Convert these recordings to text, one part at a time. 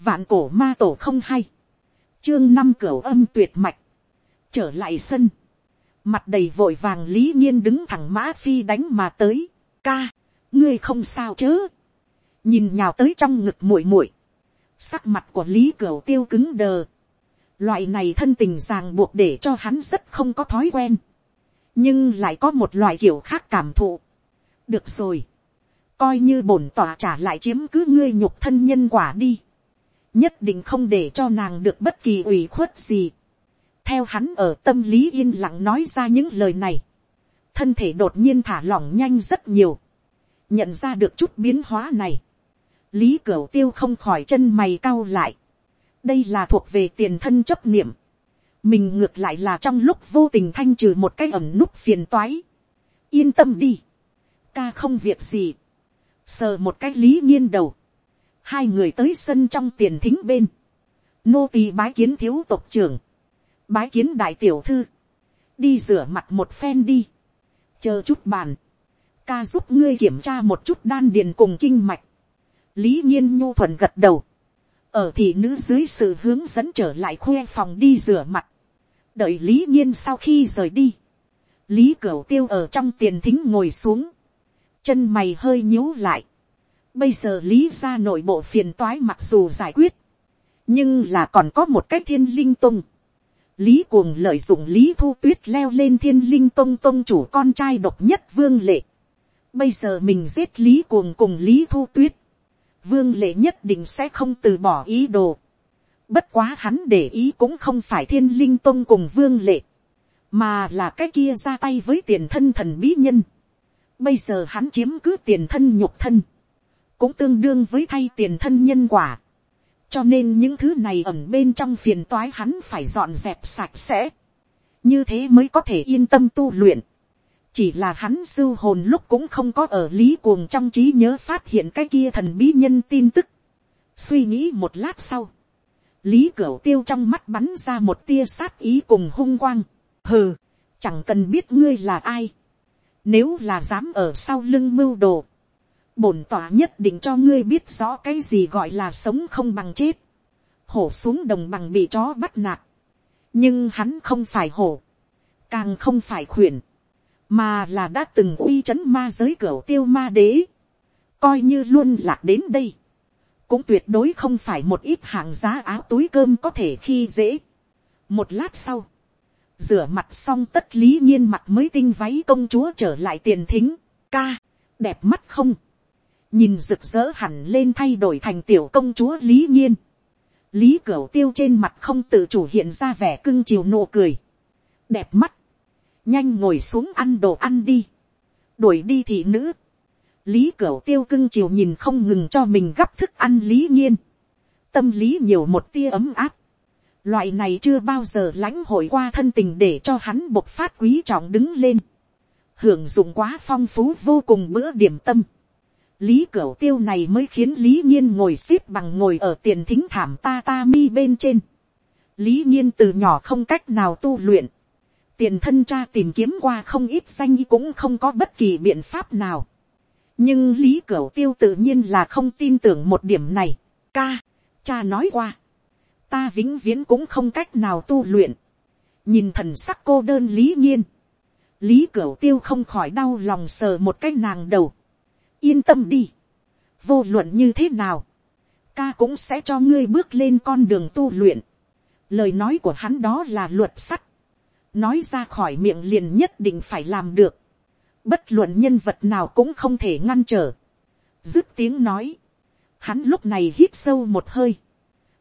vạn cổ ma tổ không hay, chương năm cửa âm tuyệt mạch, trở lại sân, mặt đầy vội vàng lý nhiên đứng thẳng mã phi đánh mà tới, ca, ngươi không sao chớ, nhìn nhào tới trong ngực muội muội, sắc mặt của lý cửu tiêu cứng đờ, loại này thân tình ràng buộc để cho hắn rất không có thói quen, nhưng lại có một loại kiểu khác cảm thụ. được rồi, coi như bổn tỏa trả lại chiếm cứ ngươi nhục thân nhân quả đi, nhất định không để cho nàng được bất kỳ ủy khuất gì. theo hắn ở tâm lý yên lặng nói ra những lời này, thân thể đột nhiên thả lỏng nhanh rất nhiều, nhận ra được chút biến hóa này, lý cửu tiêu không khỏi chân mày cau lại, đây là thuộc về tiền thân chấp niệm, mình ngược lại là trong lúc vô tình thanh trừ một cái ẩm núp phiền toái, yên tâm đi, ca không việc gì, sờ một cái lý nhiên đầu, hai người tới sân trong tiền thính bên, nô tỳ bái kiến thiếu tộc trưởng, bái kiến đại tiểu thư, đi rửa mặt một phen đi, chờ chút bàn, ca giúp ngươi kiểm tra một chút đan điền cùng kinh mạch, lý nhiên nhu thuận gật đầu, ở thị nữ dưới sự hướng dẫn trở lại khoe phòng đi rửa mặt, đợi lý nhiên sau khi rời đi, lý cửu tiêu ở trong tiền thính ngồi xuống, chân mày hơi nhíu lại, bây giờ lý ra nội bộ phiền toái mặc dù giải quyết, nhưng là còn có một cái thiên linh tung, lý cuồng lợi dụng lý thu tuyết leo lên thiên linh tông tông chủ con trai độc nhất vương lệ, bây giờ mình giết lý cuồng cùng lý thu tuyết, vương lệ nhất định sẽ không từ bỏ ý đồ. Bất quá hắn để ý cũng không phải thiên linh tông cùng vương lệ, mà là cái kia ra tay với tiền thân thần bí nhân. Bây giờ hắn chiếm cứ tiền thân nhục thân, cũng tương đương với thay tiền thân nhân quả. cho nên những thứ này ẩm bên trong phiền toái hắn phải dọn dẹp sạch sẽ. như thế mới có thể yên tâm tu luyện chỉ là hắn sưu hồn lúc cũng không có ở lý cuồng trong trí nhớ phát hiện cái kia thần bí nhân tin tức. suy nghĩ một lát sau, lý cửu tiêu trong mắt bắn ra một tia sát ý cùng hung quang. hừ, chẳng cần biết ngươi là ai. nếu là dám ở sau lưng mưu đồ, bổn tỏa nhất định cho ngươi biết rõ cái gì gọi là sống không bằng chết. hổ xuống đồng bằng bị chó bắt nạt. nhưng hắn không phải hổ, càng không phải khuyển. Mà là đã từng uy chấn ma giới cửa tiêu ma đế, coi như luôn lạc đến đây, cũng tuyệt đối không phải một ít hàng giá áo túi cơm có thể khi dễ. một lát sau, rửa mặt xong tất lý nhiên mặt mới tinh váy công chúa trở lại tiền thính, ca, đẹp mắt không, nhìn rực rỡ hẳn lên thay đổi thành tiểu công chúa lý nhiên, lý cửu tiêu trên mặt không tự chủ hiện ra vẻ cưng chiều nụ cười, đẹp mắt, nhanh ngồi xuống ăn đồ ăn đi, đuổi đi thị nữ, lý cửu tiêu cưng chiều nhìn không ngừng cho mình gắp thức ăn lý nhiên, tâm lý nhiều một tia ấm áp, loại này chưa bao giờ lãnh hội qua thân tình để cho hắn bộc phát quý trọng đứng lên, hưởng dụng quá phong phú vô cùng bữa điểm tâm, lý cửu tiêu này mới khiến lý nhiên ngồi xếp bằng ngồi ở tiền thính thảm ta ta mi bên trên, lý nhiên từ nhỏ không cách nào tu luyện, tiền thân cha tìm kiếm qua không ít danh cũng không có bất kỳ biện pháp nào. nhưng lý cửu tiêu tự nhiên là không tin tưởng một điểm này. ca, cha nói qua, ta vĩnh viễn cũng không cách nào tu luyện. nhìn thần sắc cô đơn lý nhiên, lý cửu tiêu không khỏi đau lòng sờ một cái nàng đầu yên tâm đi, vô luận như thế nào, ca cũng sẽ cho ngươi bước lên con đường tu luyện. lời nói của hắn đó là luật sắt. Nói ra khỏi miệng liền nhất định phải làm được, bất luận nhân vật nào cũng không thể ngăn trở, dứt tiếng nói, hắn lúc này hít sâu một hơi,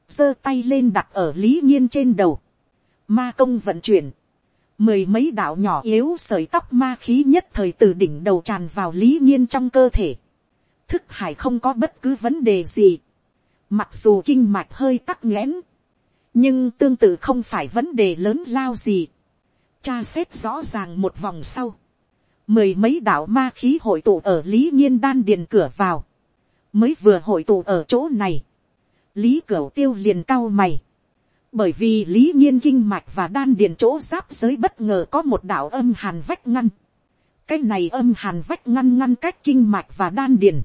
giơ tay lên đặt ở lý nhiên trên đầu, ma công vận chuyển, mười mấy đạo nhỏ yếu sợi tóc ma khí nhất thời từ đỉnh đầu tràn vào lý nhiên trong cơ thể, thức hải không có bất cứ vấn đề gì, mặc dù kinh mạch hơi tắc nghẽn, nhưng tương tự không phải vấn đề lớn lao gì, cha xét rõ ràng một vòng sau, mười mấy đạo ma khí hội tụ ở lý nhiên đan điền cửa vào, mới vừa hội tụ ở chỗ này, lý cửa tiêu liền cao mày, bởi vì lý nhiên kinh mạch và đan điền chỗ giáp giới bất ngờ có một đạo âm hàn vách ngăn, cái này âm hàn vách ngăn ngăn cách kinh mạch và đan điền,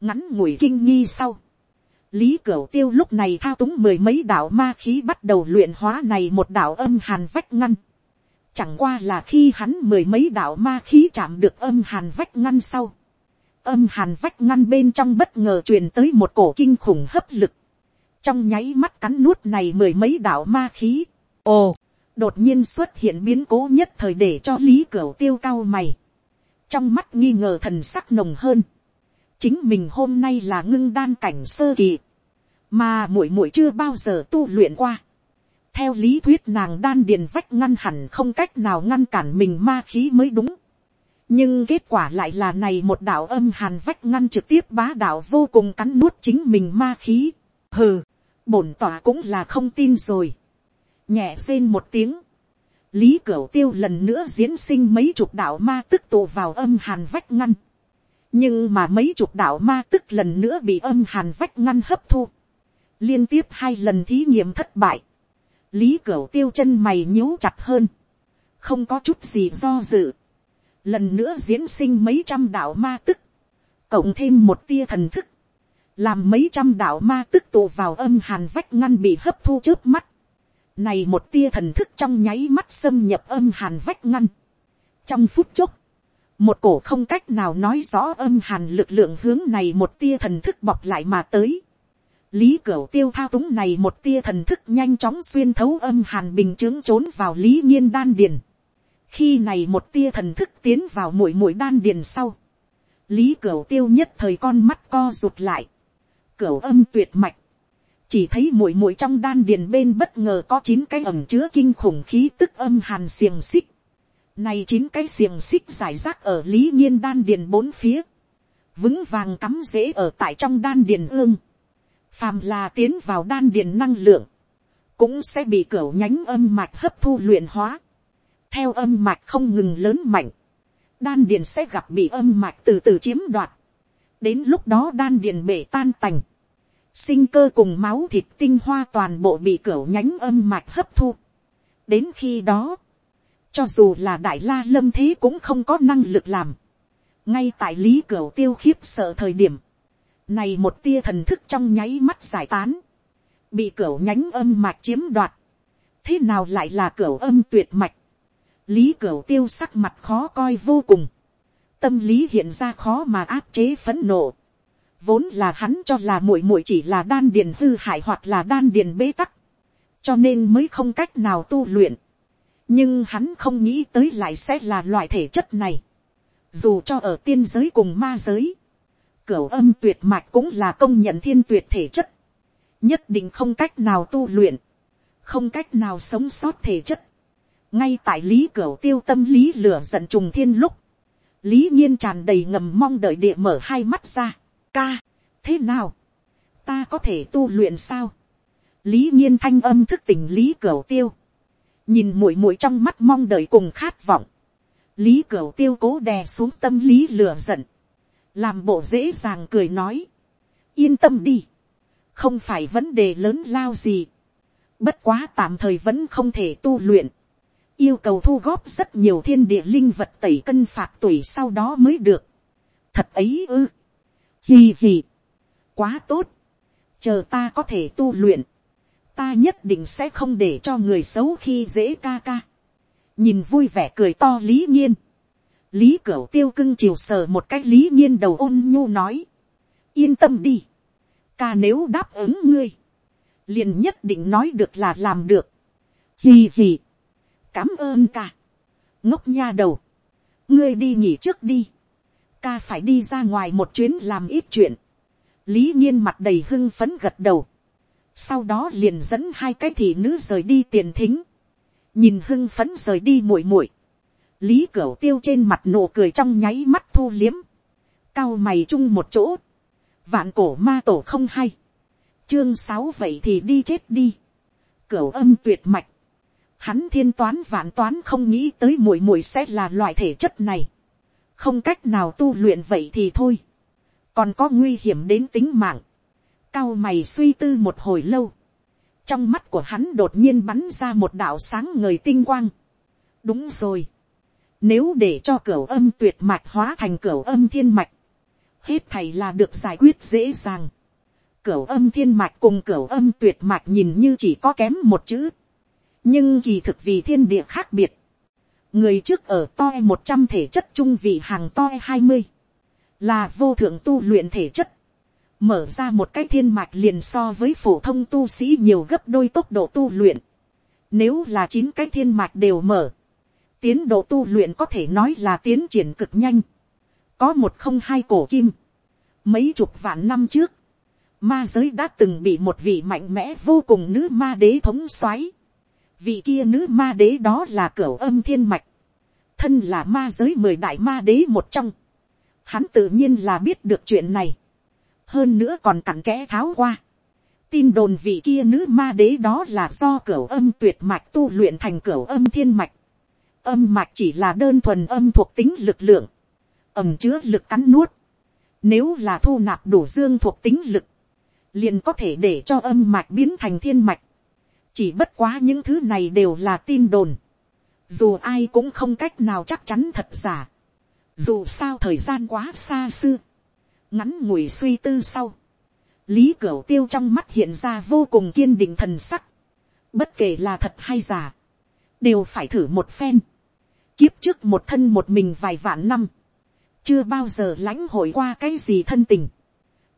ngắn ngủi kinh nghi sau, Lý Cửu Tiêu lúc này thao túng mười mấy đạo ma khí bắt đầu luyện hóa này một đạo âm hàn vách ngăn. Chẳng qua là khi hắn mười mấy đạo ma khí chạm được âm hàn vách ngăn sau. Âm hàn vách ngăn bên trong bất ngờ truyền tới một cổ kinh khủng hấp lực. Trong nháy mắt cắn nuốt này mười mấy đạo ma khí. Ồ, đột nhiên xuất hiện biến cố nhất thời để cho Lý Cửu Tiêu cao mày. Trong mắt nghi ngờ thần sắc nồng hơn chính mình hôm nay là ngưng đan cảnh sơ kỳ, mà muội muội chưa bao giờ tu luyện qua. theo lý thuyết nàng đan điền vách ngăn hẳn không cách nào ngăn cản mình ma khí mới đúng. nhưng kết quả lại là này một đạo âm hàn vách ngăn trực tiếp bá đạo vô cùng cắn nuốt chính mình ma khí. hừ, bổn tỏa cũng là không tin rồi. nhẹ rên một tiếng. lý cửu tiêu lần nữa diễn sinh mấy chục đạo ma tức tụ vào âm hàn vách ngăn. Nhưng mà mấy chục đạo ma tức lần nữa bị âm hàn vách ngăn hấp thu, liên tiếp hai lần thí nghiệm thất bại, lý cửu tiêu chân mày nhíu chặt hơn, không có chút gì do dự, lần nữa diễn sinh mấy trăm đạo ma tức, cộng thêm một tia thần thức, làm mấy trăm đạo ma tức tụ vào âm hàn vách ngăn bị hấp thu trước mắt, này một tia thần thức trong nháy mắt xâm nhập âm hàn vách ngăn, trong phút chốc, một cổ không cách nào nói rõ âm hàn lực lượng hướng này một tia thần thức bọc lại mà tới. Lý Cửu tiêu thao túng này một tia thần thức nhanh chóng xuyên thấu âm hàn bình chứng trốn vào lý nhiên đan điền. Khi này một tia thần thức tiến vào mũi mũi đan điền sau. Lý Cửu tiêu nhất thời con mắt co rụt lại. Cửu âm tuyệt mạch. Chỉ thấy mũi mũi trong đan điền bên bất ngờ có chín cái ẩm chứa kinh khủng khí tức âm hàn xiềng xích này chín cái xiềng xích giải rác ở lý nhiên đan điền bốn phía. Vững vàng cắm rễ ở tại trong đan điền ương. Phàm là tiến vào đan điền năng lượng. Cũng sẽ bị cửa nhánh âm mạch hấp thu luyện hóa. Theo âm mạch không ngừng lớn mạnh. Đan điền sẽ gặp bị âm mạch từ từ chiếm đoạt. Đến lúc đó đan điền bể tan tành. Sinh cơ cùng máu thịt tinh hoa toàn bộ bị cửa nhánh âm mạch hấp thu. Đến khi đó, cho dù là đại la lâm thế cũng không có năng lực làm. Ngay tại lý cửa tiêu khiếp sợ thời điểm. Này một tia thần thức trong nháy mắt giải tán. Bị cửa nhánh âm mạch chiếm đoạt. Thế nào lại là cửa âm tuyệt mạch. Lý cửa tiêu sắc mặt khó coi vô cùng. Tâm lý hiện ra khó mà áp chế phấn nộ. Vốn là hắn cho là muội muội chỉ là đan điền hư hại hoặc là đan điền bế tắc. Cho nên mới không cách nào tu luyện nhưng hắn không nghĩ tới lại sẽ là loại thể chất này. dù cho ở tiên giới cùng ma giới, cửa âm tuyệt mạch cũng là công nhận thiên tuyệt thể chất, nhất định không cách nào tu luyện, không cách nào sống sót thể chất. ngay tại lý cửa tiêu tâm lý lửa giận trùng thiên lúc, lý nhiên tràn đầy ngầm mong đợi địa mở hai mắt ra, ca, thế nào, ta có thể tu luyện sao, lý nhiên thanh âm thức tỉnh lý cửa tiêu, nhìn muội muội trong mắt mong đợi cùng khát vọng, lý cửa tiêu cố đè xuống tâm lý lửa giận, làm bộ dễ dàng cười nói, yên tâm đi, không phải vấn đề lớn lao gì, bất quá tạm thời vẫn không thể tu luyện, yêu cầu thu góp rất nhiều thiên địa linh vật tẩy cân phạt tuổi sau đó mới được, thật ấy ư, hì hì, quá tốt, chờ ta có thể tu luyện, ta nhất định sẽ không để cho người xấu khi dễ ca ca. nhìn vui vẻ cười to lý nhiên. lý cửu tiêu cưng chiều sờ một cách lý nhiên đầu ôn nhu nói. yên tâm đi. ca nếu đáp ứng ngươi. liền nhất định nói được là làm được. hì hì. cảm ơn ca. ngốc nha đầu. ngươi đi nghỉ trước đi ca phải đi ra ngoài một chuyến làm ít chuyện. lý nhiên mặt đầy hưng phấn gật đầu. Sau đó liền dẫn hai cái thị nữ rời đi tiền thính, nhìn hưng phấn rời đi muội muội, lý cửu tiêu trên mặt nụ cười trong nháy mắt thu liếm, cao mày chung một chỗ, vạn cổ ma tổ không hay, chương sáu vậy thì đi chết đi, cửu âm tuyệt mạch, hắn thiên toán vạn toán không nghĩ tới muội muội sẽ là loại thể chất này, không cách nào tu luyện vậy thì thôi, còn có nguy hiểm đến tính mạng, cao mày suy tư một hồi lâu. Trong mắt của hắn đột nhiên bắn ra một đạo sáng ngời tinh quang. Đúng rồi. Nếu để cho cửa âm tuyệt mạch hóa thành cửa âm thiên mạch. Hết thầy là được giải quyết dễ dàng. cửa âm thiên mạch cùng cửa âm tuyệt mạch nhìn như chỉ có kém một chữ. Nhưng kỳ thực vì thiên địa khác biệt. Người trước ở toi một trăm thể chất trung vị hàng toi hai mươi Là vô thượng tu luyện thể chất. Mở ra một cái thiên mạch liền so với phổ thông tu sĩ nhiều gấp đôi tốc độ tu luyện. Nếu là chín cái thiên mạch đều mở. Tiến độ tu luyện có thể nói là tiến triển cực nhanh. Có một không hai cổ kim. Mấy chục vạn năm trước, ma giới đã từng bị một vị mạnh mẽ vô cùng nữ ma đế thống xoáy Vị kia nữ ma đế đó là cửa âm thiên mạch. Thân là ma giới mười đại ma đế một trong. Hắn tự nhiên là biết được chuyện này. Hơn nữa còn cặn kẽ tháo qua. Tin đồn vị kia nữ ma đế đó là do cửa âm tuyệt mạch tu luyện thành cửa âm thiên mạch. Âm mạch chỉ là đơn thuần âm thuộc tính lực lượng. Ẩm chứa lực cắn nuốt. Nếu là thu nạp đủ dương thuộc tính lực, liền có thể để cho âm mạch biến thành thiên mạch chỉ bất quá những thứ này đều là tin đồn. dù ai cũng không cách nào chắc chắn thật giả. dù sao thời gian quá xa xưa. ngắn ngủi suy tư sau. lý cửu tiêu trong mắt hiện ra vô cùng kiên định thần sắc. bất kể là thật hay giả. đều phải thử một phen. kiếp trước một thân một mình vài vạn năm. chưa bao giờ lãnh hội qua cái gì thân tình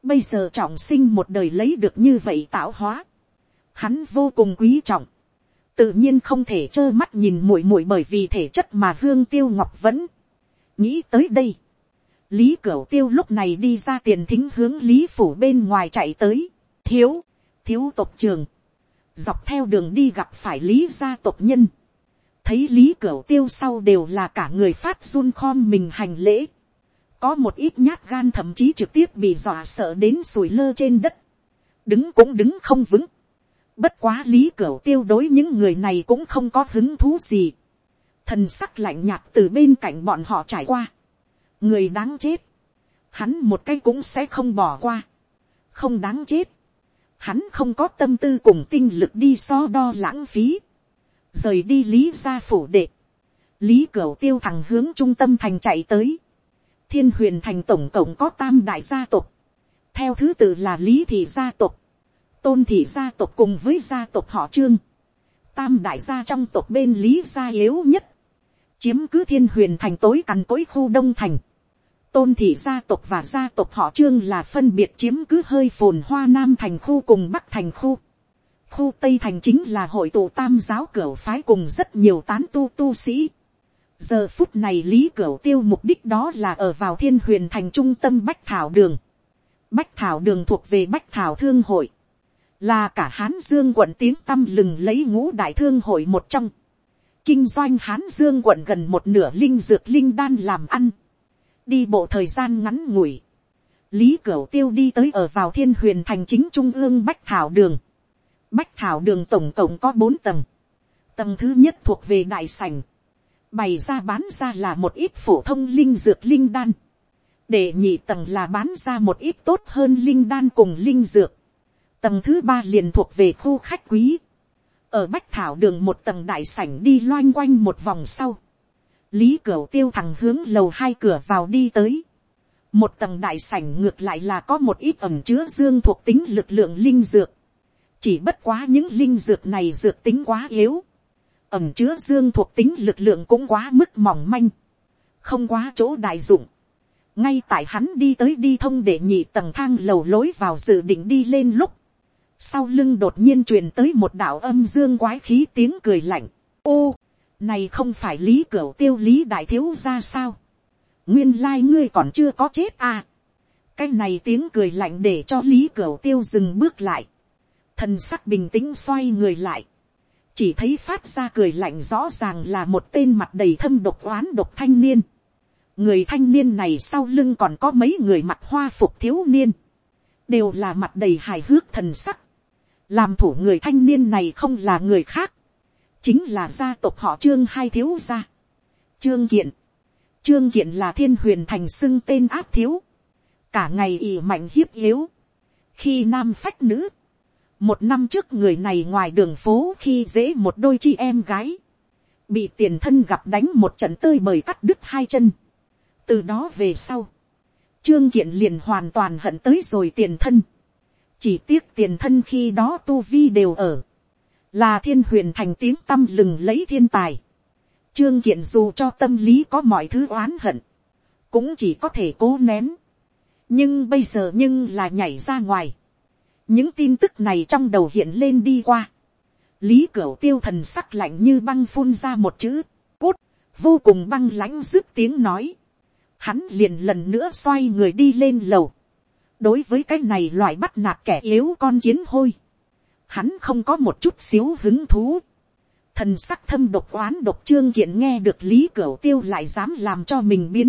Bây giờ trọng sinh một đời lấy được như vậy tạo hóa. Hắn vô cùng quý trọng. Tự nhiên không thể trơ mắt nhìn muội muội bởi vì thể chất mà hương tiêu ngọc vẫn. Nghĩ tới đây. Lý Cửu Tiêu lúc này đi ra tiền thính hướng Lý Phủ bên ngoài chạy tới. Thiếu, thiếu tộc trường. Dọc theo đường đi gặp phải Lý gia tộc nhân. Thấy Lý Cửu Tiêu sau đều là cả người phát run khom mình hành lễ có một ít nhát gan thậm chí trực tiếp bị dọa sợ đến sủi lơ trên đất, đứng cũng đứng không vững, bất quá lý cửu tiêu đối những người này cũng không có hứng thú gì, thần sắc lạnh nhạt từ bên cạnh bọn họ trải qua, người đáng chết, hắn một cái cũng sẽ không bỏ qua, không đáng chết, hắn không có tâm tư cùng tinh lực đi so đo lãng phí, rời đi lý gia phủ đệ, lý cửu tiêu thẳng hướng trung tâm thành chạy tới, thiên huyền thành tổng cộng có tam đại gia tộc, theo thứ tự là lý thị gia tộc, tôn thị gia tộc cùng với gia tộc họ trương, tam đại gia trong tộc bên lý gia yếu nhất, chiếm cứ thiên huyền thành tối cằn cối khu đông thành, tôn thị gia tộc và gia tộc họ trương là phân biệt chiếm cứ hơi phồn hoa nam thành khu cùng bắc thành khu, khu tây thành chính là hội tụ tam giáo cửa phái cùng rất nhiều tán tu tu sĩ, giờ phút này lý cửu tiêu mục đích đó là ở vào thiên huyền thành trung tâm bách thảo đường. bách thảo đường thuộc về bách thảo thương hội, là cả hán dương quận tiếng tăm lừng lấy ngũ đại thương hội một trong. kinh doanh hán dương quận gần một nửa linh dược linh đan làm ăn. đi bộ thời gian ngắn ngủi. lý cửu tiêu đi tới ở vào thiên huyền thành chính trung ương bách thảo đường. bách thảo đường tổng cộng có bốn tầng. tầng thứ nhất thuộc về đại sảnh bày ra bán ra là một ít phổ thông linh dược linh đan, để nhị tầng là bán ra một ít tốt hơn linh đan cùng linh dược, tầng thứ ba liền thuộc về khu khách quý, ở bách thảo đường một tầng đại sảnh đi loanh quanh một vòng sau, lý cửa tiêu thẳng hướng lầu hai cửa vào đi tới, một tầng đại sảnh ngược lại là có một ít ẩm chứa dương thuộc tính lực lượng linh dược, chỉ bất quá những linh dược này dược tính quá yếu, ẩm chứa dương thuộc tính lực lượng cũng quá mức mỏng manh, không quá chỗ đại dụng. ngay tại hắn đi tới đi thông để nhị tầng thang lầu lối vào dự định đi lên lúc, sau lưng đột nhiên truyền tới một đạo âm dương quái khí tiếng cười lạnh, ô, này không phải lý cửa tiêu lý đại thiếu ra sao, nguyên lai ngươi còn chưa có chết à, cái này tiếng cười lạnh để cho lý cửa tiêu dừng bước lại, thần sắc bình tĩnh xoay người lại, chỉ thấy phát ra cười lạnh rõ ràng là một tên mặt đầy thâm độc oán độc thanh niên. người thanh niên này sau lưng còn có mấy người mặt hoa phục thiếu niên, đều là mặt đầy hài hước thần sắc làm thủ người thanh niên này không là người khác, chính là gia tộc họ trương hai thiếu gia. trương kiện, trương kiện là thiên huyền thành xưng tên áp thiếu, cả ngày ì mạnh hiếp yếu, khi nam phách nữ, một năm trước người này ngoài đường phố khi dễ một đôi chi em gái, bị tiền thân gặp đánh một trận tơi bời cắt đứt hai chân. từ đó về sau, trương kiện liền hoàn toàn hận tới rồi tiền thân, chỉ tiếc tiền thân khi đó tu vi đều ở, là thiên huyền thành tiếng tâm lừng lấy thiên tài. Trương kiện dù cho tâm lý có mọi thứ oán hận, cũng chỉ có thể cố nén. nhưng bây giờ nhưng là nhảy ra ngoài. những tin tức này trong đầu hiện lên đi qua. lý cửu tiêu thần sắc lạnh như băng phun ra một chữ, cút, vô cùng băng lãnh dứt tiếng nói. hắn liền lần nữa xoay người đi lên lầu đối với cái này loại bắt nạt kẻ yếu con kiến hôi hắn không có một chút xíu hứng thú. Thần sắc thâm độc oán độc trương kiện nghe được lý cửa tiêu lại dám làm cho mình biến.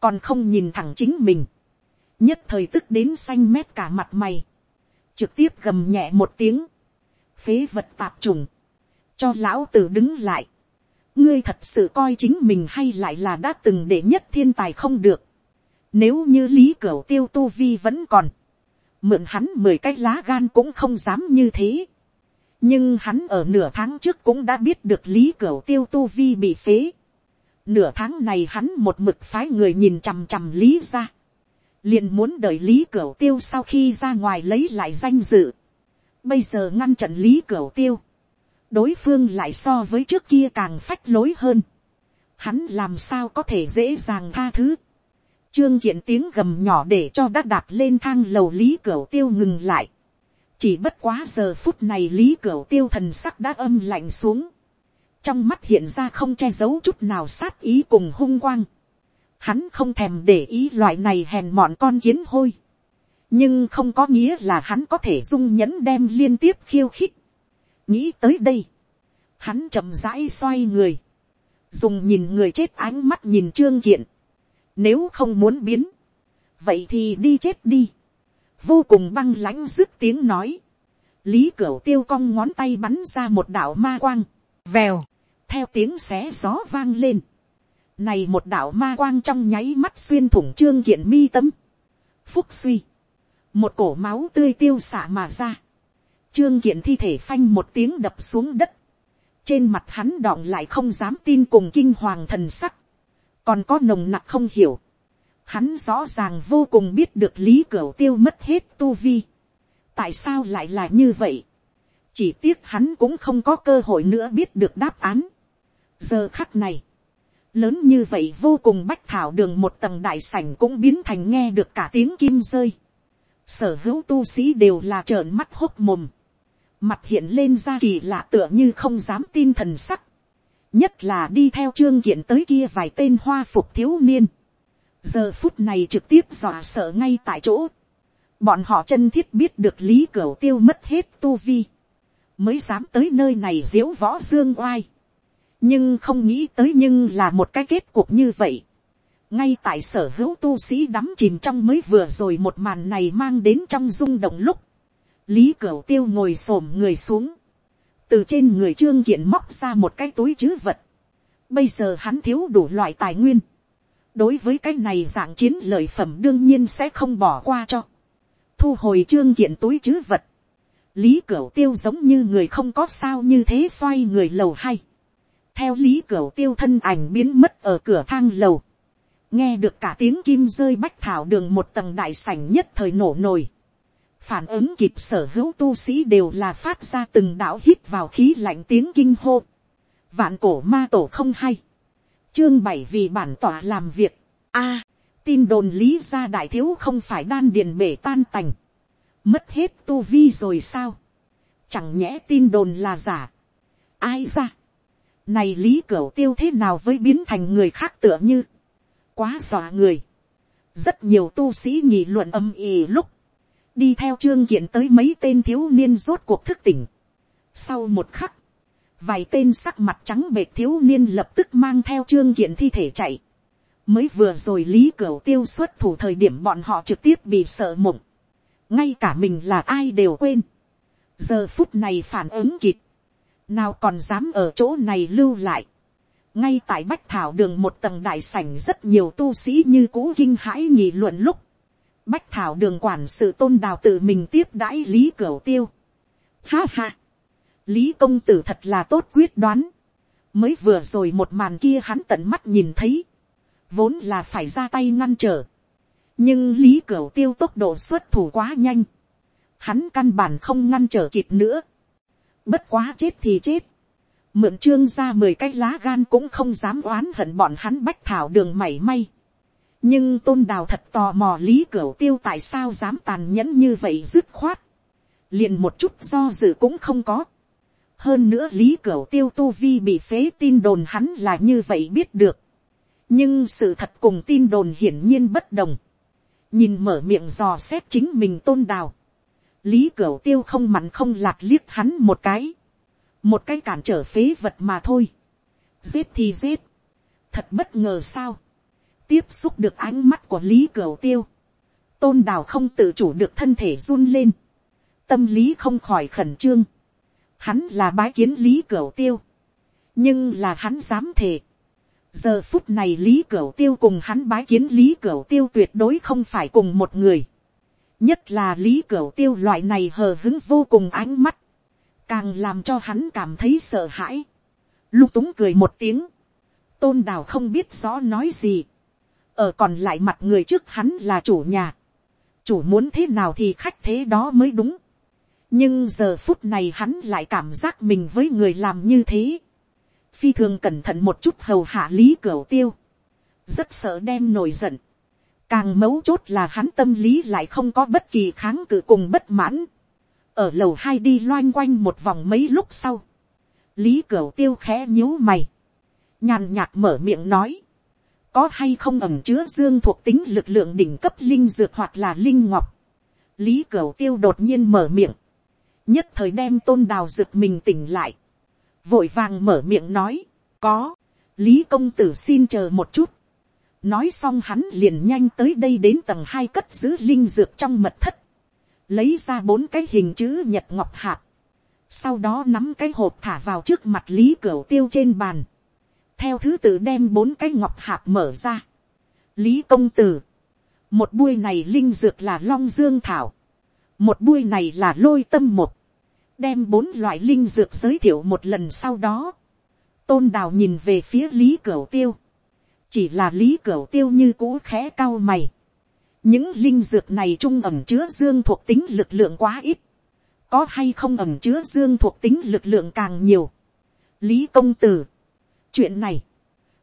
Còn không nhìn thẳng chính mình. Nhất thời tức đến xanh mét cả mặt mày. Trực tiếp gầm nhẹ một tiếng. Phế vật tạp trùng. Cho lão tử đứng lại. Ngươi thật sự coi chính mình hay lại là đã từng để nhất thiên tài không được. Nếu như lý cửu tiêu tu vi vẫn còn, mượn hắn mười cái lá gan cũng không dám như thế. nhưng hắn ở nửa tháng trước cũng đã biết được lý cửu tiêu tu vi bị phế. nửa tháng này hắn một mực phái người nhìn chằm chằm lý ra. liền muốn đợi lý cửu tiêu sau khi ra ngoài lấy lại danh dự. bây giờ ngăn trận lý cửu tiêu. đối phương lại so với trước kia càng phách lối hơn. hắn làm sao có thể dễ dàng tha thứ Trương kiện tiếng gầm nhỏ để cho đã đạp lên thang lầu Lý Cửu Tiêu ngừng lại. Chỉ bất quá giờ phút này Lý Cửu Tiêu thần sắc đã âm lạnh xuống. Trong mắt hiện ra không che giấu chút nào sát ý cùng hung quang. Hắn không thèm để ý loại này hèn mọn con kiến hôi. Nhưng không có nghĩa là hắn có thể dung nhẫn đem liên tiếp khiêu khích. Nghĩ tới đây. Hắn chậm rãi xoay người. Dùng nhìn người chết ánh mắt nhìn Trương Kiện nếu không muốn biến. Vậy thì đi chết đi. Vô cùng băng lãnh dứt tiếng nói. Lý Cửu tiêu cong ngón tay bắn ra một đạo ma quang. Vèo. Theo tiếng xé gió vang lên. Này một đạo ma quang trong nháy mắt xuyên thủng trương kiện mi tâm. Phúc suy. Một cổ máu tươi tiêu xạ mà ra. Trương kiện thi thể phanh một tiếng đập xuống đất. Trên mặt hắn đọng lại không dám tin cùng kinh hoàng thần sắc còn có nồng nặc không hiểu. Hắn rõ ràng vô cùng biết được lý cửu tiêu mất hết tu vi. tại sao lại là như vậy. chỉ tiếc hắn cũng không có cơ hội nữa biết được đáp án. giờ khắc này, lớn như vậy vô cùng bách thảo đường một tầng đại sảnh cũng biến thành nghe được cả tiếng kim rơi. sở hữu tu sĩ đều là trợn mắt hốc mồm. mặt hiện lên ra kỳ lạ tựa như không dám tin thần sắc nhất là đi theo trương kiện tới kia vài tên hoa phục thiếu niên, giờ phút này trực tiếp dọa sợ ngay tại chỗ, bọn họ chân thiết biết được lý cửa tiêu mất hết tu vi, mới dám tới nơi này diếu võ dương oai, nhưng không nghĩ tới nhưng là một cái kết cục như vậy, ngay tại sở hữu tu sĩ đắm chìm trong mới vừa rồi một màn này mang đến trong rung động lúc, lý cửu tiêu ngồi s ổ m người xuống, từ trên người trương kiện móc ra một cái túi chứ vật. Bây giờ hắn thiếu đủ loại tài nguyên. đối với cái này dạng chiến lợi phẩm đương nhiên sẽ không bỏ qua cho. thu hồi trương kiện túi chứ vật. lý cửu tiêu giống như người không có sao như thế xoay người lầu hay. theo lý cửu tiêu thân ảnh biến mất ở cửa thang lầu. nghe được cả tiếng kim rơi bách thảo đường một tầng đại sảnh nhất thời nổ nồi phản ứng kịp sở hữu tu sĩ đều là phát ra từng đạo hít vào khí lạnh tiếng kinh hô. vạn cổ ma tổ không hay. chương bảy vì bản tỏa làm việc. a, tin đồn lý ra đại thiếu không phải đan điền bể tan tành. mất hết tu vi rồi sao. chẳng nhẽ tin đồn là giả. ai ra. này lý cửu tiêu thế nào với biến thành người khác tựa như. quá dọa người. rất nhiều tu sĩ nghị luận âm ỉ lúc đi theo trương kiện tới mấy tên thiếu niên rốt cuộc thức tỉnh. Sau một khắc, vài tên sắc mặt trắng bệt thiếu niên lập tức mang theo trương kiện thi thể chạy. Mới vừa rồi lý cửu tiêu xuất thủ thời điểm bọn họ trực tiếp bị sợ mộng. Ngay cả mình là ai đều quên. Giờ phút này phản ứng kịp. Nào còn dám ở chỗ này lưu lại. Ngay tại Bách Thảo đường một tầng đại sảnh rất nhiều tu sĩ như cũ kinh hãi nghị luận lúc Bách thảo đường quản sự tôn đào tự mình tiếp đãi Lý Cửu Tiêu. Ha ha. Lý công tử thật là tốt quyết đoán. Mới vừa rồi một màn kia hắn tận mắt nhìn thấy. Vốn là phải ra tay ngăn trở. Nhưng Lý Cửu Tiêu tốc độ xuất thủ quá nhanh. hắn căn bản không ngăn trở kịp nữa, bất quá chết thì chết, mượn trương ra mười cái lá gan cũng không dám oán hận bọn hắn bách thảo đường mảy may, nhưng tôn đào thật tò mò lý cửu tiêu tại sao dám tàn nhẫn như vậy dứt khoát, liền một chút do dự cũng không có, hơn nữa lý cửu tiêu tu vi bị phế tin đồn hắn là như vậy biết được, nhưng sự thật cùng tin đồn hiển nhiên bất đồng, nhìn mở miệng dò xét chính mình tôn đào, lý cửu tiêu không mặn không lạt liếc hắn một cái, một cái cản trở phế vật mà thôi, giết thì giết, thật bất ngờ sao, tiếp xúc được ánh mắt của lý cửu tiêu, tôn đào không tự chủ được thân thể run lên, tâm lý không khỏi khẩn trương, hắn là bái kiến lý cửu tiêu, nhưng là hắn dám thề, giờ phút này lý cửu tiêu cùng hắn bái kiến lý cửu tiêu tuyệt đối không phải cùng một người, nhất là lý cửu tiêu loại này hờ hứng vô cùng ánh mắt, càng làm cho hắn cảm thấy sợ hãi, lung túng cười một tiếng, tôn đào không biết rõ nói gì, ở còn lại mặt người trước hắn là chủ nhà, chủ muốn thế nào thì khách thế đó mới đúng, nhưng giờ phút này hắn lại cảm giác mình với người làm như thế, phi thường cẩn thận một chút hầu hạ lý cửa tiêu, rất sợ đem nổi giận, càng mấu chốt là hắn tâm lý lại không có bất kỳ kháng cự cùng bất mãn, ở lầu hai đi loanh quanh một vòng mấy lúc sau, lý cửu tiêu khẽ nhíu mày, nhàn nhạt mở miệng nói, có hay không ẩm chứa dương thuộc tính lực lượng đỉnh cấp linh dược hoặc là linh ngọc, lý cửu tiêu đột nhiên mở miệng, nhất thời đem tôn đào dược mình tỉnh lại, vội vàng mở miệng nói, có, lý công tử xin chờ một chút, nói xong hắn liền nhanh tới đây đến tầng hai cất giữ linh dược trong mật thất, lấy ra bốn cái hình chữ nhật ngọc hạt, sau đó nắm cái hộp thả vào trước mặt lý cửu tiêu trên bàn, theo thứ tự đem bốn cái ngọc hạt mở ra. lý công tử, một buôi này linh dược là long dương thảo, một buôi này là lôi tâm một, đem bốn loại linh dược giới thiệu một lần sau đó, tôn đào nhìn về phía lý cửu tiêu, chỉ là lý cửu tiêu như cũ khẽ cao mày, những linh dược này trung ẩm chứa dương thuộc tính lực lượng quá ít, có hay không ẩm chứa dương thuộc tính lực lượng càng nhiều. lý công tử, chuyện này,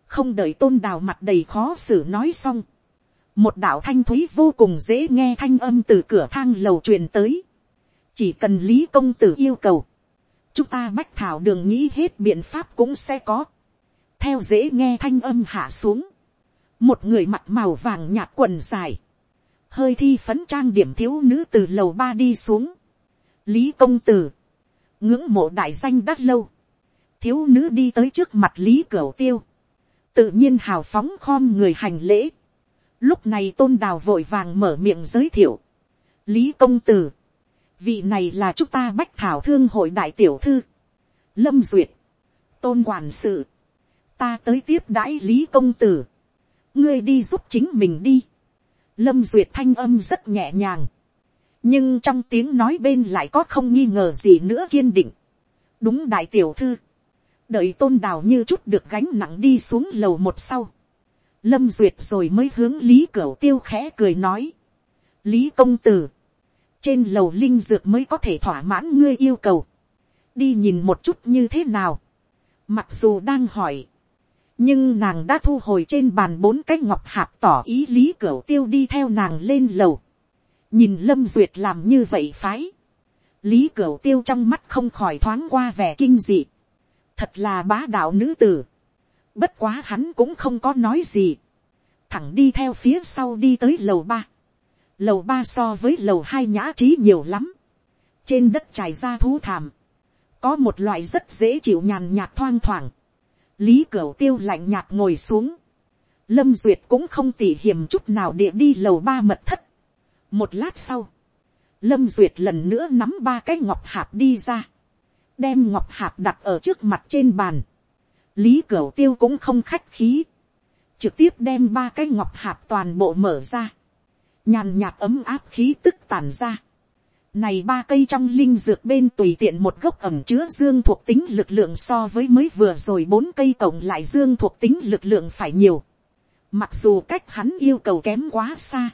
không đợi tôn đào mặt đầy khó xử nói xong, một đạo thanh thúy vô cùng dễ nghe thanh âm từ cửa thang lầu truyền tới, chỉ cần lý công tử yêu cầu, chúng ta bách thảo đường nghĩ hết biện pháp cũng sẽ có, theo dễ nghe thanh âm hạ xuống, một người mặt màu vàng nhạt quần dài, hơi thi phấn trang điểm thiếu nữ từ lầu ba đi xuống. lý công tử, ngưỡng mộ đại danh đắt lâu, thiếu nữ đi tới trước mặt lý cửu tiêu, tự nhiên hào phóng khom người hành lễ. lúc này tôn đào vội vàng mở miệng giới thiệu. lý công tử, vị này là chúng ta bách thảo thương hội đại tiểu thư, lâm duyệt, tôn quản sự, ta tới tiếp đãi lý công tử, ngươi đi giúp chính mình đi lâm duyệt thanh âm rất nhẹ nhàng, nhưng trong tiếng nói bên lại có không nghi ngờ gì nữa kiên định. đúng đại tiểu thư, đợi tôn đào như chút được gánh nặng đi xuống lầu một sau. lâm duyệt rồi mới hướng lý cửu tiêu khẽ cười nói. lý công tử, trên lầu linh dược mới có thể thỏa mãn ngươi yêu cầu. đi nhìn một chút như thế nào. mặc dù đang hỏi, nhưng nàng đã thu hồi trên bàn bốn cái ngọc hạt tỏ ý lý cửu tiêu đi theo nàng lên lầu. nhìn lâm duyệt làm như vậy phái. lý cửu tiêu trong mắt không khỏi thoáng qua vẻ kinh dị thật là bá đạo nữ tử. bất quá hắn cũng không có nói gì. thẳng đi theo phía sau đi tới lầu ba. lầu ba so với lầu hai nhã trí nhiều lắm. trên đất trải ra thú thảm. có một loại rất dễ chịu nhàn nhạt thoang thoảng lý cửu tiêu lạnh nhạt ngồi xuống, lâm duyệt cũng không tỉ hiểm chút nào địa đi lầu ba mật thất. một lát sau, lâm duyệt lần nữa nắm ba cái ngọc hạp đi ra, đem ngọc hạp đặt ở trước mặt trên bàn. lý cửu tiêu cũng không khách khí, trực tiếp đem ba cái ngọc hạp toàn bộ mở ra, nhàn nhạt ấm áp khí tức tàn ra này ba cây trong linh dược bên tùy tiện một gốc ẩm chứa dương thuộc tính lực lượng so với mới vừa rồi bốn cây cộng lại dương thuộc tính lực lượng phải nhiều. Mặc dù cách hắn yêu cầu kém quá xa.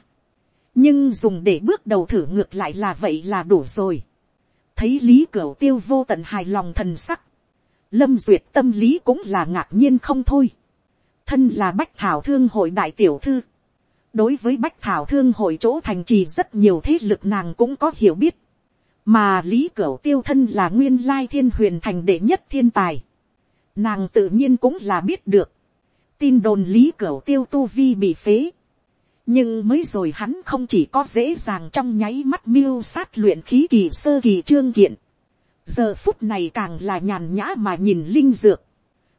nhưng dùng để bước đầu thử ngược lại là vậy là đủ rồi thấy lý cửu tiêu vô tận hài lòng thần sắc, lâm duyệt tâm lý cũng là ngạc nhiên không thôi. thân là bách thảo thương hội đại tiểu thư, đối với bách thảo thương hội chỗ thành trì rất nhiều thế lực nàng cũng có hiểu biết, mà lý cửu tiêu thân là nguyên lai thiên huyền thành đệ nhất thiên tài, nàng tự nhiên cũng là biết được, tin đồn lý cửu tiêu tu vi bị phế, nhưng mới rồi hắn không chỉ có dễ dàng trong nháy mắt miêu sát luyện khí kỳ sơ kỳ trương kiện, giờ phút này càng là nhàn nhã mà nhìn linh dược,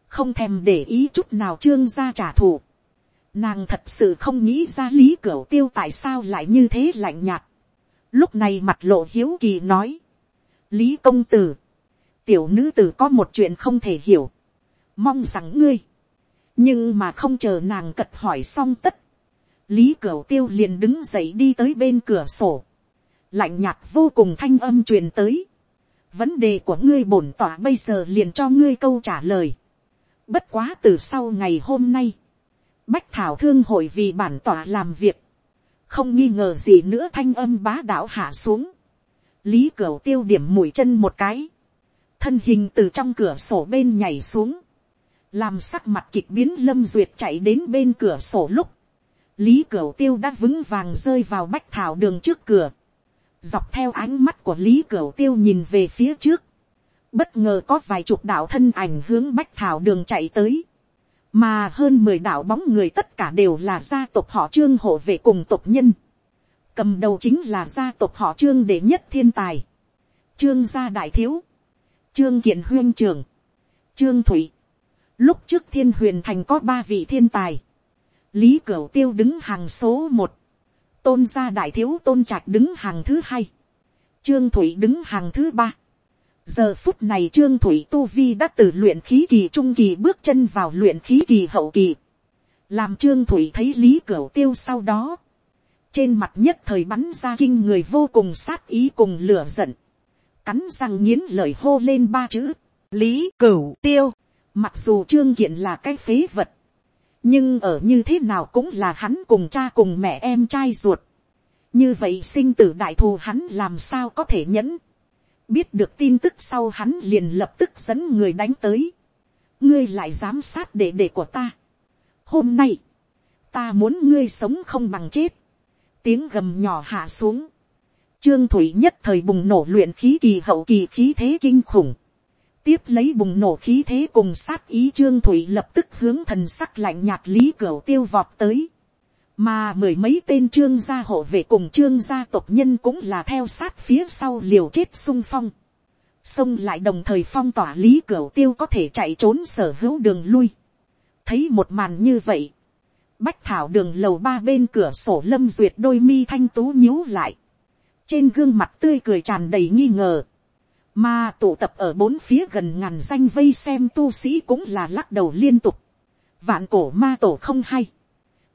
không thèm để ý chút nào trương gia trả thù. Nàng thật sự không nghĩ ra lý cửa tiêu tại sao lại như thế lạnh nhạt. Lúc này mặt lộ hiếu kỳ nói. Lý công tử. Tiểu nữ tử có một chuyện không thể hiểu. Mong rằng ngươi. Nhưng mà không chờ nàng cật hỏi xong tất. Lý Cửu Tiêu liền đứng dậy đi tới bên cửa sổ. Lạnh nhạt vô cùng thanh âm truyền tới. Vấn đề của ngươi bổn tỏa bây giờ liền cho ngươi câu trả lời. Bất quá từ sau ngày hôm nay. Bách Thảo Thương hội vì bản tỏa làm việc. Không nghi ngờ gì nữa thanh âm bá đạo hạ xuống. Lý Cửu Tiêu điểm mũi chân một cái. Thân hình từ trong cửa sổ bên nhảy xuống. Làm sắc mặt kịch biến Lâm Duyệt chạy đến bên cửa sổ lúc lý cửu tiêu đã vững vàng rơi vào bách thảo đường trước cửa, dọc theo ánh mắt của lý cửu tiêu nhìn về phía trước, bất ngờ có vài chục đạo thân ảnh hướng bách thảo đường chạy tới, mà hơn mười đạo bóng người tất cả đều là gia tộc họ trương hộ về cùng tộc nhân, cầm đầu chính là gia tộc họ trương đệ nhất thiên tài, trương gia đại thiếu, trương kiện huyên trường, trương thủy, lúc trước thiên huyền thành có ba vị thiên tài, lý cửu tiêu đứng hàng số một, tôn gia đại thiếu tôn trạch đứng hàng thứ hai, trương thủy đứng hàng thứ ba. giờ phút này trương thủy tu vi đã từ luyện khí kỳ trung kỳ bước chân vào luyện khí kỳ hậu kỳ, làm trương thủy thấy lý cửu tiêu sau đó, trên mặt nhất thời bắn ra kinh người vô cùng sát ý cùng lửa giận, cắn răng nghiến lời hô lên ba chữ, lý cửu tiêu, mặc dù trương kiện là cái phế vật, nhưng ở như thế nào cũng là hắn cùng cha cùng mẹ em trai ruột. như vậy sinh tử đại thù hắn làm sao có thể nhẫn. biết được tin tức sau hắn liền lập tức dẫn người đánh tới. ngươi lại giám sát đệ đệ của ta. hôm nay, ta muốn ngươi sống không bằng chết. tiếng gầm nhỏ hạ xuống. trương thủy nhất thời bùng nổ luyện khí kỳ hậu kỳ khí thế kinh khủng tiếp lấy bùng nổ khí thế cùng sát ý trương thủy lập tức hướng thần sắc lạnh nhạt lý cửu tiêu vọt tới. mà mười mấy tên trương gia hộ vệ cùng trương gia tộc nhân cũng là theo sát phía sau liều chết sung phong. xông lại đồng thời phong tỏa lý cửu tiêu có thể chạy trốn sở hữu đường lui. thấy một màn như vậy. bách thảo đường lầu ba bên cửa sổ lâm duyệt đôi mi thanh tú nhíu lại. trên gương mặt tươi cười tràn đầy nghi ngờ mà tụ tập ở bốn phía gần ngàn danh vây xem tu sĩ cũng là lắc đầu liên tục. Vạn cổ ma tổ không hay.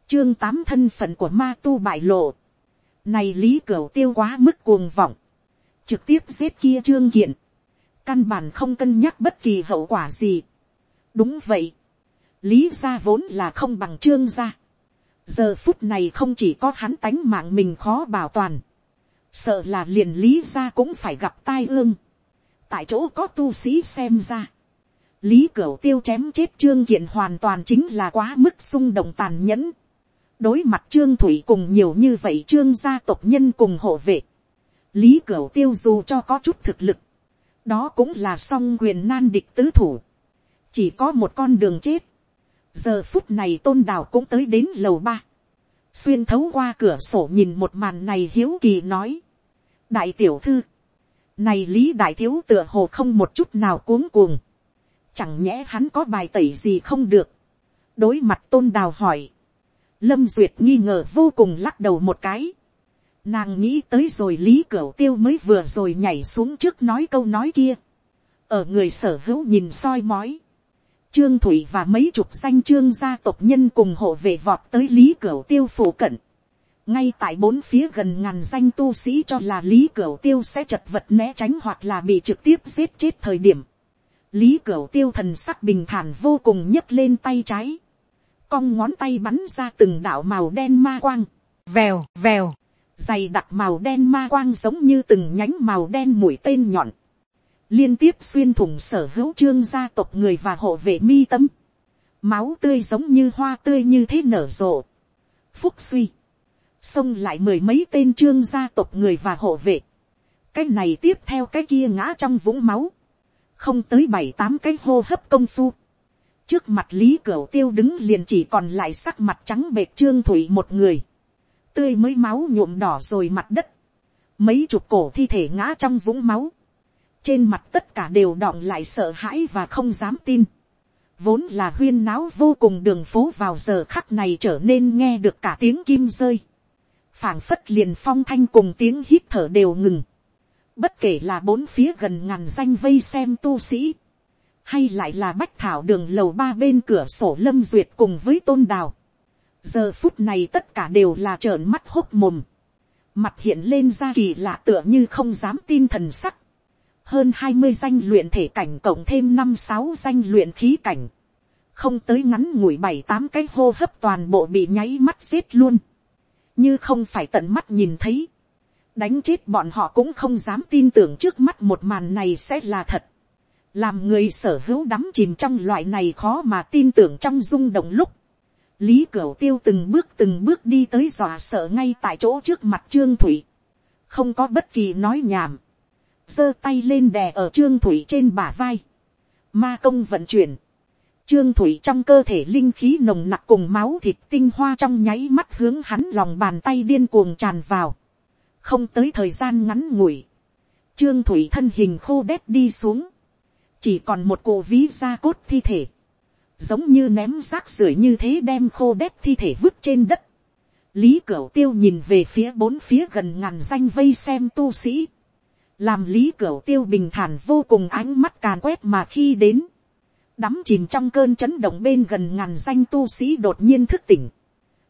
Chương tám thân phận của ma tu bại lộ. Này lý cửu tiêu quá mức cuồng vọng. Trực tiếp giết kia trương kiện. Căn bản không cân nhắc bất kỳ hậu quả gì. Đúng vậy. Lý gia vốn là không bằng trương gia. Giờ phút này không chỉ có hắn tánh mạng mình khó bảo toàn. Sợ là liền lý gia cũng phải gặp tai ương tại chỗ có tu sĩ xem ra. lý cửu tiêu chém chết trương kiện hoàn toàn chính là quá mức xung động tàn nhẫn. đối mặt trương thủy cùng nhiều như vậy trương gia tộc nhân cùng hộ vệ. lý cửu tiêu dù cho có chút thực lực. đó cũng là song quyền nan địch tứ thủ. chỉ có một con đường chết. giờ phút này tôn đào cũng tới đến lầu ba. xuyên thấu qua cửa sổ nhìn một màn này hiếu kỳ nói. đại tiểu thư này lý đại thiếu tựa hồ không một chút nào cuống cuồng. Chẳng nhẽ hắn có bài tẩy gì không được. Đối mặt tôn đào hỏi. Lâm Duyệt nghi ngờ vô cùng lắc đầu một cái. Nàng nghĩ tới rồi lý cửu tiêu mới vừa rồi nhảy xuống trước nói câu nói kia. Ở người sở hữu nhìn soi mói. Trương Thủy và mấy chục danh trương gia tộc nhân cùng hộ về vọt tới lý cửu tiêu phủ cận ngay tại bốn phía gần ngàn danh tu sĩ cho là lý cửu tiêu sẽ chật vật né tránh hoặc là bị trực tiếp giết chết thời điểm. lý cửu tiêu thần sắc bình thản vô cùng nhấc lên tay trái. cong ngón tay bắn ra từng đạo màu đen ma quang. vèo vèo. dày đặc màu đen ma quang giống như từng nhánh màu đen mũi tên nhọn, liên tiếp xuyên thủng sở hữu trương gia tộc người và hộ vệ mi tâm, máu tươi giống như hoa tươi như thế nở rộ, phúc suy, xông lại mười mấy tên trương gia tộc người và hộ vệ, cái này tiếp theo cái kia ngã trong vũng máu, không tới bảy tám cái hô hấp công phu, trước mặt lý cửu tiêu đứng liền chỉ còn lại sắc mặt trắng bệt trương thủy một người, tươi mới máu nhuộm đỏ rồi mặt đất, mấy chục cổ thi thể ngã trong vũng máu, trên mặt tất cả đều đọng lại sợ hãi và không dám tin, vốn là huyên náo vô cùng đường phố vào giờ khắc này trở nên nghe được cả tiếng kim rơi, phảng phất liền phong thanh cùng tiếng hít thở đều ngừng, bất kể là bốn phía gần ngàn danh vây xem tu sĩ, hay lại là bách thảo đường lầu ba bên cửa sổ lâm duyệt cùng với tôn đào, giờ phút này tất cả đều là trợn mắt hốt mồm, mặt hiện lên ra kỳ lạ tựa như không dám tin thần sắc, hơn hai mươi danh luyện thể cảnh cộng thêm năm sáu danh luyện khí cảnh, không tới ngắn ngủi bảy tám cái hô hấp toàn bộ bị nháy mắt xếp luôn, như không phải tận mắt nhìn thấy, đánh chết bọn họ cũng không dám tin tưởng trước mắt một màn này sẽ là thật, làm người sở hữu đắm chìm trong loại này khó mà tin tưởng trong rung động lúc, lý cửu tiêu từng bước từng bước đi tới dọa sợ ngay tại chỗ trước mặt trương thủy, không có bất kỳ nói nhảm, giơ tay lên đè ở trương thủy trên bả vai, ma công vận chuyển, trương thủy trong cơ thể linh khí nồng nặc cùng máu thịt tinh hoa trong nháy mắt hướng hắn lòng bàn tay điên cuồng tràn vào, không tới thời gian ngắn ngủi, trương thủy thân hình khô đét đi xuống, chỉ còn một cổ ví da cốt thi thể, giống như ném rác rưởi như thế đem khô đét thi thể vứt trên đất. lý cửu tiêu nhìn về phía bốn phía gần ngàn danh vây xem tu sĩ, làm lý cửu tiêu bình thản vô cùng ánh mắt càn quét mà khi đến, đắm chìm trong cơn chấn động bên gần ngàn danh tu sĩ đột nhiên thức tỉnh.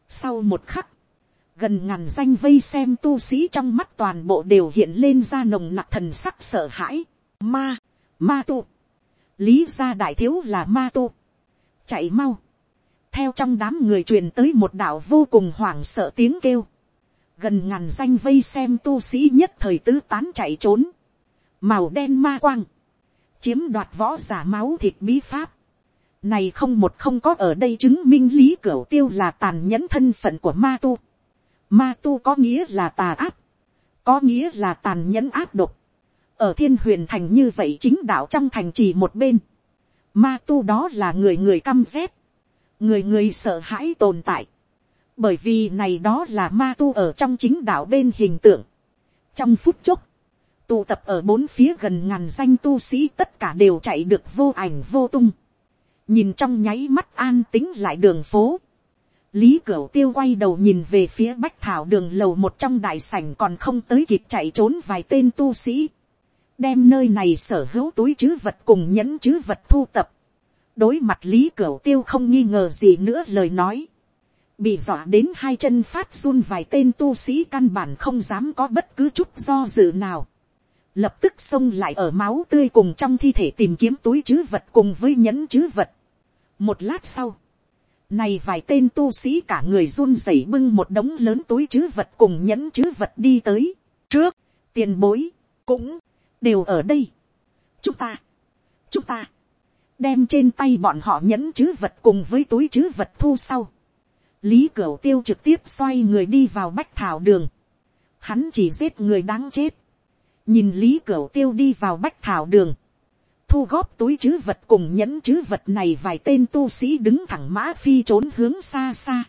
Sau một khắc, gần ngàn danh vây xem tu sĩ trong mắt toàn bộ đều hiện lên ra nồng nặc thần sắc sợ hãi. Ma, ma tu. Lý gia đại thiếu là ma tu. Chạy mau. Theo trong đám người truyền tới một đạo vô cùng hoảng sợ tiếng kêu gần ngàn danh vây xem tu sĩ nhất thời tứ tán chạy trốn, màu đen ma quang, chiếm đoạt võ giả máu thịt bí pháp, này không một không có ở đây chứng minh lý cửu tiêu là tàn nhẫn thân phận của ma tu, ma tu có nghĩa là tà áp, có nghĩa là tàn nhẫn áp độc, ở thiên huyền thành như vậy chính đạo trong thành trì một bên, ma tu đó là người người căm rét, người người sợ hãi tồn tại, bởi vì này đó là ma tu ở trong chính đạo bên hình tượng. trong phút chốc, tụ tập ở bốn phía gần ngàn danh tu sĩ tất cả đều chạy được vô ảnh vô tung. nhìn trong nháy mắt an tính lại đường phố. lý cửu tiêu quay đầu nhìn về phía bách thảo đường lầu một trong đại sảnh còn không tới kịp chạy trốn vài tên tu sĩ. đem nơi này sở hữu túi chứ vật cùng nhẫn chứ vật thu tập. đối mặt lý cửu tiêu không nghi ngờ gì nữa lời nói bị dọa đến hai chân phát run vài tên tu sĩ căn bản không dám có bất cứ chút do dự nào lập tức xông lại ở máu tươi cùng trong thi thể tìm kiếm túi chứ vật cùng với nhẫn chứ vật. một lát sau, này vài tên tu sĩ cả người run rẩy bưng một đống lớn túi chứ vật cùng nhẫn chứ vật đi tới. trước, tiền bối, cũng, đều ở đây. chúng ta, chúng ta, đem trên tay bọn họ nhẫn chứ vật cùng với túi chứ vật thu sau lý cửu tiêu trực tiếp xoay người đi vào bách thảo đường. Hắn chỉ giết người đáng chết nhìn lý cửu tiêu đi vào bách thảo đường. thu góp túi chứ vật cùng nhẫn chứ vật này vài tên tu sĩ đứng thẳng mã phi trốn hướng xa xa.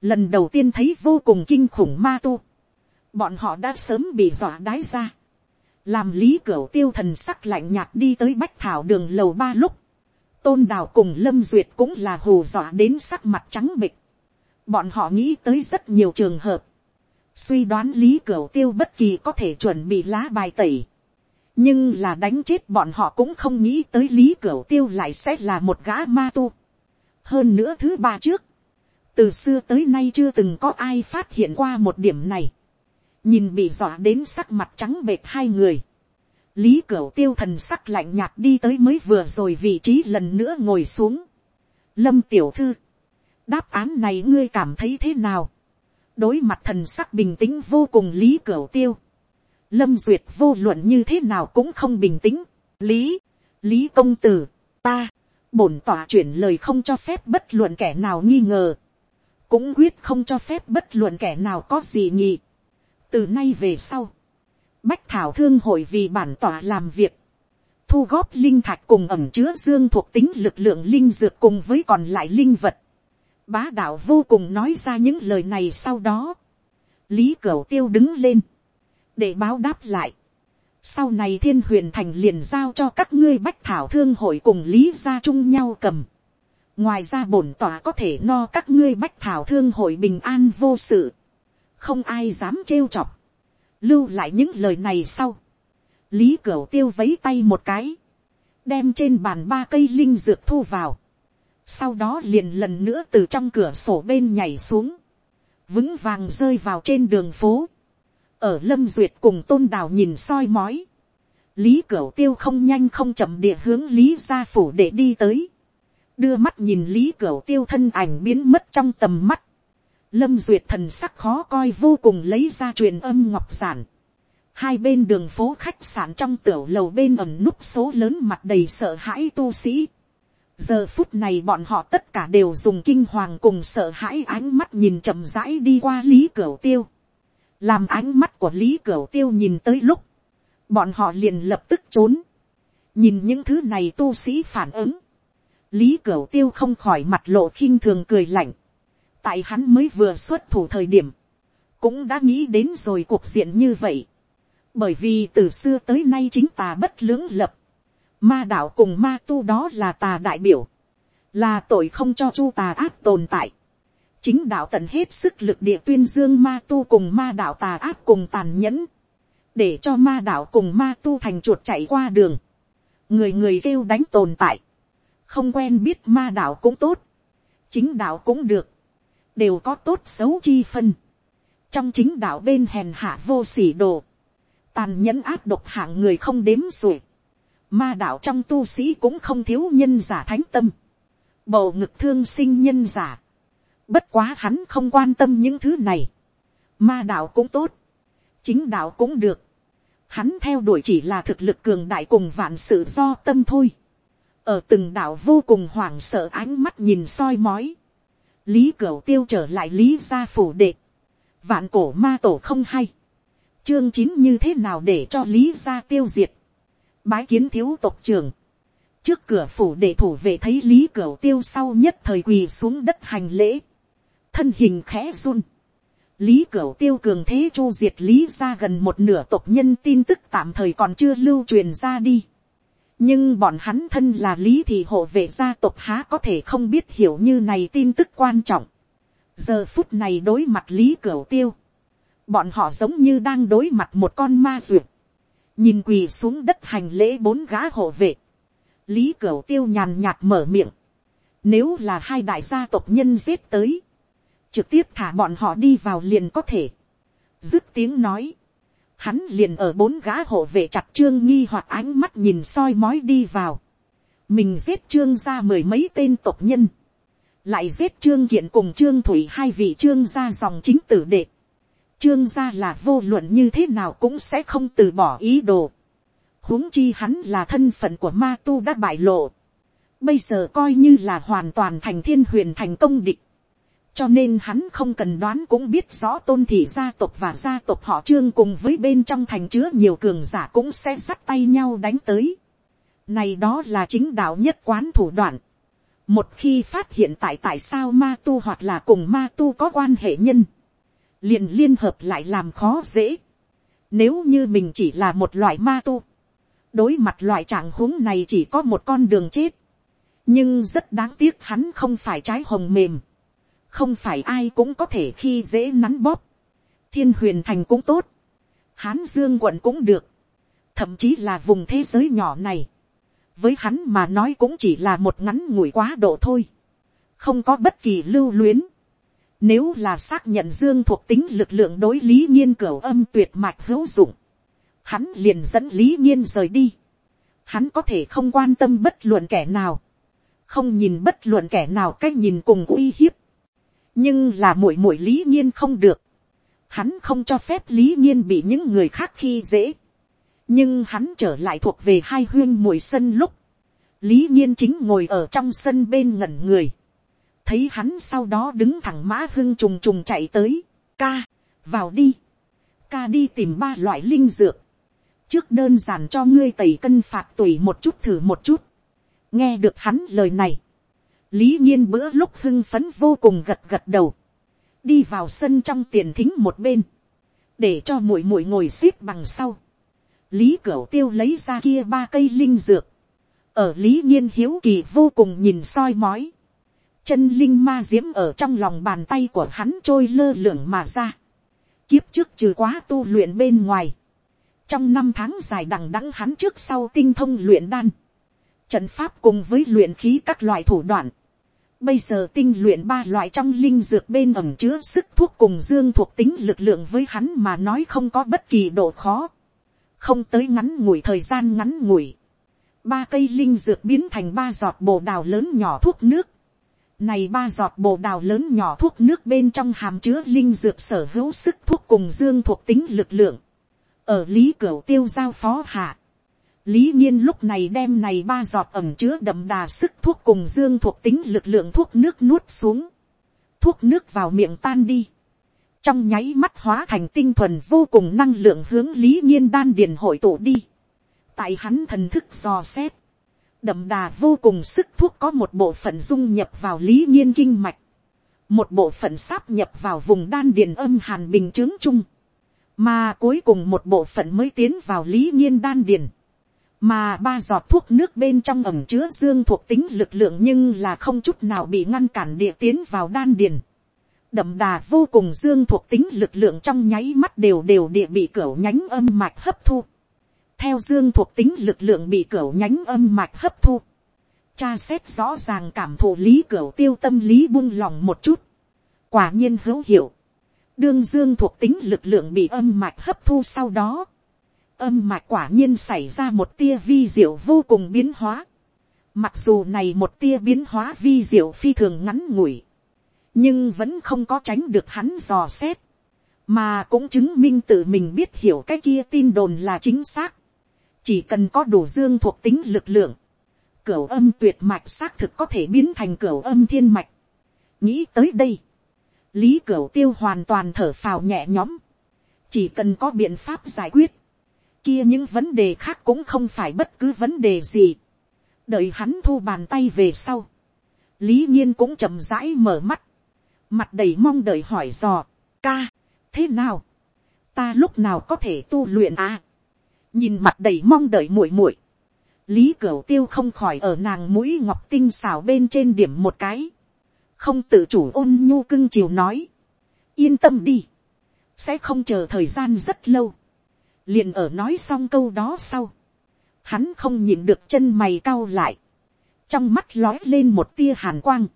lần đầu tiên thấy vô cùng kinh khủng ma tu. bọn họ đã sớm bị dọa đái ra. làm lý cửa tiêu thần sắc lạnh nhạt đi tới bách thảo đường lầu ba lúc. tôn đào cùng lâm duyệt cũng là hù dọa đến sắc mặt trắng bịch bọn họ nghĩ tới rất nhiều trường hợp, suy đoán lý cửa tiêu bất kỳ có thể chuẩn bị lá bài tẩy, nhưng là đánh chết bọn họ cũng không nghĩ tới lý cửa tiêu lại sẽ là một gã ma tu. hơn nữa thứ ba trước, từ xưa tới nay chưa từng có ai phát hiện qua một điểm này, nhìn bị dọa đến sắc mặt trắng bệt hai người, lý cửa tiêu thần sắc lạnh nhạt đi tới mới vừa rồi vị trí lần nữa ngồi xuống. lâm tiểu thư, đáp án này ngươi cảm thấy thế nào, đối mặt thần sắc bình tĩnh vô cùng lý cửu tiêu, lâm duyệt vô luận như thế nào cũng không bình tĩnh, lý, lý công tử, ta, bổn tỏa chuyển lời không cho phép bất luận kẻ nào nghi ngờ, cũng quyết không cho phép bất luận kẻ nào có gì nhị. từ nay về sau, bách thảo thương hội vì bản tỏa làm việc, thu góp linh thạch cùng ẩm chứa dương thuộc tính lực lượng linh dược cùng với còn lại linh vật. Bá đạo vô cùng nói ra những lời này sau đó. Lý Cửu Tiêu đứng lên. Để báo đáp lại. Sau này thiên huyền thành liền giao cho các ngươi bách thảo thương hội cùng Lý gia chung nhau cầm. Ngoài ra bổn tỏa có thể no các ngươi bách thảo thương hội bình an vô sự. Không ai dám trêu chọc. Lưu lại những lời này sau lý cửu tiêu vấy tay một cái, đem trên bàn ba cây linh dược thu vào, sau đó liền lần nữa từ trong cửa sổ bên nhảy xuống, vững vàng rơi vào trên đường phố, ở lâm duyệt cùng tôn đào nhìn soi mói, lý cửu tiêu không nhanh không chậm địa hướng lý gia phủ để đi tới, đưa mắt nhìn lý cửu tiêu thân ảnh biến mất trong tầm mắt, lâm duyệt thần sắc khó coi vô cùng lấy ra truyền âm ngọc giản, hai bên đường phố khách sạn trong tiểu lầu bên ẩm núp số lớn mặt đầy sợ hãi tu sĩ giờ phút này bọn họ tất cả đều dùng kinh hoàng cùng sợ hãi ánh mắt nhìn chậm rãi đi qua lý cửu tiêu. làm ánh mắt của lý cửu tiêu nhìn tới lúc, bọn họ liền lập tức trốn. nhìn những thứ này tu sĩ phản ứng. lý cửu tiêu không khỏi mặt lộ khinh thường cười lạnh. tại hắn mới vừa xuất thủ thời điểm, cũng đã nghĩ đến rồi cuộc diện như vậy bởi vì từ xưa tới nay chính tà bất lưỡng lập, ma đạo cùng ma tu đó là tà đại biểu, là tội không cho chu tà ác tồn tại, chính đạo tận hết sức lực địa tuyên dương ma tu cùng ma đạo tà ác cùng tàn nhẫn, để cho ma đạo cùng ma tu thành chuột chạy qua đường, người người kêu đánh tồn tại, không quen biết ma đạo cũng tốt, chính đạo cũng được, đều có tốt xấu chi phân, trong chính đạo bên hèn hạ vô s ỉ đồ, tàn nhẫn áp độc hạng người không đếm xuể. Ma đạo trong tu sĩ cũng không thiếu nhân giả thánh tâm. Bầu ngực thương sinh nhân giả. Bất quá hắn không quan tâm những thứ này. Ma đạo cũng tốt. Chính đạo cũng được. Hắn theo đuổi chỉ là thực lực cường đại cùng vạn sự do tâm thôi. Ở từng đạo vô cùng hoảng sợ ánh mắt nhìn soi mói. Lý Cửu tiêu trở lại Lý gia phủ đệ. Vạn cổ ma tổ không hay chương chín như thế nào để cho lý gia tiêu diệt bái kiến thiếu tộc trưởng. trước cửa phủ để thủ vệ thấy lý Cửu tiêu sau nhất thời quỳ xuống đất hành lễ. thân hình khẽ run. lý Cửu tiêu cường thế chu diệt lý gia gần một nửa tộc nhân tin tức tạm thời còn chưa lưu truyền ra đi. nhưng bọn hắn thân là lý thì hộ vệ gia tộc há có thể không biết hiểu như này tin tức quan trọng. giờ phút này đối mặt lý Cửu tiêu bọn họ giống như đang đối mặt một con ma duyệt, nhìn quỳ xuống đất hành lễ bốn gã hộ vệ, lý cửu tiêu nhàn nhạt mở miệng, nếu là hai đại gia tộc nhân giết tới, trực tiếp thả bọn họ đi vào liền có thể, dứt tiếng nói, hắn liền ở bốn gã hộ vệ chặt trương nghi hoặc ánh mắt nhìn soi mói đi vào, mình giết trương ra mười mấy tên tộc nhân, lại giết trương kiện cùng trương thủy hai vị trương ra dòng chính tử đệ, Trương gia là vô luận như thế nào cũng sẽ không từ bỏ ý đồ. huống chi hắn là thân phận của ma tu đã bại lộ. Bây giờ coi như là hoàn toàn thành thiên huyền thành công địch. Cho nên hắn không cần đoán cũng biết rõ tôn thị gia tộc và gia tộc họ trương cùng với bên trong thành chứa nhiều cường giả cũng sẽ sắt tay nhau đánh tới. Này đó là chính đạo nhất quán thủ đoạn. Một khi phát hiện tại tại sao ma tu hoặc là cùng ma tu có quan hệ nhân liền liên hợp lại làm khó dễ. Nếu như mình chỉ là một loại ma tu, đối mặt loại trạng huống này chỉ có một con đường chết. nhưng rất đáng tiếc hắn không phải trái hồng mềm, không phải ai cũng có thể khi dễ nắn bóp. thiên huyền thành cũng tốt, hán dương quận cũng được, thậm chí là vùng thế giới nhỏ này, với hắn mà nói cũng chỉ là một ngắn ngủi quá độ thôi, không có bất kỳ lưu luyến, nếu là xác nhận dương thuộc tính lực lượng đối lý nhiên cửa âm tuyệt mạch hữu dụng. Hắn liền dẫn lý nhiên rời đi. Hắn có thể không quan tâm bất luận kẻ nào. Không nhìn bất luận kẻ nào cách nhìn cùng uy hiếp. Nhưng là muội muội lý nhiên không được. Hắn không cho phép lý nhiên bị những người khác khi dễ. Nhưng hắn trở lại thuộc về hai huyên muội sân lúc. Lý nhiên chính ngồi ở trong sân bên ngẩn người. Thấy hắn sau đó đứng thẳng mã hưng trùng trùng chạy tới. Ca, vào đi. Ca đi tìm ba loại linh dược. Trước đơn giản cho ngươi tẩy cân phạt tùy một chút thử một chút. Nghe được hắn lời này. Lý nhiên bữa lúc hưng phấn vô cùng gật gật đầu đi vào sân trong tiền thính một bên, để cho muội muội ngồi xếp bằng sau. lý cửu tiêu lấy ra kia ba cây linh dược, ở lý nhiên hiếu kỳ vô cùng nhìn soi mói, chân linh ma diễm ở trong lòng bàn tay của hắn trôi lơ lửng mà ra, kiếp trước trừ quá tu luyện bên ngoài, trong năm tháng dài đằng đẵng hắn trước sau tinh thông luyện đan, trận pháp cùng với luyện khí các loại thủ đoạn, Bây giờ tinh luyện ba loại trong linh dược bên ẩm chứa sức thuốc cùng dương thuộc tính lực lượng với hắn mà nói không có bất kỳ độ khó. Không tới ngắn ngủi thời gian ngắn ngủi. Ba cây linh dược biến thành ba giọt bồ đào lớn nhỏ thuốc nước. Này ba giọt bồ đào lớn nhỏ thuốc nước bên trong hàm chứa linh dược sở hữu sức thuốc cùng dương thuộc tính lực lượng. Ở lý cửu tiêu giao phó hạ Lý nhiên lúc này đem này ba giọt ẩm chứa đậm đà sức thuốc cùng dương thuộc tính lực lượng thuốc nước nuốt xuống. Thuốc nước vào miệng tan đi. Trong nháy mắt hóa thành tinh thuần vô cùng năng lượng hướng lý nhiên đan điền hội tụ đi. Tại hắn thần thức dò xét. Đậm đà vô cùng sức thuốc có một bộ phận dung nhập vào lý nhiên kinh mạch. Một bộ phận sáp nhập vào vùng đan điền âm hàn bình chứng chung. Mà cuối cùng một bộ phận mới tiến vào lý nhiên đan điền mà ba giọt thuốc nước bên trong ẩm chứa dương thuộc tính lực lượng nhưng là không chút nào bị ngăn cản địa tiến vào đan điền. đậm đà vô cùng dương thuộc tính lực lượng trong nháy mắt đều đều địa bị cửa nhánh âm mạch hấp thu theo dương thuộc tính lực lượng bị cửa nhánh âm mạch hấp thu. cha xét rõ ràng cảm thụ lý cửa tiêu tâm lý buông lòng một chút. quả nhiên hữu hiệu. đương dương thuộc tính lực lượng bị âm mạch hấp thu sau đó âm mạch quả nhiên xảy ra một tia vi diệu vô cùng biến hóa. Mặc dù này một tia biến hóa vi diệu phi thường ngắn ngủi, nhưng vẫn không có tránh được hắn dò xét, mà cũng chứng minh tự mình biết hiểu cái kia tin đồn là chính xác. Chỉ cần có đủ dương thuộc tính lực lượng, cửa âm tuyệt mạch xác thực có thể biến thành cửa âm thiên mạch. nghĩ tới đây, lý cửa tiêu hoàn toàn thở phào nhẹ nhõm, chỉ cần có biện pháp giải quyết, kia những vấn đề khác cũng không phải bất cứ vấn đề gì. đợi hắn thu bàn tay về sau. lý nhiên cũng chậm rãi mở mắt. mặt đầy mong đợi hỏi dò. ca, thế nào. ta lúc nào có thể tu luyện à nhìn mặt đầy mong đợi muội muội. lý cửu tiêu không khỏi ở nàng mũi ngọc tinh xào bên trên điểm một cái. không tự chủ ôn nhu cưng chiều nói. yên tâm đi. sẽ không chờ thời gian rất lâu liền ở nói xong câu đó sau, hắn không nhìn được chân mày cao lại, trong mắt lói lên một tia hàn quang,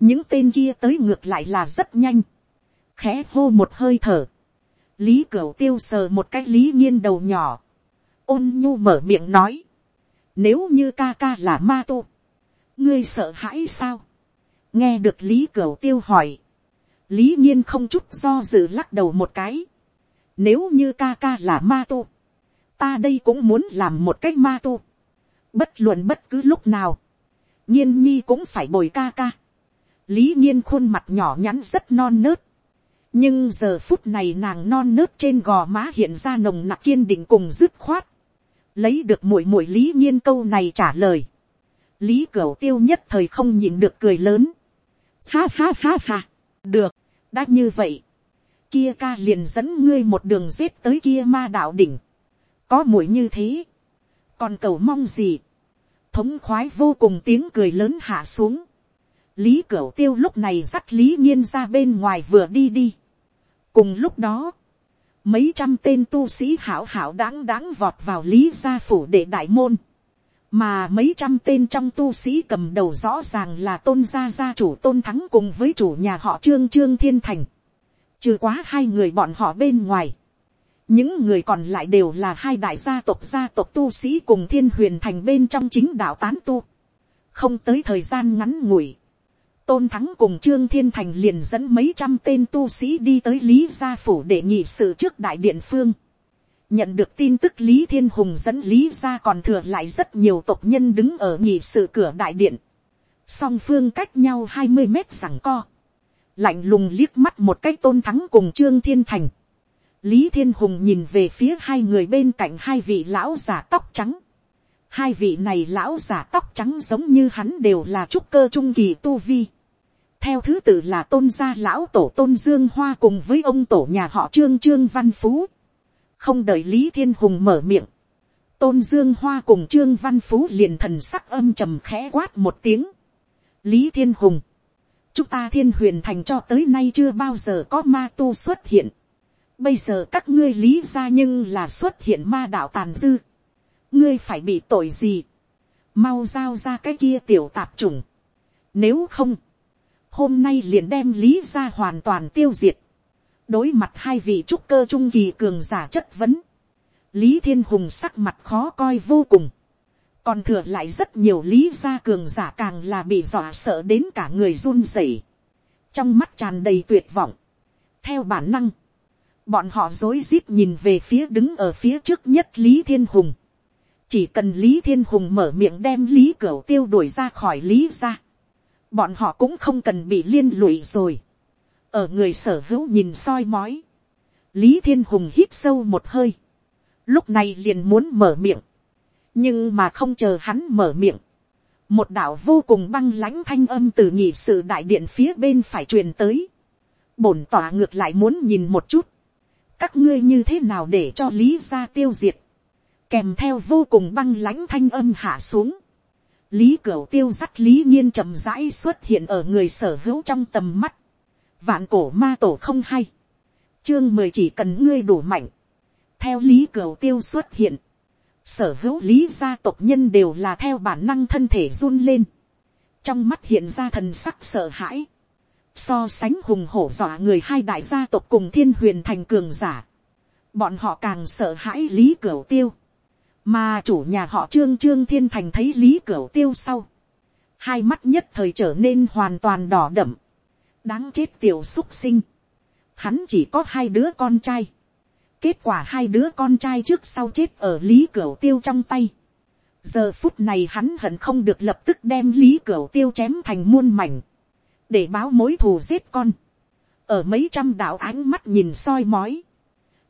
những tên kia tới ngược lại là rất nhanh, khẽ hô một hơi thở, lý cửu tiêu sờ một cái lý nhiên đầu nhỏ, ôn nhu mở miệng nói, nếu như ca ca là ma tu, ngươi sợ hãi sao, nghe được lý cửu tiêu hỏi, lý nhiên không chút do dự lắc đầu một cái, nếu như ca ca là ma tu. Ta đây cũng muốn làm một cách ma tu. Bất luận bất cứ lúc nào. Nhiên nhi cũng phải bồi ca ca. Lý nhiên khuôn mặt nhỏ nhắn rất non nớt. Nhưng giờ phút này nàng non nớt trên gò má hiện ra nồng nặc kiên định cùng dứt khoát. Lấy được mũi mũi lý nhiên câu này trả lời. Lý cửu tiêu nhất thời không nhìn được cười lớn. Ha ha ha ha. Được, đã như vậy kia ca liền dẫn ngươi một đường giết tới kia ma đạo đỉnh. có mũi như thế. còn cầu mong gì. thống khoái vô cùng tiếng cười lớn hạ xuống. lý cửu tiêu lúc này dắt lý nhiên ra bên ngoài vừa đi đi. cùng lúc đó, mấy trăm tên tu sĩ hảo hảo đáng đáng vọt vào lý gia phủ để đại môn. mà mấy trăm tên trong tu sĩ cầm đầu rõ ràng là tôn gia gia chủ tôn thắng cùng với chủ nhà họ trương trương thiên thành. Trừ quá hai người bọn họ bên ngoài, những người còn lại đều là hai đại gia tộc gia tộc tu sĩ cùng thiên huyền thành bên trong chính đạo tán tu, không tới thời gian ngắn ngủi, tôn thắng cùng trương thiên thành liền dẫn mấy trăm tên tu sĩ đi tới lý gia phủ để nhị sự trước đại điện phương. nhận được tin tức lý thiên hùng dẫn lý gia còn thừa lại rất nhiều tộc nhân đứng ở nhị sự cửa đại điện. song phương cách nhau hai mươi mét rằng co. lạnh lùng liếc mắt một cách tôn thắng cùng trương thiên thành. lý thiên hùng nhìn về phía hai người bên cạnh hai vị lão giả tóc trắng Hai vị này lão giả tóc trắng giống như hắn đều là trúc cơ trung kỳ tu vi. Theo thứ tự là tôn gia lão tổ tôn Dương Hoa cùng với ông tổ nhà họ Trương Trương Văn Phú. Không đợi Lý Thiên Hùng mở miệng. Tôn Dương Hoa cùng Trương Văn Phú liền thần sắc âm trầm khẽ quát một tiếng. Lý Thiên Hùng. Chúng ta thiên huyền thành cho tới nay chưa bao giờ có ma tu xuất hiện. Bây giờ các ngươi lý ra nhưng là xuất hiện ma đạo tàn dư ngươi phải bị tội gì, mau giao ra cái kia tiểu tạp trùng, nếu không, hôm nay liền đem lý ra hoàn toàn tiêu diệt, đối mặt hai vị trúc cơ trung kỳ cường giả chất vấn, lý thiên hùng sắc mặt khó coi vô cùng, còn thừa lại rất nhiều lý gia cường giả càng là bị dọa sợ đến cả người run rẩy, trong mắt tràn đầy tuyệt vọng, theo bản năng, bọn họ rối rít nhìn về phía đứng ở phía trước nhất lý thiên hùng, chỉ cần lý thiên hùng mở miệng đem lý cửu tiêu đuổi ra khỏi lý ra, bọn họ cũng không cần bị liên lụy rồi. ở người sở hữu nhìn soi mói, lý thiên hùng hít sâu một hơi, lúc này liền muốn mở miệng, nhưng mà không chờ hắn mở miệng, một đạo vô cùng băng lãnh thanh âm từ nhị sự đại điện phía bên phải truyền tới, bổn tỏa ngược lại muốn nhìn một chút, các ngươi như thế nào để cho lý gia tiêu diệt, kèm theo vô cùng băng lãnh thanh âm hạ xuống, lý cửu tiêu dắt lý nhiên chậm rãi xuất hiện ở người sở hữu trong tầm mắt, vạn cổ ma tổ không hay, chương mười chỉ cần ngươi đủ mạnh, theo lý cửu tiêu xuất hiện, sở hữu lý gia tộc nhân đều là theo bản năng thân thể run lên, trong mắt hiện ra thần sắc sợ hãi, so sánh hùng hổ dọa người hai đại gia tộc cùng thiên huyền thành cường giả, bọn họ càng sợ hãi lý cửu tiêu, mà chủ nhà họ trương trương thiên thành thấy lý cửu tiêu sau, hai mắt nhất thời trở nên hoàn toàn đỏ đậm, đáng chết tiểu xúc sinh, hắn chỉ có hai đứa con trai, kết quả hai đứa con trai trước sau chết ở lý cửu tiêu trong tay, giờ phút này hắn hận không được lập tức đem lý cửu tiêu chém thành muôn mảnh, để báo mối thù giết con, ở mấy trăm đạo ánh mắt nhìn soi mói,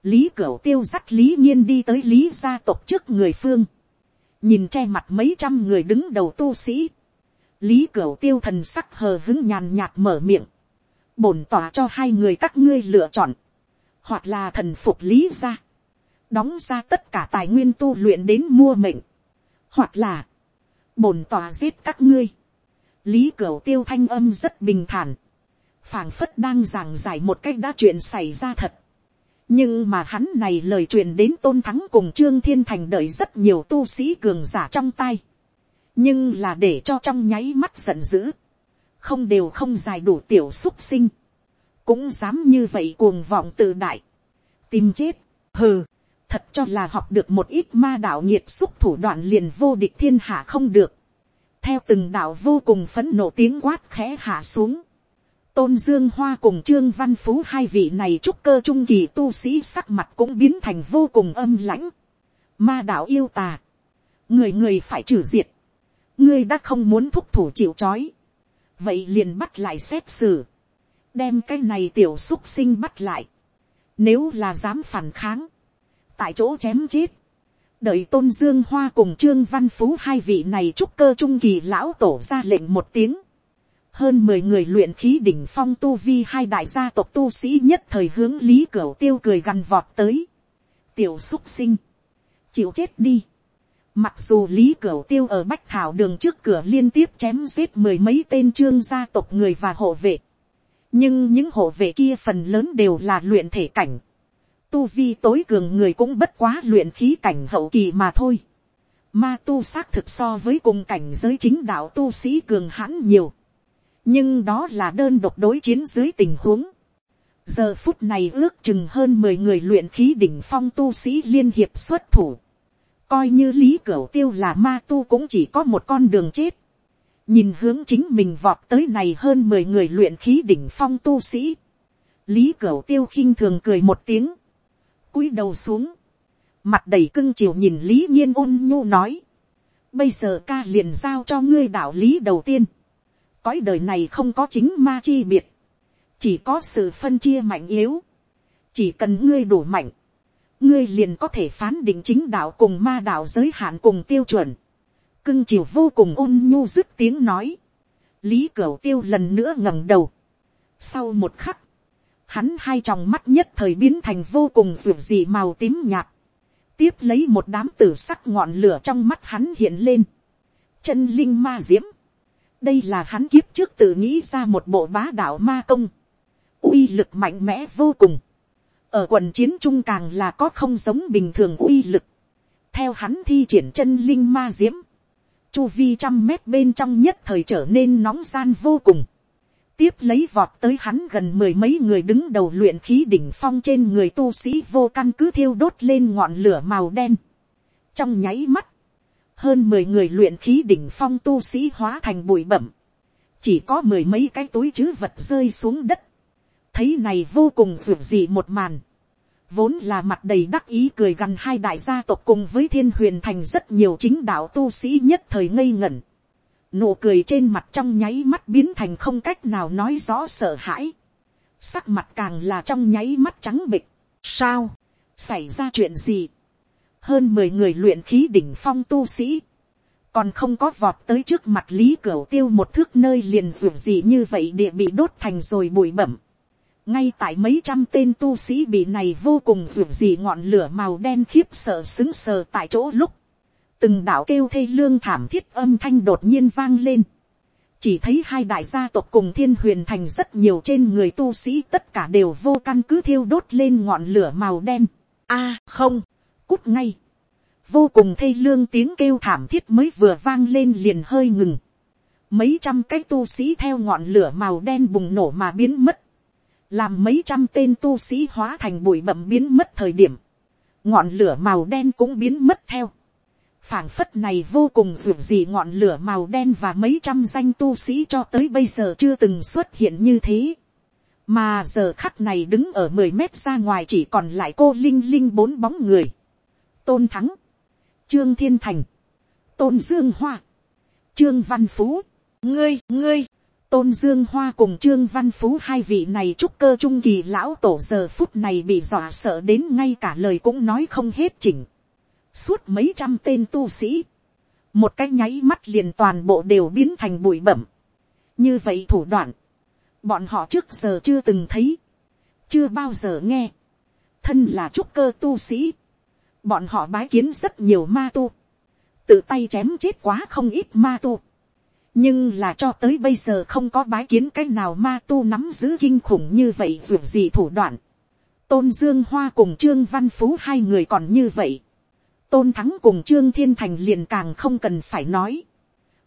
lý cửu tiêu dắt lý nhiên đi tới lý gia tộc trước người phương, nhìn che mặt mấy trăm người đứng đầu tu sĩ, lý cửu tiêu thần sắc hờ hứng nhàn nhạt mở miệng, bổn tỏa cho hai người các ngươi lựa chọn, hoặc là thần phục lý gia, đóng ra tất cả tài nguyên tu luyện đến mua mệnh, hoặc là bổn tòa giết các ngươi. lý cửu tiêu thanh âm rất bình thản, phảng phất đang giảng giải một cách đã chuyện xảy ra thật nhưng mà hắn này lời truyền đến tôn thắng cùng trương thiên thành đợi rất nhiều tu sĩ cường giả trong tay. nhưng là để cho trong nháy mắt giận dữ. không đều không dài đủ tiểu xúc sinh. cũng dám như vậy cuồng vọng tự đại. tìm chết, hừ, thật cho là học được một ít ma đạo nhiệt xúc thủ đoạn liền vô địch thiên hạ không được. theo từng đạo vô cùng phấn nộ tiếng quát khẽ hạ xuống tôn dương hoa cùng trương văn phú hai vị này trúc cơ trung kỳ tu sĩ sắc mặt cũng biến thành vô cùng âm lãnh. ma đạo yêu tà. người người phải trừ diệt. ngươi đã không muốn thúc thủ chịu trói, vậy liền bắt lại xét xử. đem cái này tiểu xúc sinh bắt lại. nếu là dám phản kháng. tại chỗ chém chết. đợi tôn dương hoa cùng trương văn phú hai vị này trúc cơ trung kỳ lão tổ ra lệnh một tiếng hơn mười người luyện khí đỉnh phong tu vi hai đại gia tộc tu sĩ nhất thời hướng lý cửu tiêu cười gằn vọt tới. tiểu xúc sinh, chịu chết đi. Mặc dù lý cửu tiêu ở bách thảo đường trước cửa liên tiếp chém giết mười mấy tên trương gia tộc người và hộ vệ. nhưng những hộ vệ kia phần lớn đều là luyện thể cảnh. tu vi tối cường người cũng bất quá luyện khí cảnh hậu kỳ mà thôi. ma tu xác thực so với cùng cảnh giới chính đạo tu sĩ cường hãn nhiều nhưng đó là đơn độc đối chiến dưới tình huống. giờ phút này ước chừng hơn mười người luyện khí đỉnh phong tu sĩ liên hiệp xuất thủ. coi như lý cửu tiêu là ma tu cũng chỉ có một con đường chết. nhìn hướng chính mình vọt tới này hơn mười người luyện khí đỉnh phong tu sĩ, lý cửu tiêu khinh thường cười một tiếng, cúi đầu xuống, mặt đầy cưng chiều nhìn lý nhiên ôn nhu nói, bây giờ ca liền giao cho ngươi đạo lý đầu tiên, cõi đời này không có chính ma chi biệt, chỉ có sự phân chia mạnh yếu, chỉ cần ngươi đủ mạnh, ngươi liền có thể phán định chính đạo cùng ma đạo giới hạn cùng tiêu chuẩn, cưng chiều vô cùng ôn nhu dứt tiếng nói, lý cửu tiêu lần nữa ngẩng đầu, sau một khắc, hắn hai tròng mắt nhất thời biến thành vô cùng ruột dị màu tím nhạt, tiếp lấy một đám tử sắc ngọn lửa trong mắt hắn hiện lên, chân linh ma diễm, đây là hắn kiếp trước tự nghĩ ra một bộ bá đạo ma công, uy lực mạnh mẽ vô cùng, ở quần chiến trung càng là có không giống bình thường uy lực, theo hắn thi triển chân linh ma diễm, chu vi trăm mét bên trong nhất thời trở nên nóng gian vô cùng, tiếp lấy vọt tới hắn gần mười mấy người đứng đầu luyện khí đỉnh phong trên người tu sĩ vô căn cứ thiêu đốt lên ngọn lửa màu đen. Trong nháy mắt, hơn mười người luyện khí đỉnh phong tu sĩ hóa thành bụi bẩm. Chỉ có mười mấy cái túi chứ vật rơi xuống đất. Thấy này vô cùng ruột dị một màn. Vốn là mặt đầy đắc ý cười gần hai đại gia tộc cùng với thiên huyền thành rất nhiều chính đạo tu sĩ nhất thời ngây ngẩn nụ cười trên mặt trong nháy mắt biến thành không cách nào nói rõ sợ hãi, sắc mặt càng là trong nháy mắt trắng bịch, sao, xảy ra chuyện gì, hơn mười người luyện khí đỉnh phong tu sĩ, còn không có vọt tới trước mặt lý cửa tiêu một thước nơi liền ruột gì như vậy địa bị đốt thành rồi bụi bẩm. ngay tại mấy trăm tên tu sĩ bị này vô cùng ruột gì ngọn lửa màu đen khiếp sợ xứng sờ tại chỗ lúc, từng đạo kêu thê lương thảm thiết âm thanh đột nhiên vang lên. chỉ thấy hai đại gia tộc cùng thiên huyền thành rất nhiều trên người tu sĩ tất cả đều vô căn cứ thiêu đốt lên ngọn lửa màu đen. a không, cút ngay. vô cùng thê lương tiếng kêu thảm thiết mới vừa vang lên liền hơi ngừng. mấy trăm cái tu sĩ theo ngọn lửa màu đen bùng nổ mà biến mất. làm mấy trăm tên tu sĩ hóa thành bụi bậm biến mất thời điểm. ngọn lửa màu đen cũng biến mất theo phảng phất này vô cùng ruột gì ngọn lửa màu đen và mấy trăm danh tu sĩ cho tới bây giờ chưa từng xuất hiện như thế. Mà giờ khắc này đứng ở mười mét ra ngoài chỉ còn lại cô Linh Linh bốn bóng người. Tôn Thắng. Trương Thiên Thành. Tôn Dương Hoa. Trương Văn Phú. Ngươi, ngươi. Tôn Dương Hoa cùng Trương Văn Phú hai vị này chúc cơ trung kỳ lão tổ giờ phút này bị dọa sợ đến ngay cả lời cũng nói không hết chỉnh suốt mấy trăm tên tu sĩ, một cái nháy mắt liền toàn bộ đều biến thành bụi bẩm. như vậy thủ đoạn, bọn họ trước giờ chưa từng thấy, chưa bao giờ nghe, thân là chúc cơ tu sĩ, bọn họ bái kiến rất nhiều ma tu, tự tay chém chết quá không ít ma tu, nhưng là cho tới bây giờ không có bái kiến cái nào ma tu nắm giữ kinh khủng như vậy dù gì thủ đoạn. tôn dương hoa cùng trương văn phú hai người còn như vậy. Tôn thắng cùng trương thiên thành liền càng không cần phải nói,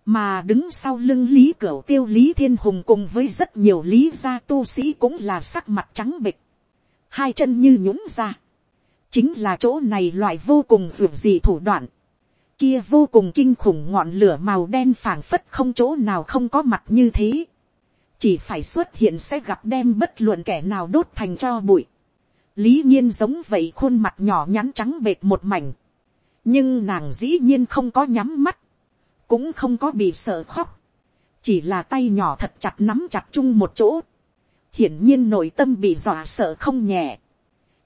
mà đứng sau lưng lý cửu tiêu lý thiên hùng cùng với rất nhiều lý gia tu sĩ cũng là sắc mặt trắng bịch, hai chân như nhũng ra, chính là chỗ này loại vô cùng ruột gì thủ đoạn, kia vô cùng kinh khủng ngọn lửa màu đen phảng phất không chỗ nào không có mặt như thế, chỉ phải xuất hiện sẽ gặp đem bất luận kẻ nào đốt thành cho bụi, lý nhiên giống vậy khuôn mặt nhỏ nhắn trắng bệt một mảnh, nhưng nàng dĩ nhiên không có nhắm mắt, cũng không có bị sợ khóc, chỉ là tay nhỏ thật chặt nắm chặt chung một chỗ, hiển nhiên nội tâm bị dọa sợ không nhẹ,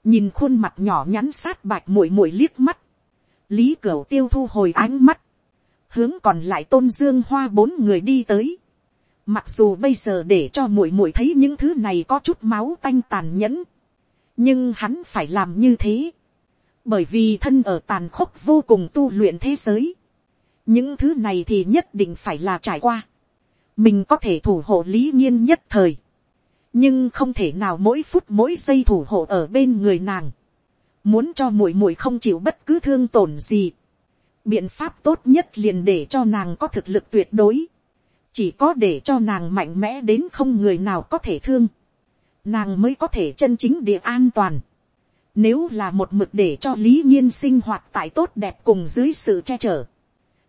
nhìn khuôn mặt nhỏ nhắn sát bạch mũi mũi liếc mắt, lý cửu tiêu thu hồi ánh mắt, hướng còn lại tôn dương hoa bốn người đi tới, mặc dù bây giờ để cho mũi mũi thấy những thứ này có chút máu tanh tàn nhẫn, nhưng hắn phải làm như thế, bởi vì thân ở tàn khốc vô cùng tu luyện thế giới, những thứ này thì nhất định phải là trải qua, mình có thể thủ hộ lý nhiên nhất thời, nhưng không thể nào mỗi phút mỗi giây thủ hộ ở bên người nàng, muốn cho muội muội không chịu bất cứ thương tổn gì, biện pháp tốt nhất liền để cho nàng có thực lực tuyệt đối, chỉ có để cho nàng mạnh mẽ đến không người nào có thể thương, nàng mới có thể chân chính địa an toàn. Nếu là một mực để cho lý nhiên sinh hoạt tại tốt đẹp cùng dưới sự che chở.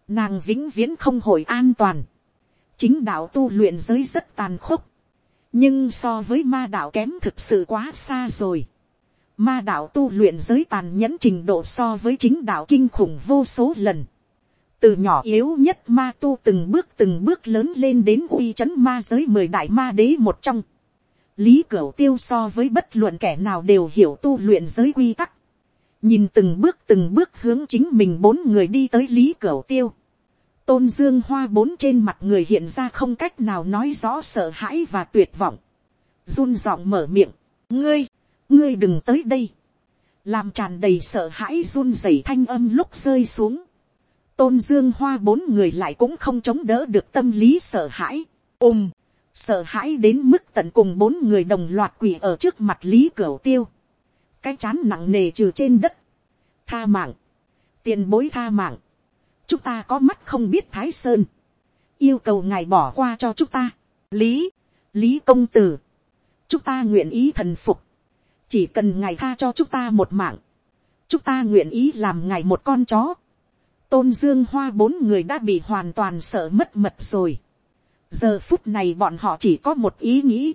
Nàng vĩnh viễn không hồi an toàn. chính đạo tu luyện giới rất tàn khốc, nhưng so với ma đạo kém thực sự quá xa rồi. Ma đạo tu luyện giới tàn nhẫn trình độ so với chính đạo kinh khủng vô số lần. Từ nhỏ yếu nhất ma tu từng bước từng bước lớn lên đến uy chấn ma giới mười đại ma đế một trong. Lý Cửu Tiêu so với bất luận kẻ nào đều hiểu tu luyện giới quy tắc. Nhìn từng bước từng bước hướng chính mình bốn người đi tới Lý Cửu Tiêu. Tôn Dương Hoa bốn trên mặt người hiện ra không cách nào nói rõ sợ hãi và tuyệt vọng. Run giọng mở miệng. Ngươi, ngươi đừng tới đây. Làm tràn đầy sợ hãi run rẩy thanh âm lúc rơi xuống. Tôn Dương Hoa bốn người lại cũng không chống đỡ được tâm lý sợ hãi. ùm, sợ hãi đến mức tận cùng bốn người đồng loạt quỳ ở trước mặt lý cửa tiêu, cái chán nặng nề trừ trên đất, tha mạng, tiền bối tha mạng, chúng ta có mắt không biết thái sơn, yêu cầu ngài bỏ qua cho chúng ta, lý, lý công tử, chúng ta nguyện ý thần phục, chỉ cần ngài tha cho chúng ta một mạng, chúng ta nguyện ý làm ngài một con chó, tôn dương hoa bốn người đã bị hoàn toàn sợ mất mật rồi, giờ phút này bọn họ chỉ có một ý nghĩ,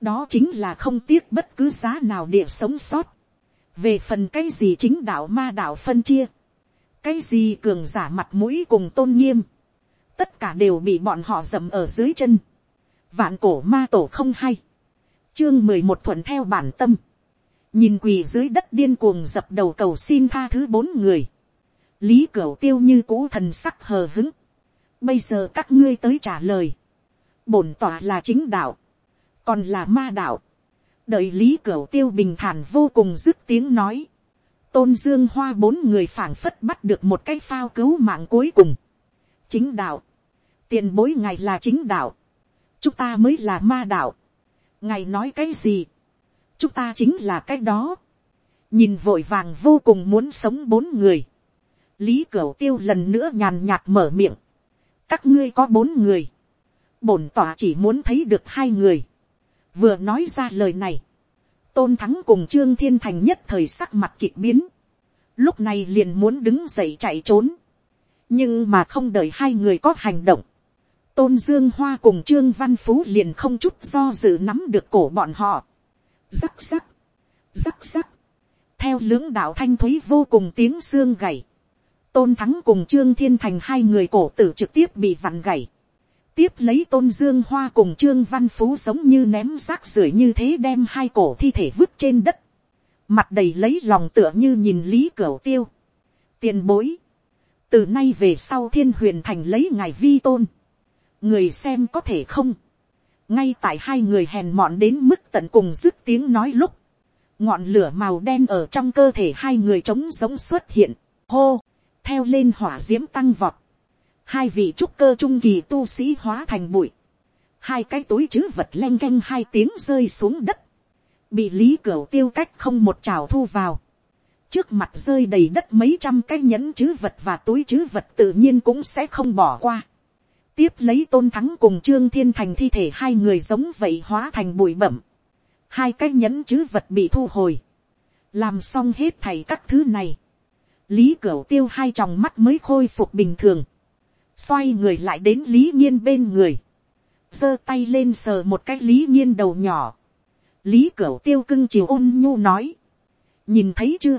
đó chính là không tiếc bất cứ giá nào địa sống sót, về phần cái gì chính đạo ma đạo phân chia, cái gì cường giả mặt mũi cùng tôn nghiêm, tất cả đều bị bọn họ dầm ở dưới chân, vạn cổ ma tổ không hay, chương mười một thuận theo bản tâm, nhìn quỳ dưới đất điên cuồng dập đầu cầu xin tha thứ bốn người, lý cửu tiêu như cũ thần sắc hờ hứng, bây giờ các ngươi tới trả lời, bổn tỏa là chính đạo, còn là ma đạo, đợi lý cửu tiêu bình thản vô cùng dứt tiếng nói, tôn dương hoa bốn người phảng phất bắt được một cái phao cứu mạng cuối cùng, chính đạo, tiền bối ngài là chính đạo, chúng ta mới là ma đạo, ngài nói cái gì, chúng ta chính là cái đó, nhìn vội vàng vô cùng muốn sống bốn người, lý cửu tiêu lần nữa nhàn nhạt mở miệng, các ngươi có bốn người, bổn tỏa chỉ muốn thấy được hai người, vừa nói ra lời này, tôn thắng cùng trương thiên thành nhất thời sắc mặt kịch biến, lúc này liền muốn đứng dậy chạy trốn, nhưng mà không đợi hai người có hành động, tôn dương hoa cùng trương văn phú liền không chút do dự nắm được cổ bọn họ, rắc rắc, rắc rắc, theo lưỡng đạo thanh thúy vô cùng tiếng xương gầy, tôn thắng cùng trương thiên thành hai người cổ tử trực tiếp bị vặn gầy tiếp lấy tôn dương hoa cùng trương văn phú giống như ném rác rưởi như thế đem hai cổ thi thể vứt trên đất, mặt đầy lấy lòng tựa như nhìn lý cửu tiêu, tiền bối, từ nay về sau thiên huyền thành lấy ngài vi tôn, người xem có thể không, ngay tại hai người hèn mọn đến mức tận cùng dứt tiếng nói lúc, ngọn lửa màu đen ở trong cơ thể hai người trống giống xuất hiện, hô, theo lên hỏa d i ễ m tăng vọt, hai vị trúc cơ trung kỳ tu sĩ hóa thành bụi, hai cái túi chứ vật len canh hai tiếng rơi xuống đất, bị lý cửa tiêu cách không một trào thu vào, trước mặt rơi đầy đất mấy trăm cái nhẫn chứ vật và túi chứ vật tự nhiên cũng sẽ không bỏ qua. tiếp lấy tôn thắng cùng trương thiên thành thi thể hai người giống vậy hóa thành bụi bẩm, hai cái nhẫn chứ vật bị thu hồi, làm xong hết thầy các thứ này, lý cửa tiêu hai tròng mắt mới khôi phục bình thường, xoay người lại đến lý nhiên bên người, giơ tay lên sờ một cái lý nhiên đầu nhỏ, lý cửu tiêu cưng chiều ôn nhu nói, nhìn thấy chưa,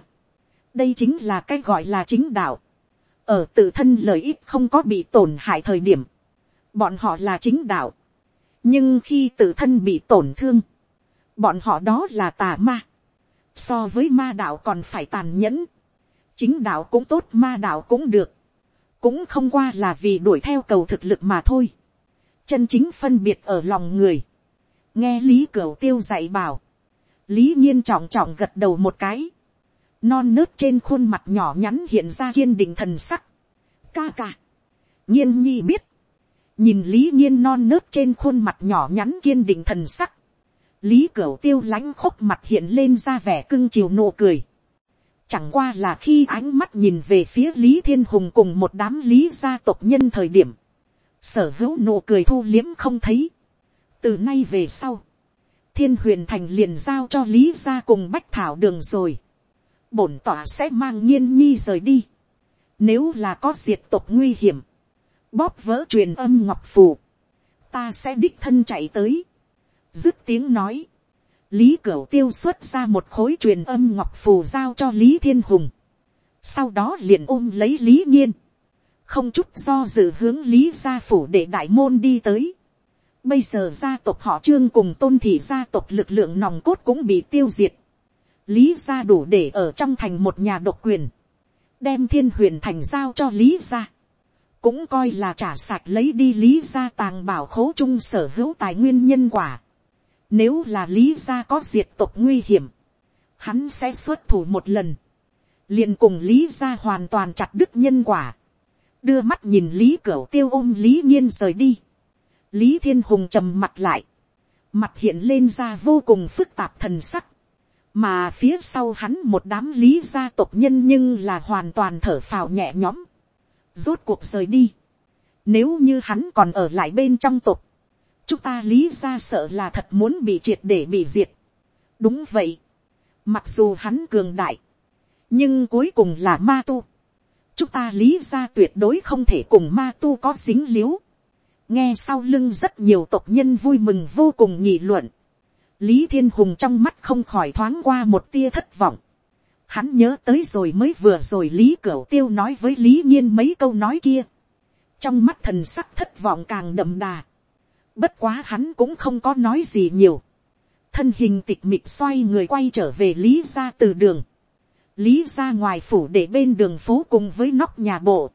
đây chính là cái gọi là chính đạo, ở tự thân lợi ích không có bị tổn hại thời điểm, bọn họ là chính đạo, nhưng khi tự thân bị tổn thương, bọn họ đó là tà ma, so với ma đạo còn phải tàn nhẫn, chính đạo cũng tốt ma đạo cũng được, cũng không qua là vì đuổi theo cầu thực lực mà thôi. chân chính phân biệt ở lòng người. nghe lý cửu tiêu dạy bảo. lý nhiên trọng trọng gật đầu một cái. non nớt trên khuôn mặt nhỏ nhắn hiện ra kiên định thần sắc. ca ca. nhiên nhi biết. nhìn lý nhiên non nớt trên khuôn mặt nhỏ nhắn kiên định thần sắc. lý cửu tiêu lãnh khúc mặt hiện lên ra vẻ cưng chiều nụ cười Chẳng qua là khi ánh mắt nhìn về phía Lý Thiên Hùng cùng một đám lý gia tộc nhân thời điểm. Sở hữu nụ cười thu liếm không thấy. Từ nay về sau. Thiên huyền thành liền giao cho Lý gia cùng Bách Thảo đường rồi. Bổn tỏa sẽ mang Nhiên nhi rời đi. Nếu là có diệt tộc nguy hiểm. Bóp vỡ truyền âm ngọc phù. ta sẽ đích thân chạy tới, dứt tiếng nói, lý cửu tiêu xuất ra một khối truyền âm ngọc phù giao cho lý thiên hùng, sau đó liền ôm lấy lý nhiên, không chút do dự hướng lý gia phủ để đại môn đi tới. Bây giờ gia tộc họ trương cùng tôn thị gia tộc lực lượng nòng cốt cũng bị tiêu diệt. Lý gia đủ để ở trong thành một nhà độc quyền. Đem thiên huyền thành giao cho lý gia. Cũng coi là trả sạch lấy đi lý gia tàng bảo khố trung sở hữu tài nguyên nhân quả. Nếu là lý gia có diệt tộc nguy hiểm. Hắn sẽ xuất thủ một lần. liền cùng lý gia hoàn toàn chặt đứt nhân quả đưa mắt nhìn lý cửu tiêu ôm lý nhiên rời đi. lý thiên hùng trầm mặt lại, mặt hiện lên ra vô cùng phức tạp thần sắc, mà phía sau hắn một đám lý gia tộc nhân nhưng là hoàn toàn thở phào nhẹ nhõm, rốt cuộc rời đi. Nếu như hắn còn ở lại bên trong tộc, chúng ta lý ra sợ là thật muốn bị triệt để bị diệt. đúng vậy, mặc dù hắn cường đại, nhưng cuối cùng là ma tu. Chúng ta lý ra tuyệt đối không thể cùng ma tu có dính l i ễ u nghe sau lưng rất nhiều tộc nhân vui mừng vô cùng nhị luận. Lý thiên hùng trong mắt không khỏi thoáng qua một tia thất vọng. Hắn nhớ tới rồi mới vừa rồi lý cửu tiêu nói với lý nhiên mấy câu nói kia. Trong mắt thần sắc thất vọng càng đậm đà bất quá hắn cũng không có nói gì nhiều thân hình tịch mịt xoay người quay trở về lý ra từ đường lý ra ngoài phủ để bên đường phố cùng với nóc nhà bộ,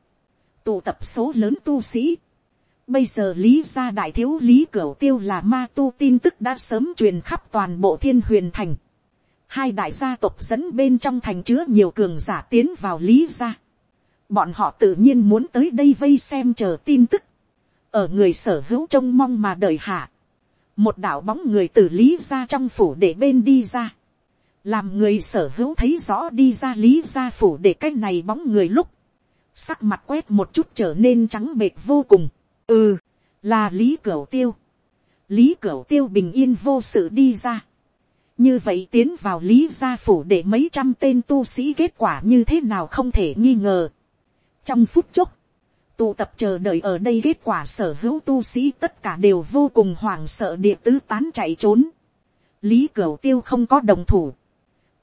tụ tập số lớn tu sĩ. Bây giờ lý ra đại thiếu lý cửu tiêu là ma tu tin tức đã sớm truyền khắp toàn bộ thiên huyền thành. Hai đại gia tộc dẫn bên trong thành chứa nhiều cường giả tiến vào lý ra. Bọn họ tự nhiên muốn tới đây vây xem chờ tin tức. Ở người sở hữu trông mong mà đợi hạ. Một đạo bóng người từ lý ra trong phủ để bên đi ra. Làm người sở hữu thấy rõ đi ra lý gia phủ để cái này bóng người lúc, sắc mặt quét một chút trở nên trắng bệt vô cùng, ừ, là lý cửu tiêu, lý cửu tiêu bình yên vô sự đi ra, như vậy tiến vào lý gia phủ để mấy trăm tên tu sĩ kết quả như thế nào không thể nghi ngờ. trong phút chốc, tụ tập chờ đợi ở đây kết quả sở hữu tu sĩ tất cả đều vô cùng hoảng sợ địa tứ tán chạy trốn. lý cửu tiêu không có đồng thủ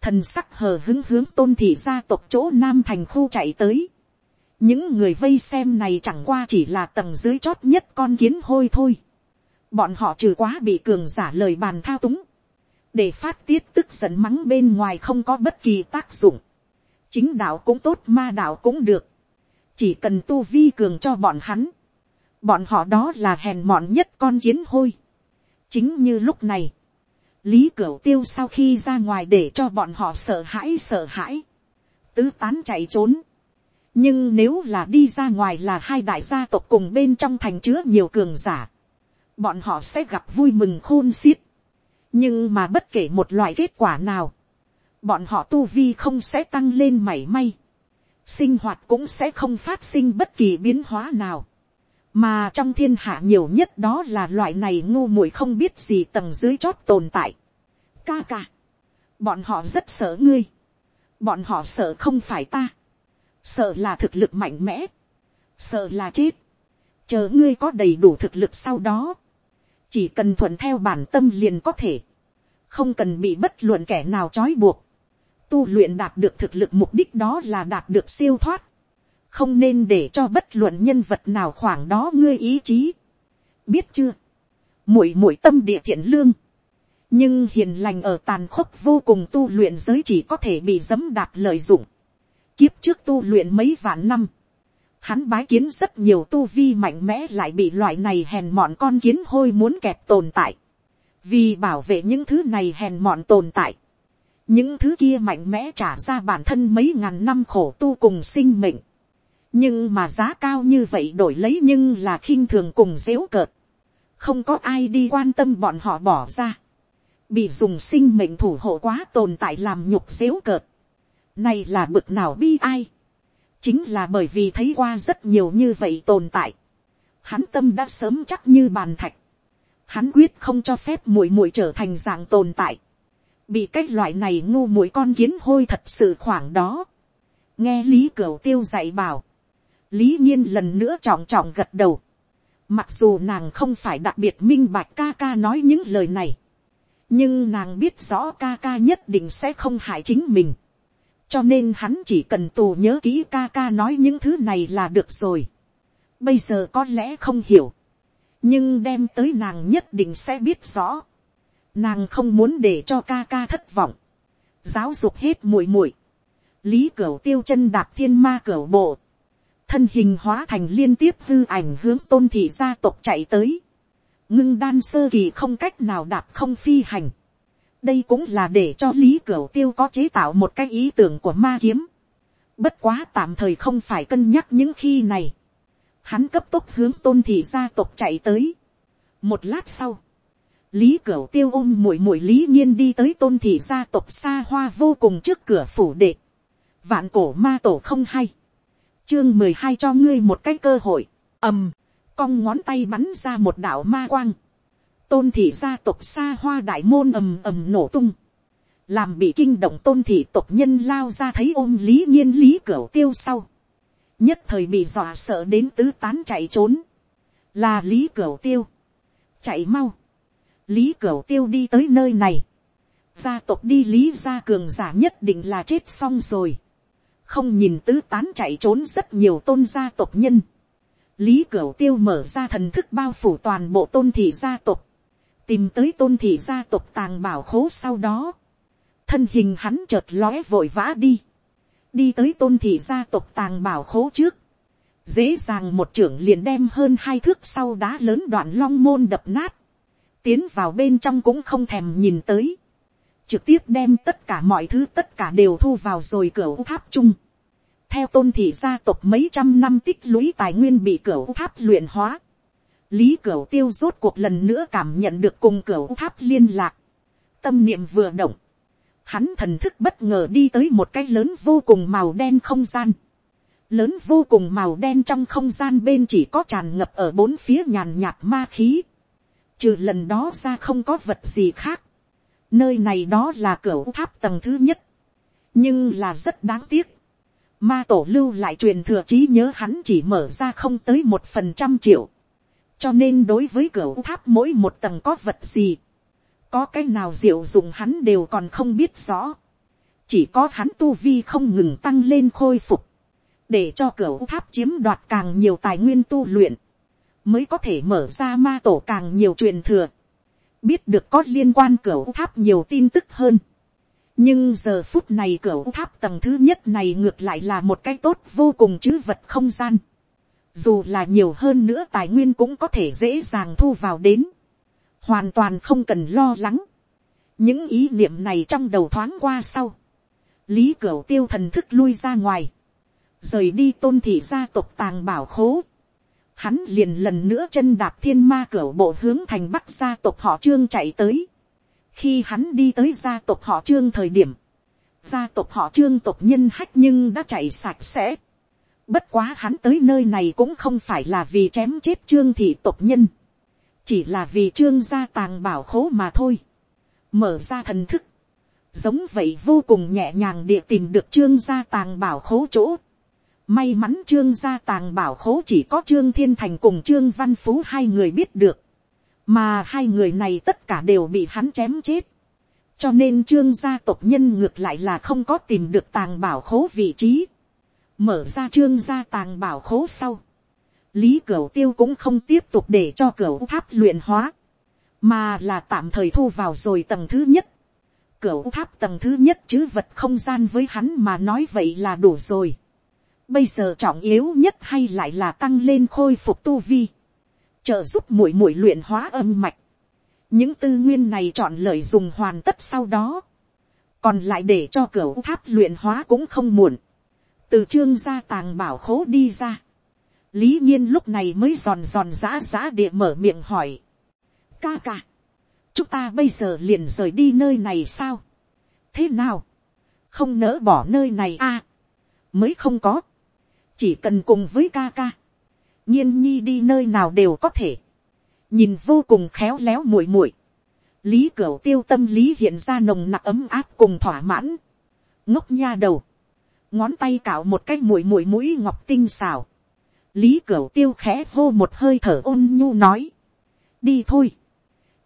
thần sắc hờ hứng hướng tôn thị gia tộc chỗ nam thành khu chạy tới. những người vây xem này chẳng qua chỉ là tầng dưới chót nhất con kiến hôi thôi. bọn họ trừ quá bị cường giả lời bàn thao túng. để phát tiết tức giận mắng bên ngoài không có bất kỳ tác dụng. chính đạo cũng tốt, ma đạo cũng được chỉ cần tu vi cường cho bọn hắn. bọn họ đó là hèn mọn nhất con kiến hôi. chính như lúc này lý cửu tiêu sau khi ra ngoài để cho bọn họ sợ hãi sợ hãi, tứ tán chạy trốn. nhưng nếu là đi ra ngoài là hai đại gia tộc cùng bên trong thành chứa nhiều cường giả, bọn họ sẽ gặp vui mừng khôn xiết. nhưng mà bất kể một loại kết quả nào, bọn họ tu vi không sẽ tăng lên mảy may, sinh hoạt cũng sẽ không phát sinh bất kỳ biến hóa nào. Mà trong thiên hạ nhiều nhất đó là loại này ngu muội không biết gì tầng dưới chót tồn tại. ca ca, bọn họ rất sợ ngươi, bọn họ sợ không phải ta, sợ là thực lực mạnh mẽ, sợ là chết, chờ ngươi có đầy đủ thực lực sau đó, chỉ cần thuận theo bản tâm liền có thể, không cần bị bất luận kẻ nào trói buộc, tu luyện đạt được thực lực mục đích đó là đạt được siêu thoát, không nên để cho bất luận nhân vật nào khoảng đó ngươi ý chí. biết chưa, muội muội tâm địa thiện lương, nhưng hiền lành ở tàn khốc vô cùng tu luyện giới chỉ có thể bị dấm đạp lợi dụng. kiếp trước tu luyện mấy vạn năm, hắn bái kiến rất nhiều tu vi mạnh mẽ lại bị loại này hèn mọn con kiến hôi muốn kẹp tồn tại. vì bảo vệ những thứ này hèn mọn tồn tại, những thứ kia mạnh mẽ trả ra bản thân mấy ngàn năm khổ tu cùng sinh mệnh. Nhưng mà giá cao như vậy đổi lấy nhưng là khinh thường cùng dếu cợt, không có ai đi quan tâm bọn họ bỏ ra, bị dùng sinh mệnh thủ hộ quá tồn tại làm nhục dếu cợt, này là bực nào bi ai, chính là bởi vì thấy qua rất nhiều như vậy tồn tại, hắn tâm đã sớm chắc như bàn thạch, hắn quyết không cho phép muội muội trở thành dạng tồn tại, bị cái loại này ngu mũi con kiến hôi thật sự khoảng đó, nghe lý cửu tiêu dạy bảo, lý nhiên lần nữa trọng trọng gật đầu, Mặc dù nàng không phải đặc biệt minh bạch ca ca nói những lời này. Nhưng nàng biết rõ ca ca nhất định sẽ không hại chính mình. Cho nên hắn chỉ cần tù nhớ kỹ ca ca nói những thứ này là được rồi. Bây giờ có lẽ không hiểu. Nhưng đem tới nàng nhất định sẽ biết rõ. Nàng không muốn để cho ca ca thất vọng. Giáo dục hết muội muội. Lý cửu tiêu chân đạp thiên ma cửu bộ. Thân hình hóa thành liên tiếp hư ảnh hướng tôn thị gia tộc chạy tới, ngưng đan sơ kỳ không cách nào đạp không phi hành, đây cũng là để cho lý cửu tiêu có chế tạo một cái ý tưởng của ma kiếm, bất quá tạm thời không phải cân nhắc những khi này, hắn cấp tốc hướng tôn thị gia tộc chạy tới, một lát sau, lý cửu tiêu ôm muội muội lý nhiên đi tới tôn thị gia tộc xa hoa vô cùng trước cửa phủ đệ, vạn cổ ma tổ không hay, chương mười hai cho ngươi một cái cơ hội, ầm, cong ngón tay bắn ra một đạo ma quang, tôn thị gia tộc xa hoa đại môn ầm ầm nổ tung, làm bị kinh động tôn thị tộc nhân lao ra thấy ôm lý nhiên lý cửu tiêu sau, nhất thời bị dọa sợ đến tứ tán chạy trốn, là lý cửu tiêu, chạy mau, lý cửa tiêu đi tới nơi này, gia tộc đi lý gia cường giả nhất định là chết xong rồi, không nhìn tứ tán chạy trốn rất nhiều tôn gia tộc nhân. lý cửu tiêu mở ra thần thức bao phủ toàn bộ tôn thị gia tộc, tìm tới tôn thị gia tộc tàng bảo khố sau đó, thân hình hắn chợt lóe vội vã đi, đi tới tôn thị gia tộc tàng bảo khố trước, dễ dàng một trưởng liền đem hơn hai thước sau đá lớn đoạn long môn đập nát, tiến vào bên trong cũng không thèm nhìn tới, trực tiếp đem tất cả mọi thứ tất cả đều thu vào rồi cửa tháp chung. theo tôn thị gia tộc mấy trăm năm tích lũy tài nguyên bị cửa tháp luyện hóa. lý cửa tiêu rốt cuộc lần nữa cảm nhận được cùng cửa tháp liên lạc. tâm niệm vừa động. hắn thần thức bất ngờ đi tới một cái lớn vô cùng màu đen không gian. lớn vô cùng màu đen trong không gian bên chỉ có tràn ngập ở bốn phía nhàn nhạt ma khí trừ lần đó ra không có vật gì khác Nơi này đó là cửa tháp tầng thứ nhất. Nhưng là rất đáng tiếc. Ma tổ lưu lại truyền thừa trí nhớ hắn chỉ mở ra không tới một phần trăm triệu. Cho nên đối với cửa tháp mỗi một tầng có vật gì. Có cái nào diệu dùng hắn đều còn không biết rõ. Chỉ có hắn tu vi không ngừng tăng lên khôi phục. Để cho cửa tháp chiếm đoạt càng nhiều tài nguyên tu luyện. Mới có thể mở ra ma tổ càng nhiều truyền thừa biết được có liên quan cửa tháp nhiều tin tức hơn. nhưng giờ phút này cửa tháp tầng thứ nhất này ngược lại là một cái tốt vô cùng chứ vật không gian. dù là nhiều hơn nữa tài nguyên cũng có thể dễ dàng thu vào đến. hoàn toàn không cần lo lắng. những ý niệm này trong đầu thoáng qua sau. lý cửa tiêu thần thức lui ra ngoài. rời đi tôn thị gia tộc tàng bảo khố hắn liền lần nữa chân đạp thiên ma cửa bộ hướng thành bắc gia tộc họ trương chạy tới. khi hắn đi tới gia tộc họ trương thời điểm, gia tộc họ trương tộc nhân hách nhưng đã chạy sạch sẽ. bất quá hắn tới nơi này cũng không phải là vì chém chết trương thị tộc nhân, chỉ là vì trương gia tàng bảo khố mà thôi. mở ra thần thức, giống vậy vô cùng nhẹ nhàng địa tìm được trương gia tàng bảo khố chỗ May mắn trương gia tàng bảo khố chỉ có trương thiên thành cùng trương văn phú hai người biết được. Mà hai người này tất cả đều bị hắn chém chết. Cho nên trương gia tộc nhân ngược lại là không có tìm được tàng bảo khố vị trí. Mở ra trương gia tàng bảo khố sau. Lý Cửu Tiêu cũng không tiếp tục để cho Cửu Tháp luyện hóa, mà là tạm thời thu vào rồi tầng thứ nhất. Cửu Tháp tầng thứ nhất chứ vật không gian với hắn mà nói vậy là đủ rồi. Bây giờ trọng yếu nhất hay lại là tăng lên khôi phục tu vi. Trợ giúp mũi mũi luyện hóa âm mạch. Những tư nguyên này chọn lời dùng hoàn tất sau đó. Còn lại để cho cửa tháp luyện hóa cũng không muộn. Từ trương gia tàng bảo khố đi ra. Lý nhiên lúc này mới giòn giòn giã giã địa mở miệng hỏi. Ca ca. Chúng ta bây giờ liền rời đi nơi này sao? Thế nào? Không nỡ bỏ nơi này à? Mới không có chỉ cần cùng với ca ca, nhiên nhi đi nơi nào đều có thể, nhìn vô cùng khéo léo muội muội, lý cửu tiêu tâm lý hiện ra nồng nặc ấm áp cùng thỏa mãn, ngốc nha đầu, ngón tay cạo một cái muội muội mũi ngọc tinh xào, lý cửu tiêu khẽ hô một hơi thở ôn nhu nói, đi thôi,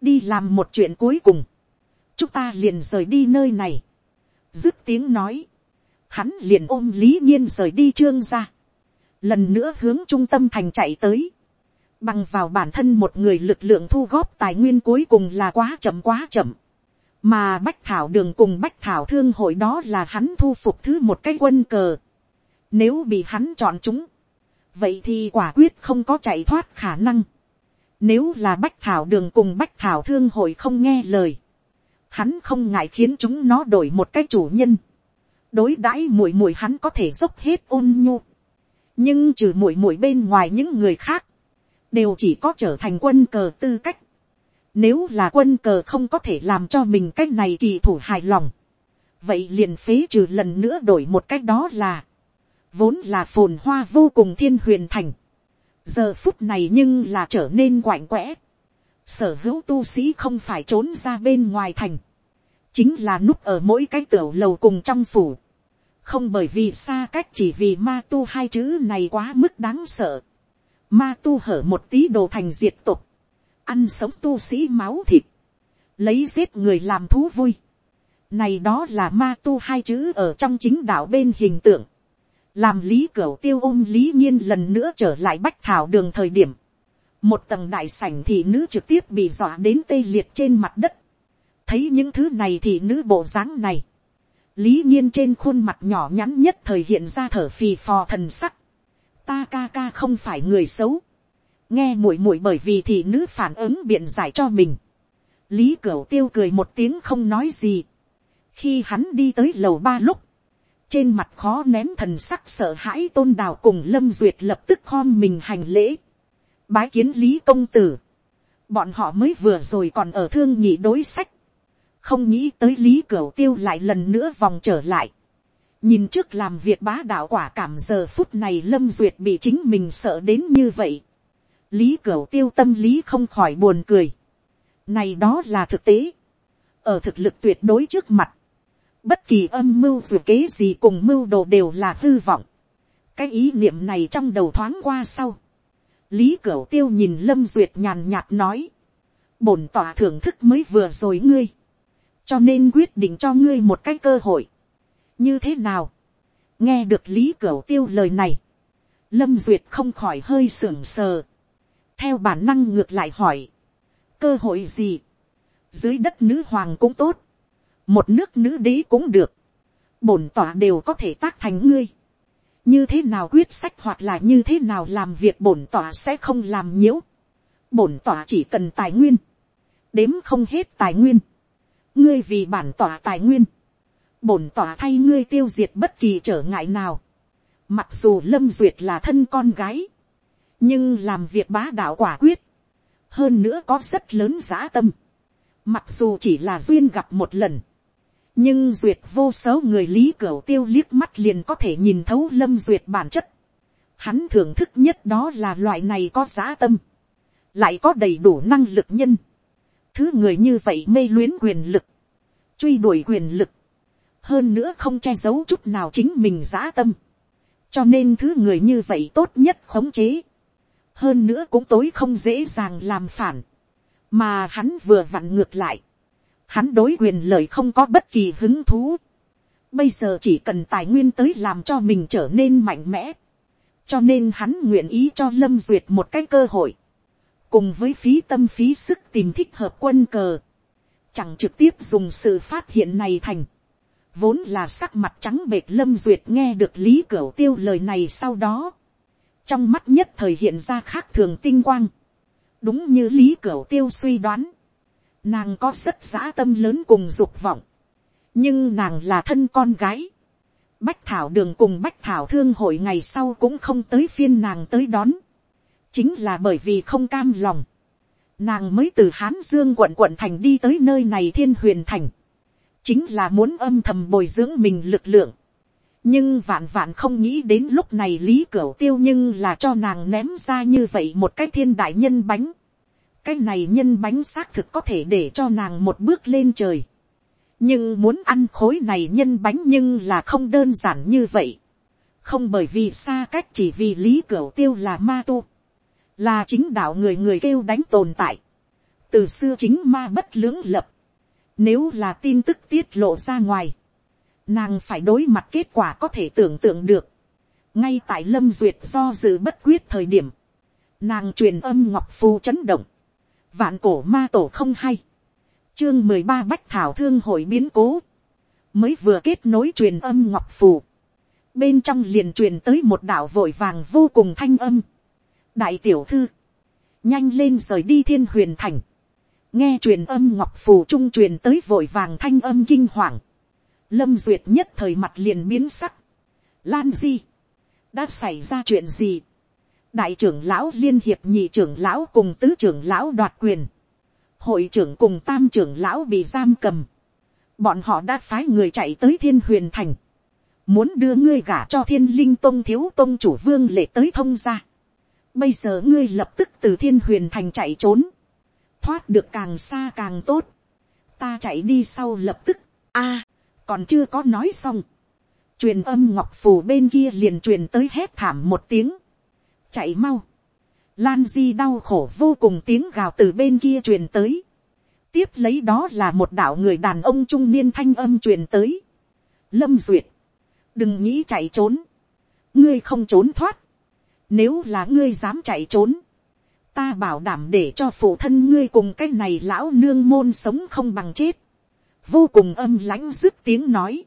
đi làm một chuyện cuối cùng, chúng ta liền rời đi nơi này, dứt tiếng nói, hắn liền ôm lý nhiên rời đi trương ra, lần nữa hướng trung tâm thành chạy tới, bằng vào bản thân một người lực lượng thu góp tài nguyên cuối cùng là quá chậm quá chậm, mà bách thảo đường cùng bách thảo thương hội đó là hắn thu phục thứ một cái quân cờ, nếu bị hắn chọn chúng, vậy thì quả quyết không có chạy thoát khả năng. Nếu là bách thảo đường cùng bách thảo thương hội không nghe lời, hắn không ngại khiến chúng nó đổi một cái chủ nhân. đối đãi mùi mùi hắn có thể dốc hết ôn nhu nhưng trừ muội muội bên ngoài những người khác, đều chỉ có trở thành quân cờ tư cách. Nếu là quân cờ không có thể làm cho mình cách này kỳ thủ hài lòng. Vậy liền phế trừ lần nữa đổi một cách đó là vốn là phồn hoa vô cùng thiên huyền thành, giờ phút này nhưng là trở nên quạnh quẽ, sở hữu tu sĩ không phải trốn ra bên ngoài thành, chính là núp ở mỗi cái tiểu lầu cùng trong phủ, không bởi vì xa cách chỉ vì ma tu hai chữ này quá mức đáng sợ, ma tu hở một tí đồ thành diệt tục, ăn sống tu sĩ máu thịt, lấy giết người làm thú vui, này đó là ma tu hai chữ ở trong chính đạo bên hình tượng, làm lý cửu tiêu ôm lý nhiên lần nữa trở lại bách thảo đường thời điểm, một tầng đại sảnh thị nữ trực tiếp bị dọa đến tê liệt trên mặt đất, thấy những thứ này thị nữ bộ dáng này, lý nhiên trên khuôn mặt nhỏ nhắn nhất thời hiện ra thở phì phò thần sắc, ta ca ca không phải người xấu, nghe muội muội bởi vì thị nữ phản ứng biện giải cho mình, lý cửu tiêu cười một tiếng không nói gì, khi hắn đi tới lầu ba lúc, trên mặt khó nén thần sắc sợ hãi tôn đào cùng lâm duyệt lập tức khom mình hành lễ, bái kiến lý công tử, bọn họ mới vừa rồi còn ở thương nhị đối sách, không nghĩ tới lý cửu tiêu lại lần nữa vòng trở lại, nhìn trước làm việc bá đạo quả cảm giờ phút này lâm duyệt bị chính mình sợ đến như vậy, lý cửu tiêu tâm lý không khỏi buồn cười, này đó là thực tế, ở thực lực tuyệt đối trước mặt, bất kỳ âm mưu dù kế gì cùng mưu đồ đều là hư vọng. cái ý niệm này trong đầu thoáng qua sau. lý cửu tiêu nhìn lâm duyệt nhàn nhạt nói. bổn tỏa thưởng thức mới vừa rồi ngươi cho nên quyết định cho ngươi một cái cơ hội. như thế nào. nghe được lý cửu tiêu lời này. lâm duyệt không khỏi hơi sưởng sờ. theo bản năng ngược lại hỏi. cơ hội gì. dưới đất nữ hoàng cũng tốt một nước nữ đế cũng được, bổn tỏa đều có thể tác thành ngươi, như thế nào quyết sách hoặc là như thế nào làm việc bổn tỏa sẽ không làm nhiễu, bổn tỏa chỉ cần tài nguyên, đếm không hết tài nguyên, ngươi vì bản tỏa tài nguyên, bổn tỏa thay ngươi tiêu diệt bất kỳ trở ngại nào, mặc dù lâm duyệt là thân con gái, nhưng làm việc bá đạo quả quyết, hơn nữa có rất lớn giá tâm, mặc dù chỉ là duyên gặp một lần, nhưng duyệt vô số người lý cửu tiêu liếc mắt liền có thể nhìn thấu lâm duyệt bản chất. Hắn thưởng thức nhất đó là loại này có giá tâm, lại có đầy đủ năng lực nhân. Thứ người như vậy mê luyến quyền lực, truy đuổi quyền lực, hơn nữa không che giấu chút nào chính mình giã tâm. cho nên thứ người như vậy tốt nhất khống chế. hơn nữa cũng tối không dễ dàng làm phản, mà hắn vừa vặn ngược lại hắn đối quyền lợi không có bất kỳ hứng thú. Bây giờ chỉ cần tài nguyên tới làm cho mình trở nên mạnh mẽ. Cho nên hắn nguyện ý cho Lâm Duyệt một cái cơ hội. Cùng với phí tâm phí sức tìm thích hợp quân cờ. Chẳng trực tiếp dùng sự phát hiện này thành. Vốn là sắc mặt trắng bệt Lâm Duyệt nghe được Lý Cửu Tiêu lời này sau đó. Trong mắt nhất thời hiện ra khác thường tinh quang. Đúng như Lý Cửu Tiêu suy đoán Nàng có rất dã tâm lớn cùng dục vọng. Nhưng nàng là thân con gái. Bách thảo đường cùng bách thảo thương hội ngày sau cũng không tới phiên nàng tới đón. Chính là bởi vì không cam lòng. Nàng mới từ Hán Dương quận quận thành đi tới nơi này thiên huyền thành. Chính là muốn âm thầm bồi dưỡng mình lực lượng. Nhưng vạn vạn không nghĩ đến lúc này Lý Cửu Tiêu nhưng là cho nàng ném ra như vậy một cái thiên đại nhân bánh cái này nhân bánh xác thực có thể để cho nàng một bước lên trời. nhưng muốn ăn khối này nhân bánh nhưng là không đơn giản như vậy. không bởi vì xa cách chỉ vì lý cửu tiêu là ma tu, là chính đạo người người kêu đánh tồn tại, từ xưa chính ma bất lưỡng lập, nếu là tin tức tiết lộ ra ngoài, nàng phải đối mặt kết quả có thể tưởng tượng được, ngay tại lâm duyệt do dự bất quyết thời điểm, nàng truyền âm ngọc phù chấn động, vạn cổ ma tổ không hay, chương mười ba bách thảo thương hội biến cố, mới vừa kết nối truyền âm ngọc phù, bên trong liền truyền tới một đạo vội vàng vô cùng thanh âm đại tiểu thư, nhanh lên rời đi thiên huyền thành, nghe truyền âm ngọc phù trung truyền tới vội vàng thanh âm kinh hoàng, lâm duyệt nhất thời mặt liền biến sắc, lan di, đã xảy ra chuyện gì, đại trưởng lão liên hiệp nhị trưởng lão cùng tứ trưởng lão đoạt quyền, hội trưởng cùng tam trưởng lão bị giam cầm, bọn họ đã phái người chạy tới thiên huyền thành, muốn đưa ngươi gả cho thiên linh tông thiếu tông chủ vương lệ tới thông gia. Bây giờ ngươi lập tức từ thiên huyền thành chạy trốn, thoát được càng xa càng tốt. Ta chạy đi sau lập tức, a, còn chưa có nói xong. truyền âm ngọc phù bên kia liền truyền tới hét thảm một tiếng. chạy mau. Lan di đau khổ vô cùng tiếng gào từ bên kia truyền tới. tiếp lấy đó là một đạo người đàn ông trung niên thanh âm truyền tới. lâm duyệt đừng nghĩ chạy trốn, ngươi không trốn thoát, nếu là ngươi dám chạy trốn, ta bảo đảm để cho phụ thân ngươi cùng cái này lão nương môn sống không bằng chết, vô cùng âm lãnh dứt tiếng nói,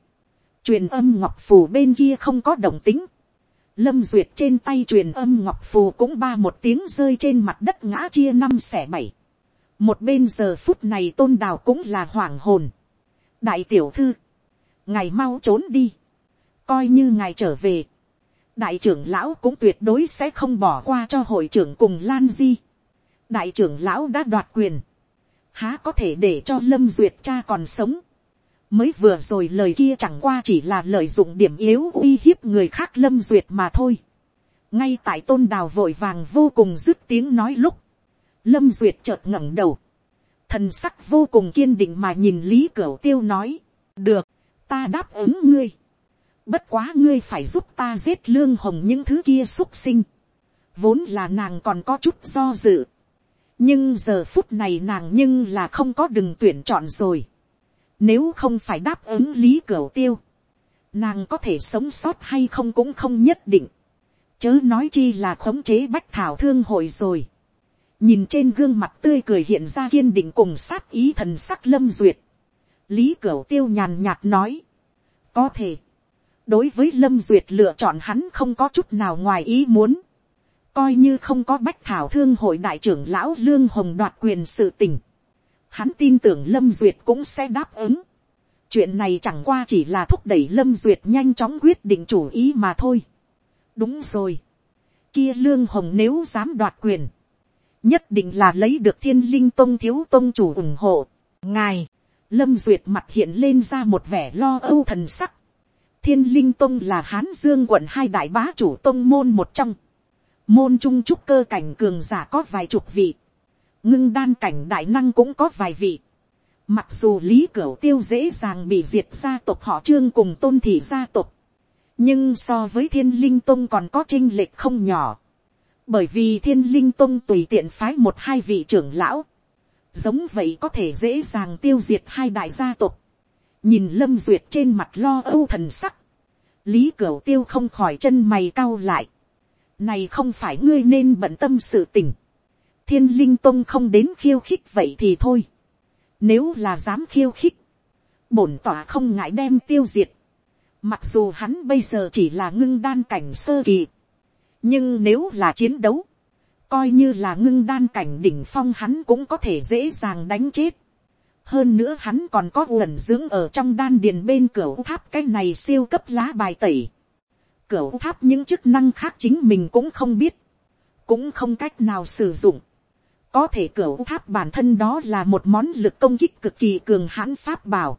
truyền âm ngọc phù bên kia không có động tính, lâm duyệt trên tay truyền âm ngọc phù cũng ba một tiếng rơi trên mặt đất ngã chia năm xẻ bảy, một bên giờ phút này tôn đào cũng là hoảng hồn, đại tiểu thư, ngày mau trốn đi, coi như ngài trở về, đại trưởng lão cũng tuyệt đối sẽ không bỏ qua cho hội trưởng cùng lan di. đại trưởng lão đã đoạt quyền, há có thể để cho lâm duyệt cha còn sống. mới vừa rồi lời kia chẳng qua chỉ là lợi dụng điểm yếu uy hiếp người khác lâm duyệt mà thôi. ngay tại tôn đào vội vàng vô cùng dứt tiếng nói lúc, lâm duyệt chợt ngẩng đầu, thần sắc vô cùng kiên định mà nhìn lý cửu tiêu nói, được, ta đáp ứng ngươi Bất quá ngươi phải giúp ta giết lương hồng những thứ kia xúc sinh. Vốn là nàng còn có chút do dự. Nhưng giờ phút này nàng nhưng là không có đừng tuyển chọn rồi. Nếu không phải đáp ứng lý cửu tiêu. Nàng có thể sống sót hay không cũng không nhất định. Chớ nói chi là khống chế bách thảo thương hội rồi. Nhìn trên gương mặt tươi cười hiện ra kiên định cùng sát ý thần sắc lâm duyệt. Lý cửu tiêu nhàn nhạt nói. Có thể đối với lâm duyệt lựa chọn hắn không có chút nào ngoài ý muốn. coi như không có bách thảo thương hội đại trưởng lão lương hồng đoạt quyền sự tình. hắn tin tưởng lâm duyệt cũng sẽ đáp ứng. chuyện này chẳng qua chỉ là thúc đẩy lâm duyệt nhanh chóng quyết định chủ ý mà thôi. đúng rồi. kia lương hồng nếu dám đoạt quyền, nhất định là lấy được thiên linh Tông thiếu tông chủ ủng hộ. ngài, lâm duyệt mặt hiện lên ra một vẻ lo âu thần sắc thiên linh tông là hán dương quận hai đại bá chủ tông môn một trong. môn trung trúc cơ cảnh cường giả có vài chục vị. ngưng đan cảnh đại năng cũng có vài vị. mặc dù lý cửu tiêu dễ dàng bị diệt gia tộc họ trương cùng tôn thị gia tộc. nhưng so với thiên linh tông còn có trinh lệch không nhỏ. bởi vì thiên linh tông tùy tiện phái một hai vị trưởng lão. giống vậy có thể dễ dàng tiêu diệt hai đại gia tộc nhìn lâm duyệt trên mặt lo âu thần sắc, lý cửu tiêu không khỏi chân mày cau lại. này không phải ngươi nên bận tâm sự tình. thiên linh tông không đến khiêu khích vậy thì thôi. nếu là dám khiêu khích, bổn tỏa không ngại đem tiêu diệt. mặc dù hắn bây giờ chỉ là ngưng đan cảnh sơ kỳ. nhưng nếu là chiến đấu, coi như là ngưng đan cảnh đỉnh phong hắn cũng có thể dễ dàng đánh chết hơn nữa hắn còn có uẩn dưỡng ở trong đan điền bên cửa tháp cái này siêu cấp lá bài tẩy. Cửa tháp những chức năng khác chính mình cũng không biết, cũng không cách nào sử dụng. Có thể cửa tháp bản thân đó là một món lực công kích cực kỳ cường hãn pháp bảo.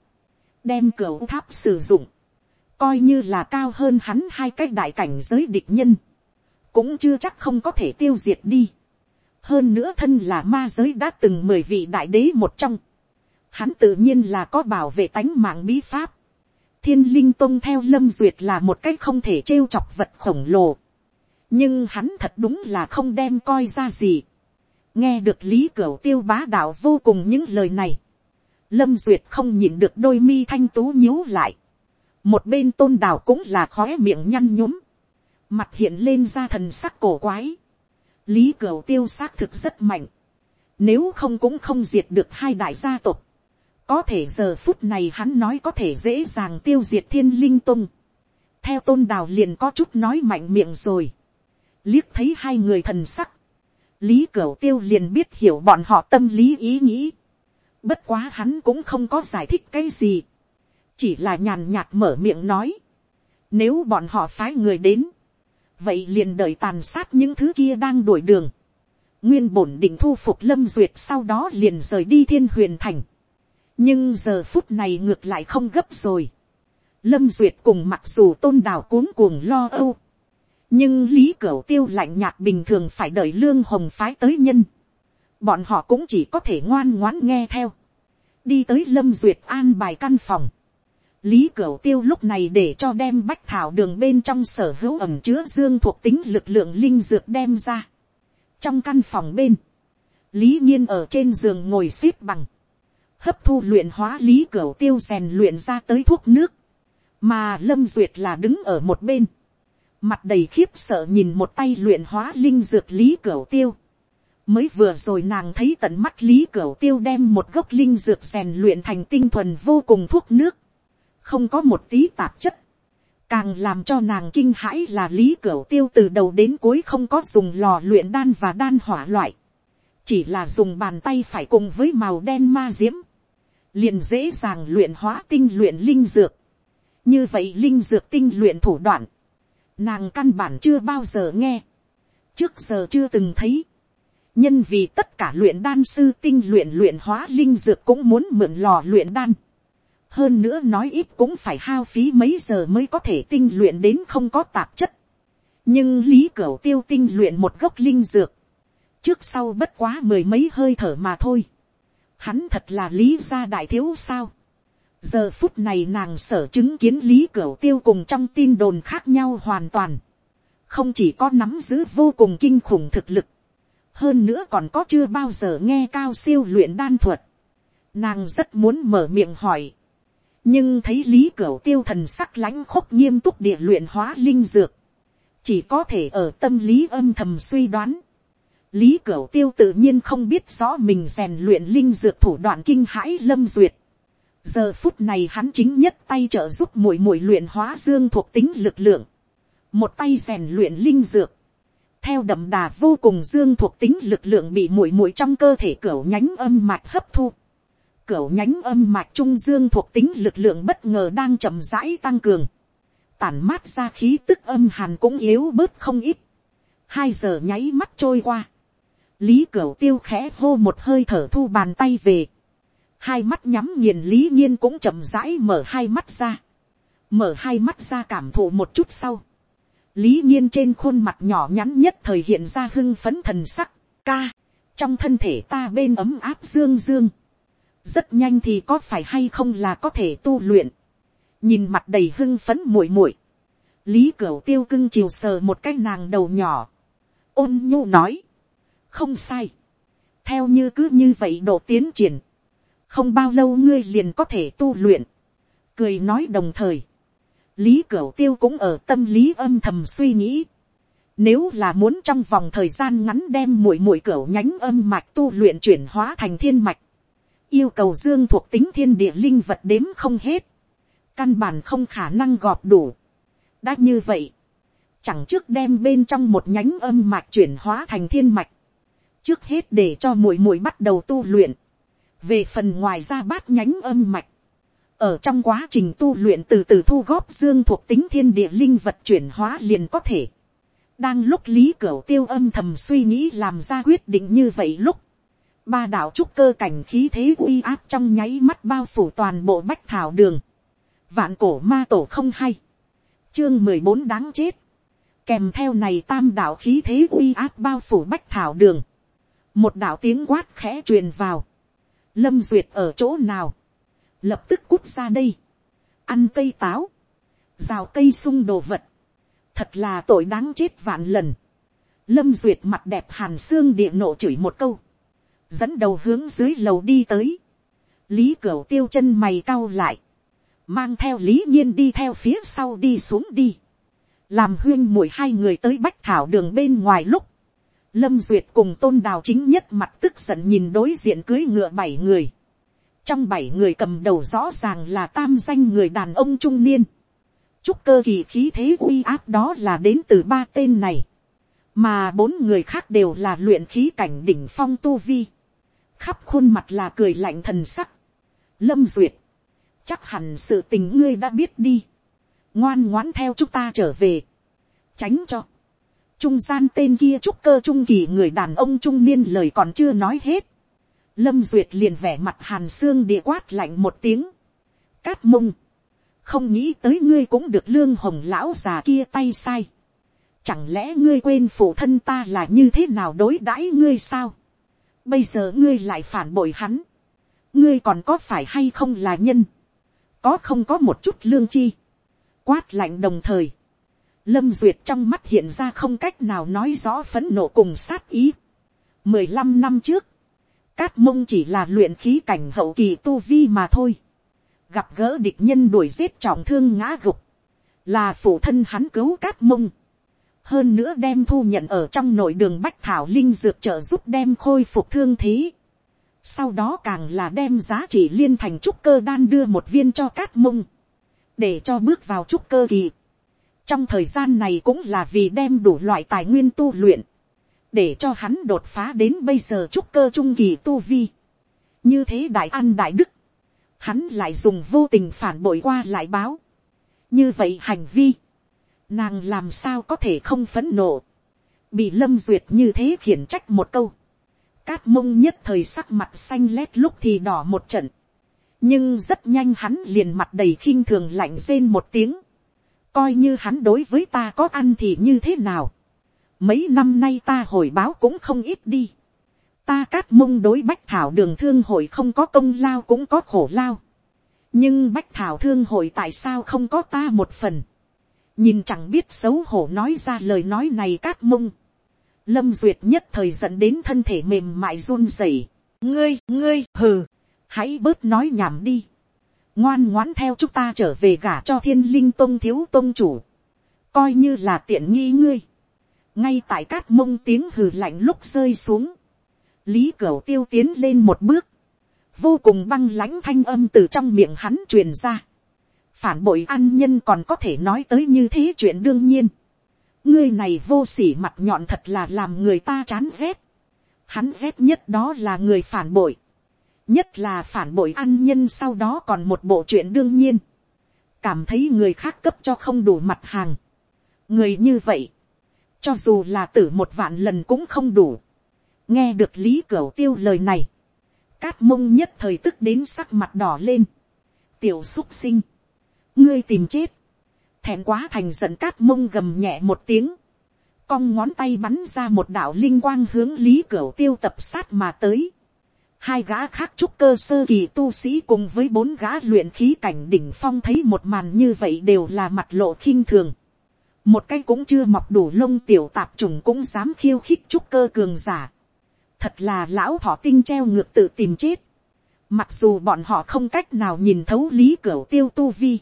Đem cửa tháp sử dụng, coi như là cao hơn hắn hai cái đại cảnh giới địch nhân. Cũng chưa chắc không có thể tiêu diệt đi. Hơn nữa thân là ma giới đã từng mười vị đại đế một trong hắn tự nhiên là có bảo vệ tánh mạng bí pháp. thiên linh tôn theo lâm duyệt là một cách không thể trêu chọc vật khổng lồ. nhưng hắn thật đúng là không đem coi ra gì. nghe được lý cửu tiêu bá đạo vô cùng những lời này. lâm duyệt không nhìn được đôi mi thanh tú nhíu lại. một bên tôn đào cũng là khóe miệng nhăn nhúm. mặt hiện lên ra thần sắc cổ quái. lý cửu tiêu xác thực rất mạnh. nếu không cũng không diệt được hai đại gia tộc có thể giờ phút này hắn nói có thể dễ dàng tiêu diệt thiên linh tung. theo tôn đào liền có chút nói mạnh miệng rồi. liếc thấy hai người thần sắc. lý cửu tiêu liền biết hiểu bọn họ tâm lý ý nghĩ. bất quá hắn cũng không có giải thích cái gì. chỉ là nhàn nhạt mở miệng nói. nếu bọn họ phái người đến, vậy liền đợi tàn sát những thứ kia đang đuổi đường. nguyên bổn định thu phục lâm duyệt sau đó liền rời đi thiên huyền thành nhưng giờ phút này ngược lại không gấp rồi. lâm duyệt cùng mặc dù tôn đào cuống cuồng lo âu, nhưng lý cửu tiêu lạnh nhạt bình thường phải đợi lương hồng phái tới nhân. bọn họ cũng chỉ có thể ngoan ngoãn nghe theo. đi tới lâm duyệt an bài căn phòng. lý cửu tiêu lúc này để cho đem bách thảo đường bên trong sở hữu ẩm chứa dương thuộc tính lực lượng linh dược đem ra. trong căn phòng bên, lý nhiên ở trên giường ngồi xếp bằng hấp thu luyện hóa lý cửa tiêu rèn luyện ra tới thuốc nước, mà lâm duyệt là đứng ở một bên, mặt đầy khiếp sợ nhìn một tay luyện hóa linh dược lý cửa tiêu, mới vừa rồi nàng thấy tận mắt lý cửa tiêu đem một gốc linh dược rèn luyện thành tinh thuần vô cùng thuốc nước, không có một tí tạp chất, càng làm cho nàng kinh hãi là lý cửa tiêu từ đầu đến cuối không có dùng lò luyện đan và đan hỏa loại, chỉ là dùng bàn tay phải cùng với màu đen ma diễm, liền dễ dàng luyện hóa tinh luyện linh dược. như vậy linh dược tinh luyện thủ đoạn, nàng căn bản chưa bao giờ nghe, trước giờ chưa từng thấy. nhân vì tất cả luyện đan sư tinh luyện luyện hóa linh dược cũng muốn mượn lò luyện đan. hơn nữa nói ít cũng phải hao phí mấy giờ mới có thể tinh luyện đến không có tạp chất. nhưng lý cửu tiêu tinh luyện một gốc linh dược, trước sau bất quá mười mấy hơi thở mà thôi hắn thật là lý gia đại thiếu sao. giờ phút này nàng sở chứng kiến lý cửu tiêu cùng trong tin đồn khác nhau hoàn toàn. không chỉ có nắm giữ vô cùng kinh khủng thực lực. hơn nữa còn có chưa bao giờ nghe cao siêu luyện đan thuật. nàng rất muốn mở miệng hỏi. nhưng thấy lý cửu tiêu thần sắc lãnh khúc nghiêm túc địa luyện hóa linh dược. chỉ có thể ở tâm lý âm thầm suy đoán Lý Cửu Tiêu tự nhiên không biết rõ mình rèn luyện linh dược thủ đoạn kinh hãi lâm duyệt. Giờ phút này hắn chính nhất tay trợ giúp muội muội luyện hóa dương thuộc tính lực lượng. Một tay rèn luyện linh dược. Theo đậm đà vô cùng dương thuộc tính lực lượng bị muội muội trong cơ thể cửu nhánh âm mạch hấp thu. Cửu nhánh âm mạch trung dương thuộc tính lực lượng bất ngờ đang chậm rãi tăng cường. Tản mát ra khí tức âm hàn cũng yếu bớt không ít. Hai giờ nháy mắt trôi qua lý cửu tiêu khẽ hô một hơi thở thu bàn tay về. hai mắt nhắm nghiền lý nhiên cũng chậm rãi mở hai mắt ra. mở hai mắt ra cảm thụ một chút sau. lý nhiên trên khuôn mặt nhỏ nhắn nhất thời hiện ra hưng phấn thần sắc. ca, trong thân thể ta bên ấm áp dương dương. rất nhanh thì có phải hay không là có thể tu luyện. nhìn mặt đầy hưng phấn muội muội. lý cửu tiêu cưng chiều sờ một cái nàng đầu nhỏ. ôn nhu nói không sai. theo như cứ như vậy độ tiến triển, không bao lâu ngươi liền có thể tu luyện. cười nói đồng thời, lý cửu tiêu cũng ở tâm lý âm thầm suy nghĩ. Nếu là muốn trong vòng thời gian ngắn đem mũi mũi cửu nhánh âm mạch tu luyện chuyển hóa thành thiên mạch. Yêu cầu dương thuộc tính thiên địa linh vật đếm không hết. Căn bản không khả năng gọp đủ. Đã như vậy. Chẳng trước đem bên trong một nhánh âm mạch chuyển hóa thành thiên mạch trước hết để cho muội muội bắt đầu tu luyện. về phần ngoài ra bát nhánh âm mạch, ở trong quá trình tu luyện từ từ thu góp dương thuộc tính thiên địa linh vật chuyển hóa liền có thể. đang lúc lý cửu tiêu âm thầm suy nghĩ làm ra quyết định như vậy lúc, ba đạo trúc cơ cảnh khí thế uy áp trong nháy mắt bao phủ toàn bộ bách thảo đường. vạn cổ ma tổ không hay. chương mười bốn đáng chết. kèm theo này tam đạo khí thế uy áp bao phủ bách thảo đường một đạo tiếng quát khẽ truyền vào, lâm duyệt ở chỗ nào, lập tức cút ra đây, ăn cây táo, rào cây sung đồ vật, thật là tội đáng chết vạn lần. Lâm duyệt mặt đẹp hàn xương địa nộ chửi một câu, dẫn đầu hướng dưới lầu đi tới, lý cửu tiêu chân mày cau lại, mang theo lý nhiên đi theo phía sau đi xuống đi, làm huyên mùi hai người tới bách thảo đường bên ngoài lúc, lâm duyệt cùng tôn đào chính nhất mặt tức giận nhìn đối diện cưới ngựa bảy người, trong bảy người cầm đầu rõ ràng là tam danh người đàn ông trung niên, chúc cơ kỳ khí thế uy áp đó là đến từ ba tên này, mà bốn người khác đều là luyện khí cảnh đỉnh phong tu vi, khắp khuôn mặt là cười lạnh thần sắc, lâm duyệt, chắc hẳn sự tình ngươi đã biết đi, ngoan ngoãn theo chúng ta trở về, tránh cho, trung gian tên kia trúc cơ trung kỳ người đàn ông trung niên lời còn chưa nói hết, lâm duyệt liền vẻ mặt hàn xương địa quát lạnh một tiếng, cát mông, không nghĩ tới ngươi cũng được lương hồng lão già kia tay sai, chẳng lẽ ngươi quên phụ thân ta là như thế nào đối đãi ngươi sao, bây giờ ngươi lại phản bội hắn, ngươi còn có phải hay không là nhân, có không có một chút lương chi, quát lạnh đồng thời, lâm duyệt trong mắt hiện ra không cách nào nói rõ phấn nộ cùng sát ý. mười lăm năm trước, cát mông chỉ là luyện khí cảnh hậu kỳ tu vi mà thôi, gặp gỡ địch nhân đuổi giết trọng thương ngã gục, là phụ thân hắn cứu cát mông, hơn nữa đem thu nhận ở trong nội đường bách thảo linh dược trợ giúp đem khôi phục thương thế. Sau đó càng là đem giá trị liên thành trúc cơ đan đưa một viên cho cát mông. Để cho bước vào trúc cơ kỳ. Trong thời gian này cũng là vì đem đủ loại tài nguyên tu luyện. Để cho hắn đột phá đến bây giờ trúc cơ trung kỳ tu vi. Như thế đại ăn đại đức. Hắn lại dùng vô tình phản bội qua lại báo. Như vậy hành vi. Nàng làm sao có thể không phấn nộ. Bị lâm duyệt như thế khiển trách một câu Cát mông nhất thời sắc mặt xanh lét lúc thì đỏ một trận. Nhưng rất nhanh hắn liền mặt đầy khinh thường lạnh rên một tiếng. Coi như hắn đối với ta có ăn thì như thế nào. Mấy năm nay ta hồi báo cũng không ít đi. Ta cát mông đối bách thảo đường thương hội không có công lao cũng có khổ lao. Nhưng bách thảo thương hội tại sao không có ta một phần. Nhìn chẳng biết xấu hổ nói ra lời nói này cát mông lâm duyệt nhất thời dẫn đến thân thể mềm mại run rẩy. ngươi, ngươi, hừ, hãy bớt nói nhảm đi ngoan ngoãn theo chúng ta trở về gả cho thiên linh tôn thiếu tôn chủ. coi như là tiện nghi ngươi. ngay tại cát mông tiếng hừ lạnh lúc rơi xuống. lý cửu tiêu tiến lên một bước. vô cùng băng lãnh thanh âm từ trong miệng hắn truyền ra. phản bội an nhân còn có thể nói tới như thế chuyện đương nhiên ngươi này vô sỉ mặt nhọn thật là làm người ta chán ghét. Hắn ghét nhất đó là người phản bội. Nhất là phản bội an nhân sau đó còn một bộ chuyện đương nhiên. Cảm thấy người khác cấp cho không đủ mặt hàng. Người như vậy. Cho dù là tử một vạn lần cũng không đủ. Nghe được Lý cửa Tiêu lời này. Cát mông nhất thời tức đến sắc mặt đỏ lên. Tiểu xúc sinh. Ngươi tìm chết thẹn quá thành giận cát mông gầm nhẹ một tiếng, cong ngón tay bắn ra một đạo linh quang hướng lý cửa tiêu tập sát mà tới. Hai gã khác trúc cơ sơ kỳ tu sĩ cùng với bốn gã luyện khí cảnh đỉnh phong thấy một màn như vậy đều là mặt lộ khinh thường. Một cái cũng chưa mọc đủ lông tiểu tạp trùng cũng dám khiêu khích trúc cơ cường giả. Thật là lão thọ tinh treo ngược tự tìm chết. Mặc dù bọn họ không cách nào nhìn thấu lý cửa tiêu tu vi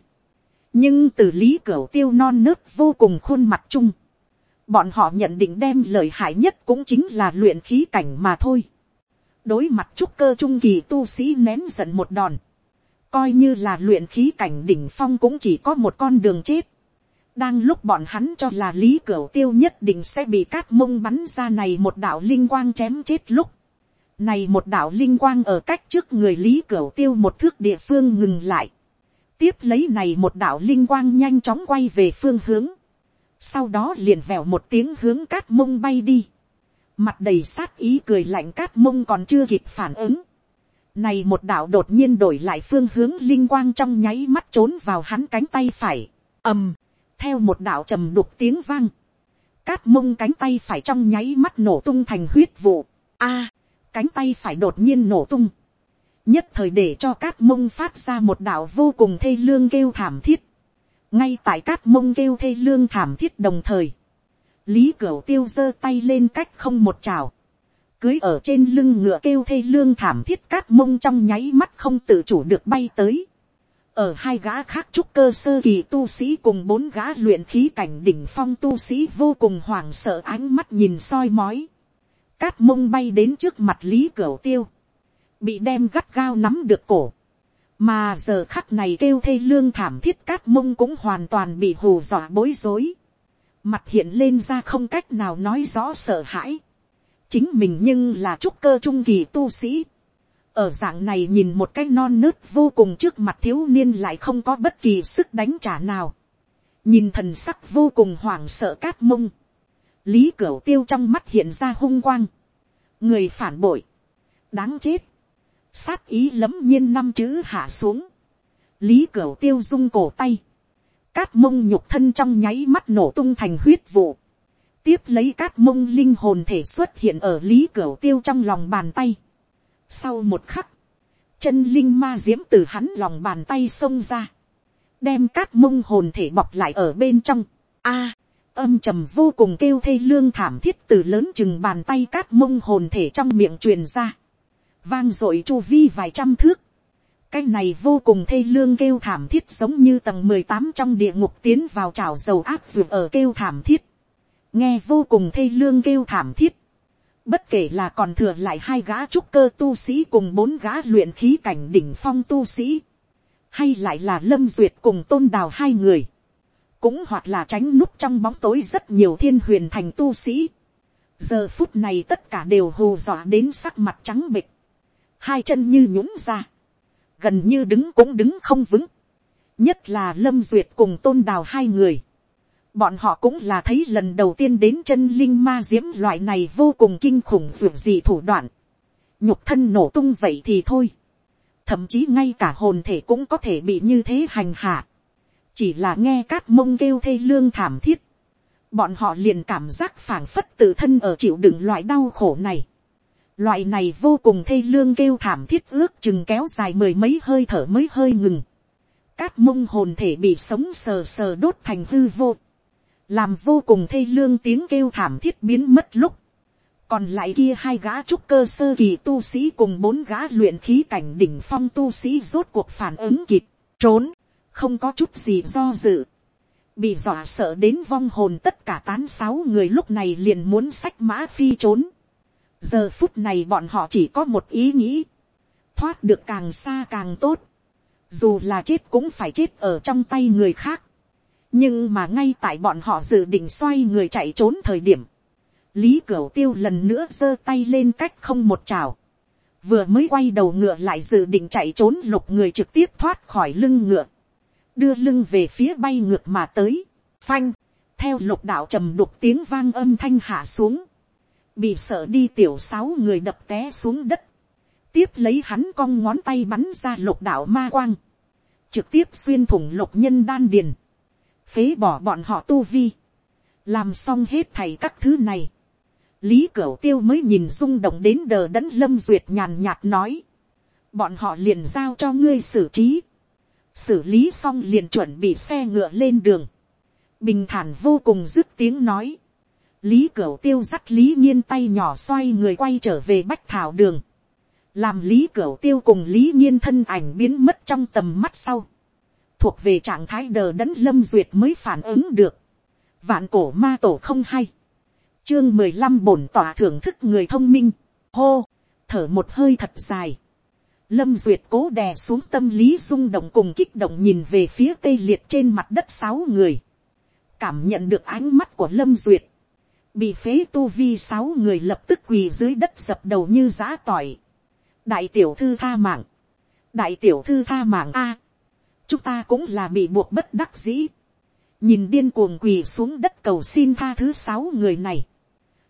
nhưng từ lý cửa tiêu non nớt vô cùng khuôn mặt chung, bọn họ nhận định đem lợi hại nhất cũng chính là luyện khí cảnh mà thôi đối mặt trúc cơ trung kỳ tu sĩ nén giận một đòn, coi như là luyện khí cảnh đỉnh phong cũng chỉ có một con đường chết. đang lúc bọn hắn cho là lý cửa tiêu nhất định sẽ bị cát mông bắn ra này một đạo linh quang chém chết lúc. này một đạo linh quang ở cách trước người lý cửa tiêu một thước địa phương ngừng lại tiếp lấy này một đạo linh quang nhanh chóng quay về phương hướng, sau đó liền vèo một tiếng hướng cát mông bay đi, mặt đầy sát ý cười lạnh cát mông còn chưa kịp phản ứng, này một đạo đột nhiên đổi lại phương hướng linh quang trong nháy mắt trốn vào hắn cánh tay phải, ầm, theo một đạo trầm đục tiếng vang, cát mông cánh tay phải trong nháy mắt nổ tung thành huyết vụ, a, cánh tay phải đột nhiên nổ tung, nhất thời để cho cát mông phát ra một đạo vô cùng thê lương kêu thảm thiết, ngay tại cát mông kêu thê lương thảm thiết đồng thời, lý cửu tiêu giơ tay lên cách không một trào, cưới ở trên lưng ngựa kêu thê lương thảm thiết cát mông trong nháy mắt không tự chủ được bay tới, ở hai gã khác trúc cơ sơ kỳ tu sĩ cùng bốn gã luyện khí cảnh đỉnh phong tu sĩ vô cùng hoảng sợ ánh mắt nhìn soi mói. Cát mông bay đến trước mặt lý cửu tiêu. Bị đem gắt gao nắm được cổ. Mà giờ khắc này kêu thê lương thảm thiết cát mông cũng hoàn toàn bị hù dọa bối rối. Mặt hiện lên ra không cách nào nói rõ sợ hãi. Chính mình nhưng là trúc cơ trung kỳ tu sĩ ở dạng này nhìn một cái non nớt vô cùng trước mặt thiếu niên lại không có bất kỳ sức đánh trả nào. nhìn thần sắc vô cùng hoảng sợ cát mông. lý cửu tiêu trong mắt hiện ra hung quang. người phản bội. đáng chết. sát ý lấm nhiên năm chữ hạ xuống. lý cửu tiêu rung cổ tay cát mông nhục thân trong nháy mắt nổ tung thành huyết vụ. tiếp lấy cát mông linh hồn thể xuất hiện ở lý cửu tiêu trong lòng bàn tay sau một khắc, chân linh ma diễm từ hắn lòng bàn tay xông ra, đem cát mông hồn thể bọc lại ở bên trong. A, âm trầm vô cùng kêu thê lương thảm thiết từ lớn chừng bàn tay cát mông hồn thể trong miệng truyền ra. Vang dội chu vi vài trăm thước. Cái này vô cùng thê lương kêu thảm thiết giống như tầng mười tám trong địa ngục tiến vào trào dầu áp dụng ở kêu thảm thiết. Nghe vô cùng thê lương kêu thảm thiết Bất kể là còn thừa lại hai gã trúc cơ tu sĩ cùng bốn gã luyện khí cảnh đỉnh phong tu sĩ. Hay lại là lâm duyệt cùng tôn đào hai người. Cũng hoặc là tránh núp trong bóng tối rất nhiều thiên huyền thành tu sĩ. Giờ phút này tất cả đều hù dọa đến sắc mặt trắng bịch. Hai chân như nhũng ra. Gần như đứng cũng đứng không vững. Nhất là lâm duyệt cùng tôn đào hai người bọn họ cũng là thấy lần đầu tiên đến chân linh ma diễm loại này vô cùng kinh khủng ruột gì thủ đoạn. nhục thân nổ tung vậy thì thôi. thậm chí ngay cả hồn thể cũng có thể bị như thế hành hạ. chỉ là nghe cát mông kêu thê lương thảm thiết. bọn họ liền cảm giác phảng phất tự thân ở chịu đựng loại đau khổ này loại này vô cùng thê lương kêu thảm thiết ước chừng kéo dài mười mấy hơi thở mới hơi ngừng. cát mông hồn thể bị sống sờ sờ đốt thành hư vô làm vô cùng thê lương tiếng kêu thảm thiết biến mất lúc, còn lại kia hai gã trúc cơ sơ kỳ tu sĩ cùng bốn gã luyện khí cảnh đỉnh phong tu sĩ rốt cuộc phản ứng kịp, trốn, không có chút gì do dự, bị dọa sợ đến vong hồn tất cả tán sáu người lúc này liền muốn sách mã phi trốn giờ phút này bọn họ chỉ có một ý nghĩ, thoát được càng xa càng tốt, dù là chết cũng phải chết ở trong tay người khác, nhưng mà ngay tại bọn họ dự định xoay người chạy trốn thời điểm, lý cửu tiêu lần nữa giơ tay lên cách không một trào, vừa mới quay đầu ngựa lại dự định chạy trốn lục người trực tiếp thoát khỏi lưng ngựa, đưa lưng về phía bay ngược mà tới, phanh, theo lục đạo trầm đục tiếng vang âm thanh hạ xuống, bị sợ đi tiểu sáu người đập té xuống đất, tiếp lấy hắn cong ngón tay bắn ra lục đạo ma quang, trực tiếp xuyên thủng lục nhân đan điền, phế bỏ bọn họ tu vi, làm xong hết thầy các thứ này, lý cửu tiêu mới nhìn rung động đến đờ đẫn lâm duyệt nhàn nhạt nói, bọn họ liền giao cho ngươi xử trí, xử lý xong liền chuẩn bị xe ngựa lên đường, bình thản vô cùng dứt tiếng nói, lý cửu tiêu dắt lý nhiên tay nhỏ xoay người quay trở về bách thảo đường, làm lý cửu tiêu cùng lý nhiên thân ảnh biến mất trong tầm mắt sau, thuộc về trạng thái đờ đẫn lâm duyệt mới phản ứng được. vạn cổ ma tổ không hay. chương mười lăm bổn tỏa thưởng thức người thông minh. hô, thở một hơi thật dài. lâm duyệt cố đè xuống tâm lý rung động cùng kích động nhìn về phía tê liệt trên mặt đất sáu người. cảm nhận được ánh mắt của lâm duyệt bị phế tu vi sáu người lập tức quỳ dưới đất dập đầu như giã tỏi. đại tiểu thư tha mạng. đại tiểu thư tha mạng a chúng ta cũng là bị buộc bất đắc dĩ. nhìn điên cuồng quỳ xuống đất cầu xin tha thứ sáu người này.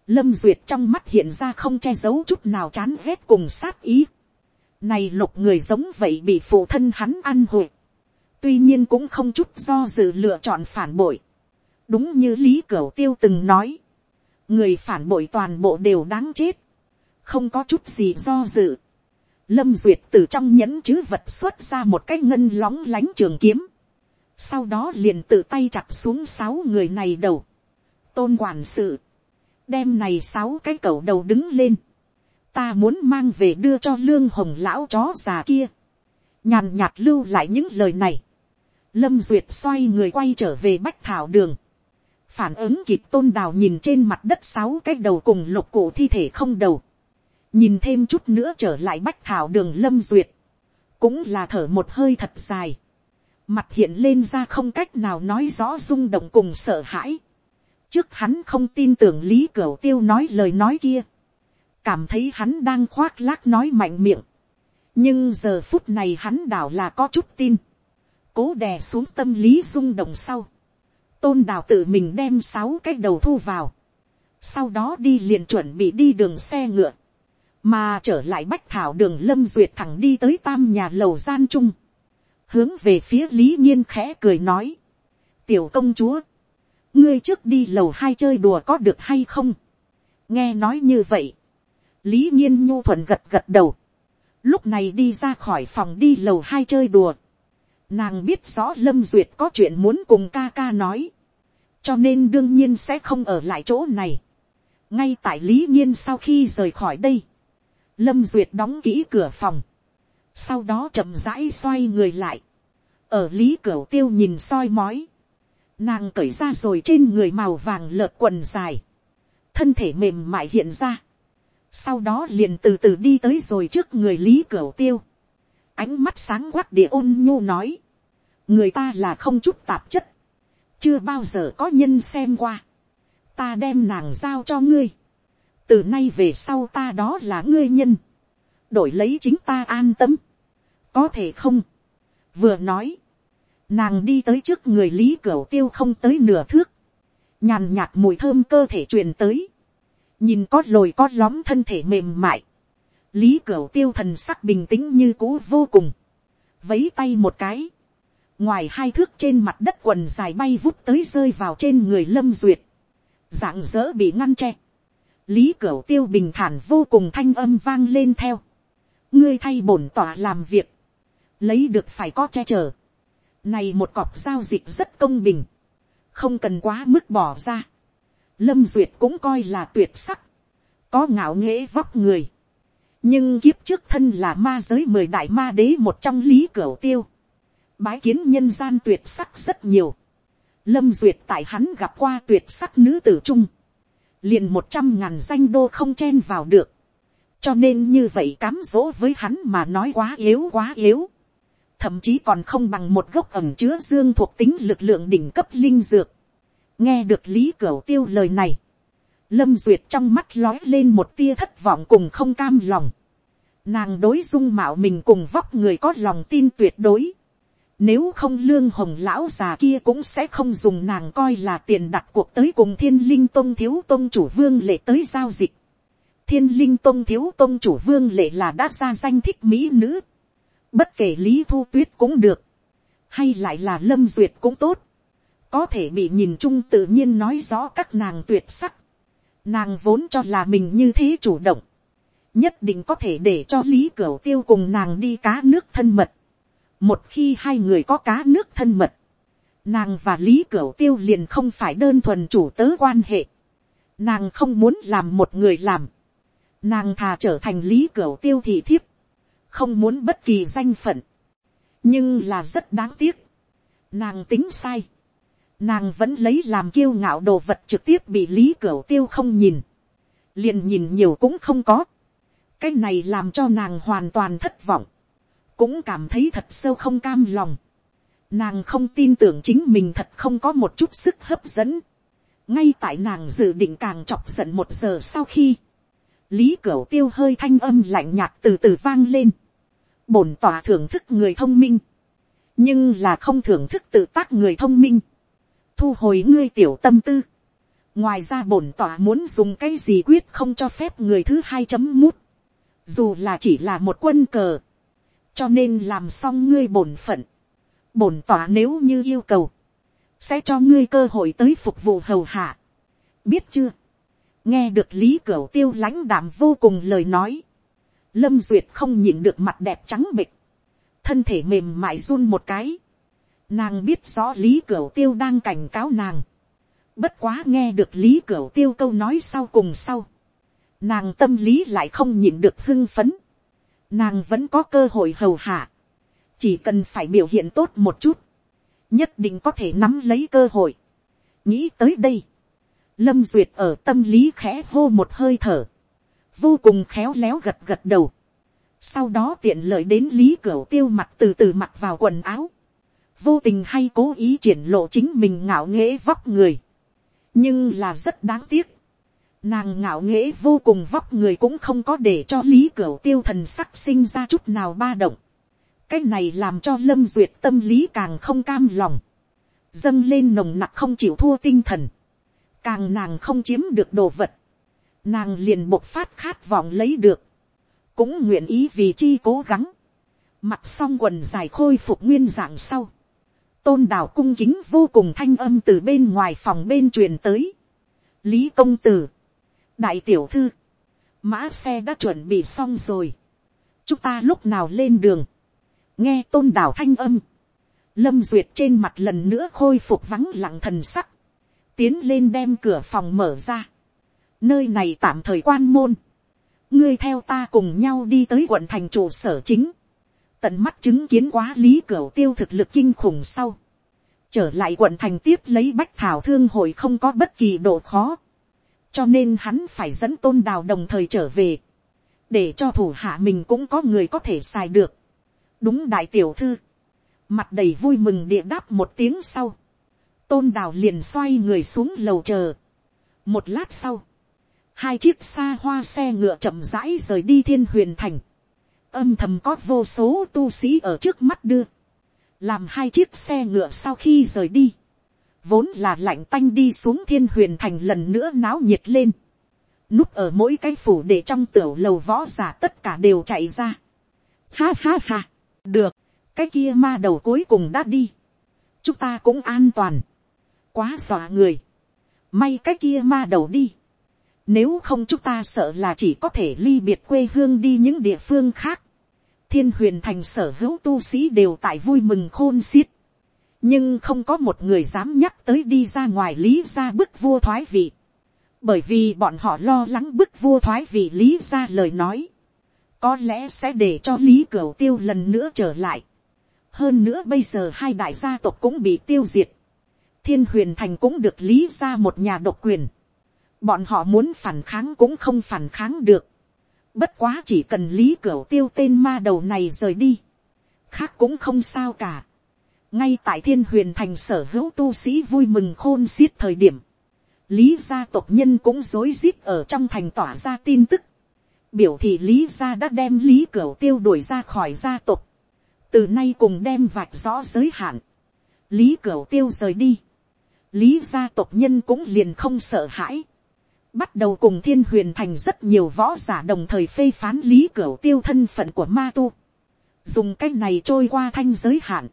lâm duyệt trong mắt hiện ra không che giấu chút nào chán ghét cùng sát ý. này lục người giống vậy bị phụ thân hắn ăn hội. tuy nhiên cũng không chút do dự lựa chọn phản bội. đúng như lý cửu tiêu từng nói người phản bội toàn bộ đều đáng chết. không có chút gì do dự. Lâm duyệt từ trong nhẫn chữ vật xuất ra một cái ngân lóng lánh trường kiếm, sau đó liền tự tay chặt xuống sáu người này đầu, tôn quản sự, đem này sáu cái cầu đầu đứng lên, ta muốn mang về đưa cho lương hồng lão chó già kia, nhàn nhạt lưu lại những lời này, lâm duyệt xoay người quay trở về bách thảo đường, phản ứng kịp tôn đào nhìn trên mặt đất sáu cái đầu cùng lục cổ thi thể không đầu, nhìn thêm chút nữa trở lại bách thảo đường lâm duyệt, cũng là thở một hơi thật dài, mặt hiện lên ra không cách nào nói rõ rung động cùng sợ hãi, trước hắn không tin tưởng lý cửu tiêu nói lời nói kia, cảm thấy hắn đang khoác lác nói mạnh miệng, nhưng giờ phút này hắn đảo là có chút tin, cố đè xuống tâm lý rung động sau, tôn đào tự mình đem sáu cái đầu thu vào, sau đó đi liền chuẩn bị đi đường xe ngựa, mà trở lại bách thảo đường lâm duyệt thẳng đi tới tam nhà lầu gian trung, hướng về phía lý nhiên khẽ cười nói, tiểu công chúa, ngươi trước đi lầu hai chơi đùa có được hay không, nghe nói như vậy, lý nhiên nhu thuận gật gật đầu, lúc này đi ra khỏi phòng đi lầu hai chơi đùa, nàng biết rõ lâm duyệt có chuyện muốn cùng ca ca nói, cho nên đương nhiên sẽ không ở lại chỗ này. ngay tại lý nhiên sau khi rời khỏi đây, lâm duyệt đóng kỹ cửa phòng, sau đó chậm rãi xoay người lại, ở lý Cửu tiêu nhìn soi mói, nàng cởi ra rồi trên người màu vàng lợt quần dài, thân thể mềm mại hiện ra, sau đó liền từ từ đi tới rồi trước người lý Cửu tiêu, ánh mắt sáng quắc địa ôn nhu nói, người ta là không chút tạp chất, chưa bao giờ có nhân xem qua, ta đem nàng giao cho ngươi, từ nay về sau ta đó là ngươi nhân, đổi lấy chính ta an tâm, có thể không, vừa nói, nàng đi tới trước người lý cửu tiêu không tới nửa thước, nhàn nhạt mùi thơm cơ thể truyền tới, nhìn có lồi có lóm thân thể mềm mại, lý cửu tiêu thần sắc bình tĩnh như cũ vô cùng, vấy tay một cái, ngoài hai thước trên mặt đất quần dài bay vút tới rơi vào trên người lâm duyệt, dạng dỡ bị ngăn tre, lý cửu tiêu bình thản vô cùng thanh âm vang lên theo, ngươi thay bổn tỏa làm việc, lấy được phải có che chở, này một cọc giao dịch rất công bình, không cần quá mức bỏ ra, lâm duyệt cũng coi là tuyệt sắc, có ngạo nghễ vóc người, nhưng kiếp trước thân là ma giới mười đại ma đế một trong lý cửa tiêu, bái kiến nhân gian tuyệt sắc rất nhiều. Lâm duyệt tại hắn gặp qua tuyệt sắc nữ tử trung. liền một trăm ngàn danh đô không chen vào được. cho nên như vậy cám dỗ với hắn mà nói quá yếu quá yếu. thậm chí còn không bằng một gốc ẩm chứa dương thuộc tính lực lượng đỉnh cấp linh dược. nghe được lý cửa tiêu lời này. lâm duyệt trong mắt lói lên một tia thất vọng cùng không cam lòng. Nàng đối dung mạo mình cùng vóc người có lòng tin tuyệt đối nếu không lương hồng lão già kia cũng sẽ không dùng nàng coi là tiền đặt cuộc tới cùng thiên linh tôn thiếu tôn chủ vương lệ tới giao dịch. Thiên linh tôn thiếu tôn chủ vương lệ là đã ra danh thích mỹ nữ. Bất kể lý thu tuyết cũng được. Hay lại là lâm duyệt cũng tốt. Có thể bị nhìn chung tự nhiên nói rõ các nàng tuyệt sắc. Nàng vốn cho là mình như thế chủ động. Nhất định có thể để cho lý cửu tiêu cùng nàng đi cá nước thân mật một khi hai người có cá nước thân mật, nàng và lý cửu tiêu liền không phải đơn thuần chủ tớ quan hệ. nàng không muốn làm một người làm. nàng thà trở thành lý cửu tiêu thị thiếp, không muốn bất kỳ danh phận. nhưng là rất đáng tiếc. nàng tính sai. nàng vẫn lấy làm kiêu ngạo đồ vật trực tiếp bị lý cửu tiêu không nhìn. liền nhìn nhiều cũng không có cái này làm cho nàng hoàn toàn thất vọng cũng cảm thấy thật sâu không cam lòng. Nàng không tin tưởng chính mình thật không có một chút sức hấp dẫn. ngay tại nàng dự định càng chọc giận một giờ sau khi, lý cửu tiêu hơi thanh âm lạnh nhạt từ từ vang lên. bổn tỏa thưởng thức người thông minh, nhưng là không thưởng thức tự tác người thông minh. thu hồi ngươi tiểu tâm tư. ngoài ra bổn tỏa muốn dùng cái gì quyết không cho phép người thứ hai chấm mút dù là chỉ là một quân cờ cho nên làm xong ngươi bổn phận, bổn tỏa nếu như yêu cầu, sẽ cho ngươi cơ hội tới phục vụ hầu hạ. biết chưa, nghe được lý cửa tiêu lãnh đảm vô cùng lời nói, lâm duyệt không nhìn được mặt đẹp trắng bịch, thân thể mềm mại run một cái, nàng biết rõ lý cửa tiêu đang cảnh cáo nàng, bất quá nghe được lý cửa tiêu câu nói sau cùng sau, nàng tâm lý lại không nhịn được hưng phấn, nàng vẫn có cơ hội hầu hạ, chỉ cần phải biểu hiện tốt một chút, nhất định có thể nắm lấy cơ hội. nghĩ tới đây, lâm duyệt ở tâm lý khẽ hô một hơi thở, vô cùng khéo léo gật gật đầu, sau đó tiện lợi đến lý cửa tiêu mặt từ từ mặt vào quần áo, vô tình hay cố ý triển lộ chính mình ngạo nghễ vóc người, nhưng là rất đáng tiếc, nàng ngạo nghễ vô cùng vóc người cũng không có để cho lý cửu tiêu thần sắc sinh ra chút nào ba động, cái này làm cho lâm duyệt tâm lý càng không cam lòng, dâng lên nồng nặc không chịu thua tinh thần, càng nàng không chiếm được đồ vật, nàng liền bộc phát khát vọng lấy được, cũng nguyện ý vì chi cố gắng, mặc xong quần dài khôi phục nguyên dạng sau, tôn đảo cung kính vô cùng thanh âm từ bên ngoài phòng bên truyền tới, lý công tử, đại tiểu thư, mã xe đã chuẩn bị xong rồi, chúng ta lúc nào lên đường, nghe tôn đảo thanh âm, lâm duyệt trên mặt lần nữa khôi phục vắng lặng thần sắc, tiến lên đem cửa phòng mở ra, nơi này tạm thời quan môn, ngươi theo ta cùng nhau đi tới quận thành trụ sở chính, tận mắt chứng kiến quá lý cửa tiêu thực lực kinh khủng sau, trở lại quận thành tiếp lấy bách thảo thương hội không có bất kỳ độ khó, cho nên hắn phải dẫn tôn đào đồng thời trở về, để cho thủ hạ mình cũng có người có thể xài được. đúng đại tiểu thư, mặt đầy vui mừng địa đáp một tiếng sau, tôn đào liền xoay người xuống lầu chờ. một lát sau, hai chiếc xa hoa xe ngựa chậm rãi rời đi thiên huyền thành, âm thầm có vô số tu sĩ ở trước mắt đưa, làm hai chiếc xe ngựa sau khi rời đi, vốn là lạnh tanh đi xuống thiên huyền thành lần nữa náo nhiệt lên, núp ở mỗi cái phủ để trong tiểu lầu võ giả tất cả đều chạy ra. Ha ha ha, được, cái kia ma đầu cuối cùng đã đi, chúng ta cũng an toàn, quá dọa người, may cái kia ma đầu đi, nếu không chúng ta sợ là chỉ có thể ly biệt quê hương đi những địa phương khác. Thiên huyền thành sở hữu tu sĩ đều tại vui mừng khôn xiết. Nhưng không có một người dám nhắc tới đi ra ngoài lý ra bức vua thoái vị. Bởi vì bọn họ lo lắng bức vua thoái vị lý ra lời nói. Có lẽ sẽ để cho lý cửu tiêu lần nữa trở lại. Hơn nữa bây giờ hai đại gia tộc cũng bị tiêu diệt. Thiên huyền thành cũng được lý ra một nhà độc quyền bọn họ muốn phản kháng cũng không phản kháng được. bất quá chỉ cần lý Cửu tiêu tên ma đầu này rời đi. khác cũng không sao cả ngay tại thiên huyền thành sở hữu tu sĩ vui mừng khôn xiết thời điểm. lý gia tộc nhân cũng rối rít ở trong thành tỏa ra tin tức. biểu thị lý gia đã đem lý cửa tiêu đuổi ra khỏi gia tộc. từ nay cùng đem vạch rõ giới hạn. lý cửa tiêu rời đi. lý gia tộc nhân cũng liền không sợ hãi bắt đầu cùng thiên huyền thành rất nhiều võ giả đồng thời phê phán lý cửa tiêu thân phận của ma tu, dùng cái này trôi qua thanh giới hạn,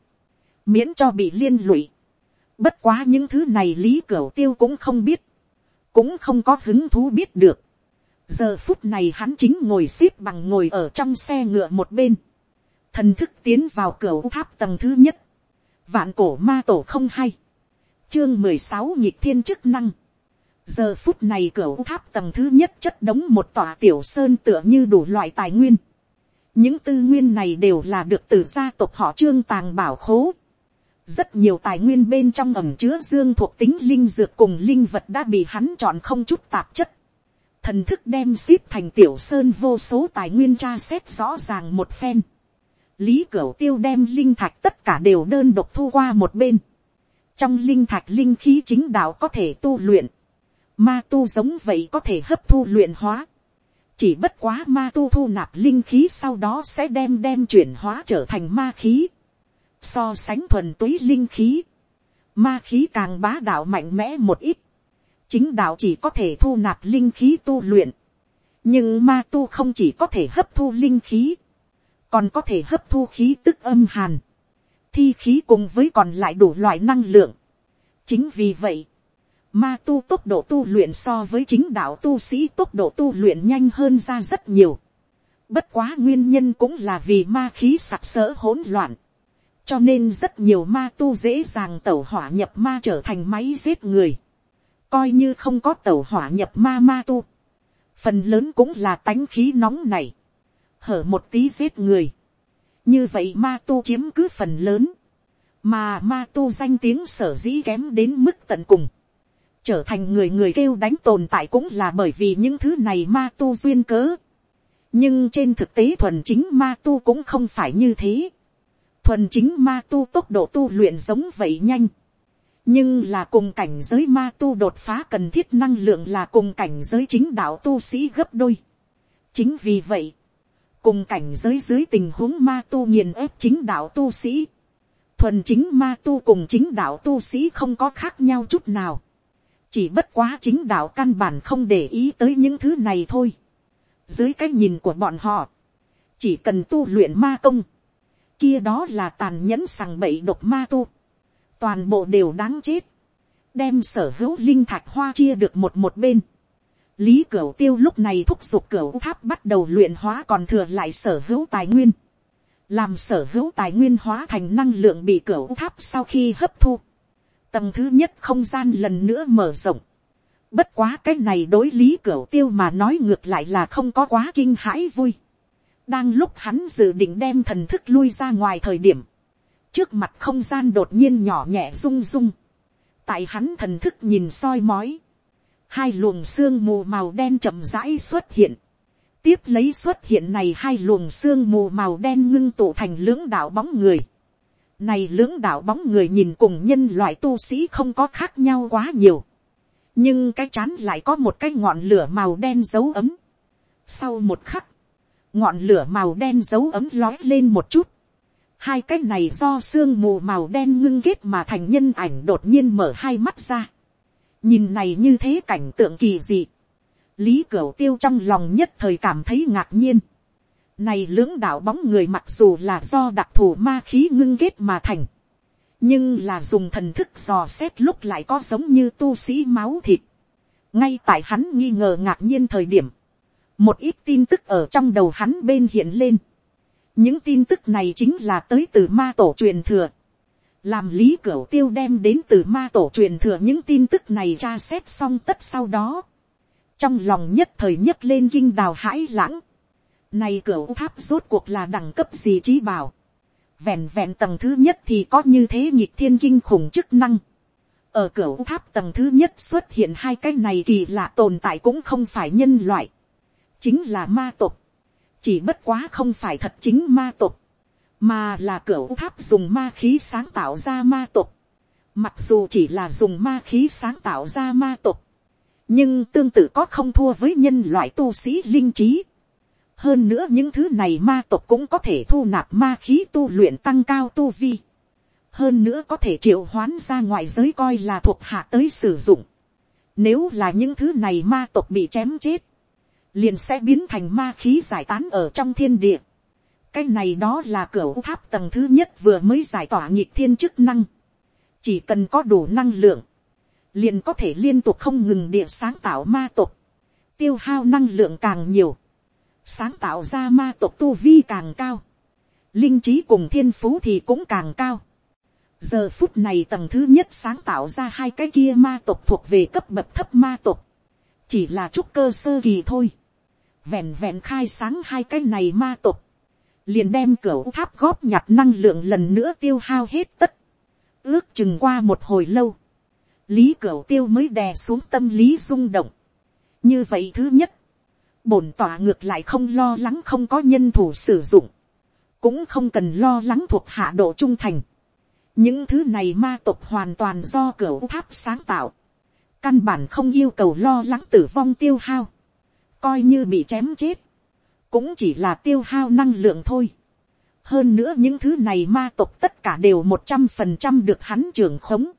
miễn cho bị liên lụy. Bất quá những thứ này lý cửu tiêu cũng không biết, cũng không có hứng thú biết được. giờ phút này hắn chính ngồi xếp bằng ngồi ở trong xe ngựa một bên, thần thức tiến vào cửa tháp tầng thứ nhất, vạn cổ ma tổ không hay, chương mười sáu nhịp thiên chức năng, giờ phút này cửa tháp tầng thứ nhất chất đống một tòa tiểu sơn tựa như đủ loại tài nguyên. những tư nguyên này đều là được từ gia tộc họ trương tàng bảo khố rất nhiều tài nguyên bên trong ẩm chứa dương thuộc tính linh dược cùng linh vật đã bị hắn chọn không chút tạp chất. thần thức đem ship thành tiểu sơn vô số tài nguyên tra xét rõ ràng một phen. lý cửu tiêu đem linh thạch tất cả đều đơn độc thu qua một bên. trong linh thạch linh khí chính đạo có thể tu luyện Ma tu giống vậy có thể hấp thu luyện hóa. Chỉ bất quá ma tu thu nạp linh khí sau đó sẽ đem đem chuyển hóa trở thành ma khí. So sánh thuần túy linh khí. Ma khí càng bá đạo mạnh mẽ một ít. Chính đạo chỉ có thể thu nạp linh khí tu luyện. Nhưng ma tu không chỉ có thể hấp thu linh khí. Còn có thể hấp thu khí tức âm hàn. Thi khí cùng với còn lại đủ loại năng lượng. Chính vì vậy, ma tu tốc độ tu luyện so với chính đạo tu sĩ tốc độ tu luyện nhanh hơn ra rất nhiều. Bất quá nguyên nhân cũng là vì ma khí sặc sỡ hỗn loạn. Cho nên rất nhiều ma tu dễ dàng tẩu hỏa nhập ma trở thành máy giết người. Coi như không có tẩu hỏa nhập ma ma tu. Phần lớn cũng là tánh khí nóng này. Hở một tí giết người. Như vậy ma tu chiếm cứ phần lớn. Mà ma tu danh tiếng sở dĩ kém đến mức tận cùng trở thành người người kêu đánh tồn tại cũng là bởi vì những thứ này ma tu duyên cớ. nhưng trên thực tế thuần chính ma tu cũng không phải như thế thuần chính ma tu tốc độ tu luyện giống vậy nhanh. nhưng là cùng cảnh giới ma tu đột phá cần thiết năng lượng là cùng cảnh giới chính đạo tu sĩ gấp đôi. chính vì vậy, cùng cảnh giới dưới tình huống ma tu nghiền ép chính đạo tu sĩ. thuần chính ma tu cùng chính đạo tu sĩ không có khác nhau chút nào chỉ bất quá chính đạo căn bản không để ý tới những thứ này thôi. dưới cái nhìn của bọn họ, chỉ cần tu luyện ma công, kia đó là tàn nhẫn sằng bậy độc ma tu, toàn bộ đều đáng chết, đem sở hữu linh thạch hoa chia được một một bên. lý cửu tiêu lúc này thúc giục cửu tháp bắt đầu luyện hóa còn thừa lại sở hữu tài nguyên, làm sở hữu tài nguyên hóa thành năng lượng bị cửu tháp sau khi hấp thu tầng thứ nhất không gian lần nữa mở rộng. Bất quá cái này đối lý cửa tiêu mà nói ngược lại là không có quá kinh hãi vui. Đang lúc hắn dự định đem thần thức lui ra ngoài thời điểm. Trước mặt không gian đột nhiên nhỏ nhẹ rung rung. Tại hắn thần thức nhìn soi mói. Hai luồng xương mù màu đen chậm rãi xuất hiện. Tiếp lấy xuất hiện này hai luồng xương mù màu đen ngưng tụ thành lưỡng đạo bóng người này lưỡng đạo bóng người nhìn cùng nhân loại tu sĩ không có khác nhau quá nhiều. Nhưng cái chán lại có một cái ngọn lửa màu đen dấu ấm. Sau một khắc, ngọn lửa màu đen dấu ấm lói lên một chút. Hai cái này do sương mù màu đen ngưng kết mà thành nhân ảnh đột nhiên mở hai mắt ra. Nhìn này như thế cảnh tượng kỳ dị. Lý Cửu Tiêu trong lòng nhất thời cảm thấy ngạc nhiên này lưỡng đạo bóng người mặc dù là do đặc thù ma khí ngưng kết mà thành. Nhưng là dùng thần thức dò xét lúc lại có giống như tu sĩ máu thịt. Ngay tại hắn nghi ngờ ngạc nhiên thời điểm. Một ít tin tức ở trong đầu hắn bên hiện lên. Những tin tức này chính là tới từ ma tổ truyền thừa. Làm lý cửu tiêu đem đến từ ma tổ truyền thừa những tin tức này tra xét xong tất sau đó. Trong lòng nhất thời nhất lên kinh đào hãi lãng này cửu tháp rốt cuộc là đẳng cấp gì trí bảo. Vẹn vẹn tầng thứ nhất thì có như thế nhịp thiên kinh khủng chức năng. Ở cửa tháp tầng thứ nhất xuất hiện hai cái này kỳ lạ tồn tại cũng không phải nhân loại. Chính là ma tộc. Chỉ bất quá không phải thật chính ma tộc. Mà là cửa tháp dùng ma khí sáng tạo ra ma tộc. Mặc dù chỉ là dùng ma khí sáng tạo ra ma tộc. Nhưng tương tự có không thua với nhân loại tu sĩ linh trí hơn nữa những thứ này ma tộc cũng có thể thu nạp ma khí tu luyện tăng cao tu vi. hơn nữa có thể triệu hoán ra ngoài giới coi là thuộc hạ tới sử dụng. nếu là những thứ này ma tộc bị chém chết, liền sẽ biến thành ma khí giải tán ở trong thiên địa. cái này đó là cửa tháp tầng thứ nhất vừa mới giải tỏa nhịp thiên chức năng. chỉ cần có đủ năng lượng, liền có thể liên tục không ngừng địa sáng tạo ma tộc, tiêu hao năng lượng càng nhiều sáng tạo ra ma tộc tu vi càng cao, linh trí cùng thiên phú thì cũng càng cao. giờ phút này tầng thứ nhất sáng tạo ra hai cái kia ma tộc thuộc về cấp bậc thấp ma tộc, chỉ là chút cơ sơ kỳ thôi, vẹn vẹn khai sáng hai cái này ma tộc, liền đem cửa tháp góp nhặt năng lượng lần nữa tiêu hao hết tất, ước chừng qua một hồi lâu, lý cửa tiêu mới đè xuống tâm lý rung động, như vậy thứ nhất, bổn tỏa ngược lại không lo lắng không có nhân thủ sử dụng, cũng không cần lo lắng thuộc hạ độ trung thành. những thứ này ma tộc hoàn toàn do cửa tháp sáng tạo, căn bản không yêu cầu lo lắng tử vong tiêu hao, coi như bị chém chết, cũng chỉ là tiêu hao năng lượng thôi. hơn nữa những thứ này ma tộc tất cả đều một trăm phần trăm được hắn trưởng khống,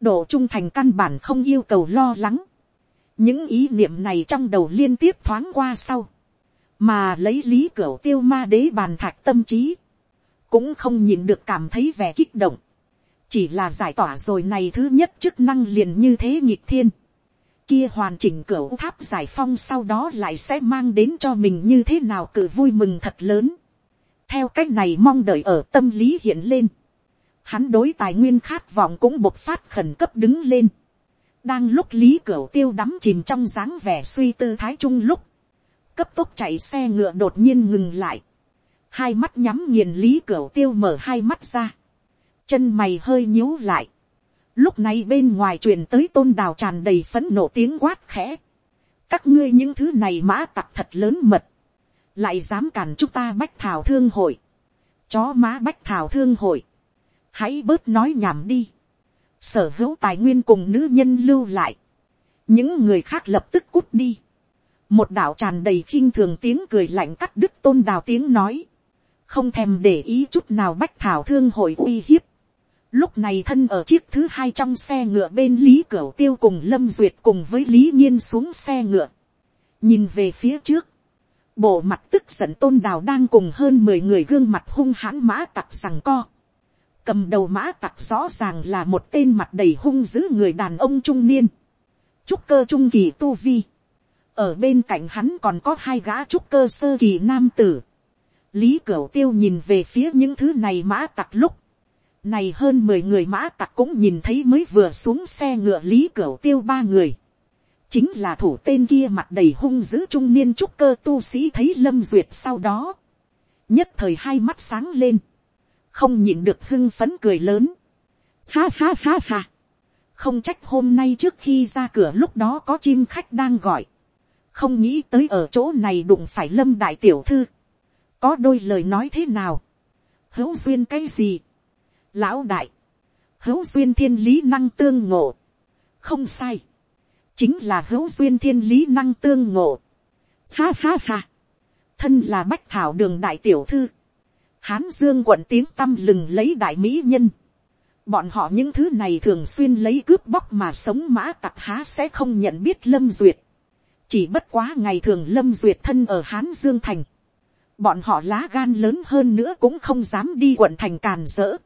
độ trung thành căn bản không yêu cầu lo lắng. Những ý niệm này trong đầu liên tiếp thoáng qua sau, mà lấy lý cửa tiêu ma đế bàn thạch tâm trí, cũng không nhìn được cảm thấy vẻ kích động, chỉ là giải tỏa rồi này thứ nhất chức năng liền như thế nhịp thiên, kia hoàn chỉnh cửa tháp giải phong sau đó lại sẽ mang đến cho mình như thế nào cử vui mừng thật lớn. theo cách này mong đợi ở tâm lý hiện lên. hắn đối tài nguyên khát vọng cũng bộc phát khẩn cấp đứng lên. đang lúc lý cửa tiêu đắm chìm trong dáng vẻ suy tư thái trung lúc, cấp tốc chạy xe ngựa đột nhiên ngừng lại. hai mắt nhắm nghiền lý cửa tiêu mở hai mắt ra. chân mày hơi nhíu lại Lúc này bên ngoài truyền tới tôn đào tràn đầy phấn nộ tiếng quát khẽ. Các ngươi những thứ này mã tặc thật lớn mật. Lại dám cản chúng ta bách thảo thương hội. Chó má bách thảo thương hội. Hãy bớt nói nhảm đi. Sở hữu tài nguyên cùng nữ nhân lưu lại. Những người khác lập tức cút đi. Một đạo tràn đầy khinh thường tiếng cười lạnh cắt đứt tôn đào tiếng nói. Không thèm để ý chút nào bách thảo thương hội uy hiếp Lúc này thân ở chiếc thứ hai trong xe ngựa bên Lý Cửu Tiêu cùng Lâm Duyệt cùng với Lý Nhiên xuống xe ngựa. Nhìn về phía trước. Bộ mặt tức giận tôn đào đang cùng hơn mười người gương mặt hung hãn mã tặc sằng co. Cầm đầu mã tặc rõ ràng là một tên mặt đầy hung dữ người đàn ông trung niên. Trúc cơ trung kỳ tu vi. Ở bên cạnh hắn còn có hai gã trúc cơ sơ kỳ nam tử. Lý Cửu Tiêu nhìn về phía những thứ này mã tặc lúc này hơn mười người mã tặc cũng nhìn thấy mới vừa xuống xe ngựa lý cửa tiêu ba người. Chính là thủ tên kia mặt đầy hung dữ trung niên trúc cơ tu sĩ thấy lâm duyệt sau đó. Nhất thời hai mắt sáng lên. Không nhìn được hưng phấn cười lớn. Ha ha ha ha. Không trách hôm nay trước khi ra cửa lúc đó có chim khách đang gọi. Không nghĩ tới ở chỗ này đụng phải lâm đại tiểu thư. Có đôi lời nói thế nào? Hữu duyên cái gì? Lão đại, hữu duyên thiên lý năng tương ngộ, không sai, chính là hữu duyên thiên lý năng tương ngộ, ha ha ha, thân là bách thảo đường đại tiểu thư, hán dương quận tiếng tâm lừng lấy đại mỹ nhân, bọn họ những thứ này thường xuyên lấy cướp bóc mà sống mã tặc há sẽ không nhận biết lâm duyệt, chỉ bất quá ngày thường lâm duyệt thân ở hán dương thành, bọn họ lá gan lớn hơn nữa cũng không dám đi quận thành càn rỡ,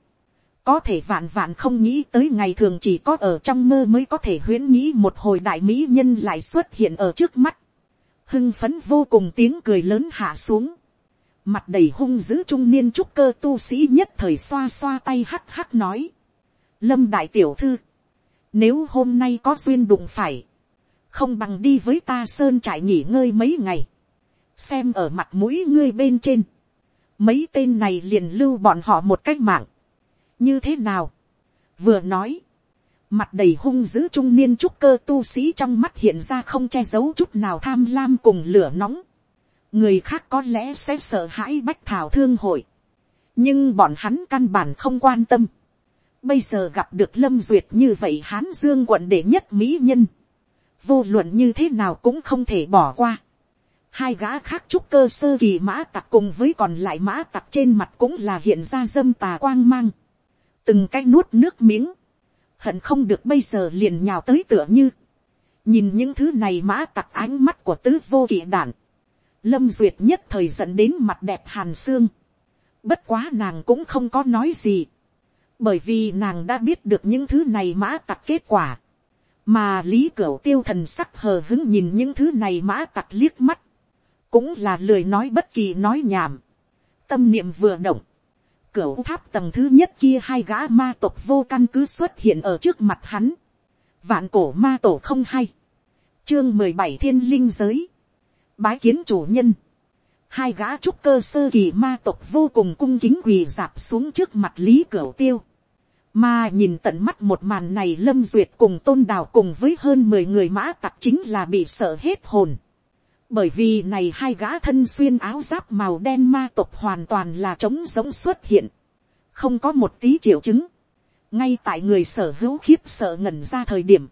có thể vạn vạn không nghĩ tới ngày thường chỉ có ở trong mơ mới có thể huyễn nghĩ một hồi đại mỹ nhân lại xuất hiện ở trước mắt. hưng phấn vô cùng tiếng cười lớn hạ xuống. mặt đầy hung dữ trung niên trúc cơ tu sĩ nhất thời xoa xoa tay hắc hắc nói. lâm đại tiểu thư, nếu hôm nay có duyên đụng phải, không bằng đi với ta sơn trải nghỉ ngơi mấy ngày, xem ở mặt mũi ngươi bên trên, mấy tên này liền lưu bọn họ một cách mạng, như thế nào, vừa nói, mặt đầy hung dữ trung niên trúc cơ tu sĩ trong mắt hiện ra không che giấu chút nào tham lam cùng lửa nóng, người khác có lẽ sẽ sợ hãi bách thảo thương hội, nhưng bọn hắn căn bản không quan tâm, bây giờ gặp được lâm duyệt như vậy hán dương quận đệ nhất mỹ nhân, vô luận như thế nào cũng không thể bỏ qua. Hai gã khác trúc cơ sơ kỳ mã tặc cùng với còn lại mã tặc trên mặt cũng là hiện ra dâm tà quang mang từng cái nuốt nước miếng, hận không được bây giờ liền nhào tới tựa như, nhìn những thứ này mã tặc ánh mắt của tứ vô kỵ đản, lâm duyệt nhất thời dẫn đến mặt đẹp hàn xương, bất quá nàng cũng không có nói gì, bởi vì nàng đã biết được những thứ này mã tặc kết quả, mà lý cửu tiêu thần sắc hờ hứng nhìn những thứ này mã tặc liếc mắt, cũng là lười nói bất kỳ nói nhảm, tâm niệm vừa động, cửa tháp tầng thứ nhất kia hai gã ma tộc vô căn cứ xuất hiện ở trước mặt hắn. Vạn cổ ma tổ không hay. Chương mười bảy thiên linh giới. Bái kiến chủ nhân. Hai gã trúc cơ sơ kỳ ma tộc vô cùng cung kính quỳ dạp xuống trước mặt lý cửa tiêu. Mà nhìn tận mắt một màn này lâm duyệt cùng tôn đào cùng với hơn mười người mã tặc chính là bị sợ hết hồn bởi vì này hai gã thân xuyên áo giáp màu đen ma tộc hoàn toàn là trống giống xuất hiện, không có một tí triệu chứng, ngay tại người sở hữu khiếp sợ ngẩn ra thời điểm,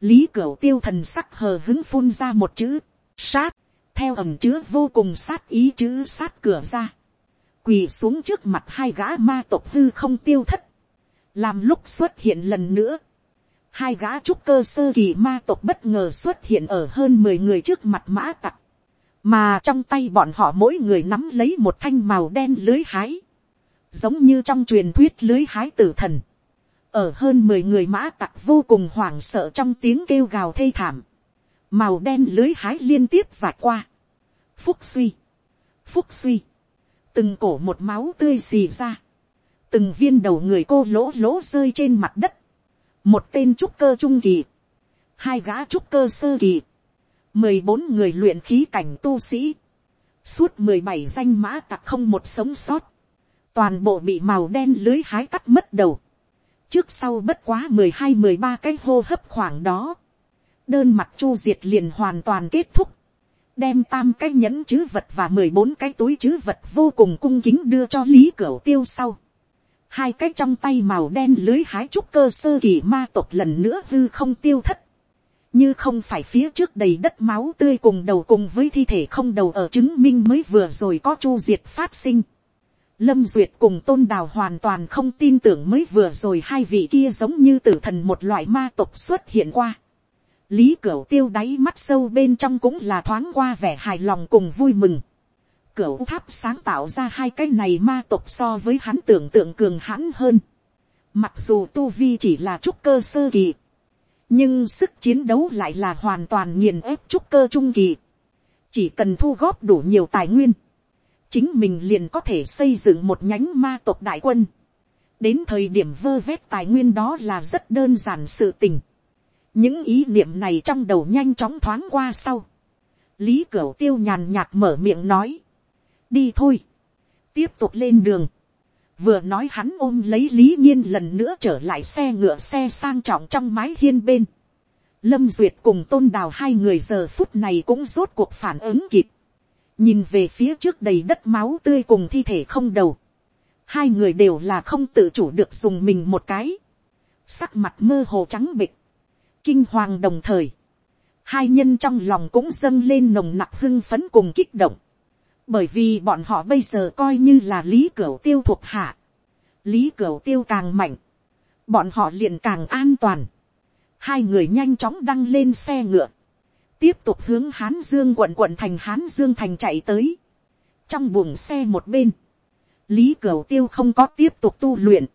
lý cửu tiêu thần sắc hờ hứng phun ra một chữ, sát, theo ẩm chứa vô cùng sát ý chữ sát cửa ra, quỳ xuống trước mặt hai gã ma tộc hư không tiêu thất, làm lúc xuất hiện lần nữa, hai gã trúc cơ sơ kỳ ma tộc bất ngờ xuất hiện ở hơn mười người trước mặt mã tặc, mà trong tay bọn họ mỗi người nắm lấy một thanh màu đen lưới hái, giống như trong truyền thuyết lưới hái tử thần, ở hơn mười người mã tặc vô cùng hoảng sợ trong tiếng kêu gào thê thảm, màu đen lưới hái liên tiếp vạch qua, phúc suy, phúc suy, từng cổ một máu tươi xì ra, từng viên đầu người cô lỗ lỗ rơi trên mặt đất, một tên trúc cơ trung kỳ, hai gã trúc cơ sơ kỳ, mười bốn người luyện khí cảnh tu sĩ, suốt mười bảy danh mã tặc không một sống sót, toàn bộ bị màu đen lưới hái cắt mất đầu, trước sau bất quá mười hai mười ba cái hô hấp khoảng đó, đơn mặt chu diệt liền hoàn toàn kết thúc, đem tam cái nhẫn chứ vật và mười bốn cái túi chứ vật vô cùng cung kính đưa cho lý cửa tiêu sau hai cái trong tay màu đen lưới hái trúc cơ sơ kỳ ma tộc lần nữa hư không tiêu thất. như không phải phía trước đầy đất máu tươi cùng đầu cùng với thi thể không đầu ở chứng minh mới vừa rồi có chu diệt phát sinh. Lâm Duyệt cùng Tôn Đào hoàn toàn không tin tưởng mới vừa rồi hai vị kia giống như tử thần một loại ma tộc xuất hiện qua. Lý Cửu tiêu đáy mắt sâu bên trong cũng là thoáng qua vẻ hài lòng cùng vui mừng. Cửu tháp sáng tạo ra hai cái này ma tộc so với hắn tưởng tượng cường hãn hơn. Mặc dù tu vi chỉ là trúc cơ sơ kỳ. Nhưng sức chiến đấu lại là hoàn toàn nghiền ép trúc cơ trung kỳ. Chỉ cần thu góp đủ nhiều tài nguyên. Chính mình liền có thể xây dựng một nhánh ma tộc đại quân. Đến thời điểm vơ vét tài nguyên đó là rất đơn giản sự tình những ý niệm này trong đầu nhanh chóng thoáng qua sau. lý cửu tiêu nhàn nhạt mở miệng nói đi thôi. tiếp tục lên đường. vừa nói hắn ôm lấy lý nhiên lần nữa trở lại xe ngựa xe sang trọng trong mái hiên bên. lâm duyệt cùng tôn đào hai người giờ phút này cũng rốt cuộc phản ứng kịp. nhìn về phía trước đầy đất máu tươi cùng thi thể không đầu. hai người đều là không tự chủ được dùng mình một cái. sắc mặt mơ hồ trắng bịch kinh hoàng đồng thời, hai nhân trong lòng cũng dâng lên nồng nặc hưng phấn cùng kích động, bởi vì bọn họ bây giờ coi như là lý cửu tiêu thuộc hạ, lý cửu tiêu càng mạnh, bọn họ liền càng an toàn, hai người nhanh chóng đăng lên xe ngựa, tiếp tục hướng hán dương quận quận thành hán dương thành chạy tới, trong buồng xe một bên, lý cửu tiêu không có tiếp tục tu luyện,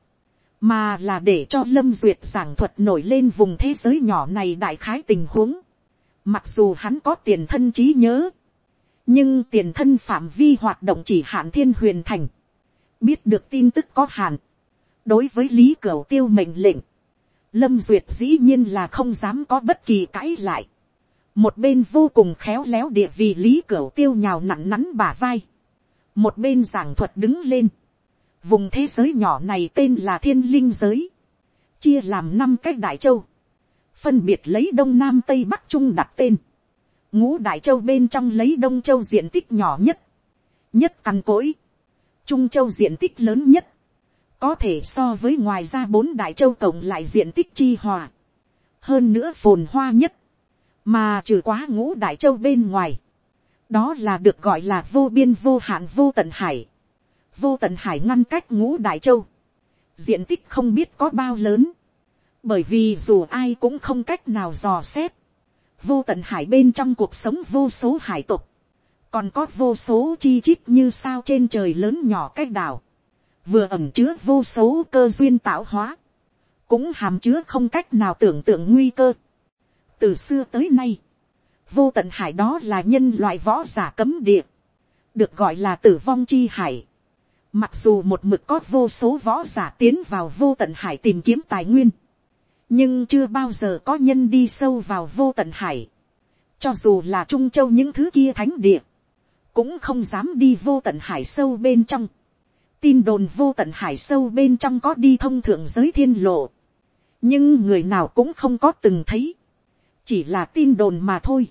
mà là để cho lâm duyệt giảng thuật nổi lên vùng thế giới nhỏ này đại khái tình huống. Mặc dù hắn có tiền thân trí nhớ, nhưng tiền thân phạm vi hoạt động chỉ hạn thiên huyền thành. biết được tin tức có hạn. đối với lý cửu tiêu mệnh lệnh, lâm duyệt dĩ nhiên là không dám có bất kỳ cãi lại. một bên vô cùng khéo léo địa vì lý cửu tiêu nhào nặn nắn bà vai. một bên giảng thuật đứng lên Vùng thế giới nhỏ này tên là thiên linh giới. Chia làm năm cái đại châu. Phân biệt lấy đông nam tây bắc trung đặt tên. Ngũ đại châu bên trong lấy đông châu diện tích nhỏ nhất. Nhất cằn cỗi. Trung châu diện tích lớn nhất. Có thể so với ngoài ra bốn đại châu cộng lại diện tích chi hòa. Hơn nữa phồn hoa nhất. Mà trừ quá ngũ đại châu bên ngoài đó là được gọi là vô biên vô hạn vô tận hải vô tận hải ngăn cách ngũ đại châu, diện tích không biết có bao lớn, bởi vì dù ai cũng không cách nào dò xét, vô tận hải bên trong cuộc sống vô số hải tục, còn có vô số chi chít như sao trên trời lớn nhỏ cách đảo, vừa ẩm chứa vô số cơ duyên tạo hóa, cũng hàm chứa không cách nào tưởng tượng nguy cơ. từ xưa tới nay, vô tận hải đó là nhân loại võ giả cấm địa, được gọi là tử vong chi hải. Mặc dù một mực có vô số võ giả tiến vào vô tận hải tìm kiếm tài nguyên. Nhưng chưa bao giờ có nhân đi sâu vào vô tận hải. Cho dù là Trung Châu những thứ kia thánh địa. Cũng không dám đi vô tận hải sâu bên trong. Tin đồn vô tận hải sâu bên trong có đi thông thượng giới thiên lộ. Nhưng người nào cũng không có từng thấy. Chỉ là tin đồn mà thôi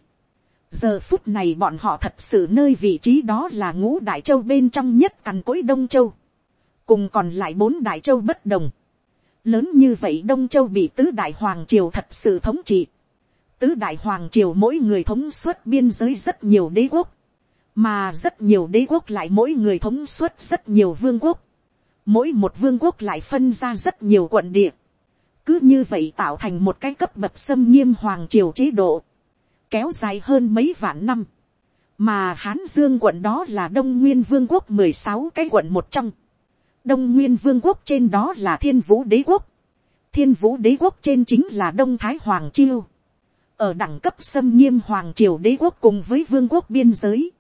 giờ phút này bọn họ thật sự nơi vị trí đó là ngũ đại châu bên trong nhất cằn cối đông châu, cùng còn lại bốn đại châu bất đồng lớn như vậy đông châu bị tứ đại hoàng triều thật sự thống trị. tứ đại hoàng triều mỗi người thống suất biên giới rất nhiều đế quốc, mà rất nhiều đế quốc lại mỗi người thống suất rất nhiều vương quốc. mỗi một vương quốc lại phân ra rất nhiều quận địa. cứ như vậy tạo thành một cái cấp bậc xâm nghiêm hoàng triều chế độ kéo dài hơn mấy vạn năm. Mà Hán Dương quận đó là Đông Nguyên Vương quốc mười sáu cái quận một trong. Đông Nguyên Vương quốc trên đó là Thiên Vũ Đế quốc. Thiên Vũ Đế quốc trên chính là Đông Thái Hoàng Chiêu. ở đẳng cấp xâm nghiêm hoàng triều đế quốc cùng với vương quốc biên giới,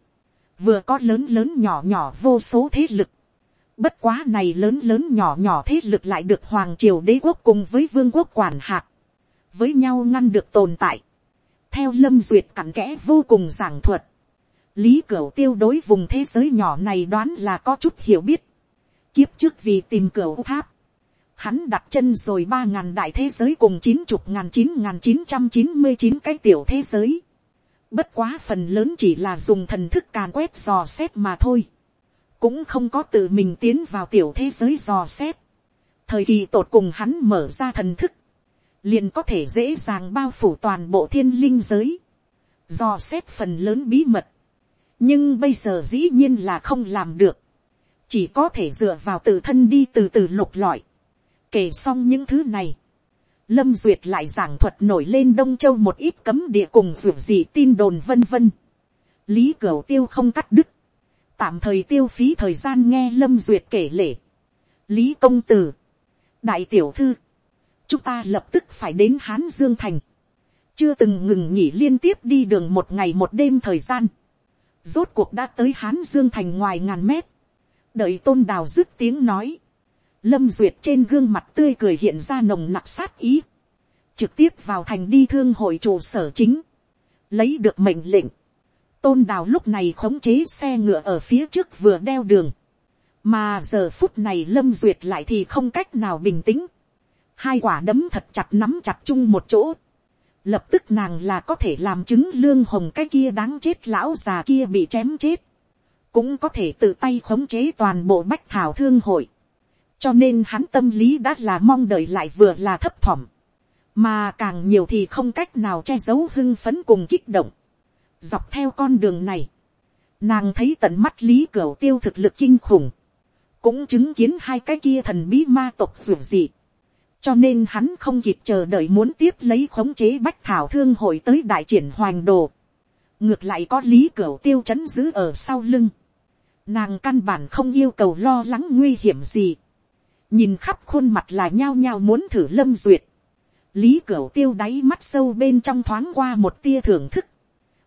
vừa có lớn lớn nhỏ nhỏ vô số thế lực, bất quá này lớn lớn nhỏ nhỏ thế lực lại được hoàng triều đế quốc cùng với vương quốc quản hạt, với nhau ngăn được tồn tại, theo lâm duyệt cặn kẽ vô cùng giảng thuật, lý cửu tiêu đối vùng thế giới nhỏ này đoán là có chút hiểu biết, kiếp trước vì tìm cửa tháp, hắn đặt chân rồi ba ngàn đại thế giới cùng chín chục ngàn chín ngàn chín trăm chín mươi chín cái tiểu thế giới. Bất quá phần lớn chỉ là dùng thần thức càn quét dò xét mà thôi. Cũng không có tự mình tiến vào tiểu thế giới dò xét. Thời kỳ tột cùng hắn mở ra thần thức. Liền có thể dễ dàng bao phủ toàn bộ thiên linh giới. Dò xét phần lớn bí mật. Nhưng bây giờ dĩ nhiên là không làm được. Chỉ có thể dựa vào tự thân đi từ từ lục lọi. Kể xong những thứ này, lâm duyệt lại giảng thuật nổi lên đông châu một ít cấm địa cùng ruột gì tin đồn vân vân. lý cửu tiêu không cắt đứt, tạm thời tiêu phí thời gian nghe lâm duyệt kể lể. lý công tử, đại tiểu thư, chúng ta lập tức phải đến hán dương thành, chưa từng ngừng nghỉ liên tiếp đi đường một ngày một đêm thời gian, rốt cuộc đã tới hán dương thành ngoài ngàn mét, đợi tôn đào dứt tiếng nói, Lâm Duyệt trên gương mặt tươi cười hiện ra nồng nặc sát ý. Trực tiếp vào thành đi thương hội trụ sở chính. Lấy được mệnh lệnh. Tôn đào lúc này khống chế xe ngựa ở phía trước vừa đeo đường. Mà giờ phút này Lâm Duyệt lại thì không cách nào bình tĩnh. Hai quả đấm thật chặt nắm chặt chung một chỗ. Lập tức nàng là có thể làm chứng lương hồng cái kia đáng chết lão già kia bị chém chết. Cũng có thể tự tay khống chế toàn bộ bách thảo thương hội cho nên hắn tâm lý đã là mong đợi lại vừa là thấp thỏm, mà càng nhiều thì không cách nào che giấu hưng phấn cùng kích động. dọc theo con đường này, nàng thấy tận mắt lý cửa tiêu thực lực kinh khủng, cũng chứng kiến hai cái kia thần bí ma tộc ruột gì. cho nên hắn không kịp chờ đợi muốn tiếp lấy khống chế bách thảo thương hội tới đại triển hoành đồ. ngược lại có lý cửa tiêu c h ấ n giữ ở sau lưng nàng căn bản không yêu cầu lo lắng nguy hiểm gì. Nhìn khắp khuôn mặt là nhao nhao muốn thử lâm duyệt, lý cửu tiêu đáy mắt sâu bên trong thoáng qua một tia thưởng thức,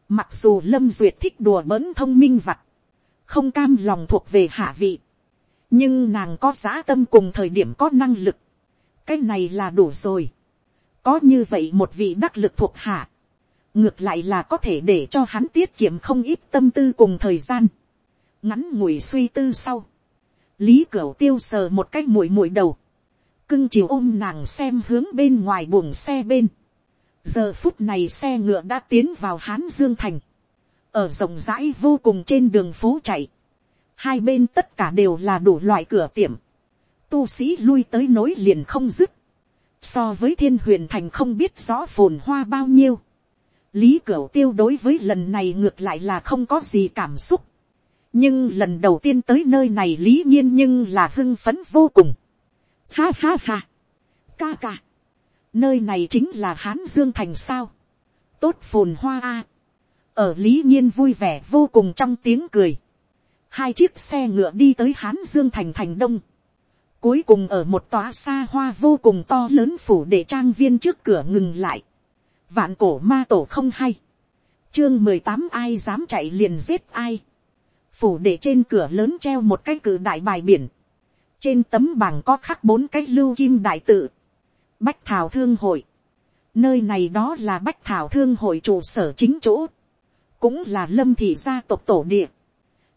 mặc dù lâm duyệt thích đùa bỡn thông minh vặt, không cam lòng thuộc về hạ vị, nhưng nàng có giá tâm cùng thời điểm có năng lực, cái này là đủ rồi, có như vậy một vị đắc lực thuộc hạ, ngược lại là có thể để cho hắn tiết kiệm không ít tâm tư cùng thời gian, ngắn ngủi suy tư sau, lý cửu tiêu sờ một cái mũi mũi đầu, cưng chiều ôm nàng xem hướng bên ngoài buồng xe bên. giờ phút này xe ngựa đã tiến vào hán dương thành, ở rộng rãi vô cùng trên đường phố chạy, hai bên tất cả đều là đủ loại cửa tiệm, tu sĩ lui tới nối liền không dứt, so với thiên huyền thành không biết rõ phồn hoa bao nhiêu, lý cửu tiêu đối với lần này ngược lại là không có gì cảm xúc, nhưng lần đầu tiên tới nơi này lý nhiên nhưng là hưng phấn vô cùng. Ha ha ha. Ca ca. Nơi này chính là hán dương thành sao. tốt phồn hoa a. ở lý nhiên vui vẻ vô cùng trong tiếng cười. hai chiếc xe ngựa đi tới hán dương thành thành đông. cuối cùng ở một tòa xa hoa vô cùng to lớn phủ để trang viên trước cửa ngừng lại. vạn cổ ma tổ không hay. chương mười tám ai dám chạy liền giết ai phủ để trên cửa lớn treo một cái cử đại bài biển, trên tấm bảng có khắc bốn cái lưu kim đại tự, bách thảo thương hội, nơi này đó là bách thảo thương hội trụ sở chính chỗ, cũng là lâm thị gia tộc tổ địa,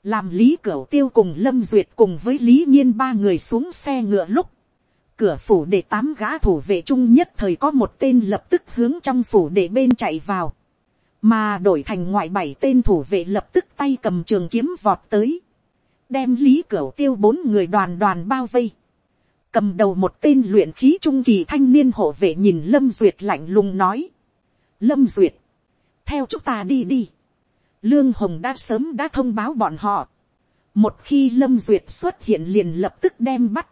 làm lý cửa tiêu cùng lâm duyệt cùng với lý nhiên ba người xuống xe ngựa lúc, cửa phủ để tám gã thủ vệ chung nhất thời có một tên lập tức hướng trong phủ để bên chạy vào, mà đổi thành ngoại bảy tên thủ vệ lập tức tay cầm trường kiếm vọt tới, đem lý cửu tiêu bốn người đoàn đoàn bao vây, cầm đầu một tên luyện khí trung kỳ thanh niên hộ vệ nhìn lâm duyệt lạnh lùng nói, lâm duyệt, theo chúng ta đi đi, lương hồng đã sớm đã thông báo bọn họ, một khi lâm duyệt xuất hiện liền lập tức đem bắt,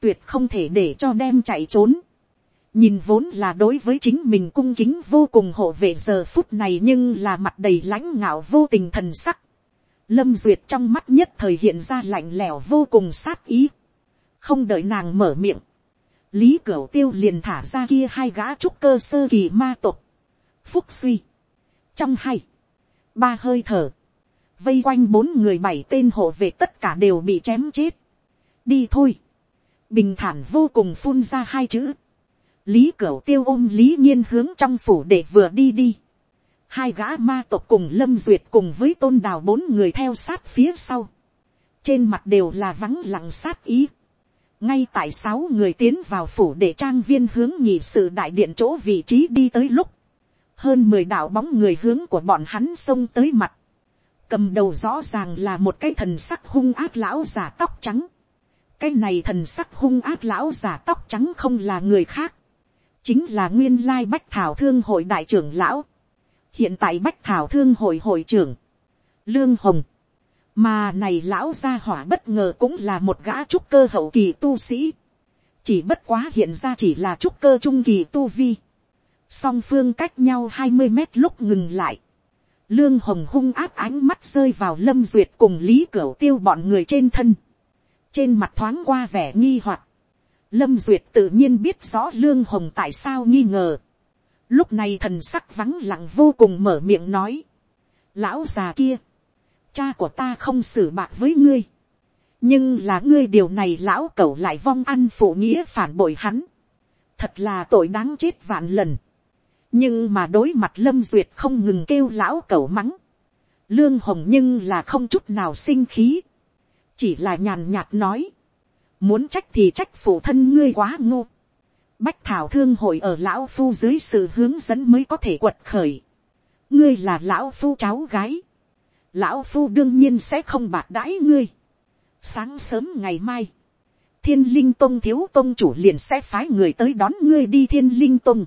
tuyệt không thể để cho đem chạy trốn, nhìn vốn là đối với chính mình cung kính vô cùng hộ vệ giờ phút này nhưng là mặt đầy lãnh ngạo vô tình thần sắc. Lâm duyệt trong mắt nhất thời hiện ra lạnh lẽo vô cùng sát ý. không đợi nàng mở miệng. lý cửu tiêu liền thả ra kia hai gã trúc cơ sơ kỳ ma tộc phúc suy, trong hai, ba hơi thở, vây quanh bốn người bảy tên hộ vệ tất cả đều bị chém chết. đi thôi, bình thản vô cùng phun ra hai chữ, lý cửu tiêu ôm lý nhiên hướng trong phủ để vừa đi đi. hai gã ma tộc cùng lâm duyệt cùng với tôn đào bốn người theo sát phía sau. trên mặt đều là vắng lặng sát ý. ngay tại sáu người tiến vào phủ để trang viên hướng nhị sự đại điện chỗ vị trí đi tới lúc. hơn mười đạo bóng người hướng của bọn hắn xông tới mặt. cầm đầu rõ ràng là một cái thần sắc hung ác lão giả tóc trắng. cái này thần sắc hung ác lão giả tóc trắng không là người khác chính là nguyên lai bách thảo thương hội đại trưởng lão, hiện tại bách thảo thương hội hội trưởng, lương hồng, mà này lão gia hỏa bất ngờ cũng là một gã trúc cơ hậu kỳ tu sĩ, chỉ bất quá hiện ra chỉ là trúc cơ trung kỳ tu vi, song phương cách nhau hai mươi mét lúc ngừng lại, lương hồng hung áp ánh mắt rơi vào lâm duyệt cùng lý cửu tiêu bọn người trên thân, trên mặt thoáng qua vẻ nghi hoặc, Lâm Duyệt tự nhiên biết rõ Lương Hồng tại sao nghi ngờ. Lúc này thần sắc vắng lặng vô cùng mở miệng nói. Lão già kia. Cha của ta không xử bạc với ngươi. Nhưng là ngươi điều này lão cẩu lại vong ăn phụ nghĩa phản bội hắn. Thật là tội đáng chết vạn lần. Nhưng mà đối mặt Lâm Duyệt không ngừng kêu lão cẩu mắng. Lương Hồng nhưng là không chút nào sinh khí. Chỉ là nhàn nhạt nói muốn trách thì trách phụ thân ngươi quá ngô. bách thảo thương hội ở lão phu dưới sự hướng dẫn mới có thể quật khởi. ngươi là lão phu cháu gái. lão phu đương nhiên sẽ không bạc đãi ngươi. sáng sớm ngày mai, thiên linh tông thiếu tông chủ liền sẽ phái người tới đón ngươi đi thiên linh tông.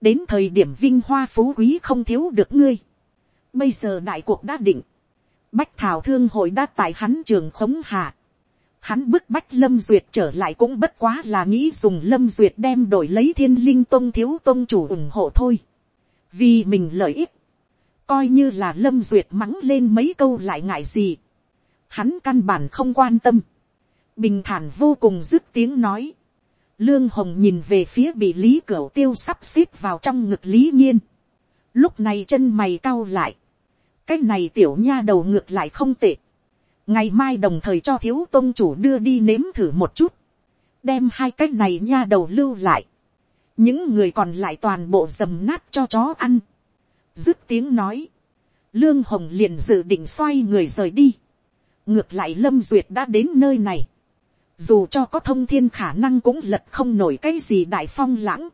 đến thời điểm vinh hoa phú quý không thiếu được ngươi. bây giờ đại cuộc đã định. bách thảo thương hội đã tại hắn trường khống hạ Hắn bức bách Lâm Duyệt trở lại cũng bất quá là nghĩ dùng Lâm Duyệt đem đổi lấy thiên linh tông thiếu tông chủ ủng hộ thôi. Vì mình lợi ích. Coi như là Lâm Duyệt mắng lên mấy câu lại ngại gì. Hắn căn bản không quan tâm. Bình thản vô cùng dứt tiếng nói. Lương Hồng nhìn về phía bị Lý Cửu Tiêu sắp xếp vào trong ngực Lý Nhiên. Lúc này chân mày cau lại. Cái này tiểu nha đầu ngược lại không tệ ngày mai đồng thời cho thiếu tôn chủ đưa đi nếm thử một chút, đem hai cái này nha đầu lưu lại, những người còn lại toàn bộ dầm nát cho chó ăn, dứt tiếng nói, lương hồng liền dự định xoay người rời đi, ngược lại lâm duyệt đã đến nơi này, dù cho có thông thiên khả năng cũng lật không nổi cái gì đại phong lãng,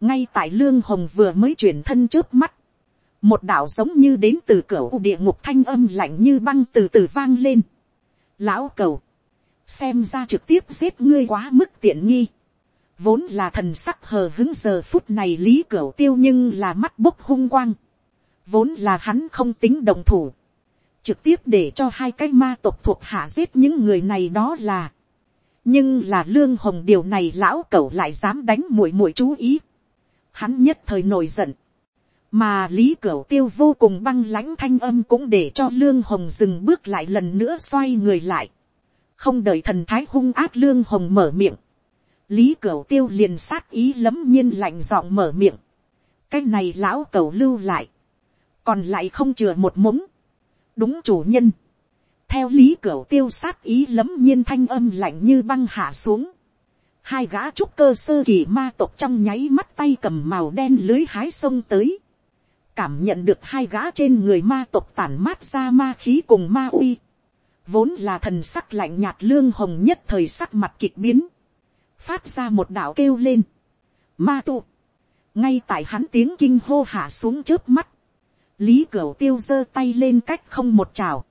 ngay tại lương hồng vừa mới chuyển thân trước mắt, một đạo giống như đến từ cửa địa ngục thanh âm lạnh như băng từ từ vang lên. lão cầu, xem ra trực tiếp giết ngươi quá mức tiện nghi. vốn là thần sắc hờ hứng giờ phút này lý cửa tiêu nhưng là mắt bốc hung quang. vốn là hắn không tính đồng thủ. trực tiếp để cho hai cái ma tộc thuộc hạ giết những người này đó là. nhưng là lương hồng điều này lão cầu lại dám đánh muội muội chú ý. hắn nhất thời nổi giận mà lý cửu tiêu vô cùng băng lãnh thanh âm cũng để cho lương hồng dừng bước lại lần nữa xoay người lại, không đợi thần thái hung ác lương hồng mở miệng, lý cửu tiêu liền sát ý lấm nhiên lạnh giọng mở miệng, cái này lão cẩu lưu lại, còn lại không chừa một mống, đúng chủ nhân, theo lý cửu tiêu sát ý lấm nhiên thanh âm lạnh như băng hạ xuống, hai gã trúc cơ sơ kỳ ma tộc trong nháy mắt tay cầm màu đen lưới hái sông tới, cảm nhận được hai gã trên người ma tộc tản mát ra ma khí cùng ma uy. Vốn là thần sắc lạnh nhạt lương hồng nhất thời sắc mặt kịch biến. Phát ra một đạo kêu lên. Ma tu Ngay tại hắn tiếng kinh hô hạ xuống trước mắt. Lý Cửu tiêu giơ tay lên cách không một trào.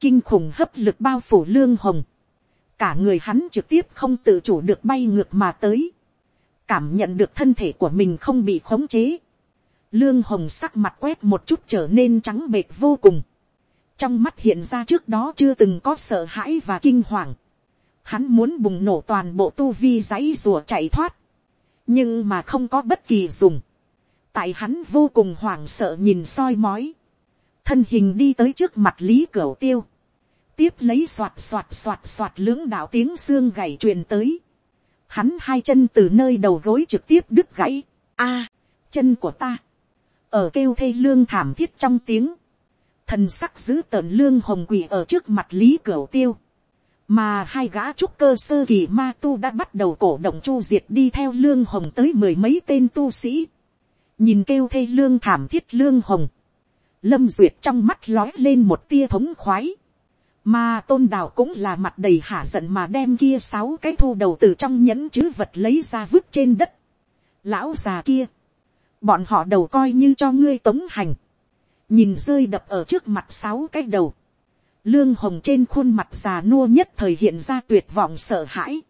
Kinh khủng hấp lực bao phủ lương hồng. Cả người hắn trực tiếp không tự chủ được bay ngược mà tới. Cảm nhận được thân thể của mình không bị khống chế Lương hồng sắc mặt quét một chút trở nên trắng bệt vô cùng. Trong mắt hiện ra trước đó chưa từng có sợ hãi và kinh hoàng. Hắn muốn bùng nổ toàn bộ tu vi giấy rùa chạy thoát. Nhưng mà không có bất kỳ dùng. Tại hắn vô cùng hoảng sợ nhìn soi mói. Thân hình đi tới trước mặt Lý Cửu Tiêu. Tiếp lấy soạt soạt soạt soạt lưỡng đạo tiếng xương gãy truyền tới. Hắn hai chân từ nơi đầu gối trực tiếp đứt gãy. a, chân của ta ở kêu thê lương thảm thiết trong tiếng, thần sắc giữ tợn lương hồng quỳ ở trước mặt lý cửu tiêu, mà hai gã trúc cơ sơ kỳ ma tu đã bắt đầu cổ động chu diệt đi theo lương hồng tới mười mấy tên tu sĩ, nhìn kêu thê lương thảm thiết lương hồng, lâm duyệt trong mắt lói lên một tia thống khoái, mà tôn đào cũng là mặt đầy hả giận mà đem kia sáu cái thu đầu từ trong nhẫn chứ vật lấy ra vứt trên đất. lão già kia, bọn họ đầu coi như cho ngươi tống hành, nhìn rơi đập ở trước mặt sáu cái đầu, lương hồng trên khuôn mặt già nua nhất thời hiện ra tuyệt vọng sợ hãi.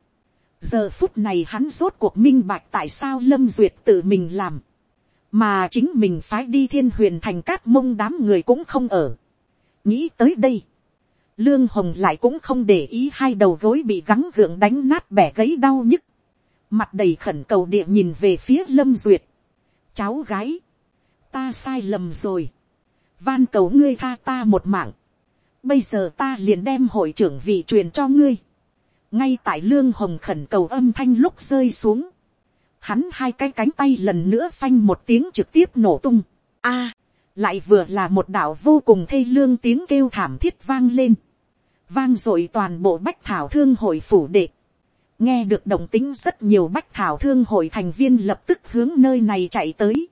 giờ phút này hắn rốt cuộc minh bạch tại sao lâm duyệt tự mình làm, mà chính mình phái đi thiên huyền thành cát mông đám người cũng không ở. nghĩ tới đây, lương hồng lại cũng không để ý hai đầu gối bị gắng gượng đánh nát bẻ gấy đau nhức, mặt đầy khẩn cầu địa nhìn về phía lâm duyệt, cháu gái, ta sai lầm rồi, van cầu ngươi tha ta một mạng, bây giờ ta liền đem hội trưởng vị truyền cho ngươi, ngay tại lương hồng khẩn cầu âm thanh lúc rơi xuống, hắn hai cái cánh tay lần nữa phanh một tiếng trực tiếp nổ tung, a, lại vừa là một đạo vô cùng thê lương tiếng kêu thảm thiết vang lên, vang dội toàn bộ bách thảo thương hội phủ đệ, nghe được động tính rất nhiều bách thảo thương hội thành viên lập tức hướng nơi này chạy tới,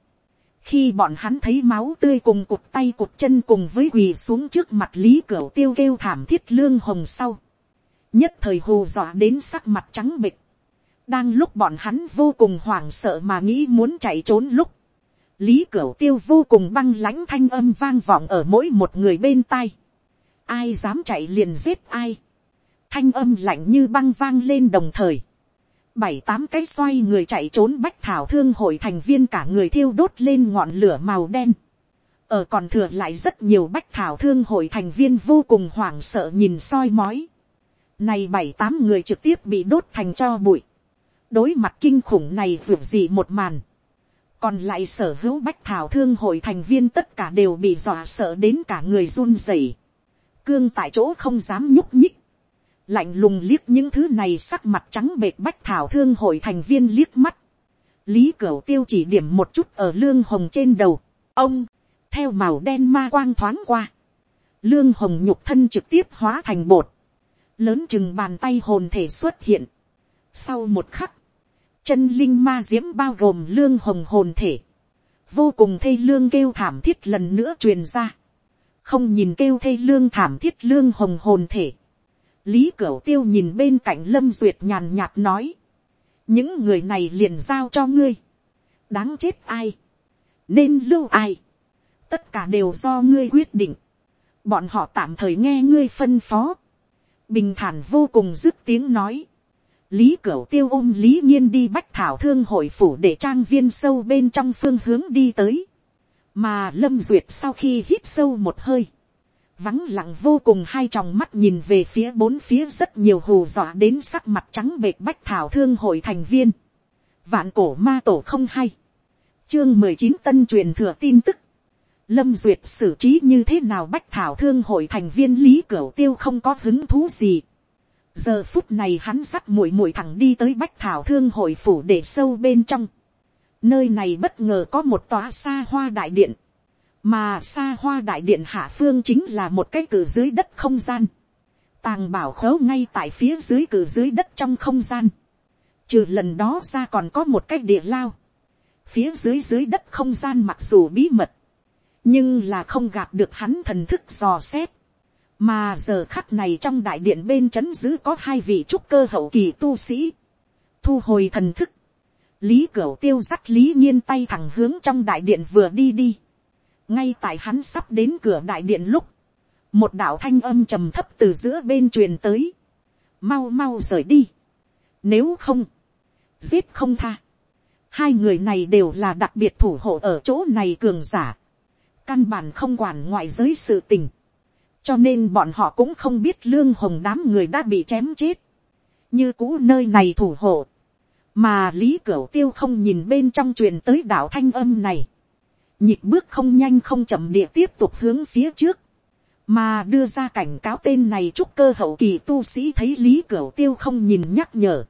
khi bọn hắn thấy máu tươi cùng cụt tay cụt chân cùng với quỳ xuống trước mặt lý cửa tiêu kêu thảm thiết lương hồng sau, nhất thời hù dọa đến sắc mặt trắng bịch, đang lúc bọn hắn vô cùng hoảng sợ mà nghĩ muốn chạy trốn lúc, lý cửu tiêu vô cùng băng lãnh thanh âm vang vọng ở mỗi một người bên tai. ai dám chạy liền giết ai thanh âm lạnh như băng vang lên đồng thời. bảy tám cái xoay người chạy trốn bách thảo thương hội thành viên cả người thiêu đốt lên ngọn lửa màu đen. ở còn thừa lại rất nhiều bách thảo thương hội thành viên vô cùng hoảng sợ nhìn soi mói. này bảy tám người trực tiếp bị đốt thành cho bụi đối mặt kinh khủng này ruột gì một màn, còn lại sở hữu bách thảo thương hội thành viên tất cả đều bị dọa sợ đến cả người run rẩy, cương tại chỗ không dám nhúc nhích, lạnh lùng liếc những thứ này sắc mặt trắng bệt bách thảo thương hội thành viên liếc mắt, lý cửu tiêu chỉ điểm một chút ở lương hồng trên đầu, ông, theo màu đen ma quang thoáng qua, lương hồng nhục thân trực tiếp hóa thành bột, lớn chừng bàn tay hồn thể xuất hiện, sau một khắc, chân linh ma diễm bao gồm lương hồng hồn thể, vô cùng thê lương kêu thảm thiết lần nữa truyền ra, không nhìn kêu thê lương thảm thiết lương hồng hồn thể, lý cửu tiêu nhìn bên cạnh lâm duyệt nhàn nhạt nói, những người này liền giao cho ngươi, đáng chết ai, nên lưu ai, tất cả đều do ngươi quyết định, bọn họ tạm thời nghe ngươi phân phó, bình thản vô cùng dứt tiếng nói, lý cửu tiêu ôm lý nhiên đi bách thảo thương hội phủ để trang viên sâu bên trong phương hướng đi tới. mà lâm duyệt sau khi hít sâu một hơi, vắng lặng vô cùng hai tròng mắt nhìn về phía bốn phía rất nhiều hù dọa đến sắc mặt trắng bệt bách thảo thương hội thành viên. vạn cổ ma tổ không hay. chương mười chín tân truyền thừa tin tức. lâm duyệt xử trí như thế nào bách thảo thương hội thành viên lý cửu tiêu không có hứng thú gì giờ phút này hắn sắt mũi mũi thẳng đi tới bách thảo thương hội phủ để sâu bên trong. nơi này bất ngờ có một tòa xa hoa đại điện, mà xa hoa đại điện hạ phương chính là một cái cử dưới đất không gian. tàng bảo khấu ngay tại phía dưới cử dưới đất trong không gian. trừ lần đó ra còn có một cái địa lao. phía dưới dưới đất không gian mặc dù bí mật, nhưng là không gạt được hắn thần thức dò xét mà giờ khắc này trong đại điện bên c h ấ n giữ có hai vị trúc cơ hậu kỳ tu sĩ, thu hồi thần thức, lý cửu tiêu dắt lý nhiên tay thẳng hướng trong đại điện vừa đi đi, ngay tại hắn sắp đến cửa đại điện lúc, một đạo thanh âm trầm thấp từ giữa bên truyền tới, mau mau rời đi, nếu không, giết không tha, hai người này đều là đặc biệt thủ hộ ở chỗ này cường giả, căn bản không quản ngoại giới sự tình, cho nên bọn họ cũng không biết lương hồng đám người đã bị chém chết, như cũ nơi này thủ hộ, mà lý cửu tiêu không nhìn bên trong truyền tới đạo thanh âm này, nhịp bước không nhanh không chậm địa tiếp tục hướng phía trước, mà đưa ra cảnh cáo tên này chúc cơ hậu kỳ tu sĩ thấy lý cửu tiêu không nhìn nhắc nhở,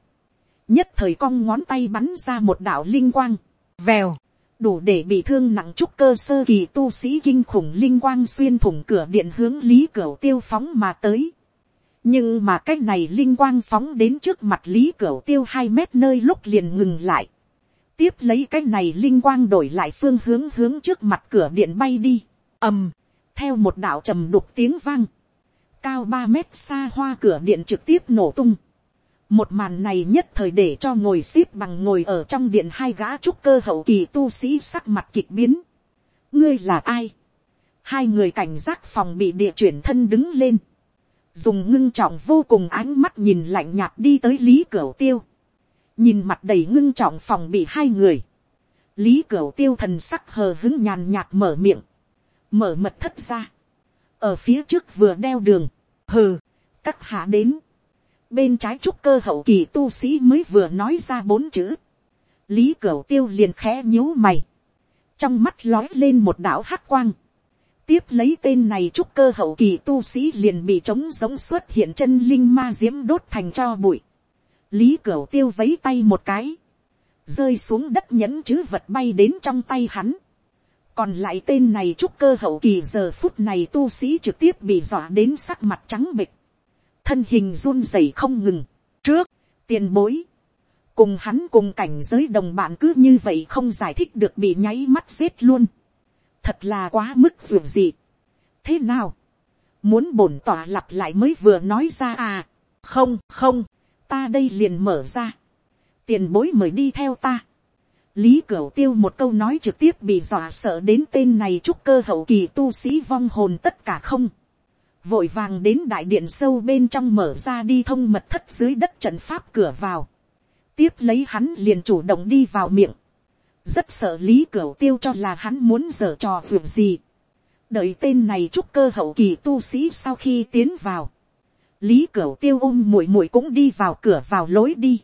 nhất thời cong ngón tay bắn ra một đạo linh quang, vèo, đủ để bị thương nặng trúc cơ sơ kỳ tu sĩ kinh khủng linh quang xuyên thủng cửa điện hướng lý cửu tiêu phóng mà tới. nhưng mà cái này linh quang phóng đến trước mặt lý cửu tiêu hai mét nơi lúc liền ngừng lại tiếp lấy cái này linh quang đổi lại phương hướng hướng trước mặt cửa điện bay đi. ầm, theo một đạo trầm đục tiếng vang. cao ba mét xa hoa cửa điện trực tiếp nổ tung một màn này nhất thời để cho ngồi xếp bằng ngồi ở trong điện hai gã trúc cơ hậu kỳ tu sĩ sắc mặt kịch biến. ngươi là ai. hai người cảnh giác phòng bị địa chuyển thân đứng lên. dùng ngưng trọng vô cùng ánh mắt nhìn lạnh nhạt đi tới lý cửu tiêu nhìn mặt đầy ngưng trọng phòng bị hai người. lý cửu tiêu thần sắc hờ hứng nhàn nhạt mở miệng. mở mật thất ra. ở phía trước vừa đeo đường. hừ, các hạ đến bên trái trúc cơ hậu kỳ tu sĩ mới vừa nói ra bốn chữ, lý cửu tiêu liền khẽ nhíu mày, trong mắt lói lên một đạo hắc quang, tiếp lấy tên này trúc cơ hậu kỳ tu sĩ liền bị trống giống xuất hiện chân linh ma diễm đốt thành cho bụi, lý cửu tiêu vấy tay một cái, rơi xuống đất nhẫn chữ vật bay đến trong tay hắn, còn lại tên này chúc cơ hậu kỳ giờ phút này tu sĩ trực tiếp bị dọa đến sắc mặt trắng bịch, thân hình run rẩy không ngừng, trước, tiền bối, cùng hắn cùng cảnh giới đồng bạn cứ như vậy không giải thích được bị nháy mắt giết luôn, thật là quá mức ruột gì. thế nào, muốn bổn tỏa lặp lại mới vừa nói ra à, không không, ta đây liền mở ra, tiền bối mời đi theo ta, lý cửu tiêu một câu nói trực tiếp bị dọa sợ đến tên này trúc cơ hậu kỳ tu sĩ vong hồn tất cả không, vội vàng đến đại điện sâu bên trong mở ra đi thông mật thất dưới đất trận pháp cửa vào. tiếp lấy hắn liền chủ động đi vào miệng. rất sợ lý cửu tiêu cho là hắn muốn dở trò việc gì. đợi tên này trúc cơ hậu kỳ tu sĩ sau khi tiến vào lý cửu tiêu ôm muội muội cũng đi vào cửa vào lối đi.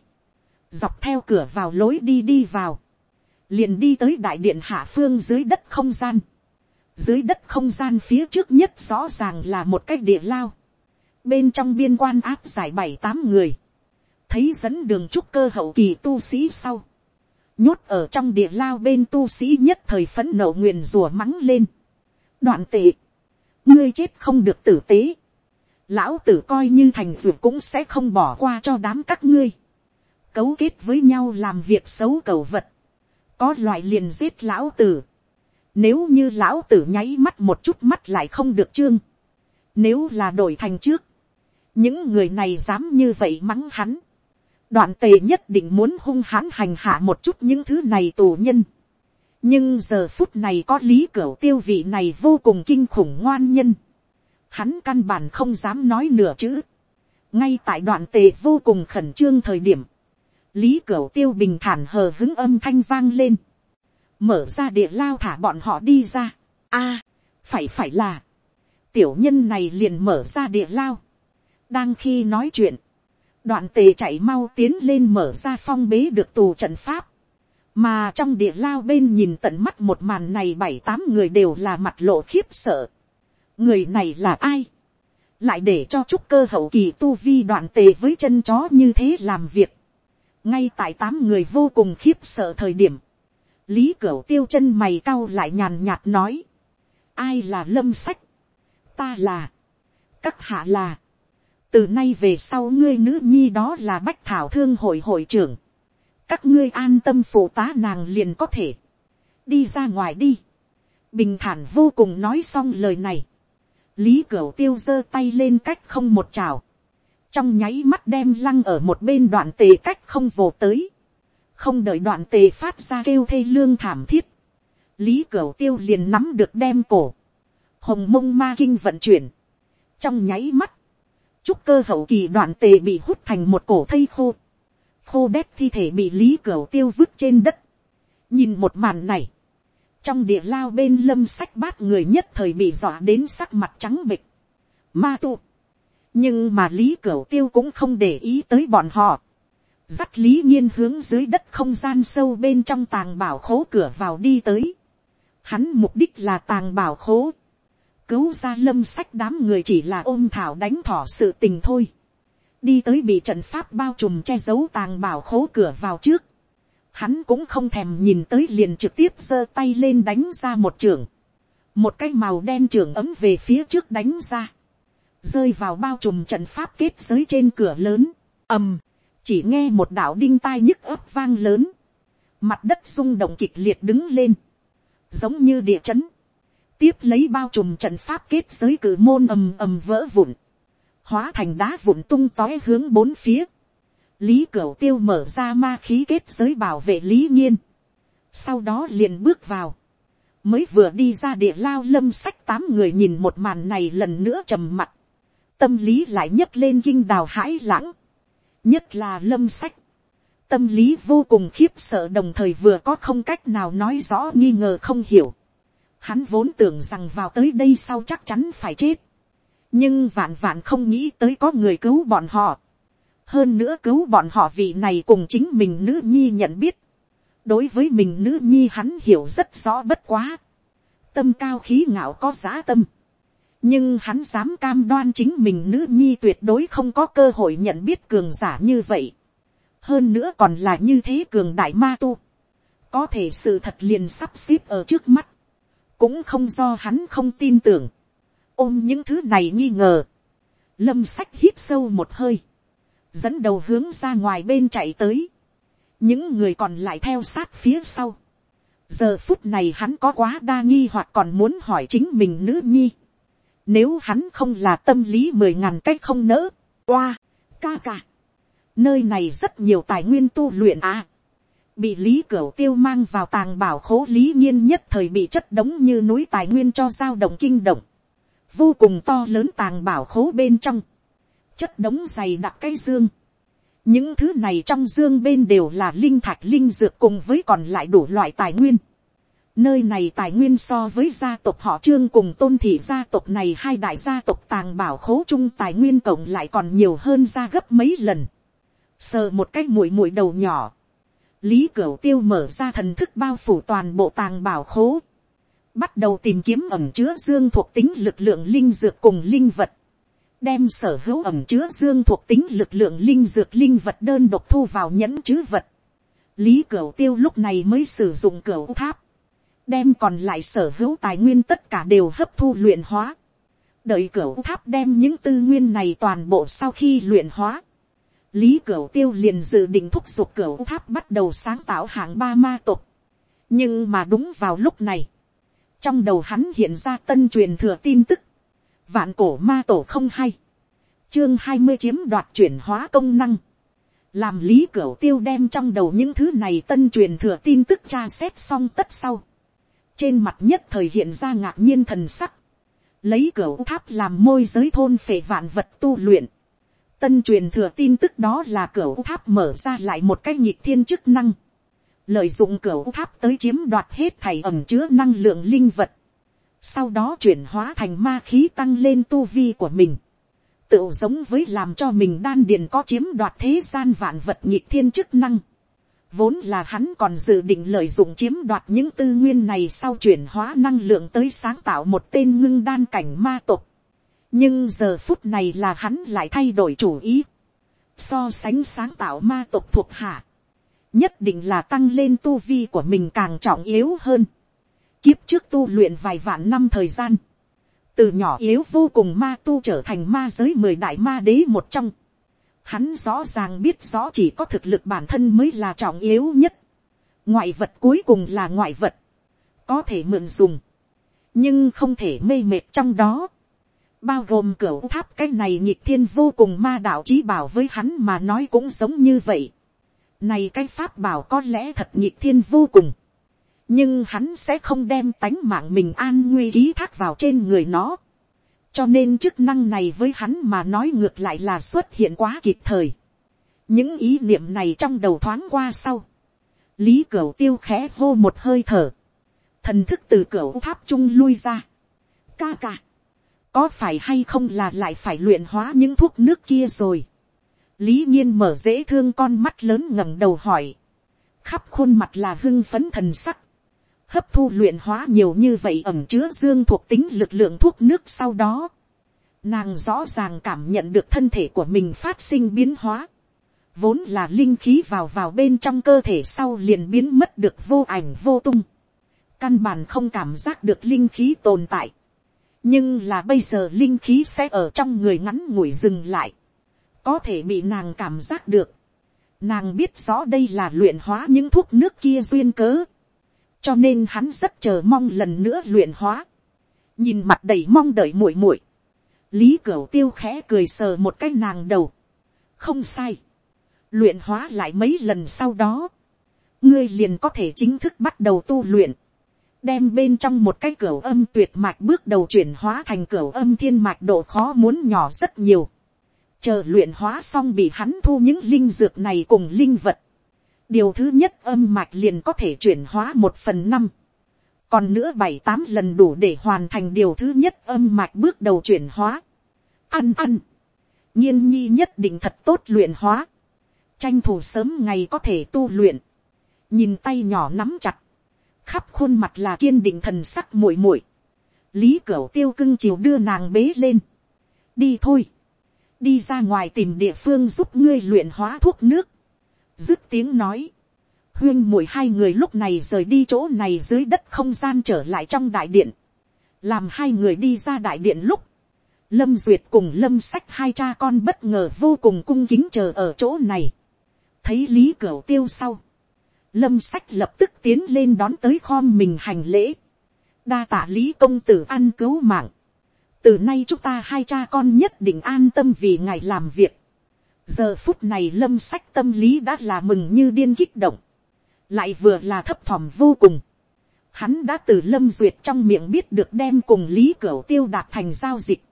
dọc theo cửa vào lối đi đi vào. liền đi tới đại điện hạ phương dưới đất không gian dưới đất không gian phía trước nhất rõ ràng là một cái địa lao. Bên trong biên quan áp giải bảy tám người. Thấy dẫn đường trúc cơ hậu kỳ tu sĩ sau. Nhốt ở trong địa lao bên tu sĩ nhất thời phấn nộ nguyền rùa mắng lên. Đoạn tệ. Ngươi chết không được tử tế. Lão tử coi như thành ruột cũng sẽ không bỏ qua cho đám các ngươi. Cấu kết với nhau làm việc xấu cầu vật. Có loại liền giết lão tử nếu như lão tử nháy mắt một chút mắt lại không được trương. Nếu là đổi thành trước. Những người này dám như vậy mắng hắn. Đoạn tề nhất định muốn hung hãn hành hạ một chút những thứ này tù nhân. Nhưng giờ phút này có lý cửa tiêu vị này vô cùng kinh khủng ngoan nhân. Hắn căn bản không dám nói nửa chữ. Ngay tại đoạn tề vô cùng khẩn trương thời điểm. Lý cửu tiêu bình thản hờ hứng âm thanh vang lên mở ra địa lao thả bọn họ đi ra. a, phải phải là, tiểu nhân này liền mở ra địa lao. đang khi nói chuyện, đoạn tề chạy mau tiến lên mở ra phong bế được tù trận pháp. mà trong địa lao bên nhìn tận mắt một màn này bảy tám người đều là mặt lộ khiếp sợ người này là ai. lại để cho trúc cơ hậu kỳ tu vi đoạn tề với chân chó như thế làm việc. ngay tại tám người vô cùng khiếp sợ thời điểm, lý cửu tiêu chân mày cau lại nhàn nhạt nói, ai là lâm sách, ta là, các hạ là, từ nay về sau ngươi nữ nhi đó là bách thảo thương hội hội trưởng, các ngươi an tâm phụ tá nàng liền có thể, đi ra ngoài đi, bình thản vô cùng nói xong lời này, lý cửu tiêu giơ tay lên cách không một trào, trong nháy mắt đem lăng ở một bên đoạn tề cách không vồ tới, không đợi đoạn tề phát ra kêu thê lương thảm thiết, lý cửu tiêu liền nắm được đem cổ, hồng mông ma kinh vận chuyển, trong nháy mắt, trúc cơ hậu kỳ đoạn tề bị hút thành một cổ thây khô, khô đét thi thể bị lý cửu tiêu vứt trên đất, nhìn một màn này, trong địa lao bên lâm sách bát người nhất thời bị dọa đến sắc mặt trắng bịch, ma tu, nhưng mà lý cửu tiêu cũng không để ý tới bọn họ, dắt lý nhiên hướng dưới đất không gian sâu bên trong tàng bảo khố cửa vào đi tới. Hắn mục đích là tàng bảo khố. Cứu ra lâm sách đám người chỉ là ôm thảo đánh thỏ sự tình thôi. Đi tới bị trận pháp bao trùm che giấu tàng bảo khố cửa vào trước hắn cũng không thèm nhìn tới liền trực tiếp giơ tay lên đánh ra một trường, một cái màu đen trường ấm về phía trước đánh ra, rơi vào bao trùm trận pháp kết giới trên cửa lớn, ầm, chỉ nghe một đạo đinh tai nhức ấp vang lớn, mặt đất rung động kịch liệt đứng lên, giống như địa chấn, tiếp lấy bao trùm trận pháp kết giới cử môn ầm ầm vỡ vụn, hóa thành đá vụn tung tói hướng bốn phía, lý cửu tiêu mở ra ma khí kết giới bảo vệ lý nhiên, sau đó liền bước vào, mới vừa đi ra địa lao lâm sách tám người nhìn một màn này lần nữa trầm mặt, tâm lý lại nhấc lên kinh đào hãi lãng, nhất là lâm sách, tâm lý vô cùng khiếp sợ đồng thời vừa có không cách nào nói rõ nghi ngờ không hiểu. Hắn vốn tưởng rằng vào tới đây sau chắc chắn phải chết. nhưng vạn vạn không nghĩ tới có người cứu bọn họ hơn nữa cứu bọn họ vị này cùng chính mình nữ nhi nhận biết. đối với mình nữ nhi hắn hiểu rất rõ bất quá. tâm cao khí ngạo có giá tâm. nhưng hắn dám cam đoan chính mình nữ nhi tuyệt đối không có cơ hội nhận biết cường giả như vậy hơn nữa còn là như thế cường đại ma tu, có thể sự thật liền sắp xếp ở trước mắt, cũng không do hắn không tin tưởng, ôm những thứ này nghi ngờ, lâm sách hít sâu một hơi, dẫn đầu hướng ra ngoài bên chạy tới, những người còn lại theo sát phía sau, giờ phút này hắn có quá đa nghi hoặc còn muốn hỏi chính mình nữ nhi, nếu hắn không là tâm lý mười ngàn cách không nỡ, oa, ca ca, nơi này rất nhiều tài nguyên tu luyện à. bị lý cửu tiêu mang vào tàng bảo khố lý nhiên nhất thời bị chất đống như núi tài nguyên cho giao động kinh động. vô cùng to lớn tàng bảo khố bên trong chất đống dày đặc cái dương. những thứ này trong dương bên đều là linh thạch linh dược cùng với còn lại đủ loại tài nguyên. Nơi này tài nguyên so với gia tộc họ trương cùng tôn thị gia tộc này hai đại gia tộc tàng bảo khố chung tài nguyên cộng lại còn nhiều hơn ra gấp mấy lần sờ một cái mũi mũi đầu nhỏ, lý cửu tiêu mở ra thần thức bao phủ toàn bộ tàng bảo khố, bắt đầu tìm kiếm ẩm chứa dương thuộc tính lực lượng linh dược cùng linh vật, đem sở hữu ẩm chứa dương thuộc tính lực lượng linh dược linh vật đơn độc thu vào nhẫn chữ vật. Lý cửu tiêu lúc này mới sử dụng cửu tháp, đem còn lại sở hữu tài nguyên tất cả đều hấp thu luyện hóa. đợi cửu tháp đem những tư nguyên này toàn bộ sau khi luyện hóa, lý cửu tiêu liền dự định thúc giục cửu tháp bắt đầu sáng tạo hạng ba ma tộc. nhưng mà đúng vào lúc này, trong đầu hắn hiện ra tân truyền thừa tin tức, vạn cổ ma tổ không hay, chương hai mươi chiếm đoạt chuyển hóa công năng, làm lý cửa tiêu đem trong đầu những thứ này tân truyền thừa tin tức tra xét xong tất sau, trên mặt nhất thời hiện ra ngạc nhiên thần sắc, lấy cửa tháp làm môi giới thôn phệ vạn vật tu luyện, tân truyền thừa tin tức đó là cửa tháp mở ra lại một cái nhịp thiên chức năng. Lợi dụng cửa tháp tới chiếm đoạt hết thảy ẩm chứa năng lượng linh vật. Sau đó chuyển hóa thành ma khí tăng lên tu vi của mình. Tự giống với làm cho mình đan điền có chiếm đoạt thế gian vạn vật nhịp thiên chức năng. Vốn là hắn còn dự định lợi dụng chiếm đoạt những tư nguyên này sau chuyển hóa năng lượng tới sáng tạo một tên ngưng đan cảnh ma tộc nhưng giờ phút này là hắn lại thay đổi chủ ý, so sánh sáng tạo ma tộc thuộc hạ, nhất định là tăng lên tu vi của mình càng trọng yếu hơn, kiếp trước tu luyện vài vạn năm thời gian, từ nhỏ yếu vô cùng ma tu trở thành ma giới mười đại ma đế một trong, hắn rõ ràng biết rõ chỉ có thực lực bản thân mới là trọng yếu nhất, ngoại vật cuối cùng là ngoại vật, có thể mượn dùng, nhưng không thể mê mệt trong đó, bao gồm cửa tháp cái này nhịp thiên vô cùng ma đạo trí bảo với hắn mà nói cũng giống như vậy. Này cái pháp bảo có lẽ thật nhịp thiên vô cùng. Nhưng hắn sẽ không đem tánh mạng mình an nguy ký thác vào trên người nó. Cho nên chức năng này với hắn mà nói ngược lại là xuất hiện quá kịp thời. Những ý niệm này trong đầu thoáng qua sau. Lý Cửu tiêu khẽ hô một hơi thở. Thần thức từ cửa tháp trung lui ra. Ca ca, có phải hay không là lại phải luyện hóa những thuốc nước kia rồi. lý nhiên mở dễ thương con mắt lớn ngẩng đầu hỏi. khắp khuôn mặt là hưng phấn thần sắc hấp thu luyện hóa nhiều như vậy ẩm chứa dương thuộc tính lực lượng thuốc nước sau đó. nàng rõ ràng cảm nhận được thân thể của mình phát sinh biến hóa. vốn là linh khí vào vào bên trong cơ thể sau liền biến mất được vô ảnh vô tung, căn bản không cảm giác được linh khí tồn tại, nhưng là bây giờ linh khí sẽ ở trong người ngắn ngủi dừng lại, có thể bị nàng cảm giác được, nàng biết rõ đây là luyện hóa những thuốc nước kia duyên cớ, cho nên hắn rất chờ mong lần nữa luyện hóa, nhìn mặt đầy mong đợi muội muội, lý cửu tiêu khẽ cười sờ một cái nàng đầu, không sai, luyện hóa lại mấy lần sau đó, ngươi liền có thể chính thức bắt đầu tu luyện, đem bên trong một cái cửa âm tuyệt mạch bước đầu chuyển hóa thành cửa âm thiên mạch độ khó muốn nhỏ rất nhiều. Chờ luyện hóa xong bị hắn thu những linh dược này cùng linh vật. Điều thứ nhất âm mạch liền có thể chuyển hóa một phần năm. Còn nữa bảy tám lần đủ để hoàn thành điều thứ nhất âm mạch bước đầu chuyển hóa. Ăn ăn. nhiên nhi nhất định thật tốt luyện hóa. Tranh thủ sớm ngày có thể tu luyện. Nhìn tay nhỏ nắm chặt khắp khuôn mặt là kiên định thần sắc muội muội. lý cửu tiêu cưng chiều đưa nàng bế lên. đi thôi. đi ra ngoài tìm địa phương giúp ngươi luyện hóa thuốc nước dứt tiếng nói. huyên muội hai người lúc này rời đi chỗ này dưới đất không gian trở lại trong đại điện. làm hai người đi ra đại điện lúc. lâm duyệt cùng lâm sách hai cha con bất ngờ vô cùng cung kính chờ ở chỗ này. thấy lý cửu tiêu sau lâm sách lập tức tiến lên đón tới khom mình hành lễ, đa tạ lý công tử ăn cứu mạng, từ nay chúng ta hai cha con nhất định an tâm vì ngài làm việc, giờ phút này lâm sách tâm lý đã là mừng như điên kích động, lại vừa là thấp thỏm vô cùng, hắn đã từ lâm duyệt trong miệng biết được đem cùng lý cửu tiêu đạt thành giao dịch,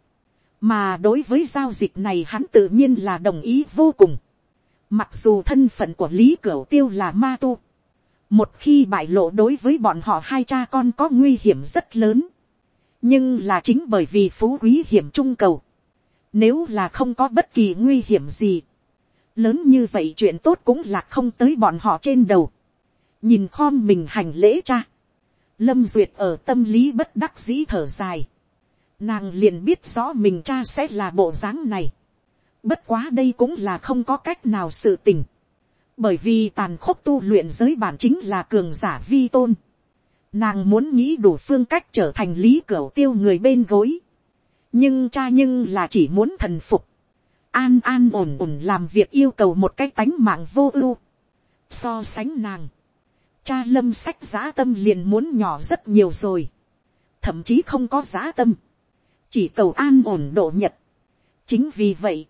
mà đối với giao dịch này hắn tự nhiên là đồng ý vô cùng, mặc dù thân phận của lý cửu tiêu là ma tu, một khi bại lộ đối với bọn họ hai cha con có nguy hiểm rất lớn, nhưng là chính bởi vì phú quý hiểm trung cầu, nếu là không có bất kỳ nguy hiểm gì, lớn như vậy chuyện tốt cũng là không tới bọn họ trên đầu, nhìn khom mình hành lễ cha, lâm duyệt ở tâm lý bất đắc dĩ thở dài, nàng liền biết rõ mình cha sẽ là bộ dáng này, bất quá đây cũng là không có cách nào sự tình, bởi vì tàn khốc tu luyện giới bản chính là cường giả vi tôn. Nàng muốn nghĩ đủ phương cách trở thành lý cửu tiêu người bên gối nhưng cha nhưng là chỉ muốn thần phục. an an ổn ổn làm việc yêu cầu một cái tánh mạng vô ưu. so sánh nàng. cha lâm sách giá tâm liền muốn nhỏ rất nhiều rồi. thậm chí không có giá tâm. chỉ cầu an ổn độ nhật. chính vì vậy,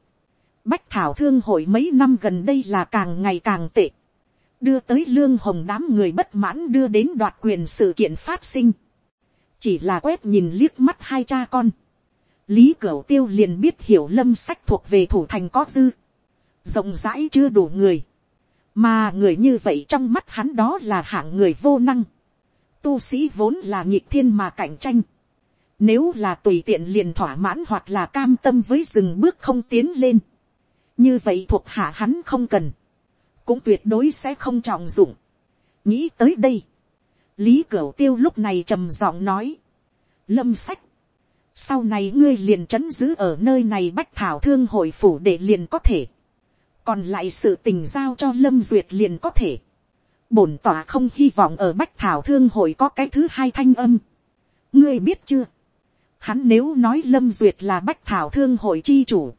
Bách thảo thương hội mấy năm gần đây là càng ngày càng tệ. Đưa tới lương hồng đám người bất mãn đưa đến đoạt quyền sự kiện phát sinh. Chỉ là quét nhìn liếc mắt hai cha con. Lý Cửu Tiêu liền biết hiểu lâm sách thuộc về thủ thành có dư. Rộng rãi chưa đủ người. Mà người như vậy trong mắt hắn đó là hạng người vô năng. Tu sĩ vốn là nhịp thiên mà cạnh tranh. Nếu là tùy tiện liền thỏa mãn hoặc là cam tâm với dừng bước không tiến lên như vậy thuộc hạ hắn không cần, cũng tuyệt đối sẽ không trọng dụng. nghĩ tới đây, lý cửu tiêu lúc này trầm giọng nói, lâm sách, sau này ngươi liền trấn giữ ở nơi này bách thảo thương hội phủ để liền có thể, còn lại sự tình giao cho lâm duyệt liền có thể, bổn tỏa không hy vọng ở bách thảo thương hội có cái thứ hai thanh âm, ngươi biết chưa, hắn nếu nói lâm duyệt là bách thảo thương hội chi chủ,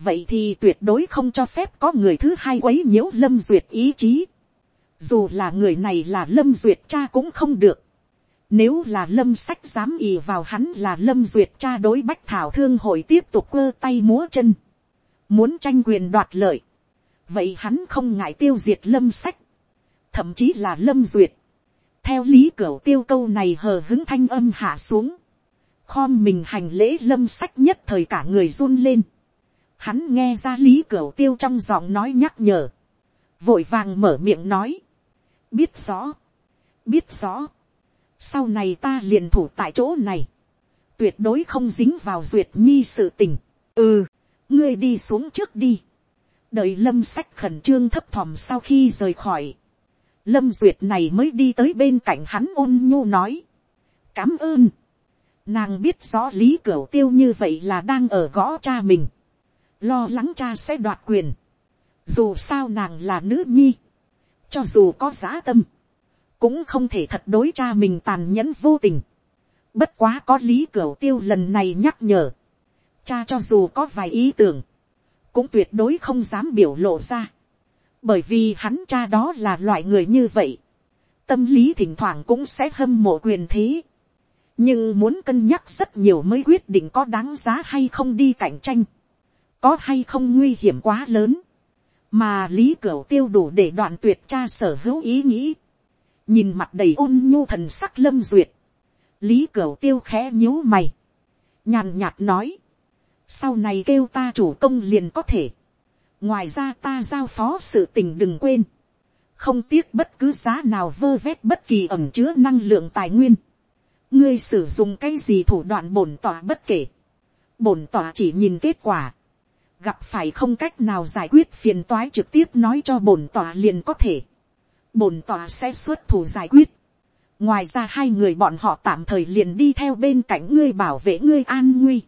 vậy thì tuyệt đối không cho phép có người thứ hai quấy nhiễu lâm duyệt ý chí. dù là người này là lâm duyệt cha cũng không được nếu là lâm sách dám ì vào hắn là lâm duyệt cha đối bách thảo thương hội tiếp tục cơ tay múa chân. muốn tranh quyền đoạt lợi. vậy hắn không ngại tiêu diệt lâm sách. thậm chí là lâm duyệt. theo lý cửa tiêu câu này hờ hứng thanh âm hạ xuống. khom mình hành lễ lâm sách nhất thời cả người run lên hắn nghe ra lý cửu tiêu trong giọng nói nhắc nhở, vội vàng mở miệng nói, biết rõ, biết rõ, sau này ta liền thủ tại chỗ này, tuyệt đối không dính vào duyệt nhi sự tình, ừ, ngươi đi xuống trước đi, đợi lâm sách khẩn trương thấp thỏm sau khi rời khỏi, lâm duyệt này mới đi tới bên cạnh hắn ôn nhu nói, cám ơn, nàng biết rõ lý cửa tiêu như vậy là đang ở gõ cha mình, lo lắng cha sẽ đoạt quyền, dù sao nàng là nữ nhi, cho dù có giá tâm, cũng không thể thật đối cha mình tàn nhẫn vô tình. Bất quá có lý cửa tiêu lần này nhắc nhở, cha cho dù có vài ý tưởng, cũng tuyệt đối không dám biểu lộ ra, bởi vì hắn cha đó là loại người như vậy, tâm lý thỉnh thoảng cũng sẽ hâm mộ quyền thế, nhưng muốn cân nhắc rất nhiều mới quyết định có đáng giá hay không đi cạnh tranh, có hay không nguy hiểm quá lớn, mà lý cẩu tiêu đủ để đoạn tuyệt cha sở hữu ý nghĩ, nhìn mặt đầy ôn nhu thần sắc lâm duyệt, lý cửu tiêu khẽ nhíu mày, nhàn nhạt nói, sau này kêu ta chủ công liền có thể, ngoài ra ta giao phó sự tình đừng quên, không tiếc bất cứ giá nào vơ vét bất kỳ ẩm chứa năng lượng tài nguyên, ngươi sử dụng cái gì thủ đoạn bổn tỏa bất kể, bổn tỏa chỉ nhìn kết quả, gặp phải không cách nào giải quyết phiền toái trực tiếp nói cho bổn tỏa liền có thể, bổn tòa sẽ xuất thủ giải quyết. ngoài ra hai người bọn họ tạm thời liền đi theo bên cạnh ngươi bảo vệ ngươi an nguy,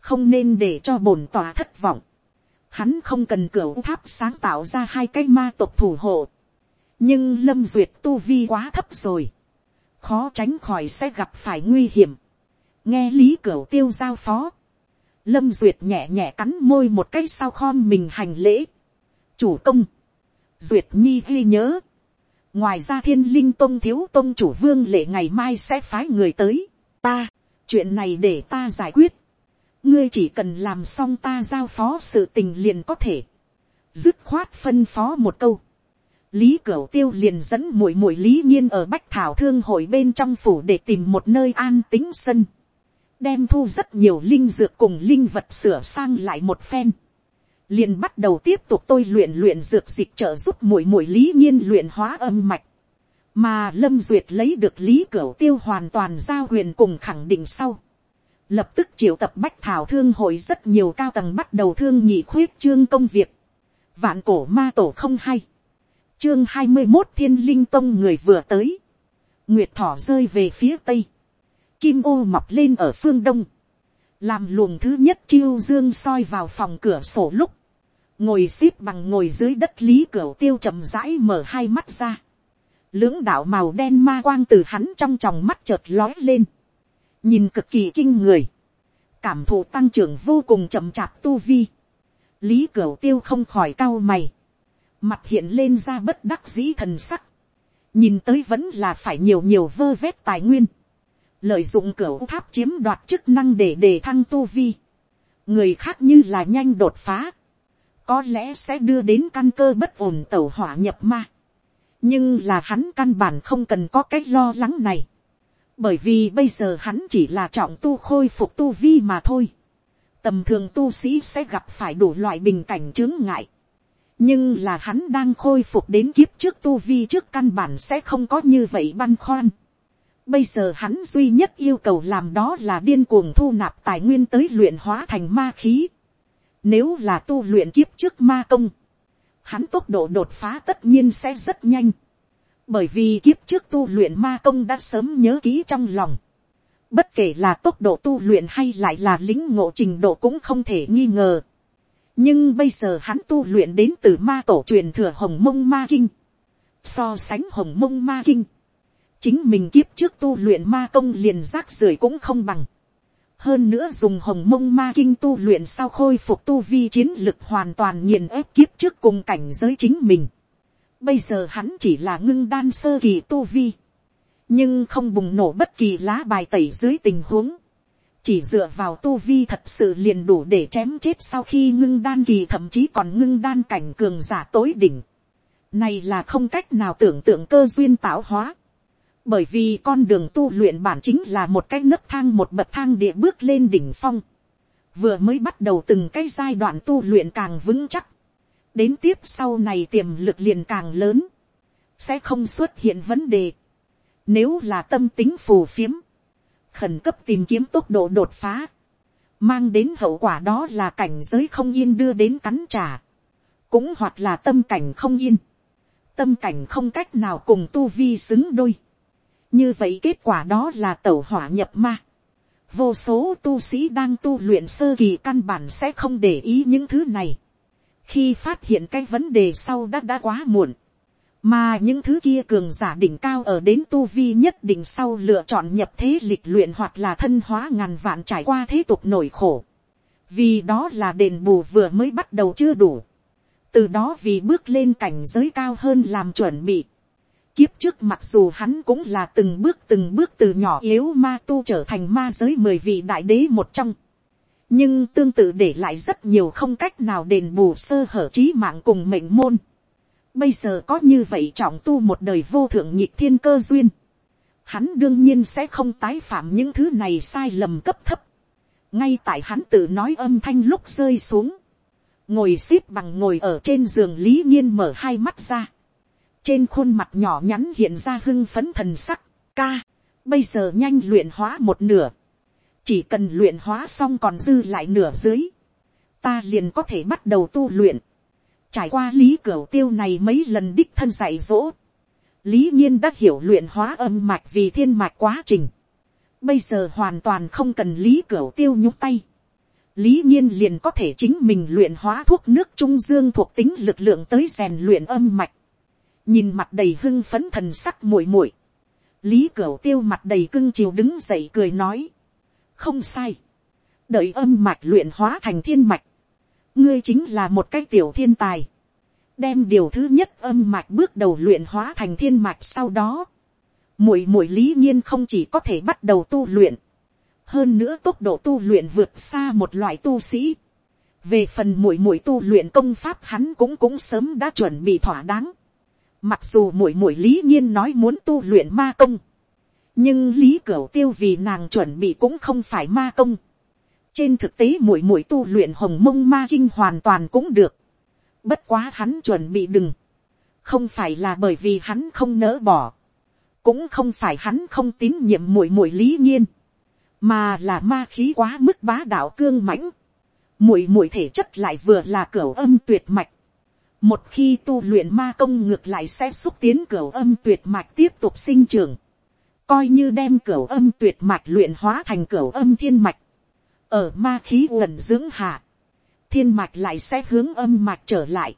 không nên để cho bổn tòa thất vọng. hắn không cần cửa tháp sáng tạo ra hai cái ma tộc thủ hộ, nhưng lâm duyệt tu vi quá thấp rồi, khó tránh khỏi sẽ gặp phải nguy hiểm. nghe lý cửa tiêu giao phó, lâm duyệt nhẹ nhẹ cắn môi một cái sau khom mình hành lễ. chủ công, duyệt nhi ghi nhớ ngoài ra thiên linh tôn thiếu tôn chủ vương lệ ngày mai sẽ phái người tới. ta, chuyện này để ta giải quyết. ngươi chỉ cần làm xong ta giao phó sự tình liền có thể. dứt khoát phân phó một câu. lý cửu tiêu liền dẫn muội muội lý nhiên ở bách thảo thương hội bên trong phủ để tìm một nơi an tính sân đem thu rất nhiều linh dược cùng linh vật sửa sang lại một phen, liền bắt đầu tiếp tục tôi luyện luyện dược dịch trợ giúp mũi mũi lý nhiên luyện hóa âm mạch, mà lâm duyệt lấy được lý cửu tiêu hoàn toàn giao huyền cùng khẳng định sau, lập tức triệu tập bách thảo thương hội rất nhiều cao tầng bắt đầu thương nhị khuyết trương công việc, vạn cổ ma tổ không hay, chương hai mươi một thiên linh tông người vừa tới, nguyệt thỏ rơi về phía tây, kim ô mọc lên ở phương đông, làm luồng thứ nhất chiêu dương soi vào phòng cửa sổ lúc, ngồi x ế p bằng ngồi dưới đất lý cửa tiêu chậm rãi mở hai mắt ra, lưỡng đạo màu đen ma quang từ hắn trong tròng mắt chợt lói lên, nhìn cực kỳ kinh người, cảm thụ tăng trưởng vô cùng chậm chạp tu vi, lý cửa tiêu không khỏi cau mày, mặt hiện lên ra bất đắc dĩ thần sắc, nhìn tới vẫn là phải nhiều nhiều vơ vét tài nguyên, lợi dụng cửa tháp chiếm đoạt chức năng để đề thăng tu vi, người khác như là nhanh đột phá, có lẽ sẽ đưa đến căn cơ bất ổn tẩu hỏa nhập ma. nhưng là hắn căn bản không cần có cái lo lắng này, bởi vì bây giờ hắn chỉ là trọng tu khôi phục tu vi mà thôi. tầm thường tu sĩ sẽ gặp phải đủ loại bình cảnh chướng ngại. nhưng là hắn đang khôi phục đến kiếp trước tu vi trước căn bản sẽ không có như vậy băn khoăn Bây giờ hắn duy nhất yêu cầu làm đó là điên cuồng thu nạp tài nguyên tới luyện hóa thành ma khí. Nếu là tu luyện kiếp trước ma công, hắn tốc độ đột phá tất nhiên sẽ rất nhanh. Bởi vì kiếp trước tu luyện ma công đã sớm nhớ kỹ trong lòng. Bất kể là tốc độ tu luyện hay lại là lính ngộ trình độ cũng không thể nghi ngờ. Nhưng bây giờ hắn tu luyện đến từ ma tổ truyền thừa hồng mông ma kinh. So sánh hồng mông ma kinh chính mình kiếp trước tu luyện ma công liền rác rưởi cũng không bằng. hơn nữa dùng hồng mông ma kinh tu luyện sau khôi phục tu vi chiến lực hoàn toàn nghiền ép kiếp trước cùng cảnh giới chính mình. bây giờ hắn chỉ là ngưng đan sơ kỳ tu vi. nhưng không bùng nổ bất kỳ lá bài tẩy dưới tình huống. chỉ dựa vào tu vi thật sự liền đủ để chém chết sau khi ngưng đan kỳ thậm chí còn ngưng đan cảnh cường giả tối đỉnh. này là không cách nào tưởng tượng cơ duyên tạo hóa bởi vì con đường tu luyện bản chính là một cái nấc thang, một bậc thang địa bước lên đỉnh phong. Vừa mới bắt đầu từng cái giai đoạn tu luyện càng vững chắc. Đến tiếp sau này tiềm lực liền càng lớn. Sẽ không xuất hiện vấn đề. Nếu là tâm tính phù phiếm. Khẩn cấp tìm kiếm tốc độ đột phá. Mang đến hậu quả đó là cảnh giới không yên đưa đến cắn trả. Cũng hoặc là tâm cảnh không yên. Tâm cảnh không cách nào cùng tu vi xứng đôi như vậy kết quả đó là tẩu hỏa nhập ma. vô số tu sĩ đang tu luyện sơ kỳ căn bản sẽ không để ý những thứ này. khi phát hiện cái vấn đề sau đã đã quá muộn, mà những thứ kia cường giả đỉnh cao ở đến tu vi nhất định sau lựa chọn nhập thế lịch luyện hoặc là thân hóa ngàn vạn trải qua thế tục nổi khổ, vì đó là đền bù vừa mới bắt đầu chưa đủ, từ đó vì bước lên cảnh giới cao hơn làm chuẩn bị, kiếp trước mặc dù hắn cũng là từng bước từng bước từ nhỏ yếu ma tu trở thành ma giới mười vị đại đế một trong. nhưng tương tự để lại rất nhiều không cách nào đền bù sơ hở trí mạng cùng mệnh môn. bây giờ có như vậy trọng tu một đời vô thượng nhịp thiên cơ duyên. hắn đương nhiên sẽ không tái phạm những thứ này sai lầm cấp thấp. ngay tại hắn tự nói âm thanh lúc rơi xuống. ngồi x ế p bằng ngồi ở trên giường lý nhiên mở hai mắt ra trên khuôn mặt nhỏ nhắn hiện ra hưng phấn thần sắc, ca, bây giờ nhanh luyện hóa một nửa, chỉ cần luyện hóa xong còn dư lại nửa dưới, ta liền có thể bắt đầu tu luyện, trải qua lý cửa tiêu này mấy lần đích thân dạy dỗ, lý nhiên đã hiểu luyện hóa âm mạch vì thiên mạch quá trình, bây giờ hoàn toàn không cần lý cửa tiêu nhúc tay, lý nhiên liền có thể chính mình luyện hóa thuốc nước trung dương thuộc tính lực lượng tới rèn luyện âm mạch, nhìn mặt đầy hưng phấn thần sắc muội muội, lý cửu tiêu mặt đầy cưng chiều đứng dậy cười nói, không sai, đợi âm mạch luyện hóa thành thiên mạch, ngươi chính là một cái tiểu thiên tài, đem điều thứ nhất âm mạch bước đầu luyện hóa thành thiên mạch sau đó, muội muội lý nhiên không chỉ có thể bắt đầu tu luyện, hơn nữa tốc độ tu luyện vượt xa một loại tu sĩ. về phần muội muội tu luyện công pháp hắn cũng cũng sớm đã chuẩn bị thỏa đáng. Mặc dù muội muội lý nhiên nói muốn tu luyện ma công. Nhưng lý cửu tiêu vì nàng chuẩn bị cũng không phải ma công. Trên thực tế muội muội tu luyện hồng mông ma kinh hoàn toàn cũng được. Bất quá hắn chuẩn bị đừng. Không phải là bởi vì hắn không nỡ bỏ. Cũng không phải hắn không tín nhiệm muội muội lý nhiên. Mà là ma khí quá mức bá đạo cương mãnh. Muội muội thể chất lại vừa là cửu âm tuyệt mạch một khi tu luyện ma công ngược lại sẽ xúc tiến cửa âm tuyệt mạch tiếp tục sinh trưởng. Coi như đem cửa âm tuyệt mạch luyện hóa thành cửa âm thiên mạch. Ở ma khí uẩn dưỡng hạ. Thiên mạch lại sẽ hướng âm mạch trở lại.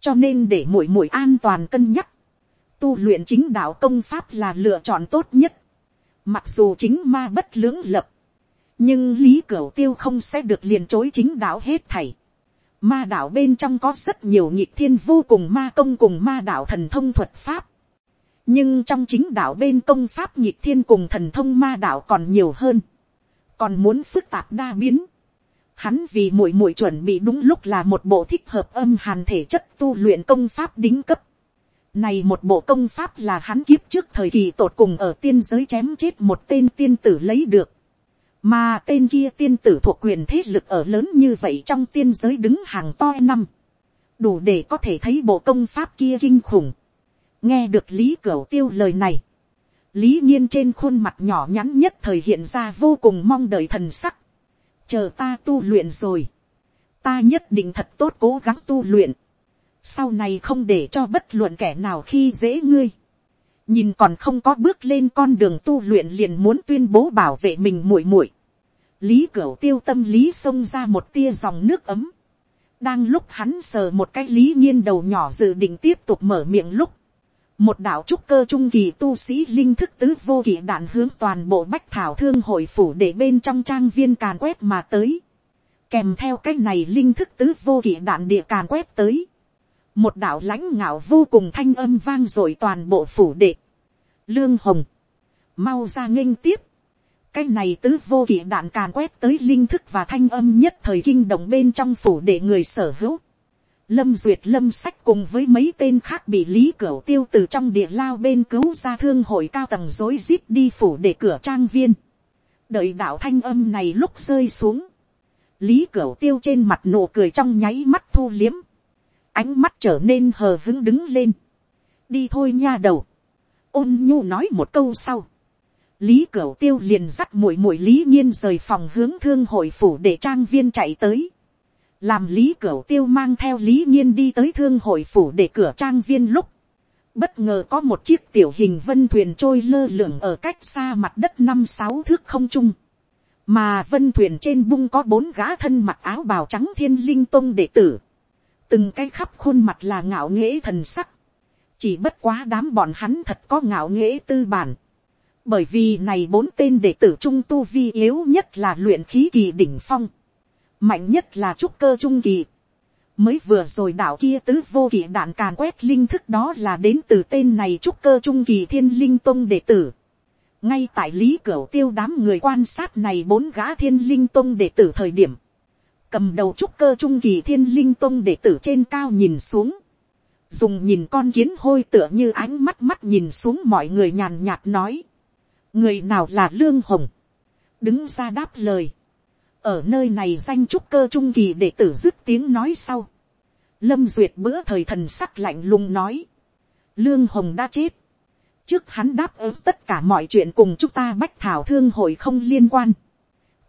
Cho nên để mũi mũi an toàn cân nhắc. Tu luyện chính đạo công pháp là lựa chọn tốt nhất. Mặc dù chính ma bất lưỡng lập. Nhưng lý cửa tiêu không sẽ được liền chối chính đạo hết thảy Ma đạo bên trong có rất nhiều nhịp thiên vô cùng ma công cùng ma đạo thần thông thuật pháp. Nhưng trong chính đạo bên công pháp nhịp thiên cùng thần thông ma đạo còn nhiều hơn. Còn muốn phức tạp đa biến. Hắn vì muội muội chuẩn bị đúng lúc là một bộ thích hợp âm hàn thể chất tu luyện công pháp đính cấp. Này một bộ công pháp là hắn kiếp trước thời kỳ tột cùng ở tiên giới chém chết một tên tiên tử lấy được mà tên kia tiên tử thuộc quyền thế lực ở lớn như vậy trong tiên giới đứng hàng to năm, đủ để có thể thấy bộ công pháp kia kinh khủng. nghe được lý cửu tiêu lời này, lý nhiên trên khuôn mặt nhỏ nhắn nhất thời hiện ra vô cùng mong đợi thần sắc. chờ ta tu luyện rồi, ta nhất định thật tốt cố gắng tu luyện, sau này không để cho bất luận kẻ nào khi dễ ngươi nhìn còn không có bước lên con đường tu luyện liền muốn tuyên bố bảo vệ mình muội muội. lý cửu tiêu tâm lý xông ra một tia dòng nước ấm. đang lúc hắn sờ một cái lý nhiên đầu nhỏ dự định tiếp tục mở miệng lúc. một đạo trúc cơ trung kỳ tu sĩ linh thức tứ vô kỳ đạn hướng toàn bộ bách thảo thương hội phủ để bên trong trang viên càn quét mà tới. kèm theo cái này linh thức tứ vô kỳ đạn địa càn quét tới một đạo lãnh ngạo vô cùng thanh âm vang dội toàn bộ phủ đệ. lương hồng, mau ra nghênh tiếp. cái này tứ vô kỵ đạn càn quét tới linh thức và thanh âm nhất thời kinh động bên trong phủ đệ người sở hữu. lâm duyệt lâm sách cùng với mấy tên khác bị lý cửa tiêu từ trong địa lao bên cứu ra thương hội cao tầng rối rít đi phủ để cửa trang viên. đợi đạo thanh âm này lúc rơi xuống. lý cửa tiêu trên mặt nụ cười trong nháy mắt thu liếm ánh mắt trở nên hờ hứng đứng lên. đi thôi nha đầu. ôn nhu nói một câu sau. lý cửu tiêu liền dắt muội muội lý nhiên rời phòng hướng thương hội phủ để trang viên chạy tới. làm lý cửu tiêu mang theo lý nhiên đi tới thương hội phủ để cửa trang viên lúc. bất ngờ có một chiếc tiểu hình vân thuyền trôi lơ lửng ở cách xa mặt đất năm sáu thước không trung mà vân thuyền trên bung có bốn gã thân mặc áo bào trắng thiên linh tông đệ tử từng cái khắp khuôn mặt là ngạo nghễ thần sắc, chỉ bất quá đám bọn hắn thật có ngạo nghễ tư bản, bởi vì này bốn tên đệ tử trung tu vi yếu nhất là luyện khí kỳ đỉnh phong, mạnh nhất là trúc cơ trung kỳ, mới vừa rồi đạo kia tứ vô kỳ đạn càn quét linh thức đó là đến từ tên này trúc cơ trung kỳ thiên linh tông đệ tử. ngay tại lý cửa tiêu đám người quan sát này bốn gã thiên linh tông đệ tử thời điểm, cầm đầu trúc cơ trung kỳ thiên linh tông đệ tử trên cao nhìn xuống, dùng nhìn con kiến hôi tựa như ánh mắt mắt nhìn xuống mọi người nhàn nhạt nói, người nào là lương hồng, đứng ra đáp lời, ở nơi này danh trúc cơ trung kỳ để tử dứt tiếng nói sau. lâm duyệt bữa thời thần sắc lạnh lùng nói. lương hồng đã chết. trước hắn đáp ứng tất cả mọi chuyện cùng chúng ta bách thảo thương hội không liên quan.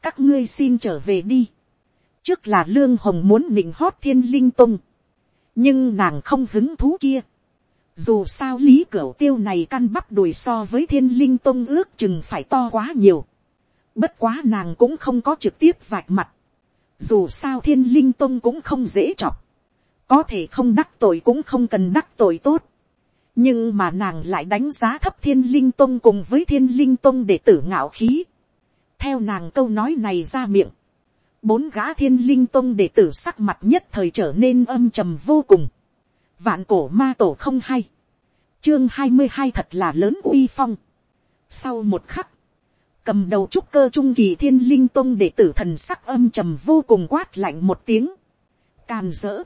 các ngươi xin trở về đi trước là lương hồng muốn nịnh hót thiên linh tung. nhưng nàng không hứng thú kia. dù sao lý cửu tiêu này căn bắp đùi so với thiên linh tông ước chừng phải to quá nhiều Bất quá nàng cũng không có trực tiếp vạch mặt. Dù sao thiên linh tông cũng không dễ chọc. Có thể không đắc tội cũng không cần đắc tội tốt. Nhưng mà nàng lại đánh giá thấp thiên linh tông cùng với thiên linh tông để tử ngạo khí. Theo nàng câu nói này ra miệng. Bốn gã thiên linh tông đệ tử sắc mặt nhất thời trở nên âm trầm vô cùng. Vạn cổ ma tổ không hay. Chương hai mươi hai thật là lớn uy phong. Sau một khắc cầm đầu trúc cơ trung kỳ thiên linh tông đệ tử thần sắc âm trầm vô cùng quát lạnh một tiếng, càn dỡ,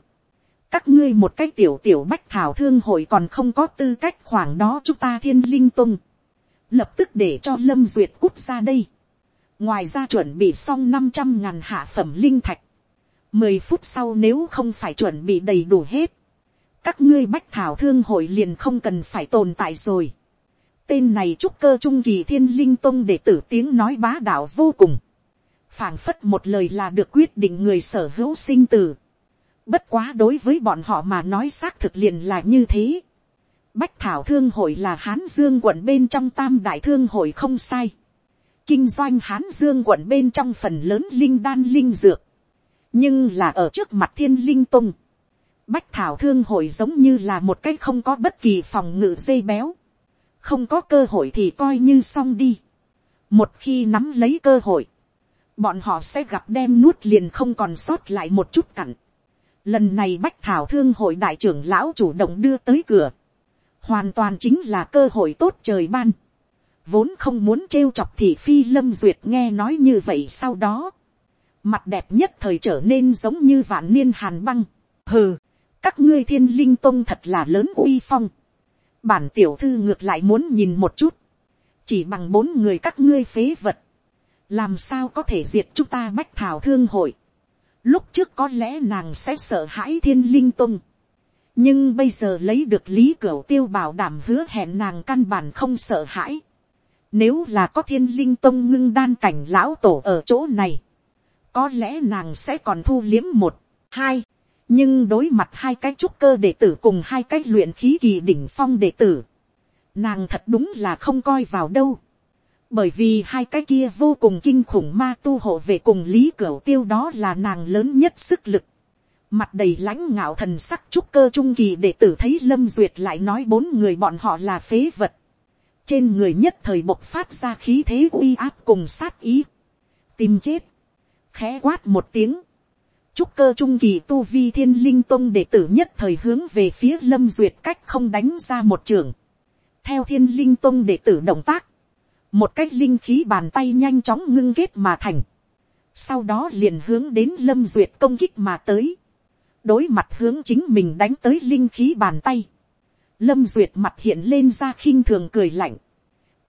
các ngươi một cái tiểu tiểu bách thảo thương hội còn không có tư cách khoảng đó chúng ta thiên linh tông, lập tức để cho lâm duyệt cút ra đây, ngoài ra chuẩn bị xong năm trăm ngàn hạ phẩm linh thạch, mười phút sau nếu không phải chuẩn bị đầy đủ hết, các ngươi bách thảo thương hội liền không cần phải tồn tại rồi. Tên này trúc cơ trung kỳ thiên linh tông để tử tiếng nói bá đạo vô cùng. phảng phất một lời là được quyết định người sở hữu sinh tử. Bất quá đối với bọn họ mà nói xác thực liền là như thế. Bách Thảo Thương hội là Hán Dương quận bên trong tam đại thương hội không sai. Kinh doanh Hán Dương quận bên trong phần lớn linh đan linh dược. Nhưng là ở trước mặt thiên linh tông. Bách Thảo Thương hội giống như là một cái không có bất kỳ phòng ngự dây béo không có cơ hội thì coi như xong đi. một khi nắm lấy cơ hội, bọn họ sẽ gặp đem nuốt liền không còn sót lại một chút cặn. lần này bách thảo thương hội đại trưởng lão chủ động đưa tới cửa, hoàn toàn chính là cơ hội tốt trời ban vốn không muốn trêu chọc thì phi lâm duyệt nghe nói như vậy sau đó, mặt đẹp nhất thời trở nên giống như vạn niên hàn băng. hừ, các ngươi thiên linh tông thật là lớn uy phong bản tiểu thư ngược lại muốn nhìn một chút, chỉ bằng bốn người các ngươi phế vật, làm sao có thể diệt chúng ta bách thảo thương hội. Lúc trước có lẽ nàng sẽ sợ hãi thiên linh tông nhưng bây giờ lấy được lý cửu tiêu bảo đảm hứa hẹn nàng căn bản không sợ hãi. Nếu là có thiên linh tông ngưng đan cảnh lão tổ ở chỗ này, có lẽ nàng sẽ còn thu liếm một, hai, nhưng đối mặt hai cái trúc cơ đệ tử cùng hai cái luyện khí kỳ đỉnh phong đệ tử, nàng thật đúng là không coi vào đâu, bởi vì hai cái kia vô cùng kinh khủng ma tu hộ về cùng lý cửu tiêu đó là nàng lớn nhất sức lực, mặt đầy lãnh ngạo thần sắc trúc cơ trung kỳ đệ tử thấy lâm duyệt lại nói bốn người bọn họ là phế vật, trên người nhất thời bộc phát ra khí thế uy áp cùng sát ý, tìm chết, khẽ quát một tiếng, chúc cơ trung kỳ tu vi thiên linh tông đệ tử nhất thời hướng về phía lâm duyệt cách không đánh ra một trường. Theo thiên linh tông đệ tử động tác. Một cách linh khí bàn tay nhanh chóng ngưng kết mà thành. Sau đó liền hướng đến lâm duyệt công kích mà tới. Đối mặt hướng chính mình đánh tới linh khí bàn tay. Lâm duyệt mặt hiện lên ra khinh thường cười lạnh.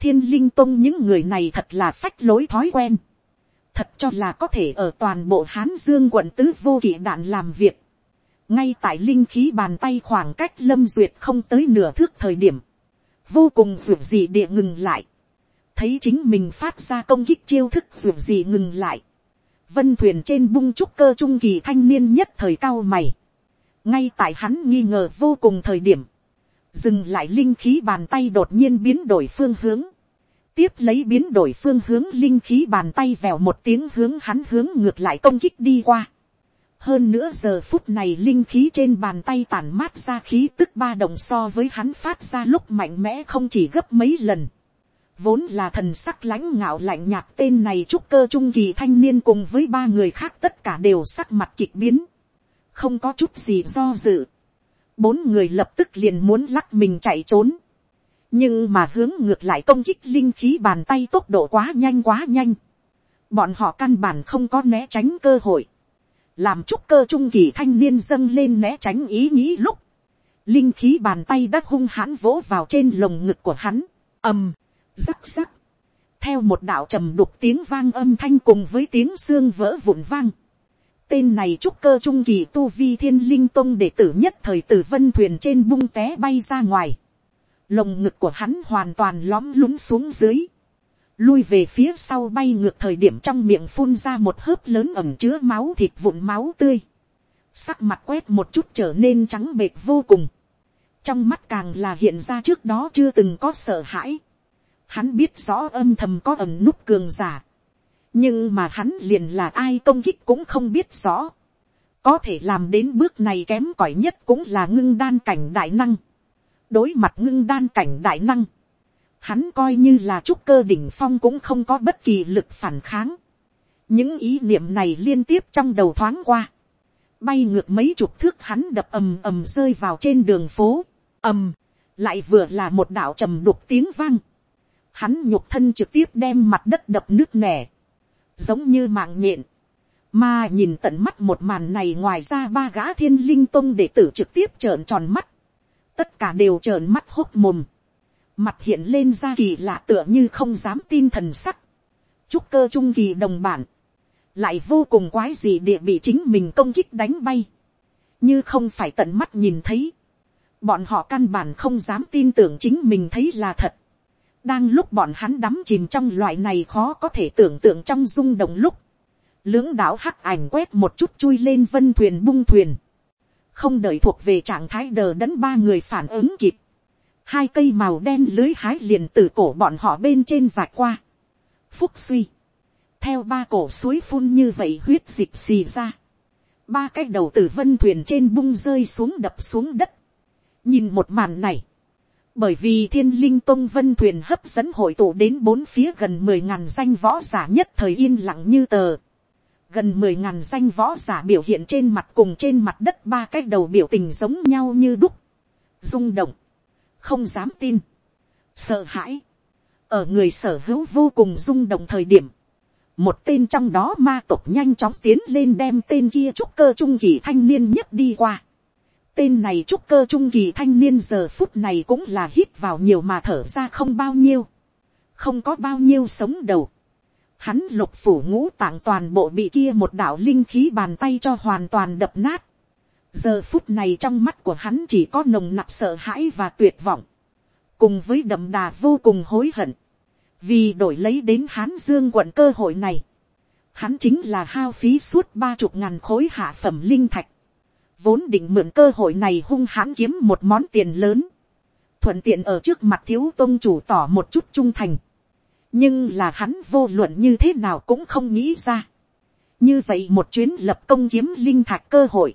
Thiên linh tông những người này thật là phách lối thói quen. Thật cho là có thể ở toàn bộ hán dương quận tứ vô kỷ đạn làm việc. ngay tại linh khí bàn tay khoảng cách lâm duyệt không tới nửa thước thời điểm, vô cùng duyệt gì địa ngừng lại, thấy chính mình phát ra công kích chiêu thức duyệt gì ngừng lại, vân thuyền trên bung trúc cơ trung kỳ thanh niên nhất thời cao mày, ngay tại hắn nghi ngờ vô cùng thời điểm, dừng lại linh khí bàn tay đột nhiên biến đổi phương hướng, tiếp lấy biến đổi phương hướng linh khí bàn tay vèo một tiếng hướng hắn hướng ngược lại công kích đi qua. hơn nữa giờ phút này linh khí trên bàn tay tàn mát ra khí tức ba đồng so với hắn phát ra lúc mạnh mẽ không chỉ gấp mấy lần. Vốn là thần sắc lãnh ngạo lạnh nhạt tên này trúc cơ trung kỳ thanh niên cùng với ba người khác tất cả đều sắc mặt kịch biến. Không có chút gì do dự. Bốn người lập tức liền muốn lắc mình chạy trốn. Nhưng mà hướng ngược lại công kích linh khí bàn tay tốc độ quá nhanh quá nhanh. Bọn họ căn bản không có né tránh cơ hội làm chúc cơ trung kỳ thanh niên dâng lên né tránh ý nghĩ lúc, linh khí bàn tay đã hung hãn vỗ vào trên lồng ngực của hắn, ầm, rắc rắc, theo một đạo trầm đục tiếng vang âm thanh cùng với tiếng xương vỡ vụn vang. Tên này trúc cơ trung kỳ tu vi thiên linh tông đệ tử nhất thời tử vân thuyền trên bung té bay ra ngoài. Lồng ngực của hắn hoàn toàn lõm lún xuống dưới. Lui về phía sau bay ngược thời điểm trong miệng phun ra một hớp lớn ẩm chứa máu thịt vụn máu tươi, sắc mặt quét một chút trở nên trắng bệt vô cùng, trong mắt càng là hiện ra trước đó chưa từng có sợ hãi, hắn biết rõ âm thầm có ẩm nút cường giả, nhưng mà hắn liền là ai công kích cũng không biết rõ, có thể làm đến bước này kém cỏi nhất cũng là ngưng đan cảnh đại năng, đối mặt ngưng đan cảnh đại năng, hắn coi như là trúc cơ đỉnh phong cũng không có bất kỳ lực phản kháng. những ý niệm này liên tiếp trong đầu thoáng qua, bay ngược mấy chục thước hắn đập ầm ầm rơi vào trên đường phố, ầm, lại vừa là một đạo trầm đục tiếng vang, hắn nhục thân trực tiếp đem mặt đất đập nước nẻ, giống như mạng nhện, mà nhìn tận mắt một màn này ngoài ra ba gã thiên linh tông để tử trực tiếp trợn tròn mắt, tất cả đều trợn mắt hốt mồm, mặt hiện lên ra kỳ lạ tựa như không dám tin thần sắc, trúc cơ trung kỳ đồng bản, lại vô cùng quái gì địa bị chính mình công kích đánh bay, như không phải tận mắt nhìn thấy, bọn họ căn bản không dám tin tưởng chính mình thấy là thật, đang lúc bọn hắn đắm chìm trong loại này khó có thể tưởng tượng trong rung động lúc, lưỡng đạo hắc ảnh quét một chút chui lên vân thuyền bung thuyền, không đợi thuộc về trạng thái đờ đẫn ba người phản ứng kịp, hai cây màu đen lưới hái liền từ cổ bọn họ bên trên vạch qua. phúc suy, theo ba cổ suối phun như vậy huyết dịch xì ra. ba cái đầu từ vân thuyền trên bung rơi xuống đập xuống đất. nhìn một màn này, bởi vì thiên linh tông vân thuyền hấp dẫn hội tụ đến bốn phía gần mười ngàn danh võ giả nhất thời yên lặng như tờ. gần mười ngàn danh võ giả biểu hiện trên mặt cùng trên mặt đất ba cái đầu biểu tình giống nhau như đúc. rung động không dám tin, sợ hãi, ở người sở hữu vô cùng rung động thời điểm, một tên trong đó ma tộc nhanh chóng tiến lên đem tên kia trúc cơ trung kỳ thanh niên nhất đi qua. Tên này trúc cơ trung kỳ thanh niên giờ phút này cũng là hít vào nhiều mà thở ra không bao nhiêu. Không có bao nhiêu sống đầu. Hắn lục phủ ngũ tạng toàn bộ bị kia một đạo linh khí bàn tay cho hoàn toàn đập nát. Giờ phút này trong mắt của hắn chỉ có nồng nặc sợ hãi và tuyệt vọng, cùng với đậm đà vô cùng hối hận, vì đổi lấy đến hán dương quận cơ hội này, hắn chính là hao phí suốt ba chục ngàn khối hạ phẩm linh thạch, vốn định mượn cơ hội này hung hãn kiếm một món tiền lớn, thuận tiện ở trước mặt thiếu tôn chủ tỏ một chút trung thành, nhưng là hắn vô luận như thế nào cũng không nghĩ ra. như vậy một chuyến lập công kiếm linh thạch cơ hội,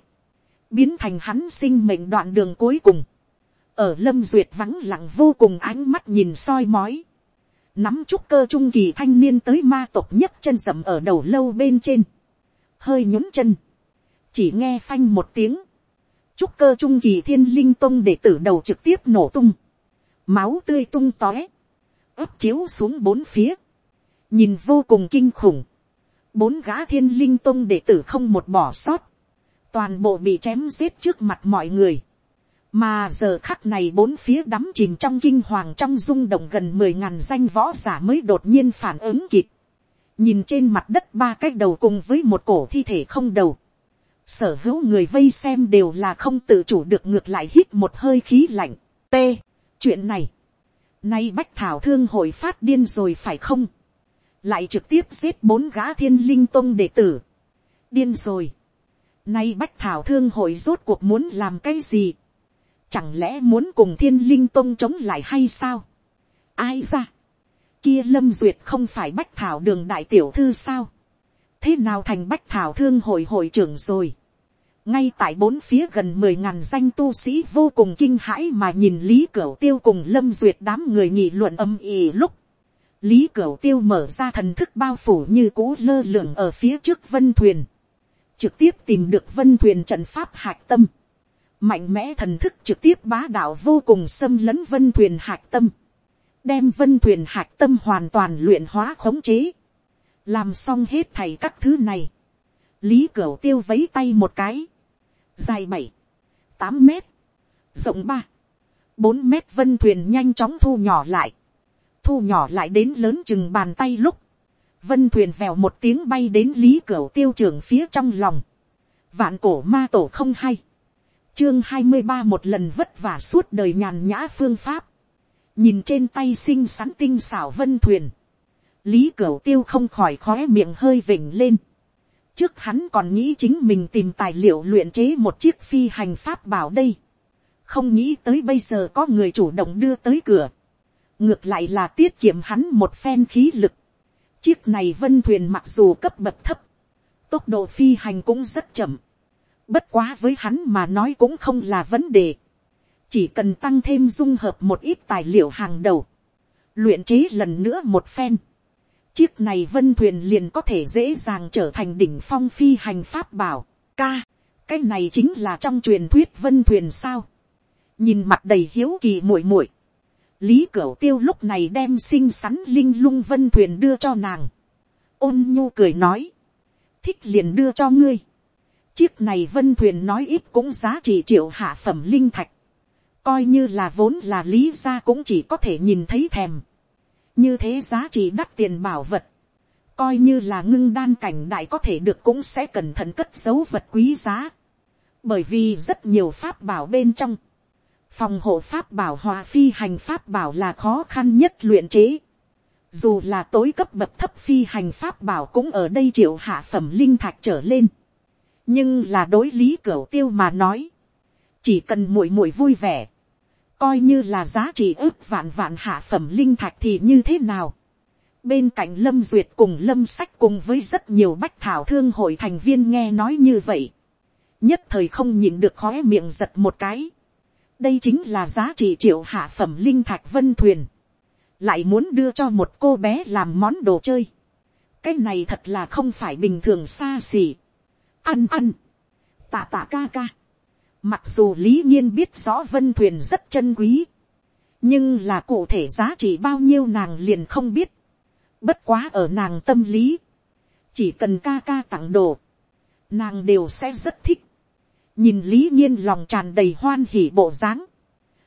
biến thành hắn sinh mệnh đoạn đường cuối cùng, ở lâm duyệt vắng lặng vô cùng ánh mắt nhìn soi mói, nắm trúc cơ trung kỳ thanh niên tới ma tộc nhất chân rậm ở đầu lâu bên trên, hơi nhún chân, chỉ nghe phanh một tiếng, trúc cơ trung kỳ thiên linh tông để tử đầu trực tiếp nổ tung, máu tươi tung tóe, ấp chiếu xuống bốn phía, nhìn vô cùng kinh khủng, bốn gã thiên linh tông đệ tử không một bỏ sót, toàn bộ bị chém giết trước mặt mọi người. mà giờ khắc này bốn phía đắm chìm trong kinh hoàng trong rung động gần mười ngàn danh võ giả mới đột nhiên phản ứng kịp. nhìn trên mặt đất ba cái đầu cùng với một cổ thi thể không đầu sở hữu người vây xem đều là không tự chủ được ngược lại hít một hơi khí lạnh. t. chuyện này, nay bách thảo thương hội phát điên rồi phải không, lại trực tiếp giết bốn gã thiên linh tông đệ tử. điên rồi Nay Bách Thảo Thương hội rốt cuộc muốn làm cái gì? Chẳng lẽ muốn cùng thiên linh tông chống lại hay sao? Ai ra? Kia Lâm Duyệt không phải Bách Thảo đường đại tiểu thư sao? Thế nào thành Bách Thảo Thương hội hội trưởng rồi? ngay tại bốn phía gần mười ngàn danh tu sĩ vô cùng kinh hãi mà nhìn lý cửu tiêu cùng lâm duyệt đám người nghị luận âm ỉ lúc, lý cửu tiêu mở ra thần thức bao phủ như cũ lơ lửng ở phía trước vân thuyền, trực tiếp tìm được vân thuyền trận pháp hạc tâm, mạnh mẽ thần thức trực tiếp bá đạo vô cùng xâm lấn vân thuyền hạc tâm, đem vân thuyền hạc tâm hoàn toàn luyện hóa khống chế, làm xong hết thầy các thứ này, lý cửu tiêu vấy tay một cái, dài bảy, tám mét, rộng ba, bốn mét vân thuyền nhanh chóng thu nhỏ lại, thu nhỏ lại đến lớn chừng bàn tay lúc, vân thuyền vèo một tiếng bay đến lý cửa tiêu trường phía trong lòng, vạn cổ ma tổ không hay, chương hai mươi ba một lần vất vả suốt đời nhàn nhã phương pháp, nhìn trên tay xinh xắn tinh xảo vân thuyền, lý cửu tiêu không khỏi khói miệng hơi vỉnh lên, trước hắn còn nghĩ chính mình tìm tài liệu luyện chế một chiếc phi hành pháp bảo đây. không nghĩ tới bây giờ có người chủ động đưa tới cửa. ngược lại là tiết kiệm hắn một phen khí lực. chiếc này vân thuyền mặc dù cấp bậc thấp, tốc độ phi hành cũng rất chậm. bất quá với hắn mà nói cũng không là vấn đề. chỉ cần tăng thêm dung hợp một ít tài liệu hàng đầu. luyện chế lần nữa một phen chiếc này vân thuyền liền có thể dễ dàng trở thành đỉnh phong phi hành pháp bảo. Ca, cái này chính là trong truyền thuyết vân thuyền sao. nhìn mặt đầy hiếu kỳ muội muội. lý cửu tiêu lúc này đem xinh xắn linh lung vân thuyền đưa cho nàng. ôn nhu cười nói. thích liền đưa cho ngươi. chiếc này vân thuyền nói ít cũng giá trị triệu hạ phẩm linh thạch. coi như là vốn là lý ra cũng chỉ có thể nhìn thấy thèm như thế giá trị đắt tiền bảo vật, coi như là ngưng đan cảnh đại có thể được cũng sẽ cẩn thận cất dấu vật quý giá, bởi vì rất nhiều pháp bảo bên trong, phòng hộ pháp bảo hòa phi hành pháp bảo là khó khăn nhất luyện chế, dù là tối cấp bậc thấp phi hành pháp bảo cũng ở đây triệu hạ phẩm linh thạch trở lên, nhưng là đối lý cửa tiêu mà nói, chỉ cần muội muội vui vẻ, coi như là giá trị ước vạn vạn hạ phẩm linh thạch thì như thế nào. Bên cạnh Lâm Duyệt cùng Lâm Sách cùng với rất nhiều bách thảo thương hội thành viên nghe nói như vậy. Nhất thời không nhìn được khóe miệng giật một cái. Đây chính là giá trị triệu hạ phẩm linh thạch vân thuyền. Lại muốn đưa cho một cô bé làm món đồ chơi. Cái này thật là không phải bình thường xa xỉ. Ăn ăn. Tạ tạ ca ca Mặc dù lý nhiên biết rõ vân thuyền rất chân quý. Nhưng là cụ thể giá trị bao nhiêu nàng liền không biết. Bất quá ở nàng tâm lý. Chỉ cần ca ca tặng đồ. Nàng đều sẽ rất thích. Nhìn lý nhiên lòng tràn đầy hoan hỉ bộ dáng.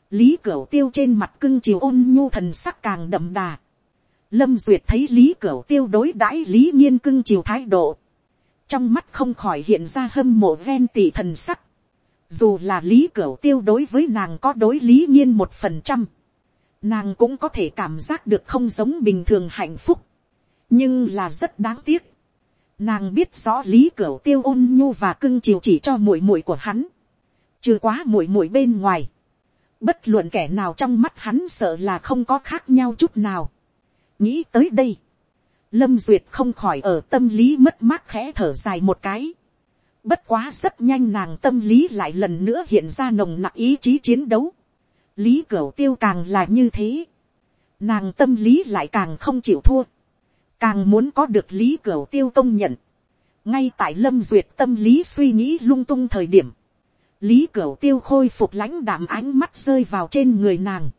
Lý cửu tiêu trên mặt cưng chiều ôn nhu thần sắc càng đậm đà. Lâm Duyệt thấy Lý Cửu Tiêu đối đãi Lý Nhiên cưng chiều thái độ. Trong mắt không khỏi hiện ra hâm mộ ven tỷ thần sắc. Dù là lý cửu tiêu đối với nàng có đối lý nhiên một phần trăm. Nàng cũng có thể cảm giác được không giống bình thường hạnh phúc. Nhưng là rất đáng tiếc. Nàng biết rõ lý cửu tiêu ôn nhu và cưng chiều chỉ cho muội muội của hắn. Trừ quá muội muội bên ngoài. Bất luận kẻ nào trong mắt hắn sợ là không có khác nhau chút nào. Nghĩ tới đây. Lâm Duyệt không khỏi ở tâm lý mất mát khẽ thở dài một cái. Bất quá rất nhanh nàng tâm lý lại lần nữa hiện ra nồng nặc ý chí chiến đấu. Lý Cửu Tiêu càng là như thế. Nàng tâm lý lại càng không chịu thua. Càng muốn có được Lý Cửu Tiêu công nhận. Ngay tại Lâm Duyệt tâm lý suy nghĩ lung tung thời điểm. Lý Cửu Tiêu khôi phục lãnh đạm ánh mắt rơi vào trên người nàng.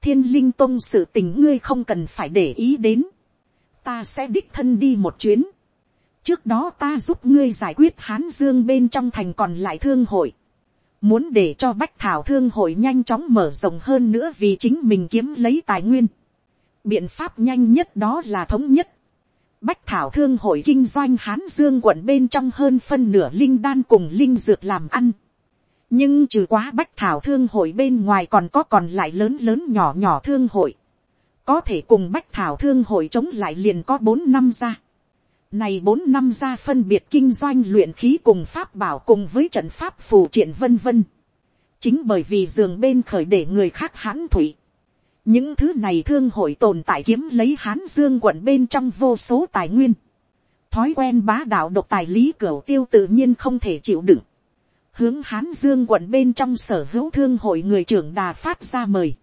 Thiên linh tông sự tình ngươi không cần phải để ý đến. Ta sẽ đích thân đi một chuyến trước đó ta giúp ngươi giải quyết hán dương bên trong thành còn lại thương hội, muốn để cho bách thảo thương hội nhanh chóng mở rộng hơn nữa vì chính mình kiếm lấy tài nguyên. biện pháp nhanh nhất đó là thống nhất. bách thảo thương hội kinh doanh hán dương quận bên trong hơn phân nửa linh đan cùng linh dược làm ăn. nhưng trừ quá bách thảo thương hội bên ngoài còn có còn lại lớn lớn nhỏ nhỏ thương hội. có thể cùng bách thảo thương hội chống lại liền có bốn năm ra này bốn năm ra phân biệt kinh doanh luyện khí cùng pháp bảo cùng với trận pháp phù triện vân vân. Chính bởi vì giường bên khởi để người khác hãn thủy. Những thứ này thương hội tồn tại kiếm lấy hán dương quận bên trong vô số tài nguyên. Thói quen bá đạo độc tài lý cửu tiêu tự nhiên không thể chịu đựng. hướng hán dương quận bên trong sở hữu thương hội người trưởng đà phát ra mời,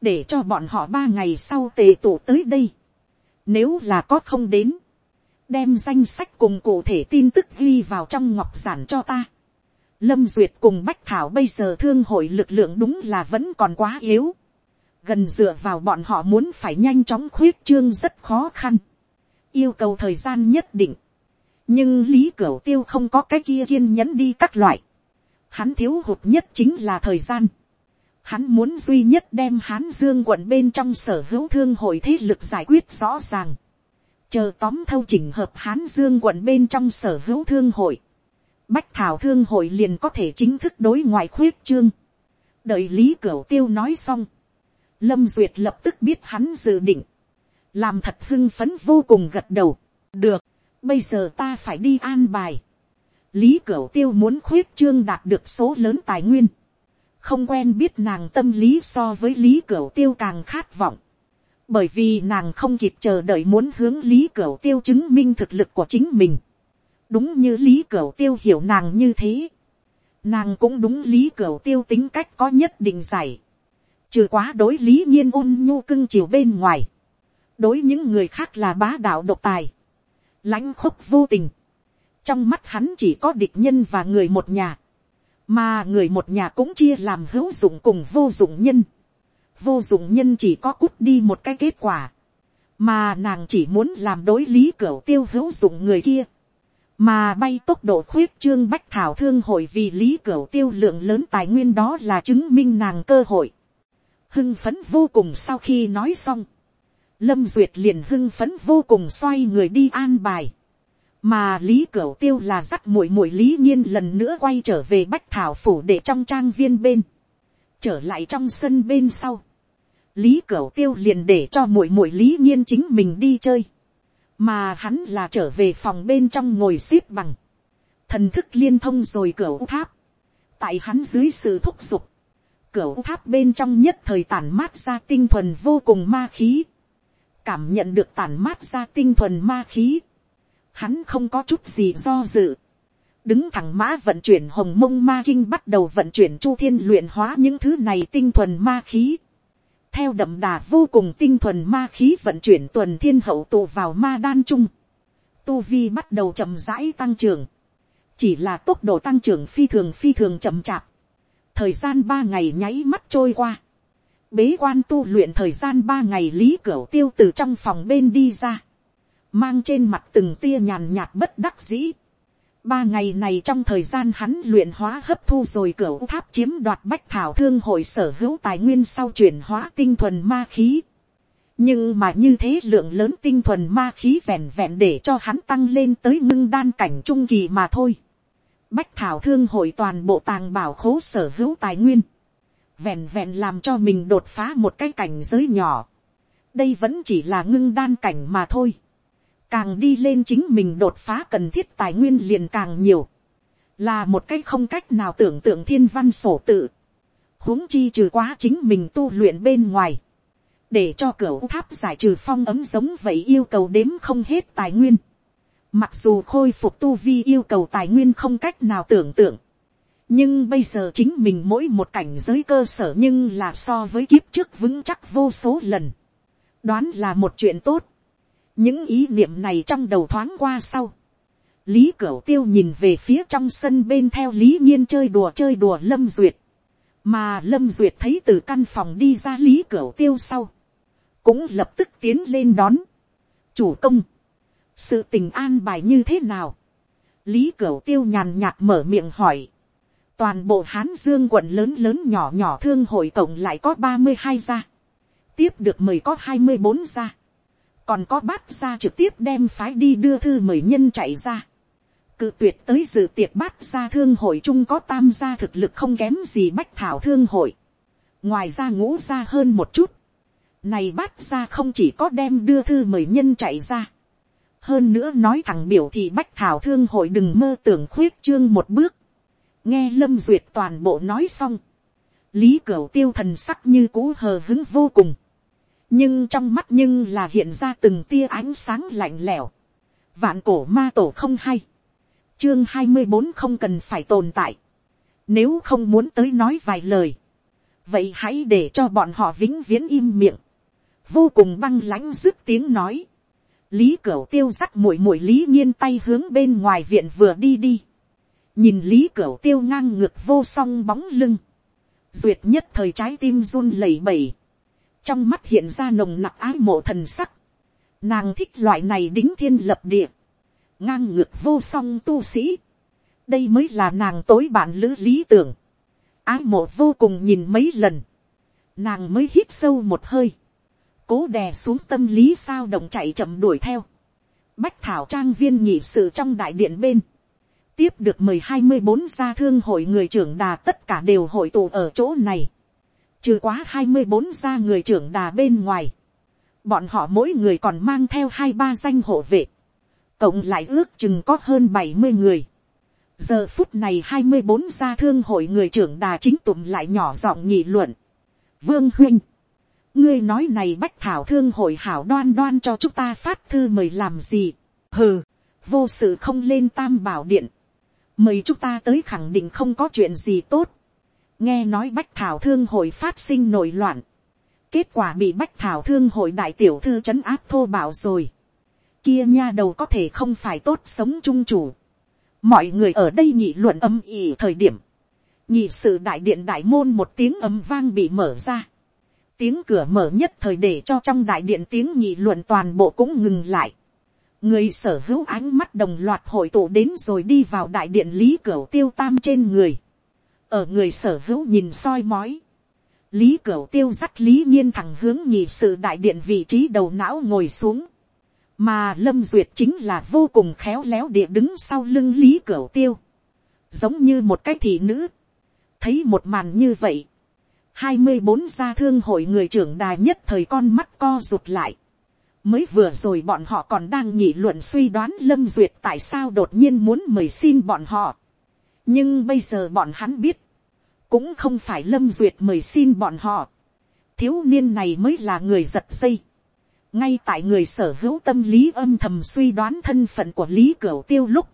để cho bọn họ ba ngày sau tề tụ tới đây. Nếu là có không đến, đem danh sách cùng cụ thể tin tức ghi vào trong ngọc giản cho ta. Lâm Duyệt cùng Bách Thảo bây giờ thương hội lực lượng đúng là vẫn còn quá yếu. Gần dựa vào bọn họ muốn phải nhanh chóng khuyết trương rất khó khăn. Yêu cầu thời gian nhất định. Nhưng Lý Cửu Tiêu không có cái kia kiên nhẫn đi các loại. Hắn thiếu hụt nhất chính là thời gian. Hắn muốn duy nhất đem Hán Dương quận bên trong sở hữu thương hội thế lực giải quyết rõ ràng. Chờ tóm thâu chỉnh hợp Hán Dương quận bên trong sở hữu thương hội. Bách Thảo thương hội liền có thể chính thức đối ngoại khuyết trương. Đợi Lý Cửu Tiêu nói xong. Lâm Duyệt lập tức biết hắn dự định. Làm thật hưng phấn vô cùng gật đầu. Được, bây giờ ta phải đi an bài. Lý Cửu Tiêu muốn khuyết trương đạt được số lớn tài nguyên. Không quen biết nàng tâm lý so với Lý Cửu Tiêu càng khát vọng. Bởi vì nàng không kịp chờ đợi muốn hướng Lý Cửu Tiêu chứng minh thực lực của chính mình. Đúng như Lý Cửu Tiêu hiểu nàng như thế. Nàng cũng đúng Lý Cửu Tiêu tính cách có nhất định giải. Trừ quá đối Lý Nhiên ôn nhu cưng chiều bên ngoài. Đối những người khác là bá đạo độc tài. lãnh khúc vô tình trong mắt hắn chỉ có địch nhân và người một nhà, mà người một nhà cũng chia làm hữu dụng cùng vô dụng nhân vô dụng nhân chỉ có cút đi một cái kết quả, mà nàng chỉ muốn làm đối lý cửa tiêu hữu dụng người kia, mà bay tốc độ khuyết trương bách thảo thương hội vì lý cửa tiêu lượng lớn tài nguyên đó là chứng minh nàng cơ hội. hưng phấn vô cùng sau khi nói xong, lâm duyệt liền hưng phấn vô cùng xoay người đi an bài. Mà lý cửa tiêu là dắt muội muội lý nhiên lần nữa quay trở về bách thảo phủ để trong trang viên bên, trở lại trong sân bên sau, lý cửu tiêu liền để cho muội muội lý nhiên chính mình đi chơi, mà hắn là trở về phòng bên trong ngồi x ế p bằng, thần thức liên thông rồi cửu tháp, tại hắn dưới sự thúc giục, cửu tháp bên trong nhất thời tản mát ra tinh thuần vô cùng ma khí, cảm nhận được tản mát ra tinh thuần ma khí, hắn không có chút gì do dự. đứng thẳng mã vận chuyển hồng mông ma kinh bắt đầu vận chuyển chu thiên luyện hóa những thứ này tinh thuần ma khí theo đậm đà vô cùng tinh thuần ma khí vận chuyển tuần thiên hậu tụ vào ma đan trung. tu vi bắt đầu chậm rãi tăng trưởng. chỉ là tốc độ tăng trưởng phi thường phi thường chậm chạp. thời gian ba ngày nháy mắt trôi qua. bế quan tu luyện thời gian ba ngày lý cẩu tiêu từ trong phòng bên đi ra mang trên mặt từng tia nhàn nhạt bất đắc dĩ. Ba ngày này trong thời gian hắn luyện hóa hấp thu rồi cửa tháp chiếm đoạt bách thảo thương hội sở hữu tài nguyên sau chuyển hóa tinh thuần ma khí. Nhưng mà như thế lượng lớn tinh thuần ma khí vẹn vẹn để cho hắn tăng lên tới ngưng đan cảnh trung kỳ mà thôi. Bách thảo thương hội toàn bộ tàng bảo khố sở hữu tài nguyên. Vẹn vẹn làm cho mình đột phá một cái cảnh giới nhỏ. Đây vẫn chỉ là ngưng đan cảnh mà thôi càng đi lên chính mình đột phá cần thiết tài nguyên liền càng nhiều, là một cách không cách nào tưởng tượng thiên văn sổ tự, huống chi trừ quá chính mình tu luyện bên ngoài, để cho cửa tháp giải trừ phong ấm giống vậy yêu cầu đếm không hết tài nguyên, mặc dù khôi phục tu vi yêu cầu tài nguyên không cách nào tưởng tượng, nhưng bây giờ chính mình mỗi một cảnh giới cơ sở nhưng là so với kiếp trước vững chắc vô số lần, đoán là một chuyện tốt, những ý niệm này trong đầu thoáng qua sau. lý cửu tiêu nhìn về phía trong sân bên theo lý nhiên chơi đùa chơi đùa lâm duyệt. mà lâm duyệt thấy từ căn phòng đi ra lý cửu tiêu sau. cũng lập tức tiến lên đón. chủ công. sự tình an bài như thế nào. lý cửu tiêu nhàn nhạt mở miệng hỏi. toàn bộ hán dương quận lớn lớn nhỏ nhỏ thương hội tổng lại có ba mươi hai gia. tiếp được mời có hai mươi bốn gia còn có bát ra trực tiếp đem phái đi đưa thư mời nhân chạy ra. cự tuyệt tới dự tiệc bát ra thương hội chung có tam gia thực lực không kém gì bách thảo thương hội. ngoài ra ngũ ra hơn một chút. này bát ra không chỉ có đem đưa thư mời nhân chạy ra. hơn nữa nói thẳng biểu thì bách thảo thương hội đừng mơ tưởng khuyết trương một bước. nghe lâm duyệt toàn bộ nói xong. lý cửu tiêu thần sắc như cũ hờ hứng vô cùng nhưng trong mắt nhưng là hiện ra từng tia ánh sáng lạnh lẽo. vạn cổ ma tổ không hay. chương hai mươi bốn không cần phải tồn tại. Nếu không muốn tới nói vài lời. Vậy hãy để cho bọn họ vĩnh viễn im miệng. Vô cùng băng lãnh dứt tiếng nói. Lý Cửu tiêu rắc mũi mũi Lý Nhiên tay hướng bên ngoài viện vừa đi đi. Nhìn Lý Cửu tiêu ngang ngược vô song bóng lưng. Duyệt nhất thời trái tim run lẩy bẩy. Trong mắt hiện ra nồng nặc ái mộ thần sắc. Nàng thích loại này đính thiên lập địa. Ngang ngược vô song tu sĩ. Đây mới là nàng tối bản lữ lý tưởng. Ái mộ vô cùng nhìn mấy lần. Nàng mới hít sâu một hơi cố đè xuống tâm lý sao động chạy chậm đuổi theo. Bách thảo trang viên nhị sự trong đại điện bên. Tiếp được mời hai mươi bốn gia thương hội người trưởng đà tất cả đều hội tụ ở chỗ này. Trừ quá hai mươi bốn gia người trưởng đà bên ngoài. Bọn họ mỗi người còn mang theo hai ba danh hộ vệ. Cộng lại ước chừng có hơn bảy mươi người. Giờ phút này hai mươi bốn gia thương hội người trưởng đà chính tụm lại nhỏ giọng nghị luận. Vương huynh ngươi nói này bách thảo thương hội hảo đoan đoan cho chúng ta phát thư mời làm gì. hừ, vô sự không lên tam bảo điện. mời chúng ta tới khẳng định không có chuyện gì tốt nghe nói bách thảo thương hội phát sinh nổi loạn. kết quả bị bách thảo thương hội đại tiểu thư trấn áp thô bảo rồi. kia nha đầu có thể không phải tốt sống chung chủ. mọi người ở đây nhị luận âm ỉ thời điểm. nhị sự đại điện đại môn một tiếng âm vang bị mở ra tiếng cửa mở nhất thời để cho trong đại điện tiếng nhị luận toàn bộ cũng ngừng lại. người sở hữu ánh mắt đồng loạt hội tụ đến rồi đi vào đại điện lý cửa tiêu tam trên người ở người sở hữu nhìn soi mói. lý cửu tiêu dắt lý nhiên thẳng hướng nhị sự đại điện vị trí đầu não ngồi xuống. mà lâm duyệt chính là vô cùng khéo léo địa đứng sau lưng lý cửu tiêu. giống như một cái thị nữ. thấy một màn như vậy hai mươi bốn gia thương hội người trưởng đài nhất thời con mắt co rụt lại. mới vừa rồi bọn họ còn đang nhị luận suy đoán lâm duyệt tại sao đột nhiên muốn mời xin bọn họ nhưng bây giờ bọn hắn biết, cũng không phải lâm duyệt mời xin bọn họ. thiếu niên này mới là người giật dây. ngay tại người sở hữu tâm lý âm thầm suy đoán thân phận của lý cửu tiêu lúc,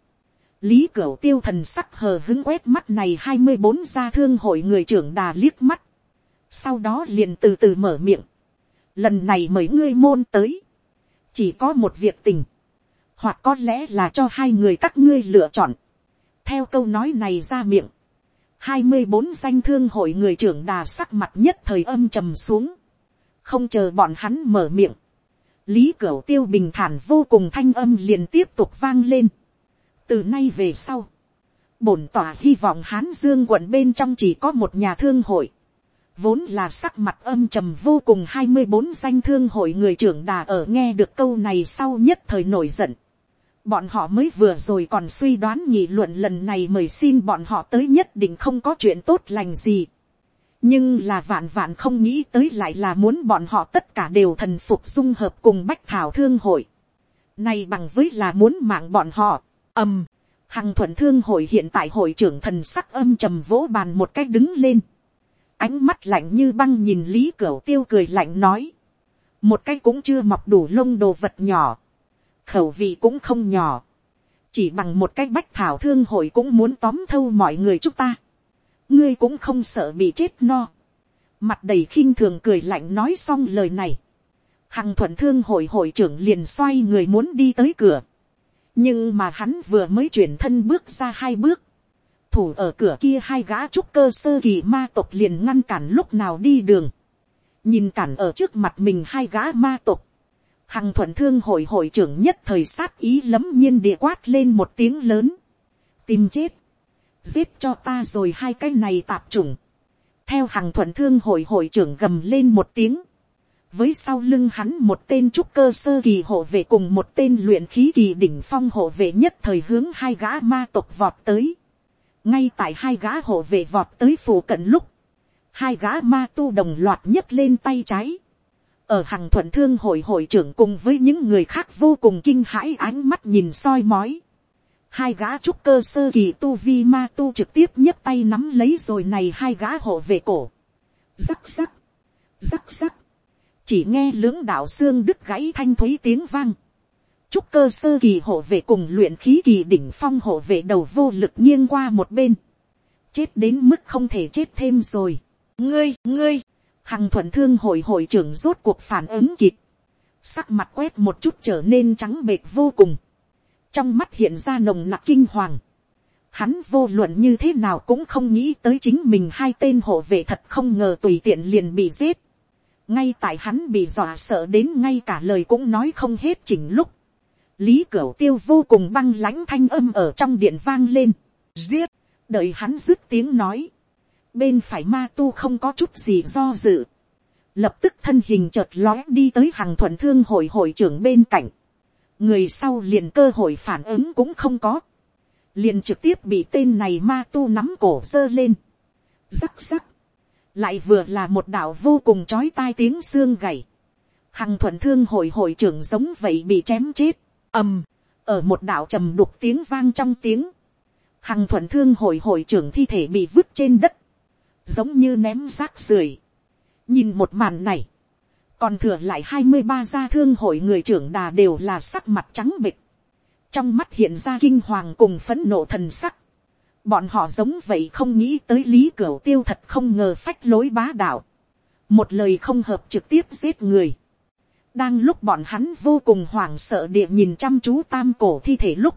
lý cửu tiêu thần sắc hờ hứng quét mắt này hai mươi bốn gia thương hội người trưởng đà liếc mắt. Sau đó liền từ từ mở miệng, lần này mời ngươi môn tới, chỉ có một việc tình, hoặc có lẽ là cho hai người các ngươi lựa chọn, theo câu nói này ra miệng, hai mươi bốn danh thương hội người trưởng đà sắc mặt nhất thời âm trầm xuống, không chờ bọn hắn mở miệng, lý cửu tiêu bình thản vô cùng thanh âm liền tiếp tục vang lên. từ nay về sau, bổn tỏa hy vọng hán dương quận bên trong chỉ có một nhà thương hội, vốn là sắc mặt âm trầm vô cùng hai mươi bốn danh thương hội người trưởng đà ở nghe được câu này sau nhất thời nổi giận. Bọn họ mới vừa rồi còn suy đoán nghị luận lần này mời xin bọn họ tới nhất định không có chuyện tốt lành gì. Nhưng là vạn vạn không nghĩ tới lại là muốn bọn họ tất cả đều thần phục dung hợp cùng bách thảo thương hội. Này bằng với là muốn mạng bọn họ, ầm, hằng thuận thương hội hiện tại hội trưởng thần sắc âm trầm vỗ bàn một cách đứng lên. Ánh mắt lạnh như băng nhìn lý cửu tiêu cười lạnh nói, một cái cũng chưa mọc đủ lông đồ vật nhỏ, khẩu vị cũng không nhỏ, chỉ bằng một cái bách thảo thương hội cũng muốn tóm thâu mọi người chúng ta, ngươi cũng không sợ bị chết no, mặt đầy khinh thường cười lạnh nói xong lời này, hằng thuận thương hội hội trưởng liền xoay người muốn đi tới cửa, nhưng mà hắn vừa mới chuyển thân bước ra hai bước, thủ ở cửa kia hai gã trúc cơ sơ kỳ ma tộc liền ngăn cản lúc nào đi đường. nhìn cản ở trước mặt mình hai gã ma tộc hằng thuận thương hội hội trưởng nhất thời sát ý lấm nhiên địa quát lên một tiếng lớn. tìm chết. giết cho ta rồi hai cái này tạp chủng. theo hằng thuận thương hội hội trưởng gầm lên một tiếng. với sau lưng hắn một tên trúc cơ sơ kỳ hộ vệ cùng một tên luyện khí kỳ đỉnh phong hộ vệ nhất thời hướng hai gã ma tộc vọt tới ngay tại hai gã hộ vệ vọt tới phủ cận lúc, hai gã ma tu đồng loạt nhấc lên tay trái, ở hàng thuận thương hội hội trưởng cùng với những người khác vô cùng kinh hãi ánh mắt nhìn soi mói, hai gã trúc cơ sơ kỳ tu vi ma tu trực tiếp nhấc tay nắm lấy rồi này hai gã hộ về cổ, rắc rắc, rắc rắc, chỉ nghe lưỡng đạo xương đứt gãy thanh thúy tiếng vang, trúc cơ sơ kỳ hộ về cùng luyện khí kỳ đỉnh phong hộ về đầu vô lực nghiêng qua một bên. chết đến mức không thể chết thêm rồi. ngươi, ngươi, hằng thuận thương hội hội trưởng rốt cuộc phản ứng kịp, sắc mặt quét một chút trở nên trắng bệt vô cùng, trong mắt hiện ra nồng nặc kinh hoàng, hắn vô luận như thế nào cũng không nghĩ tới chính mình hai tên hộ vệ thật không ngờ tùy tiện liền bị giết, ngay tại hắn bị dọa sợ đến ngay cả lời cũng nói không hết chỉnh lúc, lý cửu tiêu vô cùng băng lãnh thanh âm ở trong điện vang lên, giết, đợi hắn dứt tiếng nói, bên phải ma tu không có chút gì do dự, lập tức thân hình chợt lóe đi tới hàng thuận thương hội hội trưởng bên cạnh, người sau liền cơ hội phản ứng cũng không có, liền trực tiếp bị tên này ma tu nắm cổ dơ lên, rắc rắc, lại vừa là một đạo vô cùng chói tai tiếng xương gầy, hằng thuận thương hội hội trưởng giống vậy bị chém chết, ầm, ở một đạo trầm đục tiếng vang trong tiếng, hằng thuận thương hội hội trưởng thi thể bị vứt trên đất, giống như ném rác rưởi. nhìn một màn này, còn thừa lại hai mươi ba gia thương hội người trưởng đà đều là sắc mặt trắng bịch, trong mắt hiện ra kinh hoàng cùng phấn nộ thần sắc, bọn họ giống vậy không nghĩ tới lý cửu tiêu thật không ngờ phách lối bá đạo, một lời không hợp trực tiếp giết người, đang lúc bọn hắn vô cùng hoảng sợ địa nhìn chăm chú tam cổ thi thể lúc,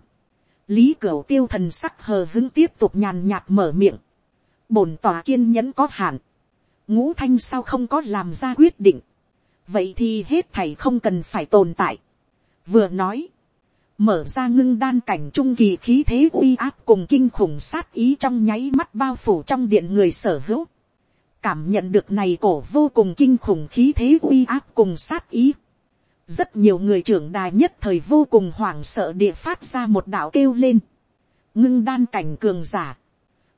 lý cửu tiêu thần sắc hờ hứng tiếp tục nhàn nhạt mở miệng, bổn tòa kiên nhẫn có hạn, ngũ thanh sao không có làm ra quyết định, vậy thì hết thầy không cần phải tồn tại. vừa nói, mở ra ngưng đan cảnh trung kỳ khí thế uy áp cùng kinh khủng sát ý trong nháy mắt bao phủ trong điện người sở hữu. cảm nhận được này cổ vô cùng kinh khủng khí thế uy áp cùng sát ý. rất nhiều người trưởng đài nhất thời vô cùng hoảng sợ địa phát ra một đạo kêu lên. ngưng đan cảnh cường giả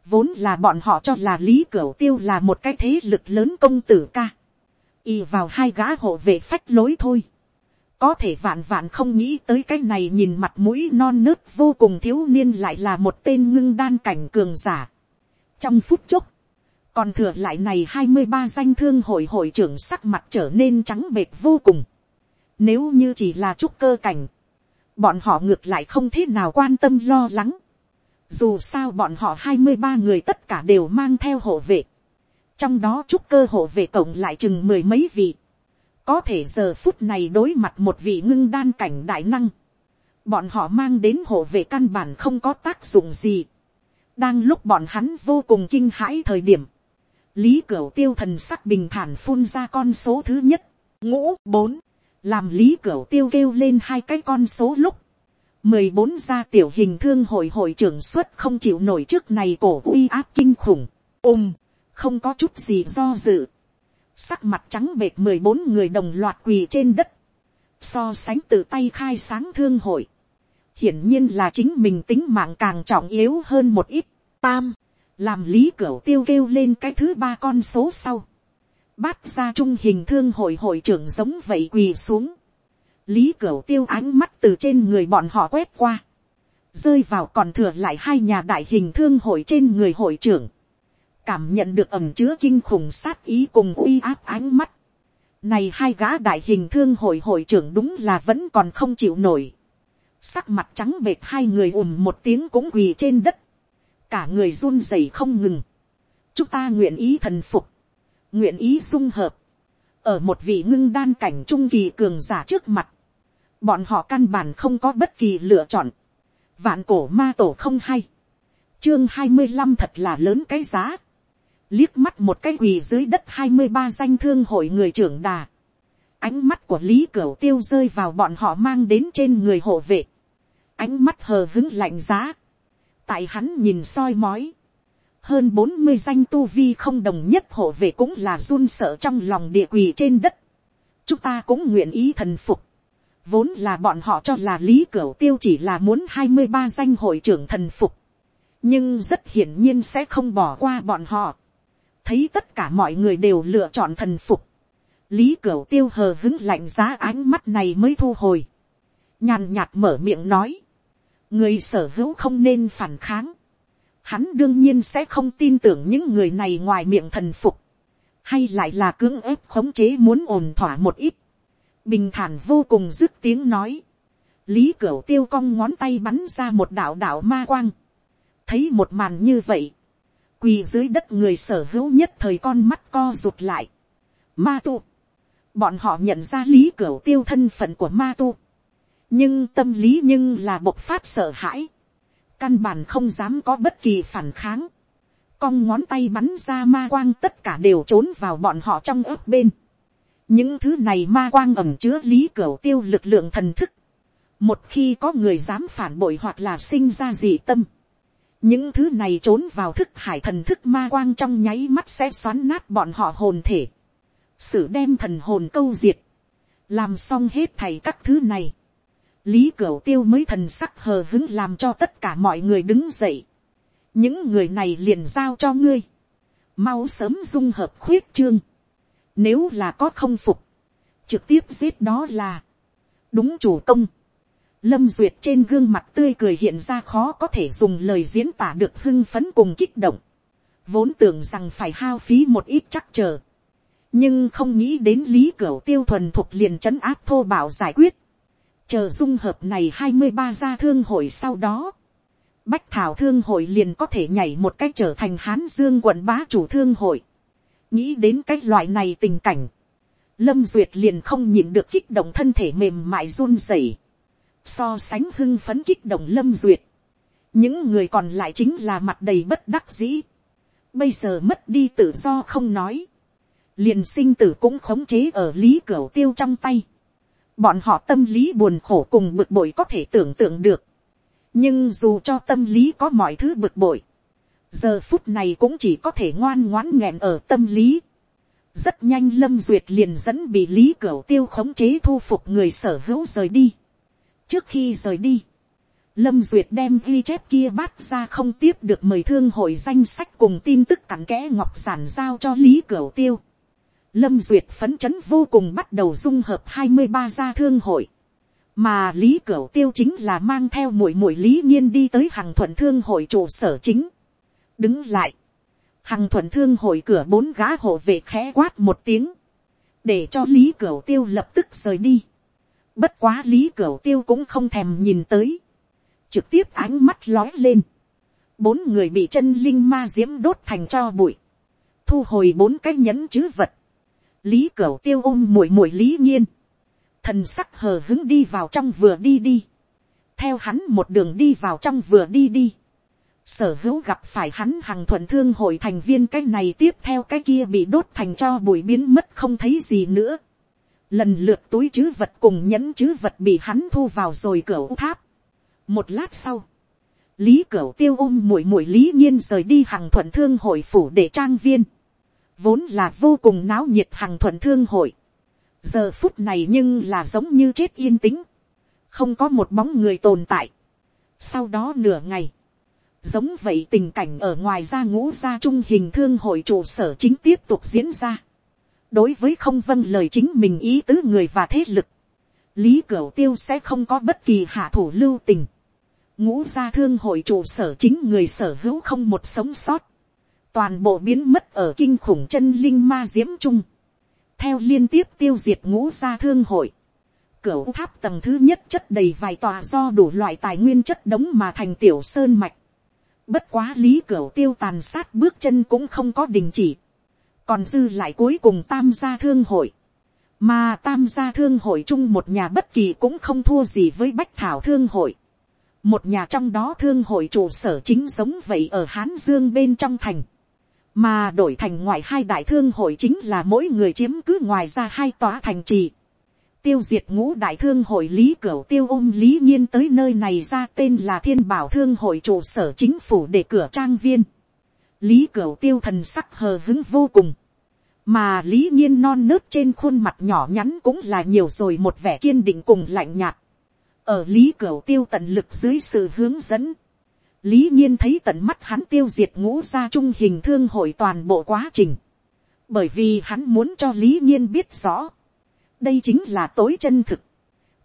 vốn là bọn họ cho là lý cửu tiêu là một cái thế lực lớn công tử ca. y vào hai gã hộ vệ phách lối thôi. có thể vạn vạn không nghĩ tới cái này nhìn mặt mũi non nớt vô cùng thiếu niên lại là một tên ngưng đan cảnh cường giả. trong phút chốc, còn thừa lại này hai mươi ba danh thương hội hội trưởng sắc mặt trở nên trắng bệt vô cùng. Nếu như chỉ là chút cơ cảnh, bọn họ ngược lại không thế nào quan tâm lo lắng dù sao bọn họ hai mươi ba người tất cả đều mang theo hộ vệ. Trong đó trúc cơ hộ vệ cộng lại chừng mười mấy vị. Có thể giờ phút này đối mặt một vị ngưng đan cảnh đại năng. Bọn họ mang đến hộ vệ căn bản không có tác dụng gì. Đang lúc bọn hắn vô cùng kinh hãi thời điểm. Lý Cửu tiêu thần sắc bình thản phun ra con số thứ nhất. Ngũ, bốn. Làm Lý Cửu tiêu kêu lên hai cái con số lúc mười bốn gia tiểu hình thương hội hội trưởng xuất không chịu nổi trước này cổ uy áp kinh khủng, ôm, không có chút gì do dự, sắc mặt trắng bệt mười bốn người đồng loạt quỳ trên đất, so sánh từ tay khai sáng thương hội, hiển nhiên là chính mình tính mạng càng trọng yếu hơn một ít, tam, làm lý cửa tiêu kêu lên cái thứ ba con số sau, bát ra trung hình thương hội hội trưởng giống vậy quỳ xuống, lý cửu tiêu ánh mắt từ trên người bọn họ quét qua, rơi vào còn thừa lại hai nhà đại hình thương hội trên người hội trưởng, cảm nhận được ẩm chứa kinh khủng sát ý cùng uy áp ánh mắt. Này hai gã đại hình thương hội hội trưởng đúng là vẫn còn không chịu nổi. Sắc mặt trắng bệt hai người ùm một tiếng cũng quỳ trên đất. Cả người run rẩy không ngừng. Chúng ta nguyện ý thần phục. Nguyện ý dung hợp. Ở một vị ngưng đan cảnh trung kỳ cường giả trước mặt bọn họ căn bản không có bất kỳ lựa chọn, vạn cổ ma tổ không hay, chương hai mươi năm thật là lớn cái giá, liếc mắt một cái quỳ dưới đất hai mươi ba danh thương hội người trưởng đà, ánh mắt của lý cửu tiêu rơi vào bọn họ mang đến trên người hộ vệ, ánh mắt hờ hứng lạnh giá, tại hắn nhìn soi mói, hơn bốn mươi danh tu vi không đồng nhất hộ vệ cũng là run sợ trong lòng địa quỳ trên đất, chúng ta cũng nguyện ý thần phục, Vốn là bọn họ cho là Lý Cửu Tiêu chỉ là muốn hai mươi ba danh hội trưởng thần phục. Nhưng rất hiển nhiên sẽ không bỏ qua bọn họ. Thấy tất cả mọi người đều lựa chọn thần phục. Lý Cửu Tiêu hờ hứng lạnh giá ánh mắt này mới thu hồi. Nhàn nhạt mở miệng nói. Người sở hữu không nên phản kháng. Hắn đương nhiên sẽ không tin tưởng những người này ngoài miệng thần phục. Hay lại là cưỡng ép khống chế muốn ổn thỏa một ít bình thản vô cùng dứt tiếng nói, lý cửu tiêu cong ngón tay bắn ra một đạo đạo ma quang, thấy một màn như vậy, quỳ dưới đất người sở hữu nhất thời con mắt co rụt lại. Ma tu, bọn họ nhận ra lý cửa tiêu thân phận của ma tu, nhưng tâm lý nhưng là bộc phát sợ hãi, căn bản không dám có bất kỳ phản kháng, cong ngón tay bắn ra ma quang tất cả đều trốn vào bọn họ trong ớt bên những thứ này ma quang ẩm chứa lý cửa tiêu lực lượng thần thức, một khi có người dám phản bội hoặc là sinh ra dị tâm, những thứ này trốn vào thức hải thần thức ma quang trong nháy mắt sẽ xoắn nát bọn họ hồn thể, sử đem thần hồn câu diệt, làm xong hết thầy các thứ này, lý cửu tiêu mới thần sắc hờ hứng làm cho tất cả mọi người đứng dậy, những người này liền giao cho ngươi, mau sớm dung hợp khuyết trương, nếu là có không phục, trực tiếp giết đó là, đúng chủ công, Lâm Duyệt trên gương mặt tươi cười hiện ra khó có thể dùng lời diễn tả được hưng phấn cùng kích động. Vốn tưởng rằng phải hao phí một ít chắc chờ. Nhưng không nghĩ đến lý cửa tiêu thuần thuộc liền trấn áp thô bảo giải quyết. Chờ dung hợp này hai mươi ba gia thương hội sau đó. Bách Thảo Thương hội liền có thể nhảy một cách trở thành Hán Dương quận bá chủ thương hội. Nghĩ đến cái loại này tình cảnh. Lâm Duyệt liền không nhịn được kích động thân thể mềm mại run rẩy. So sánh hưng phấn kích động lâm duyệt, những người còn lại chính là mặt đầy bất đắc dĩ, bây giờ mất đi tự do không nói, liền sinh tử cũng khống chế ở lý cửa tiêu trong tay, bọn họ tâm lý buồn khổ cùng bực bội có thể tưởng tượng được, nhưng dù cho tâm lý có mọi thứ bực bội, giờ phút này cũng chỉ có thể ngoan ngoãn nghẹn ở tâm lý. rất nhanh lâm duyệt liền dẫn bị lý cửa tiêu khống chế thu phục người sở hữu rời đi trước khi rời đi, lâm duyệt đem ghi chép kia bắt ra không tiếp được mời thương hội danh sách cùng tin tức cặn kẽ ngọc giản giao cho lý cửu tiêu. lâm duyệt phấn chấn vô cùng bắt đầu dung hợp hai mươi ba gia thương hội, mà lý cửu tiêu chính là mang theo muội muội lý nhiên đi tới hàng thuận thương hội trụ sở chính đứng lại, Hằng thuận thương hội cửa bốn gã hộ vệ khẽ quát một tiếng, để cho lý cửu tiêu lập tức rời đi Bất quá lý cửu tiêu cũng không thèm nhìn tới. Trực tiếp ánh mắt lói lên. Bốn người bị chân linh ma diễm đốt thành cho bụi. Thu hồi bốn cái nhẫn chứ vật. Lý cửu tiêu ôm muội muội lý nhiên. Thần sắc hờ hứng đi vào trong vừa đi đi. Theo hắn một đường đi vào trong vừa đi đi. Sở hữu gặp phải hắn hằng thuận thương hội thành viên cái này tiếp theo cái kia bị đốt thành cho bụi biến mất không thấy gì nữa lần lượt túi chứ vật cùng nhẫn chứ vật bị hắn thu vào rồi cửa tháp. một lát sau, lý cửa tiêu ôm muội muội lý nhiên rời đi hàng thuận thương hội phủ để trang viên, vốn là vô cùng náo nhiệt hàng thuận thương hội, giờ phút này nhưng là giống như chết yên tĩnh, không có một bóng người tồn tại. sau đó nửa ngày, giống vậy tình cảnh ở ngoài ra ngũ gia trung hình thương hội trụ sở chính tiếp tục diễn ra đối với không vâng lời chính mình ý tứ người và thế lực, lý cửu tiêu sẽ không có bất kỳ hạ thủ lưu tình. ngũ gia thương hội trụ sở chính người sở hữu không một sống sót, toàn bộ biến mất ở kinh khủng chân linh ma diễm trung, theo liên tiếp tiêu diệt ngũ gia thương hội, cửa tháp tầng thứ nhất chất đầy vài tòa do đủ loại tài nguyên chất đống mà thành tiểu sơn mạch. Bất quá lý cửa tiêu tàn sát bước chân cũng không có đình chỉ còn dư lại cuối cùng tam gia thương hội, mà tam gia thương hội chung một nhà bất kỳ cũng không thua gì với bách thảo thương hội. một nhà trong đó thương hội trụ sở chính giống vậy ở hán dương bên trong thành, mà đổi thành ngoài hai đại thương hội chính là mỗi người chiếm cứ ngoài ra hai tòa thành trì tiêu diệt ngũ đại thương hội lý cửu tiêu ôm lý nhiên tới nơi này ra tên là thiên bảo thương hội trụ sở chính phủ để cửa trang viên. Lý cửu tiêu thần sắc hờ hứng vô cùng, mà lý nhiên non nớt trên khuôn mặt nhỏ nhắn cũng là nhiều rồi một vẻ kiên định cùng lạnh nhạt. ở lý cửu tiêu tận lực dưới sự hướng dẫn, lý nhiên thấy tận mắt hắn tiêu diệt ngũ gia trung hình thương hội toàn bộ quá trình, bởi vì hắn muốn cho lý nhiên biết rõ, đây chính là tối chân thực,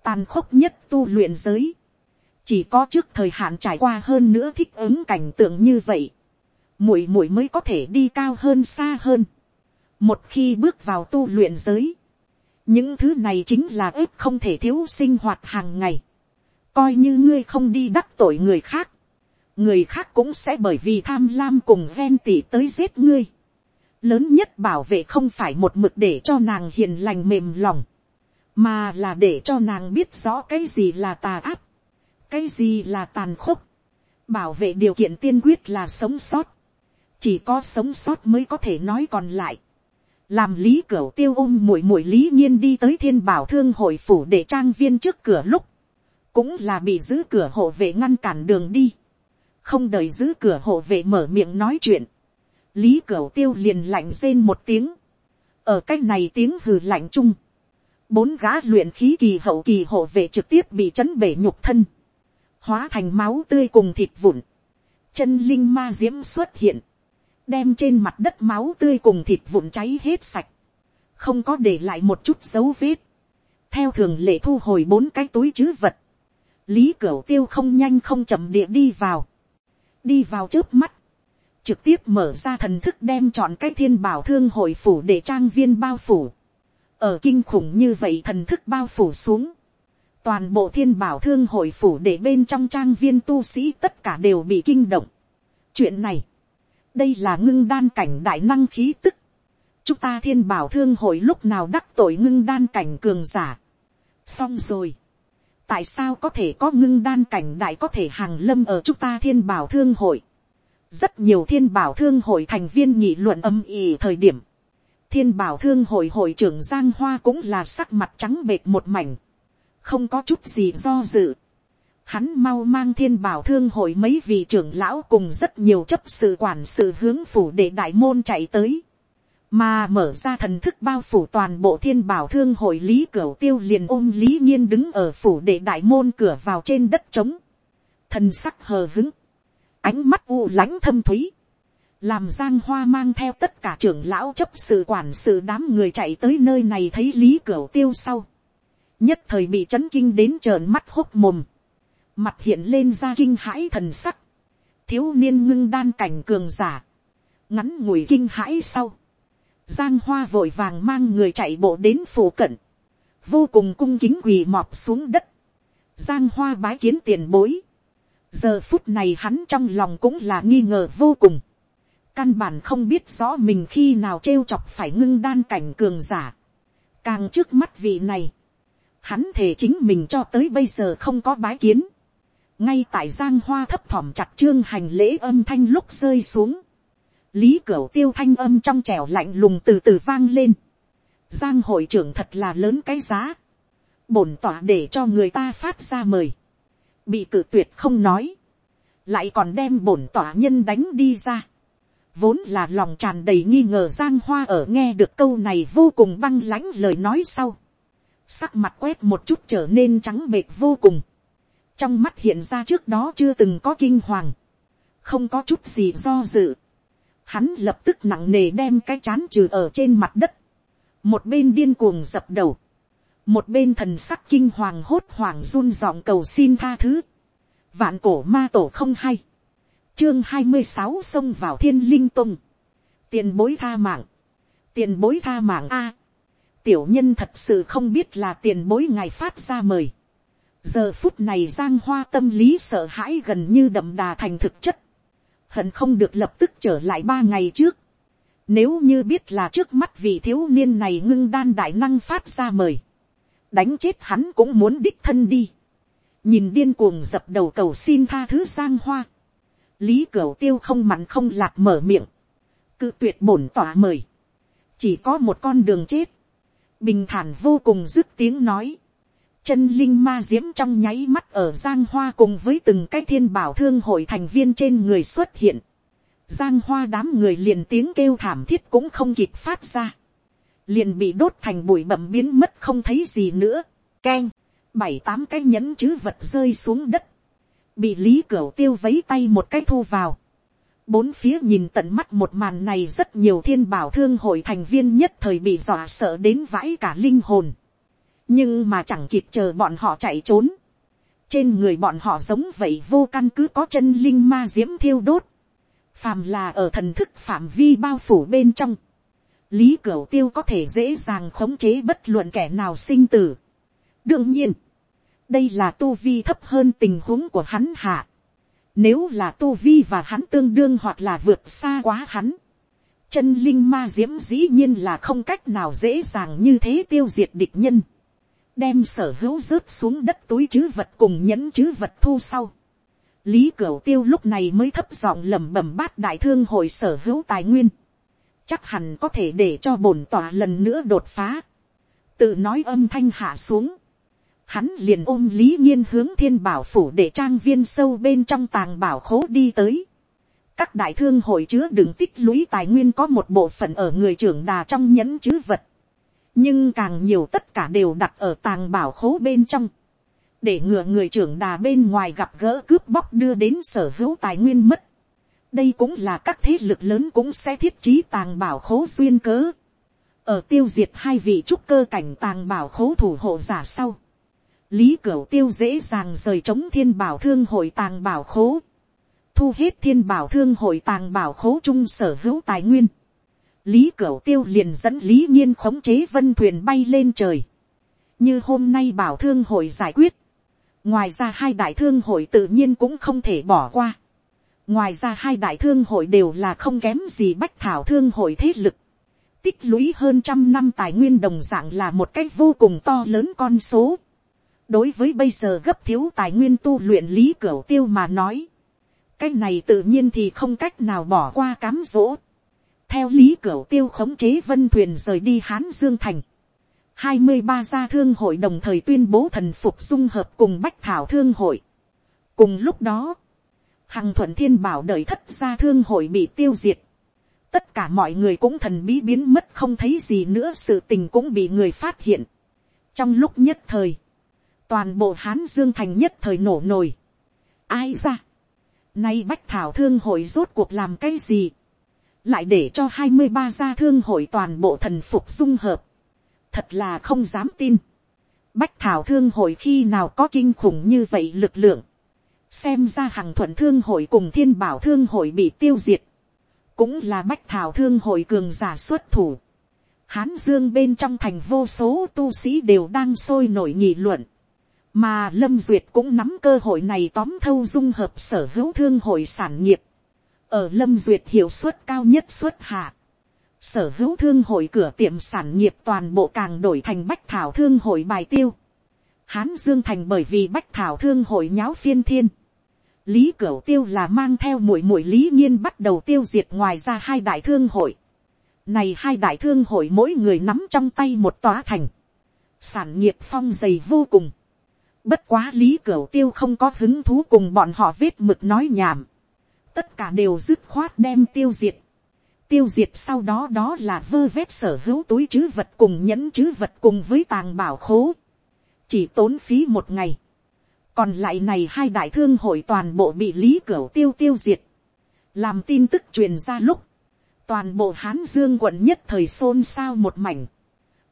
tàn khốc nhất tu luyện giới, chỉ có trước thời hạn trải qua hơn nữa thích ứng cảnh tượng như vậy, muội muội mới có thể đi cao hơn xa hơn. một khi bước vào tu luyện giới, những thứ này chính là ếp không thể thiếu sinh hoạt hàng ngày. coi như ngươi không đi đắc tội người khác, người khác cũng sẽ bởi vì tham lam cùng ven tỉ tới giết ngươi lớn nhất bảo vệ không phải một mực để cho nàng hiền lành mềm lòng, mà là để cho nàng biết rõ cái gì là tà áp, cái gì là tàn khốc. bảo vệ điều kiện tiên quyết là sống sót, chỉ có sống sót mới có thể nói còn lại. làm lý cửu tiêu ôm muội muội lý nhiên đi tới thiên bảo thương hội phủ để trang viên trước cửa lúc, cũng là bị giữ cửa hộ vệ ngăn cản đường đi không đợi giữ cửa hộ vệ mở miệng nói chuyện, lý cửu tiêu liền lạnh rên một tiếng, ở c á c h này tiếng hừ lạnh chung, bốn gã luyện khí kỳ hậu kỳ hộ vệ trực tiếp bị chấn bể nhục thân, hóa thành máu tươi cùng thịt vụn, chân linh ma diễm xuất hiện, đem trên mặt đất máu tươi cùng thịt vụn cháy hết sạch, không có để lại một chút dấu vết, theo thường lệ thu hồi bốn cái túi chứ vật, lý cửu tiêu không nhanh không chậm địa đi vào, đi vào trước mắt, trực tiếp mở ra thần thức đem chọn cái thiên bảo thương hội phủ để trang viên bao phủ, ở kinh khủng như vậy thần thức bao phủ xuống, toàn bộ thiên bảo thương hội phủ để bên trong trang viên tu sĩ tất cả đều bị kinh động. chuyện này, đây là ngưng đan cảnh đại năng khí tức, chúng ta thiên bảo thương hội lúc nào đắc tội ngưng đan cảnh cường giả. xong rồi, tại sao có thể có ngưng đan cảnh đại có thể hàng lâm ở chúng ta thiên bảo thương hội rất nhiều thiên bảo thương hội thành viên nghị luận âm ỉ thời điểm. thiên bảo thương hội hội trưởng giang hoa cũng là sắc mặt trắng bệt một mảnh. không có chút gì do dự. hắn mau mang thiên bảo thương hội mấy vị trưởng lão cùng rất nhiều chấp sự quản sự hướng phủ để đại môn chạy tới mà mở ra thần thức bao phủ toàn bộ thiên bảo thương hội lý cửa tiêu liền ôm lý nhiên đứng ở phủ để đại môn cửa vào trên đất trống, thần sắc hờ hứng, ánh mắt u lãnh thâm thúy, làm giang hoa mang theo tất cả trưởng lão chấp sự quản sự đám người chạy tới nơi này thấy lý cửu tiêu sau, nhất thời bị chấn kinh đến trợn mắt hốc mồm, mặt hiện lên ra kinh hãi thần sắc, thiếu niên ngưng đan cảnh cường giả, ngắn ngủi kinh hãi sau, Giang Hoa vội vàng mang người chạy bộ đến phủ cận. Vô cùng cung kính quỳ mọp xuống đất. Giang Hoa bái kiến tiền bối. Giờ phút này hắn trong lòng cũng là nghi ngờ vô cùng. Căn bản không biết rõ mình khi nào trêu chọc phải ngưng đan cảnh cường giả. Càng trước mắt vị này. Hắn thể chính mình cho tới bây giờ không có bái kiến. Ngay tại Giang Hoa thấp thỏm chặt trương hành lễ âm thanh lúc rơi xuống lý cửu tiêu thanh âm trong trẻo lạnh lùng từ từ vang lên. giang hội trưởng thật là lớn cái giá. bổn tỏa để cho người ta phát ra mời bị cử tuyệt không nói. lại còn đem bổn tỏa nhân đánh đi ra. vốn là lòng tràn đầy nghi ngờ giang hoa ở nghe được câu này vô cùng băng lãnh lời nói sau. sắc mặt quét một chút trở nên trắng bệt vô cùng. trong mắt hiện ra trước đó chưa từng có kinh hoàng. không có chút gì do dự hắn lập tức nặng nề đem cái chán trừ ở trên mặt đất, một bên điên cuồng dập đầu, một bên thần sắc kinh hoàng hốt hoảng run giọng cầu xin tha thứ, vạn cổ ma tổ không hay, chương hai mươi sáu xông vào thiên linh tung, tiền bối tha mạng, tiền bối tha mạng a, tiểu nhân thật sự không biết là tiền bối ngài phát ra mời, giờ phút này giang hoa tâm lý sợ hãi gần như đậm đà thành thực chất, hận không được lập tức trở lại ba ngày trước. Nếu như biết là trước mắt vị thiếu niên này ngưng đan đại năng phát ra mời. Đánh chết hắn cũng muốn đích thân đi. Nhìn điên cuồng dập đầu cầu xin tha thứ sang hoa. Lý Cửu tiêu không mặn không lạc mở miệng. Cự tuyệt bổn tỏa mời. Chỉ có một con đường chết. Bình thản vô cùng dứt tiếng nói chân linh ma diễm trong nháy mắt ở giang hoa cùng với từng cái thiên bảo thương hội thành viên trên người xuất hiện. giang hoa đám người liền tiếng kêu thảm thiết cũng không kịp phát ra liền bị đốt thành bụi bẩm biến mất không thấy gì nữa. keng, bảy tám cái nhẫn chứ vật rơi xuống đất. bị lý cửu tiêu vấy tay một cái thu vào. bốn phía nhìn tận mắt một màn này rất nhiều thiên bảo thương hội thành viên nhất thời bị dọa sợ đến vãi cả linh hồn nhưng mà chẳng kịp chờ bọn họ chạy trốn. trên người bọn họ giống vậy vô căn cứ có chân linh ma diễm thiêu đốt. phàm là ở thần thức phạm vi bao phủ bên trong lý cửu tiêu có thể dễ dàng khống chế bất luận kẻ nào sinh tử. đương nhiên, đây là tu vi thấp hơn tình huống của hắn hạ. Nếu là tu vi và hắn tương đương hoặc là vượt xa quá hắn. Chân linh ma diễm dĩ nhiên là không cách nào dễ dàng như thế tiêu diệt địch nhân. Đem sở hữu rớt xuống đất túi chứ vật cùng nhẫn chứ vật thu sau. Lý Cửu Tiêu lúc này mới thấp giọng lẩm bẩm bát đại thương hội sở hữu tài nguyên. Chắc hẳn có thể để cho bổn tòa lần nữa đột phá. Tự nói âm thanh hạ xuống hắn liền ôm lý nhiên hướng thiên bảo phủ để trang viên sâu bên trong tàng bảo khố đi tới. các đại thương hội chứa đựng tích lũy tài nguyên có một bộ phận ở người trưởng đà trong nhẫn chữ vật. nhưng càng nhiều tất cả đều đặt ở tàng bảo khố bên trong. để ngừa người trưởng đà bên ngoài gặp gỡ cướp bóc đưa đến sở hữu tài nguyên mất đây cũng là các thế lực lớn cũng sẽ thiết trí tàng bảo khố duyên cớ. ở tiêu diệt hai vị trúc cơ cảnh tàng bảo khố thủ hộ giả sau lý cửu tiêu dễ dàng rời chống thiên bảo thương hội tàng bảo khố, thu hết thiên bảo thương hội tàng bảo khố chung sở hữu tài nguyên. lý cửu tiêu liền dẫn lý nhiên khống chế vân thuyền bay lên trời, như hôm nay bảo thương hội giải quyết. ngoài ra hai đại thương hội tự nhiên cũng không thể bỏ qua ngoài ra hai đại thương hội đều là không kém gì bách thảo thương hội thế lực tích lũy hơn trăm năm tài nguyên đồng dạng là một cách vô cùng to lớn con số đối với bây giờ gấp thiếu tài nguyên tu luyện lý cửa tiêu mà nói, cái này tự nhiên thì không cách nào bỏ qua cám dỗ. theo lý cửa tiêu khống chế vân thuyền rời đi hán dương thành, hai mươi ba gia thương hội đồng thời tuyên bố thần phục dung hợp cùng bách thảo thương hội. cùng lúc đó, hằng thuận thiên bảo đợi thất gia thương hội bị tiêu diệt. tất cả mọi người cũng thần bí biến mất không thấy gì nữa sự tình cũng bị người phát hiện. trong lúc nhất thời, toàn bộ hán dương thành nhất thời nổ nổi. ai ra, nay bách thảo thương hội rốt cuộc làm cái gì, lại để cho hai mươi ba gia thương hội toàn bộ thần phục dung hợp, thật là không dám tin. bách thảo thương hội khi nào có kinh khủng như vậy lực lượng, xem ra hàng thuận thương hội cùng thiên bảo thương hội bị tiêu diệt, cũng là bách thảo thương hội cường giả xuất thủ. Hán dương bên trong thành vô số tu sĩ đều đang sôi nổi nghị luận mà lâm duyệt cũng nắm cơ hội này tóm thâu dung hợp sở hữu thương hội sản nghiệp. ở lâm duyệt hiệu suất cao nhất xuất hạ. sở hữu thương hội cửa tiệm sản nghiệp toàn bộ càng đổi thành bách thảo thương hội bài tiêu. hán dương thành bởi vì bách thảo thương hội nháo phiên thiên lý cửu tiêu là mang theo muội muội lý nhiên bắt đầu tiêu diệt ngoài ra hai đại thương hội. này hai đại thương hội mỗi người nắm trong tay một tòa thành. sản nghiệp phong dày vô cùng Bất quá lý cửu tiêu không có hứng thú cùng bọn họ viết mực nói nhảm. Tất cả đều dứt khoát đem tiêu diệt. Tiêu diệt sau đó đó là vơ vét sở hữu túi chứ vật cùng nhẫn chứ vật cùng với tàng bảo khố. Chỉ tốn phí một ngày. Còn lại này hai đại thương hội toàn bộ bị lý cửu tiêu tiêu diệt. Làm tin tức truyền ra lúc. Toàn bộ Hán Dương quận nhất thời xôn xao một mảnh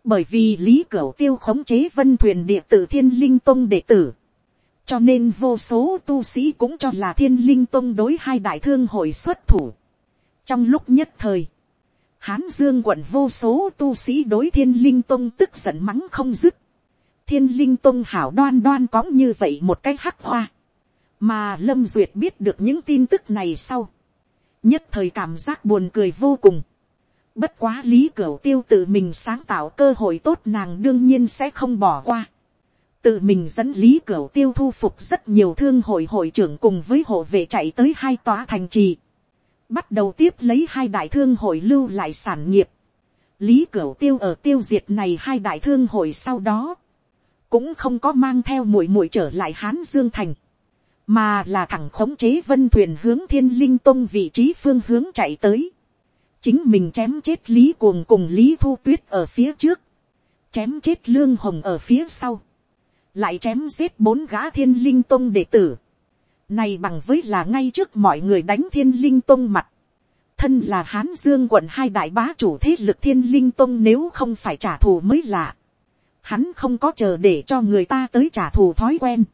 bởi vì lý cửu tiêu khống chế vân thuyền địa tử thiên linh tông đệ tử, cho nên vô số tu sĩ cũng cho là thiên linh tông đối hai đại thương hội xuất thủ. trong lúc nhất thời, hán dương quận vô số tu sĩ đối thiên linh tông tức giận mắng không dứt thiên linh tông hảo đoan đoan có như vậy một cái hắc hoa. mà lâm duyệt biết được những tin tức này sau. nhất thời cảm giác buồn cười vô cùng Bất quá lý cửu tiêu tự mình sáng tạo cơ hội tốt nàng đương nhiên sẽ không bỏ qua. Tự mình dẫn lý cửu tiêu thu phục rất nhiều thương hội hội trưởng cùng với hộ vệ chạy tới hai tòa thành trì. Bắt đầu tiếp lấy hai đại thương hội lưu lại sản nghiệp. Lý cửu tiêu ở tiêu diệt này hai đại thương hội sau đó. Cũng không có mang theo muội muội trở lại Hán Dương Thành. Mà là thẳng khống chế vân thuyền hướng thiên linh tông vị trí phương hướng chạy tới. Chính mình chém chết lý cuồng cùng lý thu tuyết ở phía trước, chém chết lương hồng ở phía sau, lại chém giết bốn gã thiên linh tông đệ tử, này bằng với là ngay trước mọi người đánh thiên linh tông mặt, thân là hán dương quận hai đại bá chủ thế lực thiên linh tông nếu không phải trả thù mới lạ, hắn không có chờ để cho người ta tới trả thù thói quen,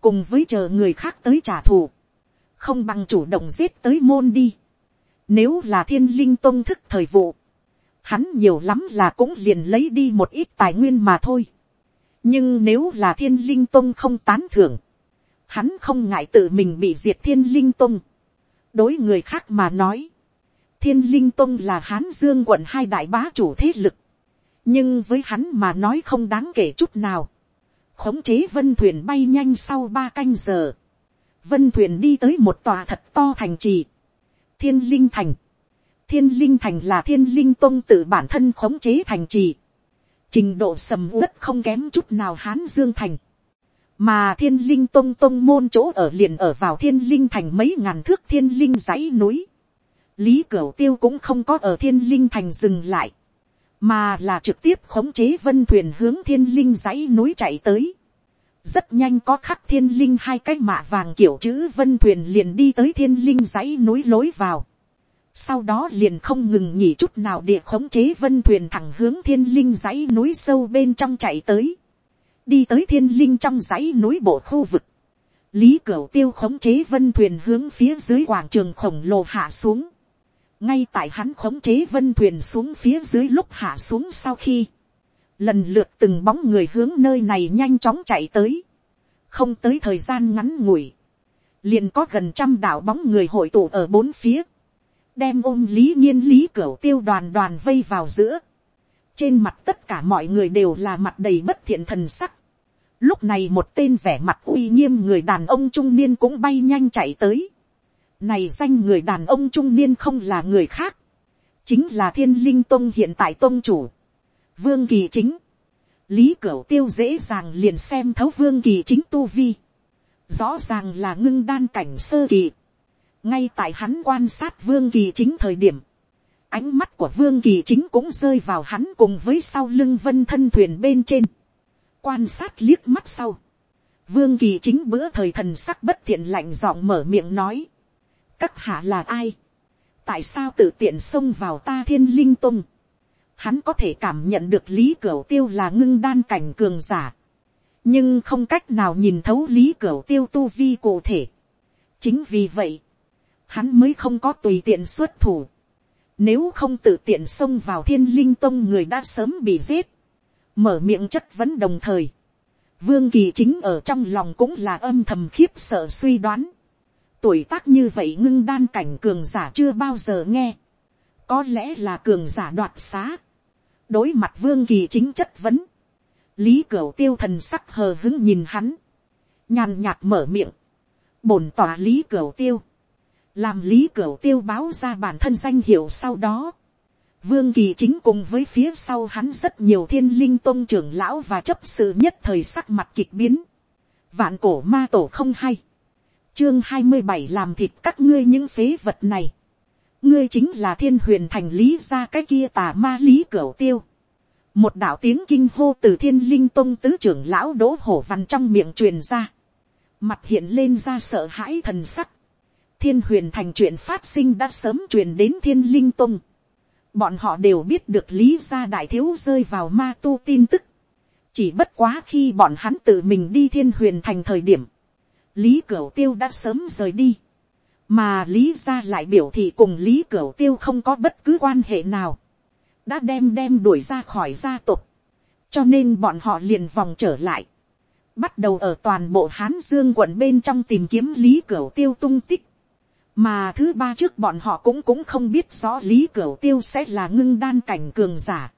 cùng với chờ người khác tới trả thù, không bằng chủ động giết tới môn đi. Nếu là thiên linh tôn thức thời vụ. Hắn nhiều lắm là cũng liền lấy đi một ít tài nguyên mà thôi. Nhưng nếu là thiên linh tôn không tán thưởng. hắn không ngại tự mình bị diệt thiên linh tôn đối người khác mà nói, thiên linh tôn là hán dương quận hai đại bá chủ thế lực, nhưng với hắn mà nói không đáng kể chút nào. khống chế vân thuyền bay nhanh sau ba canh giờ, vân thuyền đi tới một tòa thật to thành trì, thiên linh thành, thiên linh thành là thiên linh tôn tự bản thân khống chế thành trì, trình độ sầm uất không kém chút nào hán dương thành, mà thiên linh tôn tôn môn chỗ ở liền ở vào thiên linh thành mấy ngàn thước thiên linh dãy núi, lý cửu tiêu cũng không có ở thiên linh thành dừng lại, mà là trực tiếp khống chế vân thuyền hướng thiên linh dãy núi chạy tới. rất nhanh có khắc thiên linh hai cái mạ vàng kiểu chữ vân thuyền liền đi tới thiên linh dãy núi lối vào. sau đó liền không ngừng nghỉ chút nào địa khống chế vân thuyền thẳng hướng thiên linh dãy núi sâu bên trong chạy tới. đi tới thiên linh trong dãy núi bộ khu vực. lý cửu tiêu khống chế vân thuyền hướng phía dưới quảng trường khổng lồ hạ xuống ngay tại hắn khống chế vân thuyền xuống phía dưới lúc hạ xuống sau khi, lần lượt từng bóng người hướng nơi này nhanh chóng chạy tới, không tới thời gian ngắn ngủi, liền có gần trăm đạo bóng người hội tụ ở bốn phía, đem ôm lý nhiên lý cửa tiêu đoàn đoàn vây vào giữa, trên mặt tất cả mọi người đều là mặt đầy bất thiện thần sắc, lúc này một tên vẻ mặt uy nghiêm người đàn ông trung niên cũng bay nhanh chạy tới, này danh người đàn ông trung niên không là người khác. Chính là thiên linh tông hiện tại tông chủ. Vương kỳ chính. Lý Cửu tiêu dễ dàng liền xem thấu vương kỳ chính tu vi. Rõ ràng là ngưng đan cảnh sơ kỳ. Ngay tại hắn quan sát vương kỳ chính thời điểm. Ánh mắt của vương kỳ chính cũng rơi vào hắn cùng với sau lưng vân thân thuyền bên trên. Quan sát liếc mắt sau. Vương kỳ chính bữa thời thần sắc bất thiện lạnh giọng mở miệng nói các hạ là ai, tại sao tự tiện xông vào ta thiên linh tung, hắn có thể cảm nhận được lý cửu tiêu là ngưng đan cảnh cường giả, nhưng không cách nào nhìn thấu lý cửu tiêu tu vi cụ thể. chính vì vậy, hắn mới không có tùy tiện xuất thủ. Nếu không tự tiện xông vào thiên linh tông người đã sớm bị giết. Mở miệng chất vấn đồng thời. Vương kỳ chính ở trong lòng cũng là âm thầm khiếp sợ suy đoán tuổi tác như vậy ngưng đan cảnh cường giả chưa bao giờ nghe. Có lẽ là cường giả đoạt xá. Đối mặt vương kỳ chính chất vấn. Lý Cửu tiêu thần sắc hờ hứng nhìn hắn. Nhàn nhạt mở miệng. Bổn tỏa Lý Cửu tiêu. Làm Lý Cửu tiêu báo ra bản thân danh hiệu sau đó. Vương Kỳ chính cùng với phía sau hắn rất nhiều thiên linh tôn trưởng lão và chấp sự nhất thời sắc mặt kịch biến. Vạn cổ ma tổ không hay chương hai mươi bảy làm thịt các ngươi những phế vật này. ngươi chính là thiên huyền thành lý ra cái kia tà ma lý cửa tiêu. một đạo tiếng kinh hô từ thiên linh tông tứ trưởng lão đỗ hổ văn trong miệng truyền ra. mặt hiện lên ra sợ hãi thần sắc. thiên huyền thành chuyện phát sinh đã sớm truyền đến thiên linh tông bọn họ đều biết được lý gia đại thiếu rơi vào ma tu tin tức. chỉ bất quá khi bọn hắn tự mình đi thiên huyền thành thời điểm lý cửu tiêu đã sớm rời đi, mà lý gia lại biểu thị cùng lý cửu tiêu không có bất cứ quan hệ nào, đã đem đem đuổi ra khỏi gia tộc, cho nên bọn họ liền vòng trở lại, bắt đầu ở toàn bộ hán dương quận bên trong tìm kiếm lý cửu tiêu tung tích, mà thứ ba trước bọn họ cũng cũng không biết rõ lý cửu tiêu sẽ là ngưng đan cảnh cường giả,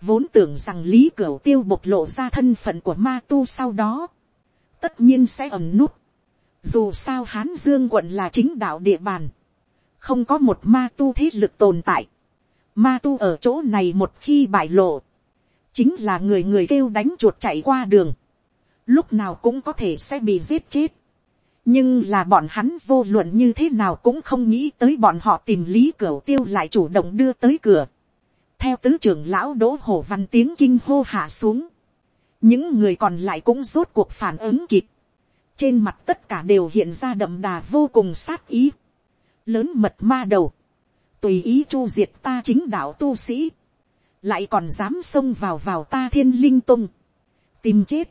vốn tưởng rằng lý cửu tiêu bộc lộ ra thân phận của ma tu sau đó, tất nhiên sẽ ẩn nút, dù sao Hán Dương quận là chính đạo địa bàn. Không có một ma tu thế lực tồn tại. Ma tu ở chỗ này một khi bại lộ. Chính là người người kêu đánh chuột chạy qua đường. Lúc nào cũng có thể sẽ bị giết chết. Nhưng là bọn hắn vô luận như thế nào cũng không nghĩ tới bọn họ tìm lý cửa tiêu lại chủ động đưa tới cửa. Theo tứ trưởng lão đỗ hổ văn tiếng kinh hô hạ xuống. Những người còn lại cũng rốt cuộc phản ứng kịp trên mặt tất cả đều hiện ra đậm đà vô cùng sát ý, lớn mật ma đầu, tùy ý chu diệt ta chính đạo tu sĩ, lại còn dám xông vào vào ta thiên linh tung, tìm chết,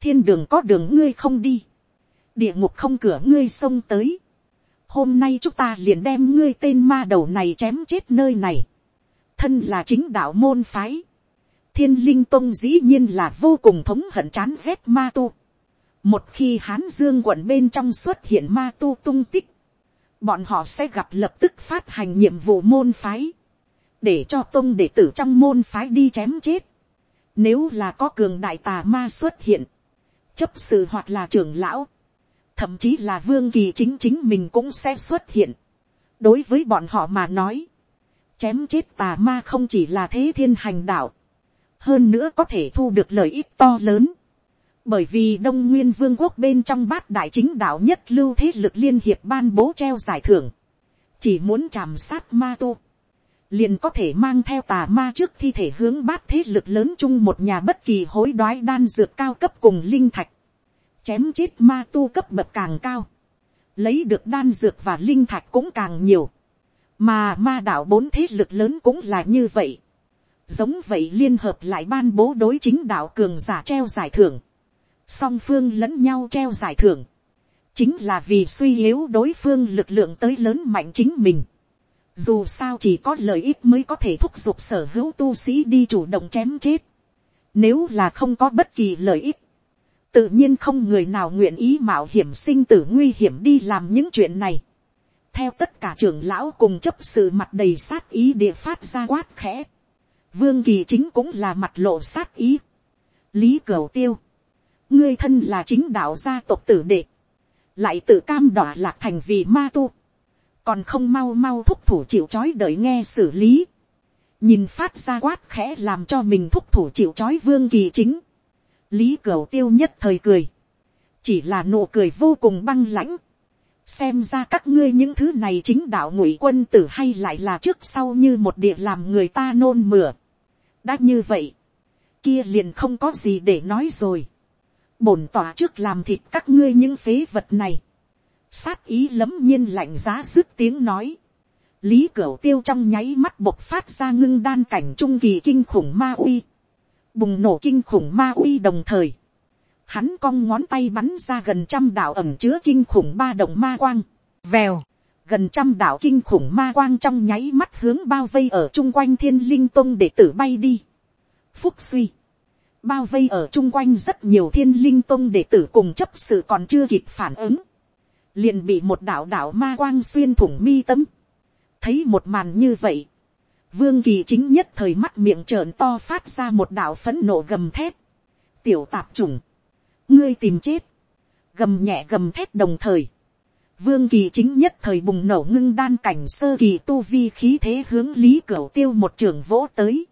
thiên đường có đường ngươi không đi, địa ngục không cửa ngươi xông tới, hôm nay chúng ta liền đem ngươi tên ma đầu này chém chết nơi này, thân là chính đạo môn phái, thiên linh tông dĩ nhiên là vô cùng thống hận chán ghét ma tu, một khi hán dương quận bên trong xuất hiện ma tu tung tích, bọn họ sẽ gặp lập tức phát hành nhiệm vụ môn phái, để cho tôn đệ tử trong môn phái đi chém chết. Nếu là có cường đại tà ma xuất hiện, chấp sự hoặc là trưởng lão, thậm chí là vương kỳ chính chính mình cũng sẽ xuất hiện. đối với bọn họ mà nói, chém chết tà ma không chỉ là thế thiên hành đạo, hơn nữa có thể thu được lợi ích to lớn bởi vì đông nguyên vương quốc bên trong bát đại chính đạo nhất lưu thế lực liên hiệp ban bố treo giải thưởng, chỉ muốn chạm sát ma tu, liền có thể mang theo tà ma trước thi thể hướng bát thế lực lớn chung một nhà bất kỳ hối đoái đan dược cao cấp cùng linh thạch, chém chết ma tu cấp bậc càng cao, lấy được đan dược và linh thạch cũng càng nhiều, mà ma đạo bốn thế lực lớn cũng là như vậy, giống vậy liên hợp lại ban bố đối chính đạo cường giả treo giải thưởng, song phương lẫn nhau treo giải thưởng, chính là vì suy yếu đối phương lực lượng tới lớn mạnh chính mình. Dù sao chỉ có lợi ích mới có thể thúc giục sở hữu tu sĩ đi chủ động chém chết. Nếu là không có bất kỳ lợi ích, tự nhiên không người nào nguyện ý mạo hiểm sinh tử nguy hiểm đi làm những chuyện này. theo tất cả trưởng lão cùng chấp sự mặt đầy sát ý địa phát ra quát khẽ. vương kỳ chính cũng là mặt lộ sát ý. lý cửu tiêu, ngươi thân là chính đạo gia tộc tử đệ, lại tự cam đọa lạc thành vì ma tu, còn không mau mau thúc thủ chịu c h ó i đợi nghe xử lý, nhìn phát ra quát khẽ làm cho mình thúc thủ chịu c h ó i vương kỳ chính, lý cửu tiêu nhất thời cười, chỉ là nụ cười vô cùng băng lãnh, xem ra các ngươi những thứ này chính đạo ngụy quân tử hay lại là trước sau như một địa làm người ta nôn mửa. đã như vậy, kia liền không có gì để nói rồi bổn tỏa trước làm thịt các ngươi những phế vật này. sát ý lấm nhiên lạnh giá dứt tiếng nói. lý cửu tiêu trong nháy mắt bộc phát ra ngưng đan cảnh trung kỳ kinh khủng ma uy bùng nổ kinh khủng ma uy đồng thời, hắn cong ngón tay bắn ra gần trăm đạo ẩm chứa kinh khủng ba động ma quang, vèo, gần trăm đạo kinh khủng ma quang trong nháy mắt hướng bao vây ở chung quanh thiên linh tông để tử bay đi. Phúc suy, bao vây ở chung quanh rất nhiều thiên linh tông đệ tử cùng chấp sự còn chưa kịp phản ứng, liền bị một đạo đạo ma quang xuyên thủng mi tâm. thấy một màn như vậy, Vương kỳ chính nhất thời mắt miệng trợn to phát ra một đạo phấn nộ gầm thép. Tiểu tạp trùng. Ngươi tìm chết. Gầm nhẹ gầm thép đồng thời. Vương kỳ chính nhất thời bùng nổ ngưng đan cảnh sơ kỳ tu vi khí thế hướng Lý cửa Tiêu một trường vỗ tới.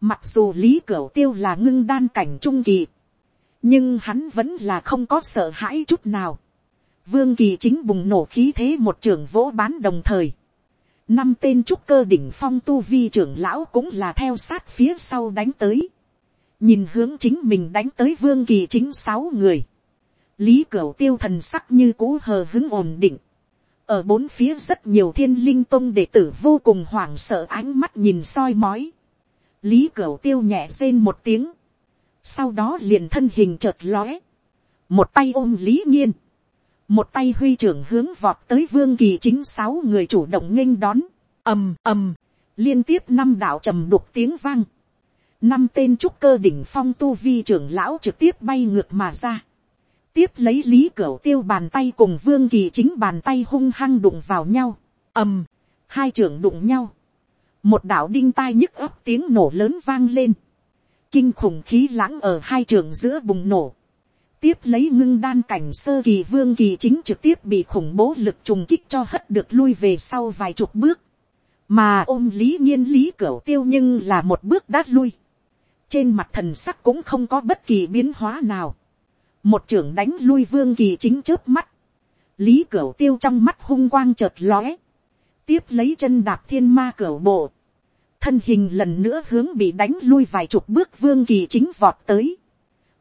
Mặc dù Lý Cửu Tiêu là ngưng đan cảnh trung kỳ. Nhưng hắn vẫn là không có sợ hãi chút nào. Vương kỳ chính bùng nổ khí thế một trường vỗ bán đồng thời năm tên trúc cơ đỉnh phong tu vi trưởng lão cũng là theo sát phía sau đánh tới. nhìn hướng chính mình đánh tới vương kỳ chính sáu người. lý cửu tiêu thần sắc như cũ hờ hứng ổn định. ở bốn phía rất nhiều thiên linh tông đệ tử vô cùng hoảng sợ ánh mắt nhìn soi mói lý cửu tiêu nhẹ rên một tiếng. sau đó liền thân hình chợt lóe. một tay ôm lý nhiên. Một tay huy trưởng hướng vọt tới vương kỳ chính sáu người chủ động nghênh đón, ầm ầm, liên tiếp năm đạo trầm đục tiếng vang, năm tên trúc cơ đỉnh phong tu vi trưởng lão trực tiếp bay ngược mà ra, tiếp lấy lý cửa tiêu bàn tay cùng vương kỳ chính bàn tay hung hăng đụng vào nhau, ầm, hai trưởng đụng nhau, một đạo đinh tai nhức ấp tiếng nổ lớn vang lên, kinh khủng khí lãng ở hai trường giữa bùng nổ, tiếp lấy ngưng đan cảnh sơ kỳ vương kỳ chính trực tiếp bị khủng bố lực trùng kích cho hất được lui về sau vài chục bước. Mà ôm lý nhiên lý cửa tiêu nhưng là một bước đát lui. Trên mặt thần sắc cũng không có bất kỳ biến hóa nào. Một trưởng đánh lui vương kỳ chính trước mắt. Lý cửa tiêu trong mắt hung quang chợt lóe. Tiếp lấy chân đạp thiên ma cửa bộ. Thân hình lần nữa hướng bị đánh lui vài chục bước vương kỳ chính vọt tới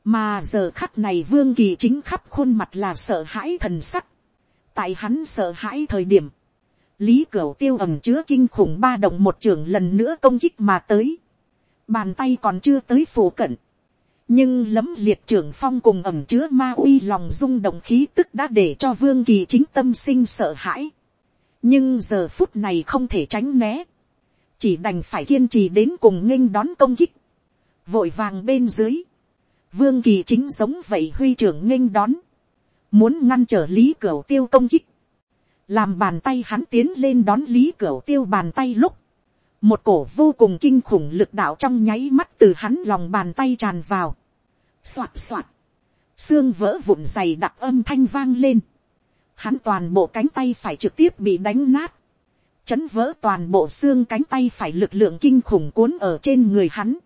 mà giờ khắc này vương kỳ chính khắp khuôn mặt là sợ hãi thần sắc. tại hắn sợ hãi thời điểm, lý cửu tiêu ẩm chứa kinh khủng ba động một trường lần nữa công kích mà tới. bàn tay còn chưa tới phổ cận. nhưng lấm liệt trưởng phong cùng ẩm chứa ma uy lòng rung động khí tức đã để cho vương kỳ chính tâm sinh sợ hãi. nhưng giờ phút này không thể tránh né chỉ đành phải kiên trì đến cùng nghênh đón công kích. vội vàng bên dưới. Vương kỳ chính giống vậy huy trưởng nghênh đón, muốn ngăn trở lý cửu tiêu công kích, làm bàn tay hắn tiến lên đón lý cửu tiêu bàn tay lúc, một cổ vô cùng kinh khủng lực đạo trong nháy mắt từ hắn lòng bàn tay tràn vào, soạt soạt, xương vỡ vụn dày đặc âm thanh vang lên, hắn toàn bộ cánh tay phải trực tiếp bị đánh nát, chấn vỡ toàn bộ xương cánh tay phải lực lượng kinh khủng cuốn ở trên người hắn,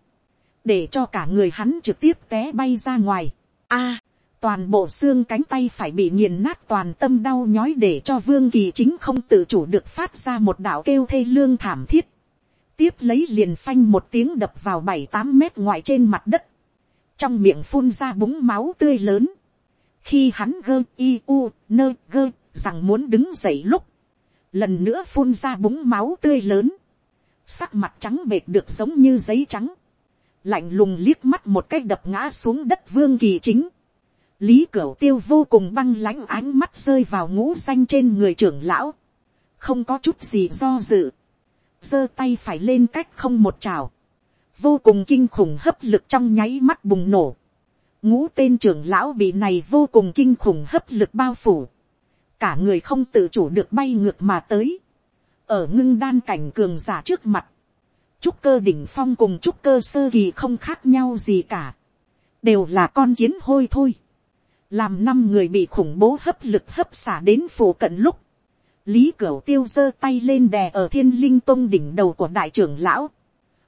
để cho cả người hắn trực tiếp té bay ra ngoài. A, toàn bộ xương cánh tay phải bị nghiền nát toàn tâm đau nhói để cho vương kỳ chính không tự chủ được phát ra một đạo kêu thê lương thảm thiết. tiếp lấy liền phanh một tiếng đập vào bảy tám mét ngoài trên mặt đất. trong miệng phun ra búng máu tươi lớn. khi hắn gơ i u nơ gơ rằng muốn đứng dậy lúc lần nữa phun ra búng máu tươi lớn. sắc mặt trắng bệt được giống như giấy trắng. lạnh lùng liếc mắt một cái đập ngã xuống đất vương kỳ chính. Lý cửu tiêu vô cùng băng lãnh ánh mắt rơi vào ngũ xanh trên người trưởng lão, không có chút gì do dự, giơ tay phải lên cách không một trào, vô cùng kinh khủng hấp lực trong nháy mắt bùng nổ, ngũ tên trưởng lão bị này vô cùng kinh khủng hấp lực bao phủ, cả người không tự chủ được bay ngược mà tới, ở ngưng đan cảnh cường giả trước mặt, trúc cơ đỉnh phong cùng trúc cơ sơ kỳ không khác nhau gì cả, đều là con kiến hôi thôi. Làm năm người bị khủng bố hấp lực hấp xả đến phủ cận lúc, lý cửu tiêu giơ tay lên đè ở thiên linh tông đỉnh đầu của đại trưởng lão,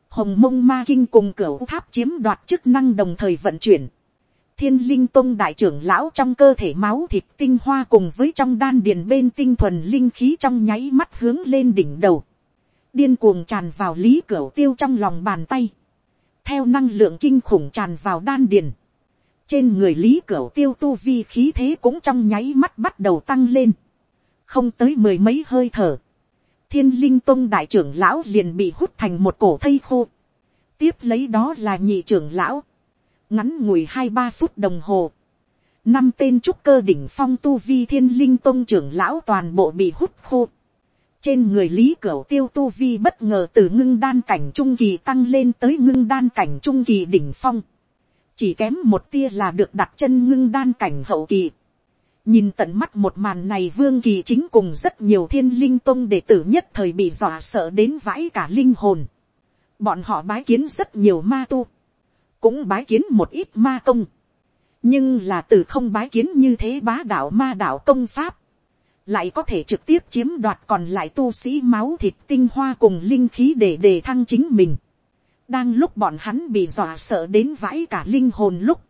hồng mông ma kinh cùng cửu tháp chiếm đoạt chức năng đồng thời vận chuyển, thiên linh tông đại trưởng lão trong cơ thể máu thịt tinh hoa cùng với trong đan điền bên tinh thuần linh khí trong nháy mắt hướng lên đỉnh đầu, điên cuồng tràn vào lý cửa tiêu trong lòng bàn tay, theo năng lượng kinh khủng tràn vào đan điền, trên người lý cửa tiêu tu vi khí thế cũng trong nháy mắt bắt đầu tăng lên, không tới mười mấy hơi thở, thiên linh tông đại trưởng lão liền bị hút thành một cổ thây khô, tiếp lấy đó là nhị trưởng lão, ngắn ngủi hai ba phút đồng hồ, năm tên trúc cơ đỉnh phong tu vi thiên linh tông trưởng lão toàn bộ bị hút khô, trên người lý cửa tiêu tu vi bất ngờ từ ngưng đan cảnh trung kỳ tăng lên tới ngưng đan cảnh trung kỳ đỉnh phong chỉ kém một tia là được đặt chân ngưng đan cảnh hậu kỳ. nhìn tận mắt một màn này vương kỳ chính cùng rất nhiều thiên linh tông đệ tử nhất thời bị dọa sợ đến vãi cả linh hồn. bọn họ bái kiến rất nhiều ma tu, cũng bái kiến một ít ma công. nhưng là từ không bái kiến như thế bá đạo ma đạo công pháp, lại có thể trực tiếp chiếm đoạt còn lại tu sĩ máu thịt tinh hoa cùng linh khí để đề thăng chính mình. đang lúc bọn hắn bị dọa sợ đến vãi cả linh hồn lúc,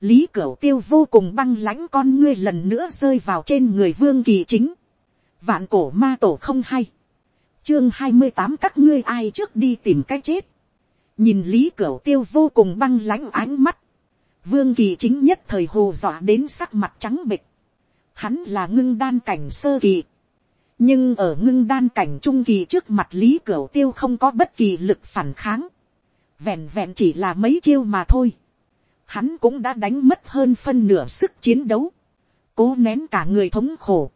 lý cửu tiêu vô cùng băng lãnh con ngươi lần nữa rơi vào trên người vương kỳ chính, vạn cổ ma tổ không hay, chương hai mươi tám các ngươi ai trước đi tìm cái chết, nhìn lý cửu tiêu vô cùng băng lãnh ánh mắt, vương kỳ chính nhất thời hồ dọa đến sắc mặt trắng bịch, hắn là ngưng đan cảnh sơ kỳ, nhưng ở ngưng đan cảnh trung kỳ trước mặt lý cửu tiêu không có bất kỳ lực phản kháng, vẹn vẹn chỉ là mấy chiêu mà thôi. Hắn cũng đã đánh mất hơn phân nửa sức chiến đấu. Cố nén cả người thống khổ.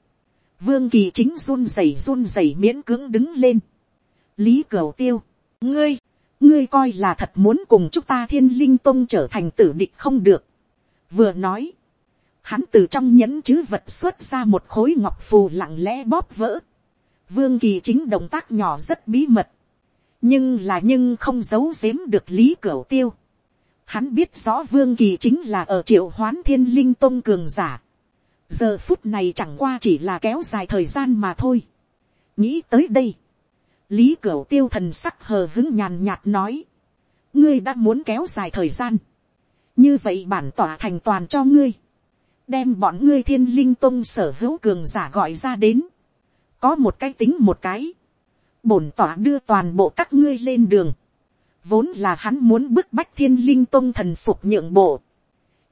Vương kỳ chính run rẩy run rẩy miễn cưỡng đứng lên. Lý Cửu tiêu. Ngươi, ngươi coi là thật muốn cùng chúng ta thiên linh tông trở thành tử địch không được. Vừa nói. Hắn từ trong nhẫn chứ vật xuất ra một khối ngọc phù lặng lẽ bóp vỡ. Vương kỳ chính động tác nhỏ rất bí mật nhưng là nhưng không giấu giếm được lý cửa tiêu. Hắn biết rõ vương kỳ chính là ở triệu hoán thiên linh tôn cường giả. giờ phút này chẳng qua chỉ là kéo dài thời gian mà thôi. nghĩ tới đây, lý cửu tiêu thần sắc hờ hứng nhàn nhạt nói, ngươi đã muốn kéo dài thời gian, như vậy bản tỏa thành toàn cho ngươi, đem bọn ngươi thiên linh Tông sở hữu cường giả gọi ra đến, có một cái tính một cái, bổn tỏa đưa toàn bộ các ngươi lên đường. Vốn là hắn muốn bức bách thiên linh Tông thần phục nhượng bộ.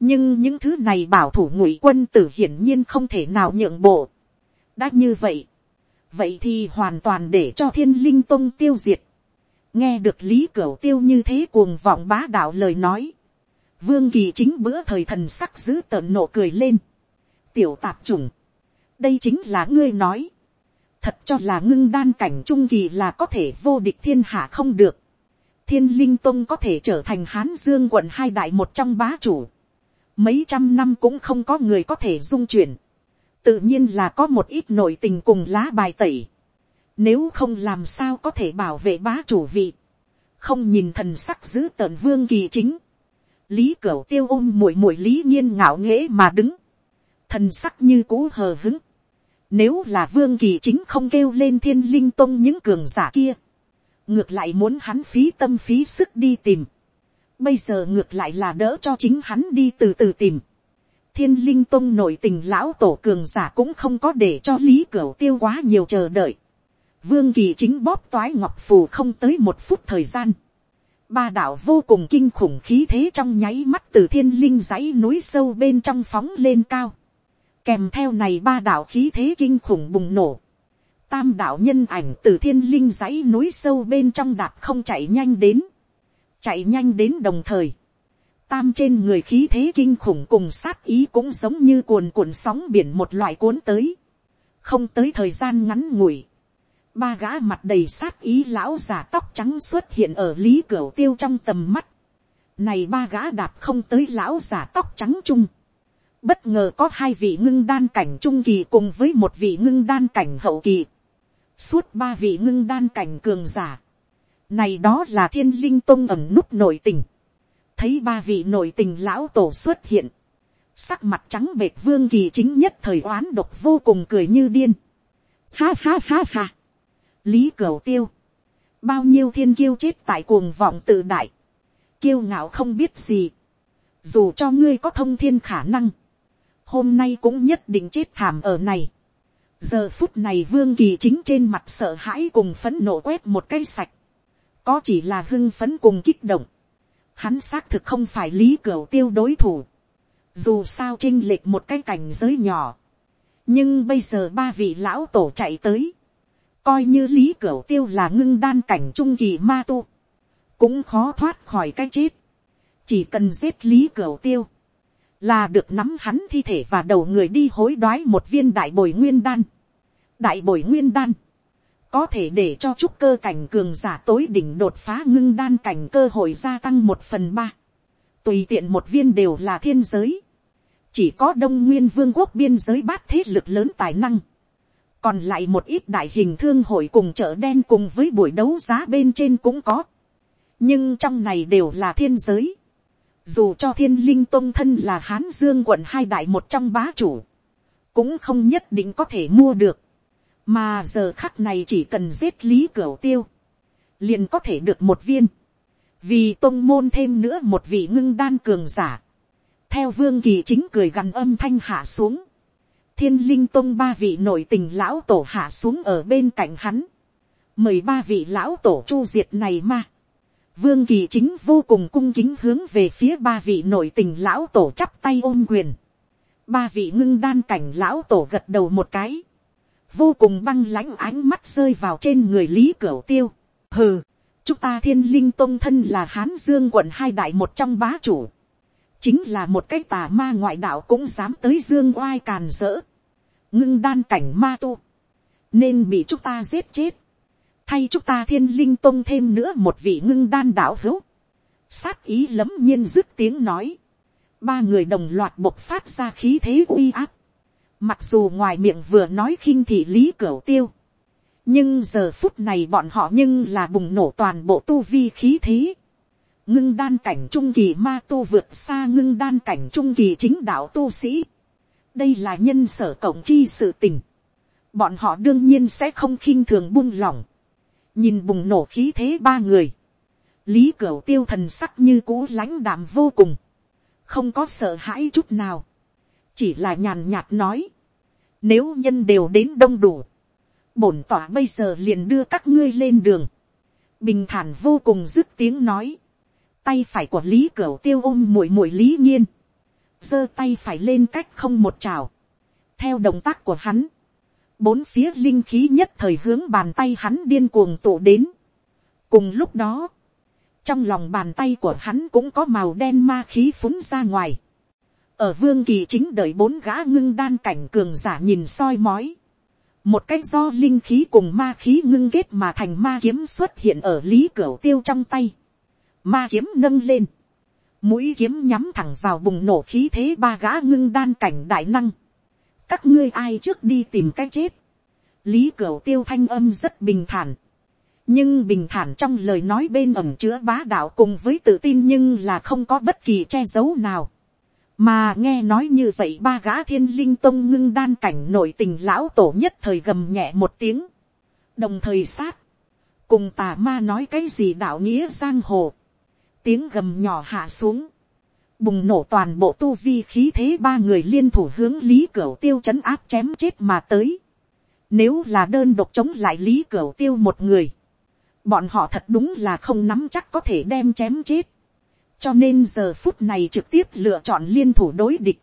Nhưng những thứ này bảo thủ ngụy quân tử hiển nhiên không thể nào nhượng bộ. đã như vậy. Vậy thì hoàn toàn để cho thiên linh tông tiêu diệt. Nghe được lý cửu tiêu như thế cuồng vọng bá đạo lời nói. Vương kỳ chính bữa thời thần sắc giữ tợn nộ cười lên. Tiểu tạp chủng. Đây chính là ngươi nói thật cho là ngưng đan cảnh trung kỳ là có thể vô địch thiên hạ không được. thiên linh tông có thể trở thành hán dương quận hai đại một trong bá chủ. mấy trăm năm cũng không có người có thể dung chuyển, tự nhiên là có một ít nội tình cùng lá bài tẩy, nếu không làm sao có thể bảo vệ bá chủ vị, không nhìn thần sắc giữ tợn vương kỳ chính, lý cửu tiêu ôm muội muội lý nhiên ngạo nghễ mà đứng, thần sắc như cũ hờ hứng, nếu là vương kỳ chính không kêu lên thiên linh tông những cường giả kia, ngược lại muốn hắn phí tâm phí sức đi tìm, bây giờ ngược lại là đỡ cho chính hắn đi từ từ tìm, thiên linh tông nội tình lão tổ cường giả cũng không có để cho lý cửu tiêu quá nhiều chờ đợi, vương kỳ chính bóp toái ngọc phù không tới một phút thời gian, ba đạo vô cùng kinh khủng khí thế trong nháy mắt từ thiên linh dãy núi sâu bên trong phóng lên cao, kèm theo này ba đạo khí thế kinh khủng bùng nổ, tam đạo nhân ảnh từ thiên linh dãy núi sâu bên trong đạp không chạy nhanh đến, chạy nhanh đến đồng thời, tam trên người khí thế kinh khủng cùng sát ý cũng giống như cuồn cuộn sóng biển một loại cuốn tới, không tới thời gian ngắn ngủi, ba gã mặt đầy sát ý lão già tóc trắng xuất hiện ở lý cửa tiêu trong tầm mắt, này ba gã đạp không tới lão già tóc trắng chung, bất ngờ có hai vị ngưng đan cảnh trung kỳ cùng với một vị ngưng đan cảnh hậu kỳ, suốt ba vị ngưng đan cảnh cường giả, này đó là thiên linh tông ẩm nút nội tình, thấy ba vị nội tình lão tổ xuất hiện, sắc mặt trắng bệt vương kỳ chính nhất thời oán độc vô cùng cười như điên, ha ha ha ha, lý cửu tiêu, bao nhiêu thiên kiêu chết tại cuồng vọng tự đại, kiêu ngạo không biết gì, dù cho ngươi có thông thiên khả năng, hôm nay cũng nhất định chết thảm ở này. giờ phút này vương kỳ chính trên mặt sợ hãi cùng phấn nộ quét một cây sạch, có chỉ là hưng phấn cùng kích động, hắn xác thực không phải lý cửu tiêu đối thủ, dù sao chinh lệch một cái cảnh giới nhỏ, nhưng bây giờ ba vị lão tổ chạy tới, coi như lý cửu tiêu là ngưng đan cảnh trung kỳ ma tu, cũng khó thoát khỏi cái chết, chỉ cần giết lý cửu tiêu, là được nắm hắn thi thể và đầu người đi hối đoái một viên đại bồi nguyên đan. đại bồi nguyên đan, có thể để cho trúc cơ cảnh cường giả tối đỉnh đột phá ngưng đan cảnh cơ hội gia tăng một phần ba. tùy tiện một viên đều là thiên giới. chỉ có đông nguyên vương quốc biên giới bát thế lực lớn tài năng. còn lại một ít đại hình thương hội cùng chợ đen cùng với buổi đấu giá bên trên cũng có. nhưng trong này đều là thiên giới dù cho thiên linh tôn thân là hán dương quận hai đại một trong bá chủ, cũng không nhất định có thể mua được, mà giờ khắc này chỉ cần giết lý cửa tiêu, liền có thể được một viên, vì tôn môn thêm nữa một vị ngưng đan cường giả, theo vương kỳ chính cười gằn âm thanh hạ xuống, thiên linh tôn ba vị nội tình lão tổ hạ xuống ở bên cạnh hắn, mời ba vị lão tổ chu diệt này ma, Vương kỳ chính vô cùng cung kính hướng về phía ba vị nội tình lão tổ chắp tay ôm quyền. Ba vị ngưng đan cảnh lão tổ gật đầu một cái. Vô cùng băng lãnh ánh mắt rơi vào trên người Lý Cửu Tiêu. Hừ, chúng ta thiên linh tông thân là Hán Dương quận hai đại một trong bá chủ. Chính là một cái tà ma ngoại đạo cũng dám tới Dương oai càn rỡ. Ngưng đan cảnh ma tu. Nên bị chúng ta giết chết thay chúng ta thiên linh tông thêm nữa một vị ngưng đan đạo hữu. sát ý lấm nhiên dứt tiếng nói. ba người đồng loạt bộc phát ra khí thế uy áp mặc dù ngoài miệng vừa nói khinh thị lý cửu tiêu. nhưng giờ phút này bọn họ nhưng là bùng nổ toàn bộ tu vi khí thế. ngưng đan cảnh trung kỳ ma tu vượt xa ngưng đan cảnh trung kỳ chính đạo tu sĩ. đây là nhân sở cộng chi sự tình bọn họ đương nhiên sẽ không khinh thường buông lỏng nhìn bùng nổ khí thế ba người, lý cổ tiêu thần sắc như cũ lãnh đạm vô cùng, không có sợ hãi chút nào, chỉ là nhàn nhạt nói, nếu nhân đều đến đông đủ, bổn tỏa bây giờ liền đưa các ngươi lên đường, bình thản vô cùng dứt tiếng nói, tay phải của lý cửa tiêu ôm muội muội lý nhiên, giơ tay phải lên cách không một trào, theo động tác của hắn, bốn phía linh khí nhất thời hướng bàn tay hắn điên cuồng tụ đến. cùng lúc đó, trong lòng bàn tay của hắn cũng có màu đen ma khí phúng ra ngoài ở vương kỳ chính đợi bốn gã ngưng đan cảnh cường giả nhìn soi mói. một cách do linh khí cùng ma khí ngưng kết mà thành ma kiếm xuất hiện ở lý cửa tiêu trong tay. ma kiếm nâng lên. mũi kiếm nhắm thẳng vào bùng nổ khí thế ba gã ngưng đan cảnh đại năng, các ngươi ai trước đi tìm cách chết, lý cửa tiêu thanh âm rất bình thản, nhưng bình thản trong lời nói bên ẩm chứa bá đạo cùng với tự tin nhưng là không có bất kỳ che giấu nào mà nghe nói như vậy ba gã thiên linh tông ngưng đan cảnh nội tình lão tổ nhất thời gầm nhẹ một tiếng, đồng thời sát, cùng tà ma nói cái gì đạo nghĩa giang hồ, tiếng gầm nhỏ hạ xuống, bùng nổ toàn bộ tu vi khí thế ba người liên thủ hướng lý cửu tiêu chấn áp chém chết mà tới. Nếu là đơn độc chống lại lý cửu tiêu một người, bọn họ thật đúng là không nắm chắc có thể đem chém chết cho nên giờ phút này trực tiếp lựa chọn liên thủ đối địch,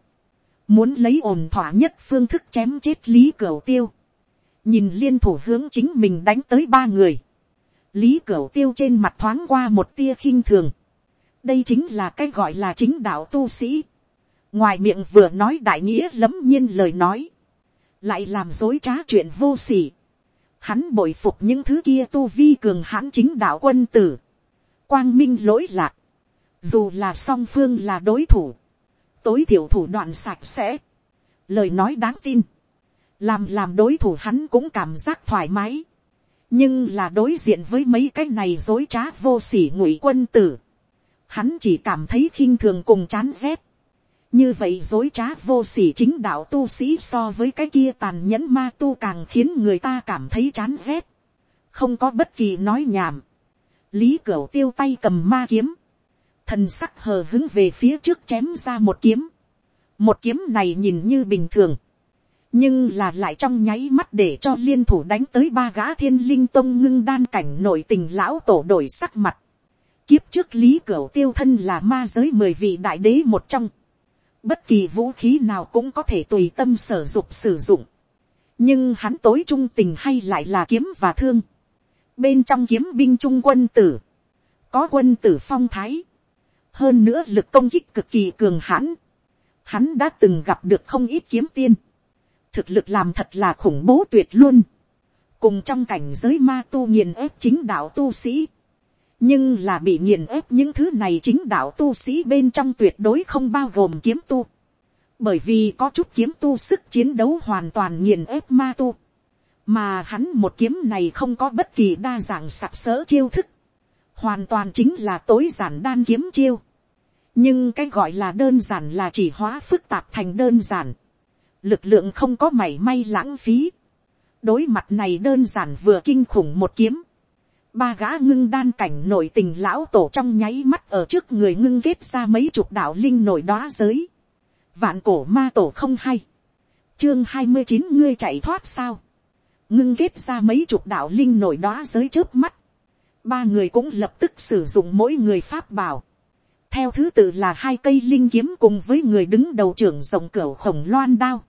muốn lấy ổn thỏa nhất phương thức chém chết lý cửu tiêu. nhìn liên thủ hướng chính mình đánh tới ba người, lý cửu tiêu trên mặt thoáng qua một tia khinh thường. đây chính là cái gọi là chính đạo tu sĩ. ngoài miệng vừa nói đại nghĩa lấm nhiên lời nói, lại làm dối trá chuyện vô s ỉ hắn bội phục những thứ kia tu vi cường hãn chính đạo quân tử, quang minh lỗi lạc, dù là song phương là đối thủ, tối thiểu thủ đoạn sạch sẽ, lời nói đáng tin, làm làm đối thủ hắn cũng cảm giác thoải mái, nhưng là đối diện với mấy cái này dối trá vô sỉ ngụy quân tử, hắn chỉ cảm thấy khinh thường cùng chán rét, như vậy dối trá vô sỉ chính đạo tu sĩ so với cái kia tàn nhẫn ma tu càng khiến người ta cảm thấy chán rét, không có bất kỳ nói nhảm, lý cửa tiêu tay cầm ma kiếm, thần sắc hờ hứng về phía trước chém ra một kiếm, một kiếm này nhìn như bình thường, nhưng là lại trong nháy mắt để cho liên thủ đánh tới ba gã thiên linh tông ngưng đan cảnh nội tình lão tổ đổi sắc mặt. Kiếp trước lý cửu tiêu thân là ma giới mười vị đại đế một trong bất kỳ vũ khí nào cũng có thể tùy tâm sở dục sử dụng. nhưng hắn tối trung tình hay lại là kiếm và thương. bên trong kiếm binh trung quân tử, có quân tử phong thái, hơn nữa lực công kích cực kỳ cường hãn. hắn đã từng gặp được không ít kiếm tiên. thực lực làm thật là khủng bố tuyệt luôn. cùng trong cảnh giới ma tu nghiền ép chính đạo tu sĩ nhưng là bị nghiền ép những thứ này chính đạo tu sĩ bên trong tuyệt đối không bao gồm kiếm tu. bởi vì có chút kiếm tu sức chiến đấu hoàn toàn nghiền ép ma tu. mà hắn một kiếm này không có bất kỳ đa dạng sặc sỡ chiêu thức hoàn toàn chính là tối giản đan kiếm chiêu. nhưng cái gọi là đơn giản là chỉ hóa phức tạp thành đơn giản. lực lượng không có mảy may lãng phí. đối mặt này đơn giản vừa kinh khủng một kiếm ba gã ngưng đan cảnh nội tình lão tổ trong nháy mắt ở trước người ngưng kết ra mấy chục đạo linh nổi đóa giới. Vạn cổ ma tổ không hay. Chương hai mươi chín ngươi chạy thoát sao. Ngưng kết ra mấy chục đạo linh nổi đóa giới trước mắt. Ba người cũng lập tức sử dụng mỗi người pháp bảo. Theo thứ tự là hai cây linh kiếm cùng với người đứng đầu trưởng rồng cửa khổng loan đao.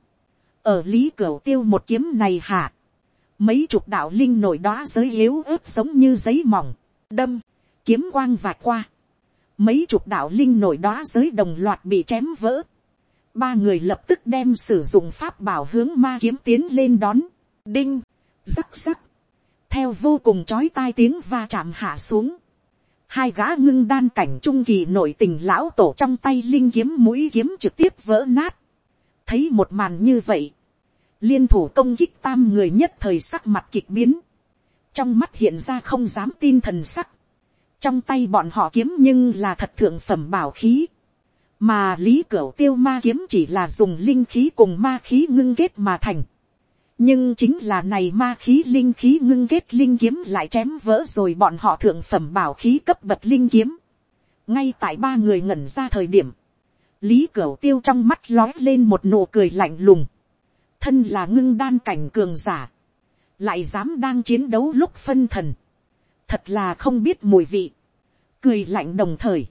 Ở lý cửa tiêu một kiếm này hạ mấy chục đạo linh nổi đóa giới yếu ớt giống như giấy mỏng, đâm, kiếm quang vạch qua, mấy chục đạo linh nổi đóa giới đồng loạt bị chém vỡ, ba người lập tức đem sử dụng pháp bảo hướng ma kiếm tiến lên đón, đinh, rắc rắc, theo vô cùng chói tai tiếng va chạm hạ xuống, hai gã ngưng đan cảnh trung kỳ nội tình lão tổ trong tay linh kiếm mũi kiếm trực tiếp vỡ nát, thấy một màn như vậy, liên thủ công kích tam người nhất thời sắc mặt kịch biến, trong mắt hiện ra không dám tin thần sắc, trong tay bọn họ kiếm nhưng là thật thượng phẩm bảo khí, mà lý cửu tiêu ma kiếm chỉ là dùng linh khí cùng ma khí ngưng kết mà thành, nhưng chính là này ma khí linh khí ngưng kết linh kiếm lại chém vỡ rồi bọn họ thượng phẩm bảo khí cấp bậc linh kiếm, ngay tại ba người ngẩn ra thời điểm, lý cửu tiêu trong mắt lói lên một nụ cười lạnh lùng, thân là ngưng đan cảnh cường giả, lại dám đang chiến đấu lúc phân thần, thật là không biết mùi vị, cười lạnh đồng thời,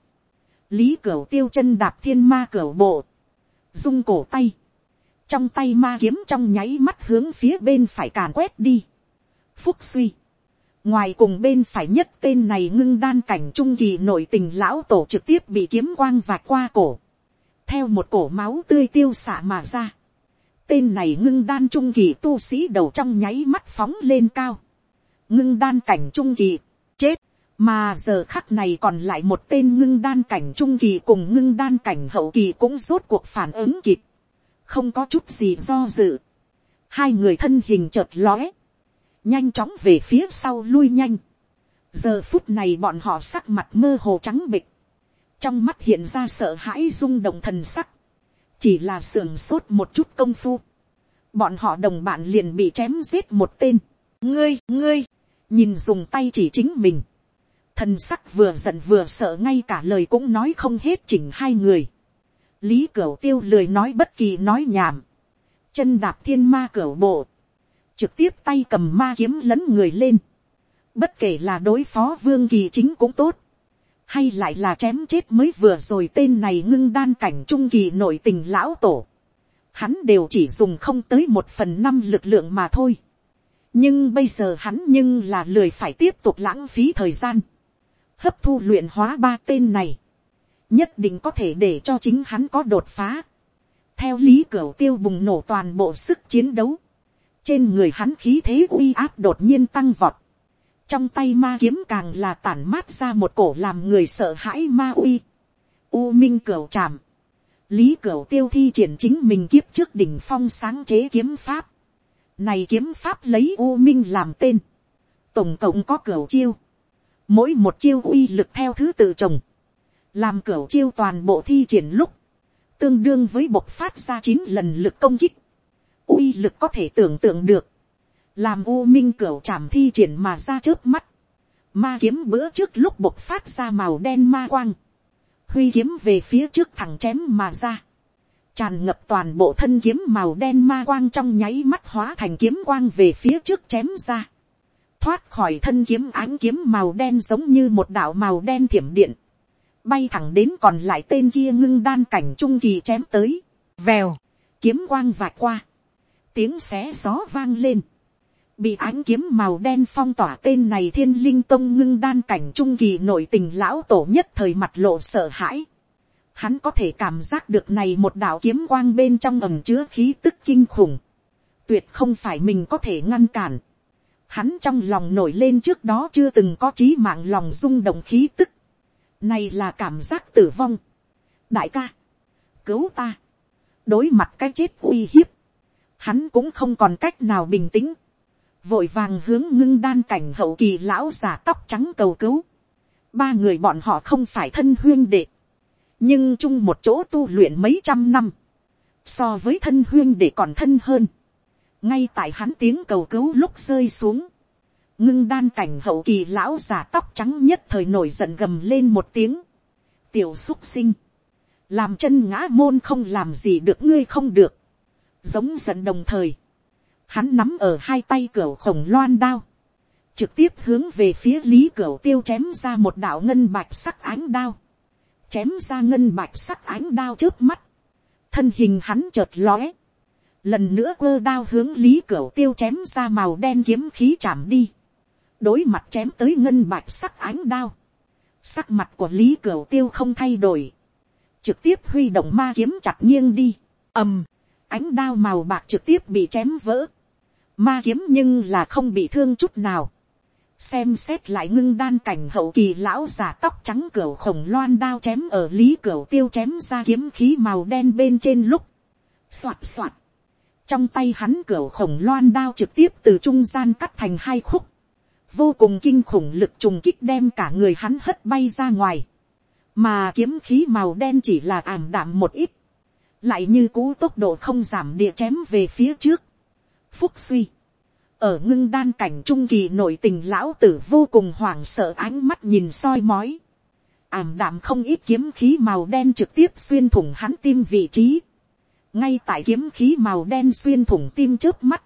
lý cửu tiêu chân đạp thiên ma cửu bộ, dung cổ tay, trong tay ma kiếm trong nháy mắt hướng phía bên phải càn quét đi, phúc suy, ngoài cùng bên phải nhất tên này ngưng đan cảnh trung kỳ nội tình lão tổ trực tiếp bị kiếm quang vạch qua cổ, theo một cổ máu tươi tiêu xạ mà ra, Tên này ngưng đan trung kỳ tu sĩ đầu trong nháy mắt phóng lên cao. Ngưng đan cảnh trung kỳ, chết, mà giờ khắc này còn lại một tên ngưng đan cảnh trung kỳ cùng ngưng đan cảnh hậu kỳ cũng rốt cuộc phản ứng kịp, không có chút gì do dự, hai người thân hình chợt lóe, nhanh chóng về phía sau lui nhanh, giờ phút này bọn họ sắc mặt mơ hồ trắng bịch, trong mắt hiện ra sợ hãi rung động thần sắc, chỉ là sườn sốt một chút công phu, bọn họ đồng bạn liền bị chém giết một tên, ngươi ngươi, nhìn dùng tay chỉ chính mình, thần sắc vừa giận vừa sợ ngay cả lời cũng nói không hết chỉnh hai người, lý cửu tiêu lười nói bất kỳ nói nhảm, chân đạp thiên ma cửu bộ, trực tiếp tay cầm ma kiếm lấn người lên, bất kể là đối phó vương kỳ chính cũng tốt, hay lại là chém chết mới vừa rồi tên này ngưng đan cảnh trung kỳ nội tình lão tổ, hắn đều chỉ dùng không tới một phần năm lực lượng mà thôi. nhưng bây giờ hắn nhưng là lười phải tiếp tục lãng phí thời gian, hấp thu luyện hóa ba tên này, nhất định có thể để cho chính hắn có đột phá. theo lý cửu tiêu bùng nổ toàn bộ sức chiến đấu, trên người hắn khí thế uy áp đột nhiên tăng vọt, trong tay ma kiếm càng là tản mát ra một cổ làm người sợ hãi ma uy. U minh cửu chạm, Lý cửu tiêu thi triển chính mình kiếp trước đỉnh phong sáng chế kiếm pháp. Này kiếm pháp lấy U minh làm tên. Tổng cộng có cửu chiêu. Mỗi một chiêu uy lực theo thứ tự trồng. Làm cửa chiêu toàn bộ thi triển lúc. Tương đương với bộc phát ra chín lần lực công kích. uy lực có thể tưởng tượng được. Làm u minh cửa chạm thi triển mà ra trước mắt, ma kiếm bữa trước lúc bộc phát ra màu đen ma quang, huy kiếm về phía trước thẳng chém mà ra, tràn ngập toàn bộ thân kiếm màu đen ma quang trong nháy mắt hóa thành kiếm quang về phía trước chém ra, thoát khỏi thân kiếm ánh kiếm màu đen giống như một đạo màu đen thiểm điện, bay thẳng đến còn lại tên kia ngưng đan cảnh trung kỳ chém tới, vèo, kiếm quang vạch qua, tiếng xé gió vang lên, bị ánh kiếm màu đen phong tỏa tên này thiên linh tông ngưng đan cảnh trung kỳ nội tình lão tổ nhất thời mặt lộ sợ hãi. Hắn có thể cảm giác được này một đạo kiếm quang bên trong ẩm chứa khí tức kinh khủng. Tuyệt không phải mình có thể ngăn cản. Hắn trong lòng nổi lên trước đó chưa từng có trí mạng lòng rung động khí tức. Này là cảm giác tử vong. Đại ca. Cứu ta. Đối mặt cái chết uy hiếp. Hắn cũng không còn cách nào bình tĩnh vội vàng hướng ngưng đan cảnh hậu kỳ lão già tóc trắng cầu cứu. Ba người bọn họ không phải thân huyên đệ, nhưng chung một chỗ tu luyện mấy trăm năm, so với thân huyên đệ còn thân hơn. ngay tại hắn tiếng cầu cứu lúc rơi xuống, ngưng đan cảnh hậu kỳ lão già tóc trắng nhất thời nổi giận gầm lên một tiếng, tiểu xúc sinh, làm chân ngã môn không làm gì được ngươi không được, giống giận đồng thời, hắn nắm ở hai tay cửa khổng loan đao, trực tiếp hướng về phía lý cửa tiêu chém ra một đạo ngân bạch sắc ánh đao, chém ra ngân bạch sắc ánh đao trước mắt, thân hình hắn chợt lóe, lần nữa quơ đao hướng lý cửa tiêu chém ra màu đen kiếm khí chạm đi, đối mặt chém tới ngân bạch sắc ánh đao, sắc mặt của lý cửu tiêu không thay đổi, trực tiếp huy động ma kiếm chặt nghiêng đi, ầm, ánh đao màu bạc trực tiếp bị chém vỡ, ma kiếm nhưng là không bị thương chút nào. xem xét lại ngưng đan cảnh hậu kỳ lão giả tóc trắng cửa khổng loan đao chém ở lý cửa tiêu chém ra kiếm khí màu đen bên trên lúc. Xoạt xoạt. trong tay hắn cửa khổng loan đao trực tiếp từ trung gian cắt thành hai khúc vô cùng kinh khủng lực trùng kích đem cả người hắn hất bay ra ngoài. mà kiếm khí màu đen chỉ là ảm đạm một ít. lại như cú tốc độ không giảm địa chém về phía trước phúc suy. Ở ngưng đan cảnh trung kỳ nội tình lão tử vô cùng hoảng sợ ánh mắt nhìn soi mói. Ảm đạm không ít kiếm khí màu đen trực tiếp xuyên thủng hắn tim vị trí. Ngay tại kiếm khí màu đen xuyên thủng tim trước mắt.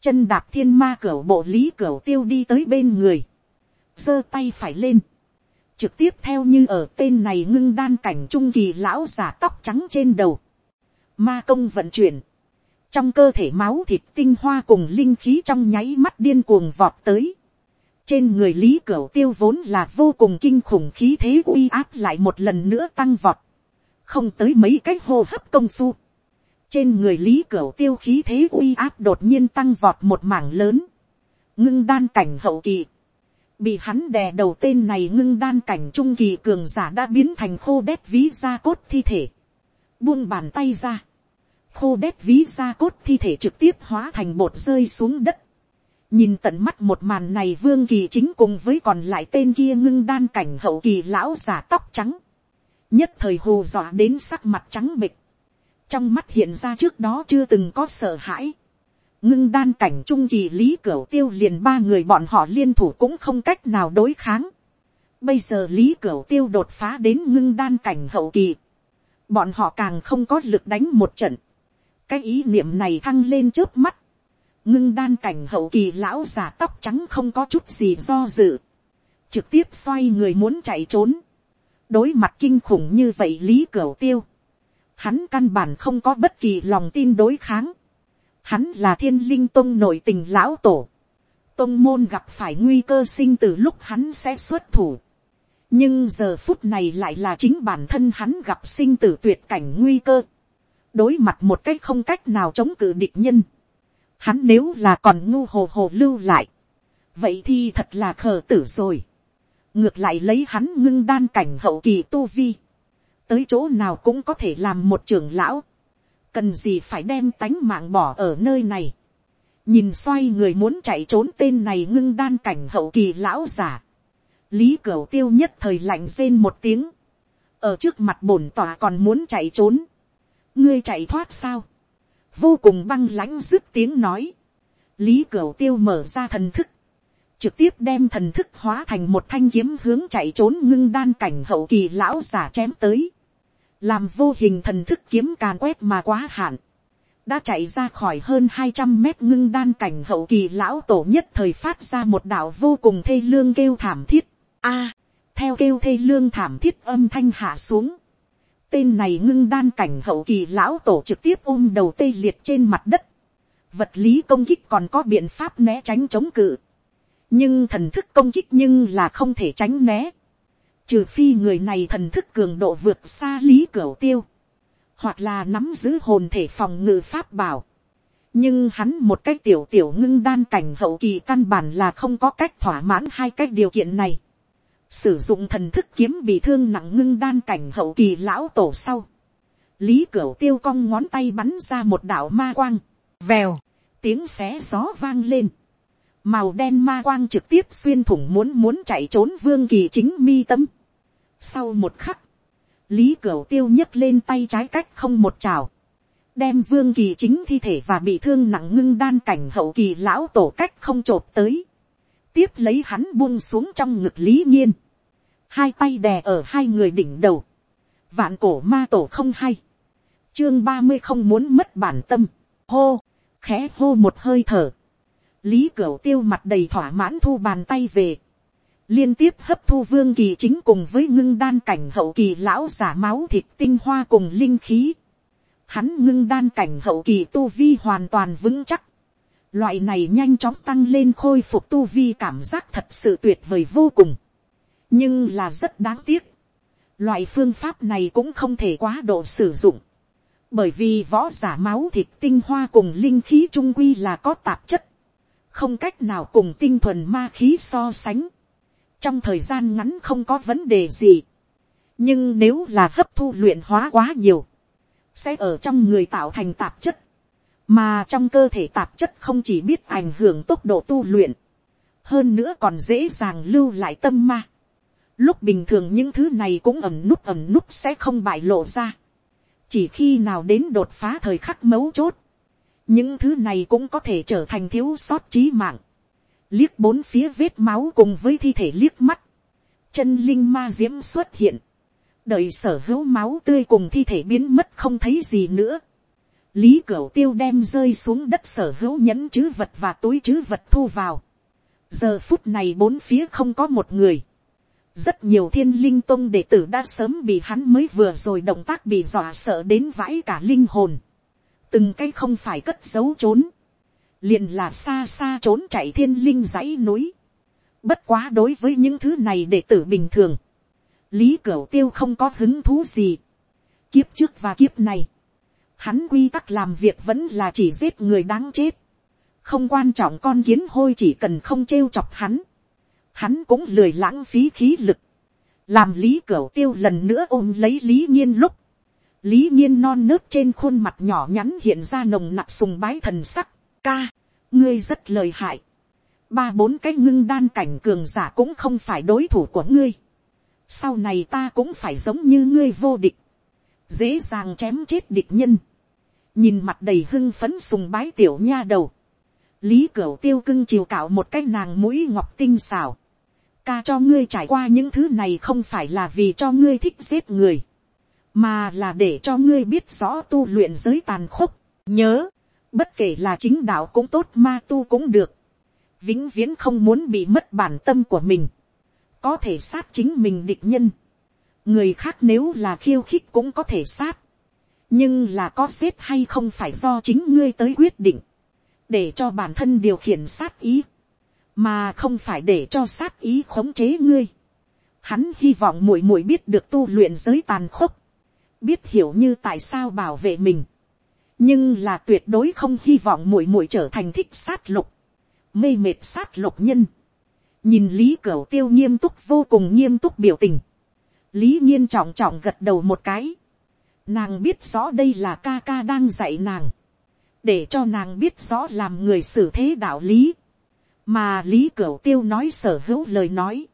Chân đạp thiên ma cửa bộ lý cửa tiêu đi tới bên người. giơ tay phải lên. Trực tiếp theo như ở tên này ngưng đan cảnh trung kỳ lão giả tóc trắng trên đầu. Ma công vận chuyển trong cơ thể máu thịt tinh hoa cùng linh khí trong nháy mắt điên cuồng vọt tới. trên người lý cửa tiêu vốn là vô cùng kinh khủng khí thế uy áp lại một lần nữa tăng vọt. không tới mấy cái hô hấp công phu trên người lý cửu tiêu khí thế uy áp đột nhiên tăng vọt một mảng lớn. ngưng đan cảnh hậu kỳ. bị hắn đè đầu tên này ngưng đan cảnh trung kỳ cường giả đã biến thành khô đét ví da cốt thi thể, buông bàn tay ra, khô đét ví da cốt thi thể trực tiếp hóa thành bột rơi xuống đất, nhìn tận mắt một màn này vương kỳ chính cùng với còn lại tên kia ngưng đan cảnh hậu kỳ lão giả tóc trắng, nhất thời hù dọa đến sắc mặt trắng bịch, trong mắt hiện ra trước đó chưa từng có sợ hãi, ngưng đan cảnh trung kỳ lý cửu tiêu liền ba người bọn họ liên thủ cũng không cách nào đối kháng. Bây giờ lý cửu tiêu đột phá đến ngưng đan cảnh hậu kỳ. Bọn họ càng không có lực đánh một trận. Cái ý niệm này thăng lên trước mắt. Ngưng đan cảnh hậu kỳ lão già tóc trắng không có chút gì do dự. Trực tiếp xoay người muốn chạy trốn. Đối mặt kinh khủng như vậy lý cửu tiêu. Hắn căn bản không có bất kỳ lòng tin đối kháng Hắn là thiên linh tông nội tình lão tổ. Tông môn gặp phải nguy cơ sinh từ lúc hắn sẽ xuất thủ. Nhưng giờ phút này lại là chính bản thân hắn gặp sinh tử tuyệt cảnh nguy cơ. Đối mặt một cách không cách nào chống cự địch nhân. Hắn nếu là còn ngu hồ hồ lưu lại. Vậy thì thật là khờ tử rồi. Ngược lại lấy hắn ngưng đan cảnh hậu kỳ tu vi. Tới chỗ nào cũng có thể làm một trưởng lão cần gì phải đem tánh mạng bỏ ở nơi này. nhìn xoay người muốn chạy trốn tên này ngưng đan cảnh hậu kỳ lão giả. lý cửu tiêu nhất thời lạnh rên một tiếng. ở trước mặt bổn tòa còn muốn chạy trốn. ngươi chạy thoát sao. vô cùng băng lãnh dứt tiếng nói. lý cửu tiêu mở ra thần thức. trực tiếp đem thần thức hóa thành một thanh kiếm hướng chạy trốn ngưng đan cảnh hậu kỳ lão giả chém tới làm vô hình thần thức kiếm càn quét mà quá hạn, đã chạy ra khỏi hơn hai trăm mét ngưng đan cảnh hậu kỳ lão tổ nhất thời phát ra một đạo vô cùng thê lương kêu thảm thiết. A, theo kêu thê lương thảm thiết âm thanh hạ xuống. Tên này ngưng đan cảnh hậu kỳ lão tổ trực tiếp ôm đầu tê liệt trên mặt đất. Vật lý công kích còn có biện pháp né tránh chống cự. Nhưng thần thức công kích nhưng là không thể tránh né Trừ phi người này thần thức cường độ vượt xa lý cửa tiêu. Hoặc là nắm giữ hồn thể phòng ngự pháp bảo. Nhưng hắn một cách tiểu tiểu ngưng đan cảnh hậu kỳ căn bản là không có cách thỏa mãn hai cách điều kiện này. Sử dụng thần thức kiếm bị thương nặng ngưng đan cảnh hậu kỳ lão tổ sau. Lý Cửu tiêu cong ngón tay bắn ra một đạo ma quang. Vèo, tiếng xé gió vang lên. Màu đen ma quang trực tiếp xuyên thủng muốn muốn chạy trốn vương kỳ chính mi tâm. Sau một khắc, lý cửu tiêu nhấc lên tay trái cách không một trào. Đem vương kỳ chính thi thể và bị thương nặng ngưng đan cảnh hậu kỳ lão tổ cách không trộp tới. Tiếp lấy hắn buông xuống trong ngực lý nhiên. Hai tay đè ở hai người đỉnh đầu. Vạn cổ ma tổ không hay. Chương ba mươi không muốn mất bản tâm. Hô, khẽ hô một hơi thở. Lý Cửu tiêu mặt đầy thỏa mãn thu bàn tay về liên tiếp hấp thu vương kỳ chính cùng với ngưng đan cảnh hậu kỳ lão giả máu thịt tinh hoa cùng linh khí. Hắn ngưng đan cảnh hậu kỳ tu vi hoàn toàn vững chắc. Loại này nhanh chóng tăng lên khôi phục tu vi cảm giác thật sự tuyệt vời vô cùng. Nhưng là rất đáng tiếc. Loại phương pháp này cũng không thể quá độ sử dụng. Bởi vì võ giả máu thịt tinh hoa cùng linh khí trung quy là có tạp chất. Không cách nào cùng tinh thuần ma khí so sánh trong thời gian ngắn không có vấn đề gì. nhưng nếu là hấp thu luyện hóa quá nhiều, sẽ ở trong người tạo thành tạp chất, mà trong cơ thể tạp chất không chỉ biết ảnh hưởng tốc độ tu luyện, hơn nữa còn dễ dàng lưu lại tâm ma. Lúc bình thường những thứ này cũng ẩm núp ẩm núp sẽ không bại lộ ra. Chỉ khi nào đến đột phá thời khắc mấu chốt, những thứ này cũng có thể trở thành thiếu sót trí mạng liếc bốn phía vết máu cùng với thi thể liếc mắt, chân linh ma diễm xuất hiện, đợi sở hữu máu tươi cùng thi thể biến mất không thấy gì nữa. lý cửu tiêu đem rơi xuống đất sở hữu nhẫn chữ vật và túi chữ vật thu vào. giờ phút này bốn phía không có một người. rất nhiều thiên linh tông đệ tử đã sớm bị hắn mới vừa rồi động tác bị dọa sợ đến vãi cả linh hồn. từng cái không phải cất giấu trốn liền là xa xa trốn chạy thiên linh dãy núi. Bất quá đối với những thứ này đệ tử bình thường, lý cửu tiêu không có hứng thú gì. Kiếp trước và kiếp này, hắn quy tắc làm việc vẫn là chỉ giết người đáng chết. Không quan trọng con kiến hôi chỉ cần không trêu chọc hắn. hắn cũng lười lãng phí khí lực, làm lý cửu tiêu lần nữa ôm lấy lý nhiên lúc, lý nhiên non nớt trên khuôn mặt nhỏ nhắn hiện ra nồng nặc sùng bái thần sắc, ca, ngươi rất lời hại, ba bốn cái ngưng đan cảnh cường giả cũng không phải đối thủ của ngươi, sau này ta cũng phải giống như ngươi vô địch, dễ dàng chém chết địch nhân, nhìn mặt đầy hưng phấn sùng bái tiểu nha đầu, lý cửu tiêu cưng chiều cạo một cái nàng mũi ngọc tinh xào, ca cho ngươi trải qua những thứ này không phải là vì cho ngươi thích giết người, mà là để cho ngươi biết rõ tu luyện giới tàn khốc, nhớ, bất kể là chính đạo cũng tốt ma tu cũng được, vĩnh viễn không muốn bị mất bản tâm của mình, có thể sát chính mình địch nhân, người khác nếu là khiêu khích cũng có thể sát, nhưng là có xếp hay không phải do chính ngươi tới quyết định, để cho bản thân điều khiển sát ý, mà không phải để cho sát ý khống chế ngươi. Hắn hy vọng muội muội biết được tu luyện giới tàn khốc, biết hiểu như tại sao bảo vệ mình, nhưng là tuyệt đối không hy vọng muội muội trở thành thích sát lục, mê mệt sát lục nhân. nhìn lý cửu tiêu nghiêm túc vô cùng nghiêm túc biểu tình, lý nhiên trọng trọng gật đầu một cái, nàng biết rõ đây là ca ca đang dạy nàng, để cho nàng biết rõ làm người xử thế đạo lý, mà lý cửu tiêu nói sở hữu lời nói,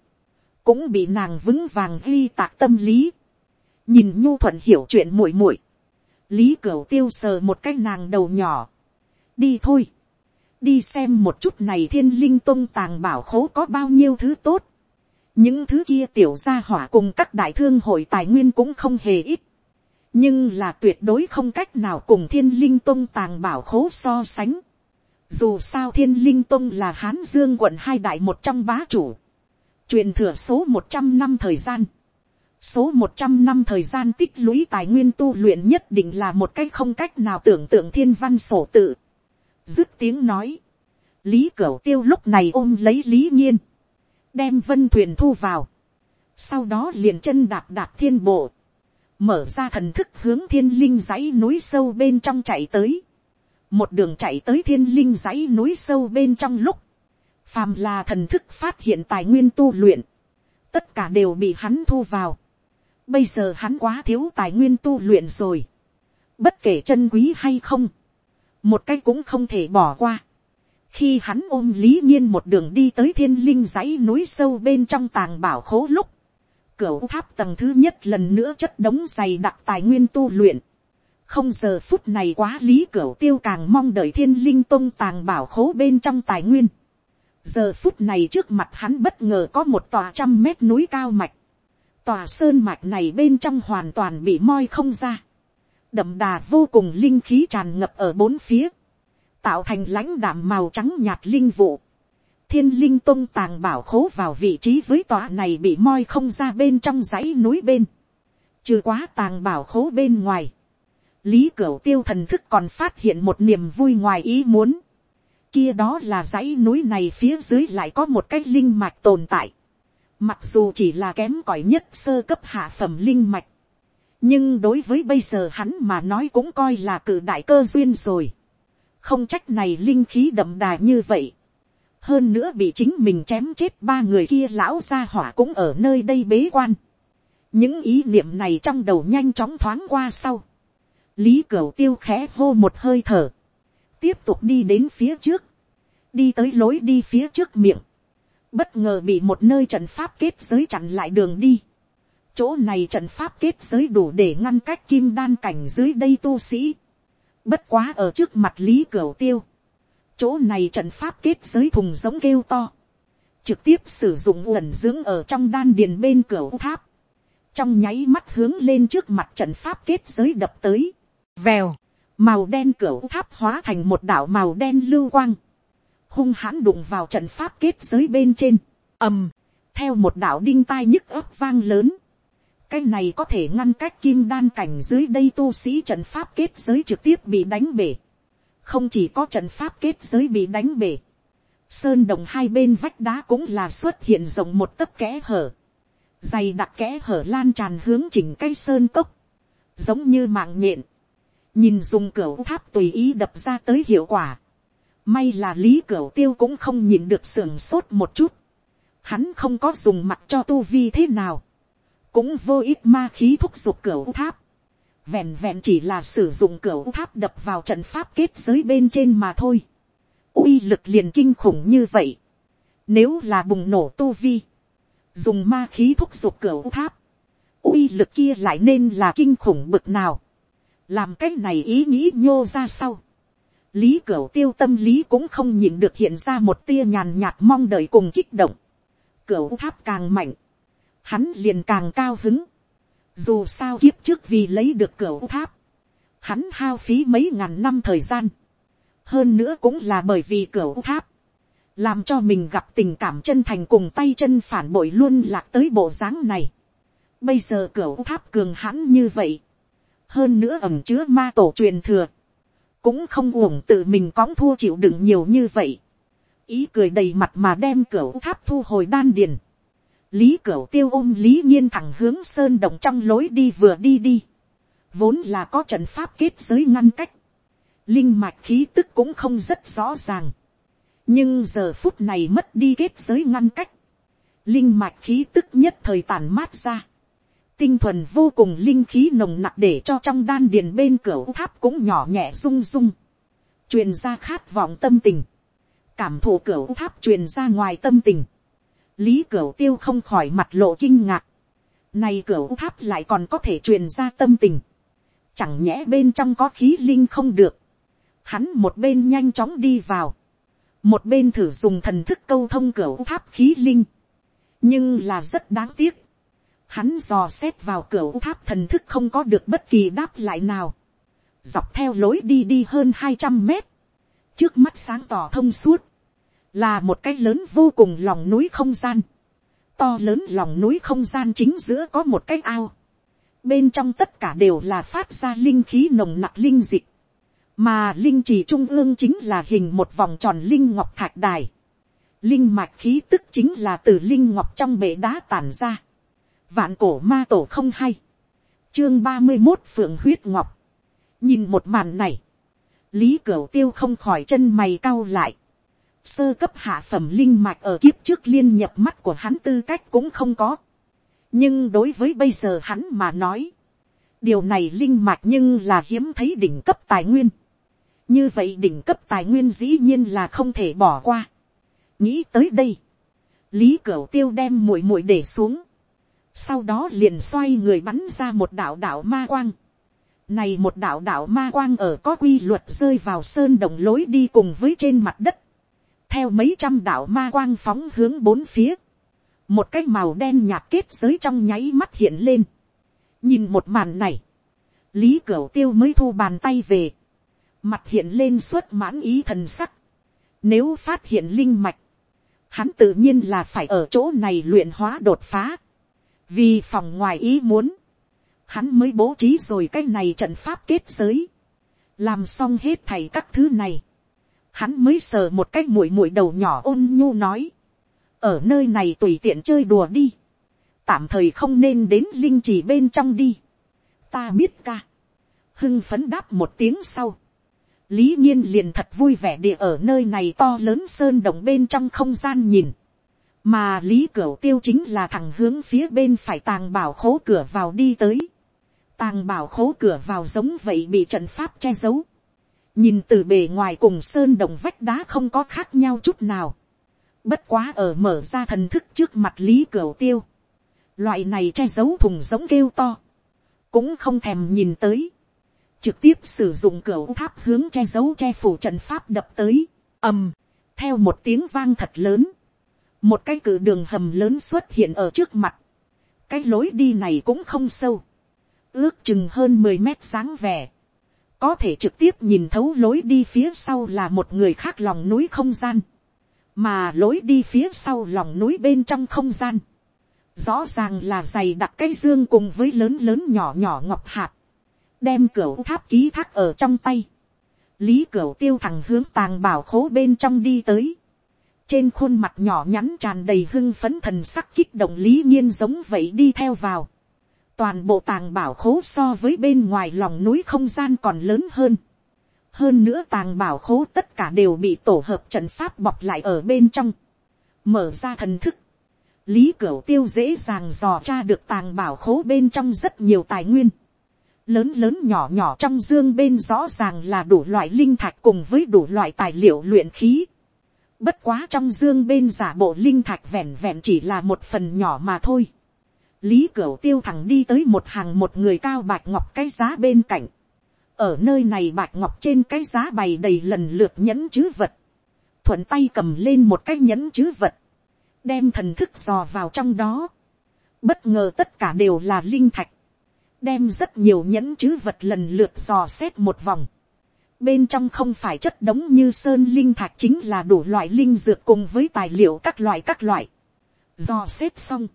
cũng bị nàng vững vàng ghi tạc tâm lý, nhìn nhu thuận hiểu chuyện muội muội, lý cửu tiêu sờ một cái nàng đầu nhỏ, đi thôi, đi xem một chút này thiên linh tôn tàng bảo khố có bao nhiêu thứ tốt, những thứ kia tiểu gia hỏa cùng các đại thương hội tài nguyên cũng không hề ít, nhưng là tuyệt đối không cách nào cùng thiên linh tôn tàng bảo khố so sánh. Dù sao thiên linh tôn là hán dương quận hai đại một trong bá chủ. truyền thừa số một trăm năm thời gian. Số một trăm năm thời gian tích lũy tài nguyên tu luyện nhất định là một cách không cách nào tưởng tượng thiên văn sổ tự. Dứt tiếng nói. Lý Cửu tiêu lúc này ôm lấy Lý Nhiên. Đem vân thuyền thu vào. Sau đó liền chân đạp đạp thiên bộ mở ra thần thức hướng thiên linh dãy núi sâu bên trong chạy tới, một đường chạy tới thiên linh dãy núi sâu bên trong lúc, phàm là thần thức phát hiện tài nguyên tu luyện, tất cả đều bị hắn thu vào. Bây giờ hắn quá thiếu tài nguyên tu luyện rồi, bất kể chân quý hay không, một cái cũng không thể bỏ qua. khi hắn ôm lý nhiên một đường đi tới thiên linh dãy núi sâu bên trong tàng bảo khố lúc, Cửu tháp tầng thứ nhất lần nữa chất đống dày đặc tài nguyên tu luyện. Không giờ phút này quá lý cửu tiêu càng mong đợi thiên linh tông tàng bảo khố bên trong tài nguyên. Giờ phút này trước mặt hắn bất ngờ có một tòa trăm mét núi cao mạch. Tòa sơn mạch này bên trong hoàn toàn bị moi không ra. Đậm đà vô cùng linh khí tràn ngập ở bốn phía. Tạo thành lãnh đạm màu trắng nhạt linh vụ thiên linh tông tàng bảo khố vào vị trí với tòa này bị moi không ra bên trong dãy núi bên. Trừ quá tàng bảo khố bên ngoài. Lý Cửu tiêu thần thức còn phát hiện một niềm vui ngoài ý muốn. Kia đó là dãy núi này phía dưới lại có một cái linh mạch tồn tại. Mặc dù chỉ là kém cỏi nhất sơ cấp hạ phẩm linh mạch. Nhưng đối với bây giờ hắn mà nói cũng coi là cử đại cơ duyên rồi. Không trách này linh khí đậm đà như vậy hơn nữa bị chính mình chém chết ba người kia lão gia hỏa cũng ở nơi đây bế quan. những ý niệm này trong đầu nhanh chóng thoáng qua sau. lý cửu tiêu khẽ hô một hơi thở. tiếp tục đi đến phía trước. đi tới lối đi phía trước miệng bất ngờ bị một nơi trận pháp kết giới chặn lại đường đi. chỗ này trận pháp kết giới đủ để ngăn cách kim đan cảnh dưới đây tu sĩ. bất quá ở trước mặt lý cửu tiêu. Chỗ này trận pháp kết giới thùng giống kêu to, trực tiếp sử dụng uẩn dưỡng ở trong đan điền bên cửa tháp, trong nháy mắt hướng lên trước mặt trận pháp kết giới đập tới, vèo, màu đen cửa tháp hóa thành một đảo màu đen lưu quang, hung hãn đụng vào trận pháp kết giới bên trên, ầm, theo một đạo đinh tai nhức ấp vang lớn, cái này có thể ngăn cách kim đan cảnh dưới đây tu sĩ trận pháp kết giới trực tiếp bị đánh bể. Không chỉ có trận pháp kết giới bị đánh bể, sơn đồng hai bên vách đá cũng là xuất hiện rộng một tấc kẽ hở, dày đặc kẽ hở lan tràn hướng chỉnh cây sơn cốc, giống như mạng nhện, nhìn dùng cửa tháp tùy ý đập ra tới hiệu quả, may là lý cửa tiêu cũng không nhìn được sưởng sốt một chút, hắn không có dùng mặt cho tu vi thế nào, cũng vô ít ma khí thúc giục cửa tháp, vẹn vẹn chỉ là sử dụng cửa tháp đập vào trận pháp kết giới bên trên mà thôi, uy lực liền kinh khủng như vậy, nếu là bùng nổ tu vi, dùng ma khí thúc giục cửa tháp, uy lực kia lại nên là kinh khủng bực nào, làm cách này ý nghĩ nhô ra sau, lý cửu tiêu tâm lý cũng không nhìn được hiện ra một tia nhàn nhạt mong đợi cùng kích động, cửu tháp càng mạnh, hắn liền càng cao hứng, dù sao kiếp trước vì lấy được cửu tháp, hắn hao phí mấy ngàn năm thời gian, hơn nữa cũng là bởi vì cửu tháp, làm cho mình gặp tình cảm chân thành cùng tay chân phản bội luôn lạc tới bộ dáng này. Bây giờ cửa tháp cường hãn như vậy, hơn nữa ẩm chứa ma tổ truyền thừa, cũng không uổng tự mình cóng thua chịu đựng nhiều như vậy. ý cười đầy mặt mà đem cửa tháp thu hồi đan điền. lý cửa tiêu ôm lý nhiên thẳng hướng sơn động trong lối đi vừa đi đi. vốn là có trận pháp kết giới ngăn cách. linh mạch khí tức cũng không rất rõ ràng. nhưng giờ phút này mất đi kết giới ngăn cách. linh mạch khí tức nhất thời tàn mát ra tinh thuần vô cùng linh khí nồng nặc để cho trong đan điền bên cửa tháp cũng nhỏ nhẹ rung rung, truyền ra khát vọng tâm tình, cảm thụ cửa tháp truyền ra ngoài tâm tình, lý cửa tiêu không khỏi mặt lộ kinh ngạc, này cửa tháp lại còn có thể truyền ra tâm tình, chẳng nhẽ bên trong có khí linh không được, hắn một bên nhanh chóng đi vào, một bên thử dùng thần thức câu thông cửa tháp khí linh, nhưng là rất đáng tiếc, Hắn dò xét vào cửa tháp thần thức không có được bất kỳ đáp lại nào. Dọc theo lối đi đi hơn hai trăm mét. Trước mắt sáng tỏ thông suốt. Là một cái lớn vô cùng lòng núi không gian. To lớn lòng núi không gian chính giữa có một cái ao. Bên trong tất cả đều là phát ra linh khí nồng nặc linh dịch. Mà linh trì trung ương chính là hình một vòng tròn linh ngọc thạch đài. Linh mạch khí tức chính là từ linh ngọc trong bể đá tản ra Vạn cổ ma tổ không hay. Chương ba mươi một Phượng huyết ngọc. Nhìn một màn này. Lý Cửu Tiêu không khỏi chân mày cau lại. Sơ cấp hạ phẩm linh mạch ở kiếp trước liên nhập mắt của hắn tư cách cũng không có. Nhưng đối với bây giờ hắn mà nói. Điều này linh mạch nhưng là hiếm thấy đỉnh cấp tài nguyên. Như vậy đỉnh cấp tài nguyên dĩ nhiên là không thể bỏ qua. Nghĩ tới đây. Lý Cửu Tiêu đem muội muội để xuống sau đó liền xoay người bắn ra một đạo đạo ma quang. Này một đạo đạo ma quang ở có quy luật rơi vào sơn đồng lối đi cùng với trên mặt đất. Theo mấy trăm đạo ma quang phóng hướng bốn phía. Một cái màu đen nhạt kết giới trong nháy mắt hiện lên. Nhìn một màn này. Lý Cửu Tiêu mới thu bàn tay về. Mặt hiện lên suốt mãn ý thần sắc. Nếu phát hiện linh mạch. Hắn tự nhiên là phải ở chỗ này luyện hóa đột phá vì phòng ngoài ý muốn, hắn mới bố trí rồi cái này trận pháp kết giới, làm xong hết thầy các thứ này, hắn mới sờ một cái mũi mũi đầu nhỏ ôn nhu nói, ở nơi này tùy tiện chơi đùa đi, tạm thời không nên đến linh trì bên trong đi, ta biết ca, hưng phấn đáp một tiếng sau, lý nhiên liền thật vui vẻ địa ở nơi này to lớn sơn động bên trong không gian nhìn, mà lý cửu tiêu chính là thẳng hướng phía bên phải tàng bảo khố cửa vào đi tới. tàng bảo khố cửa vào giống vậy bị trận pháp che giấu. nhìn từ bề ngoài cùng sơn đồng vách đá không có khác nhau chút nào. bất quá ở mở ra thần thức trước mặt lý cửu tiêu. loại này che giấu thùng giống kêu to. cũng không thèm nhìn tới. trực tiếp sử dụng cửa tháp hướng che giấu che phủ trận pháp đập tới. ầm, theo một tiếng vang thật lớn một cái cử đường hầm lớn xuất hiện ở trước mặt, cái lối đi này cũng không sâu, ước chừng hơn mười mét sáng vẻ, có thể trực tiếp nhìn thấu lối đi phía sau là một người khác lòng núi không gian, mà lối đi phía sau lòng núi bên trong không gian, rõ ràng là dày đặc cái dương cùng với lớn lớn nhỏ nhỏ ngọc hạt, đem cửa tháp ký thác ở trong tay, lý cửa tiêu thẳng hướng tàng bảo khố bên trong đi tới, trên khuôn mặt nhỏ nhắn tràn đầy hưng phấn thần sắc kích động lý nhiên giống vậy đi theo vào. toàn bộ tàng bảo khố so với bên ngoài lòng núi không gian còn lớn hơn. hơn nữa tàng bảo khố tất cả đều bị tổ hợp trận pháp bọc lại ở bên trong. mở ra thần thức. lý cửu tiêu dễ dàng dò tra được tàng bảo khố bên trong rất nhiều tài nguyên, lớn lớn nhỏ nhỏ trong dương bên rõ ràng là đủ loại linh thạch cùng với đủ loại tài liệu luyện khí. Bất quá trong dương bên giả bộ linh thạch vẹn vẹn chỉ là một phần nhỏ mà thôi. Lý Cửu tiêu thẳng đi tới một hàng một người cao bạch ngọc cái giá bên cạnh. Ở nơi này bạch ngọc trên cái giá bày đầy lần lượt nhẫn chứ vật. Thuận tay cầm lên một cái nhẫn chứ vật. Đem thần thức dò vào trong đó. Bất ngờ tất cả đều là linh thạch. Đem rất nhiều nhẫn chứ vật lần lượt dò xét một vòng. Bên trong không phải chất đống như sơn linh thạch chính là đủ loại linh dược cùng với tài liệu các loại các loại. do xếp xong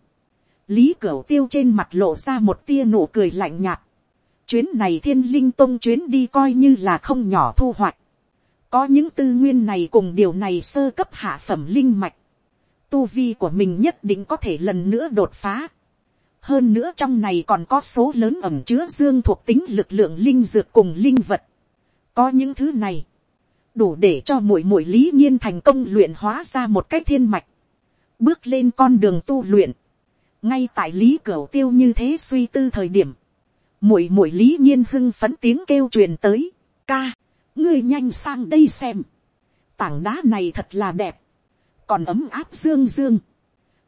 lý cửu tiêu trên mặt lộ ra một tia nụ cười lạnh nhạt. chuyến này thiên linh tông chuyến đi coi như là không nhỏ thu hoạch. có những tư nguyên này cùng điều này sơ cấp hạ phẩm linh mạch. tu vi của mình nhất định có thể lần nữa đột phá. hơn nữa trong này còn có số lớn ẩm chứa dương thuộc tính lực lượng linh dược cùng linh vật có những thứ này, đủ để cho mỗi mỗi lý nhiên thành công luyện hóa ra một cái thiên mạch. bước lên con đường tu luyện. Ngay tại lý cửu tiêu như thế suy tư thời điểm, muội muội lý nhiên hưng phấn tiếng kêu truyền tới, ca, ngươi nhanh sang đây xem, tảng đá này thật là đẹp, còn ấm áp dương dương,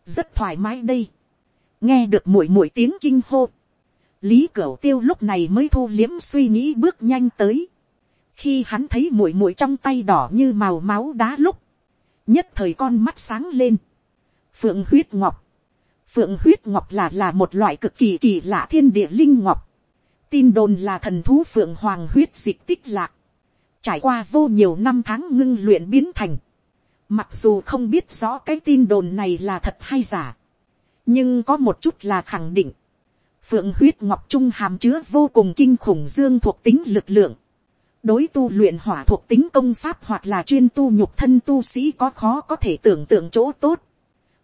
rất thoải mái đây, nghe được muội muội tiếng kinh hô, lý cửu tiêu lúc này mới thu liếm suy nghĩ bước nhanh tới, khi hắn thấy muội muội trong tay đỏ như màu máu đá lúc, nhất thời con mắt sáng lên, phượng huyết ngọc, Phượng huyết ngọc là là một loại cực kỳ kỳ lạ thiên địa linh ngọc. Tin đồn là thần thú phượng hoàng huyết dịch tích lạc. Trải qua vô nhiều năm tháng ngưng luyện biến thành. Mặc dù không biết rõ cái tin đồn này là thật hay giả. Nhưng có một chút là khẳng định. Phượng huyết ngọc trung hàm chứa vô cùng kinh khủng dương thuộc tính lực lượng. Đối tu luyện hỏa thuộc tính công pháp hoặc là chuyên tu nhục thân tu sĩ có khó có thể tưởng tượng chỗ tốt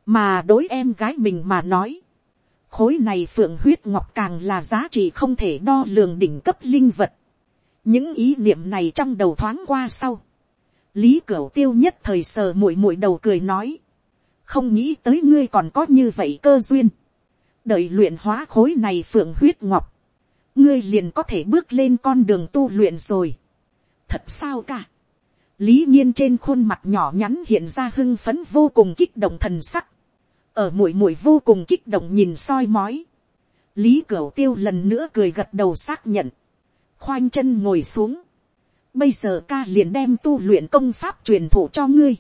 mà đối em gái mình mà nói, khối này phượng huyết ngọc càng là giá trị không thể đo lường đỉnh cấp linh vật. những ý niệm này trong đầu thoáng qua sau, lý cửu tiêu nhất thời sờ muội muội đầu cười nói, không nghĩ tới ngươi còn có như vậy cơ duyên, đợi luyện hóa khối này phượng huyết ngọc, ngươi liền có thể bước lên con đường tu luyện rồi thật sao cả. lý nhiên trên khuôn mặt nhỏ nhắn hiện ra hưng phấn vô cùng kích động thần sắc ở muội muội vô cùng kích động nhìn soi mói. lý cửu tiêu lần nữa cười gật đầu xác nhận, khoanh chân ngồi xuống. bây giờ ca liền đem tu luyện công pháp truyền thụ cho ngươi.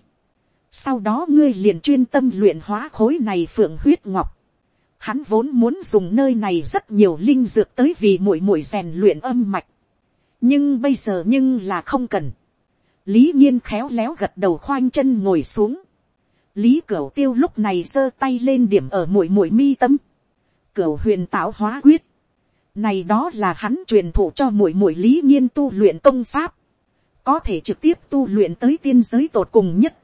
sau đó ngươi liền chuyên tâm luyện hóa khối này phượng huyết ngọc. hắn vốn muốn dùng nơi này rất nhiều linh dược tới vì muội muội rèn luyện âm mạch nhưng bây giờ nhưng là không cần. lý nhiên khéo léo gật đầu khoanh chân ngồi xuống lý cửu tiêu lúc này giơ tay lên điểm ở mũi mũi mi tâm, cửu huyền tạo hóa quyết, này đó là hắn truyền thụ cho mũi mũi lý nhiên tu luyện công pháp, có thể trực tiếp tu luyện tới tiên giới tột cùng nhất.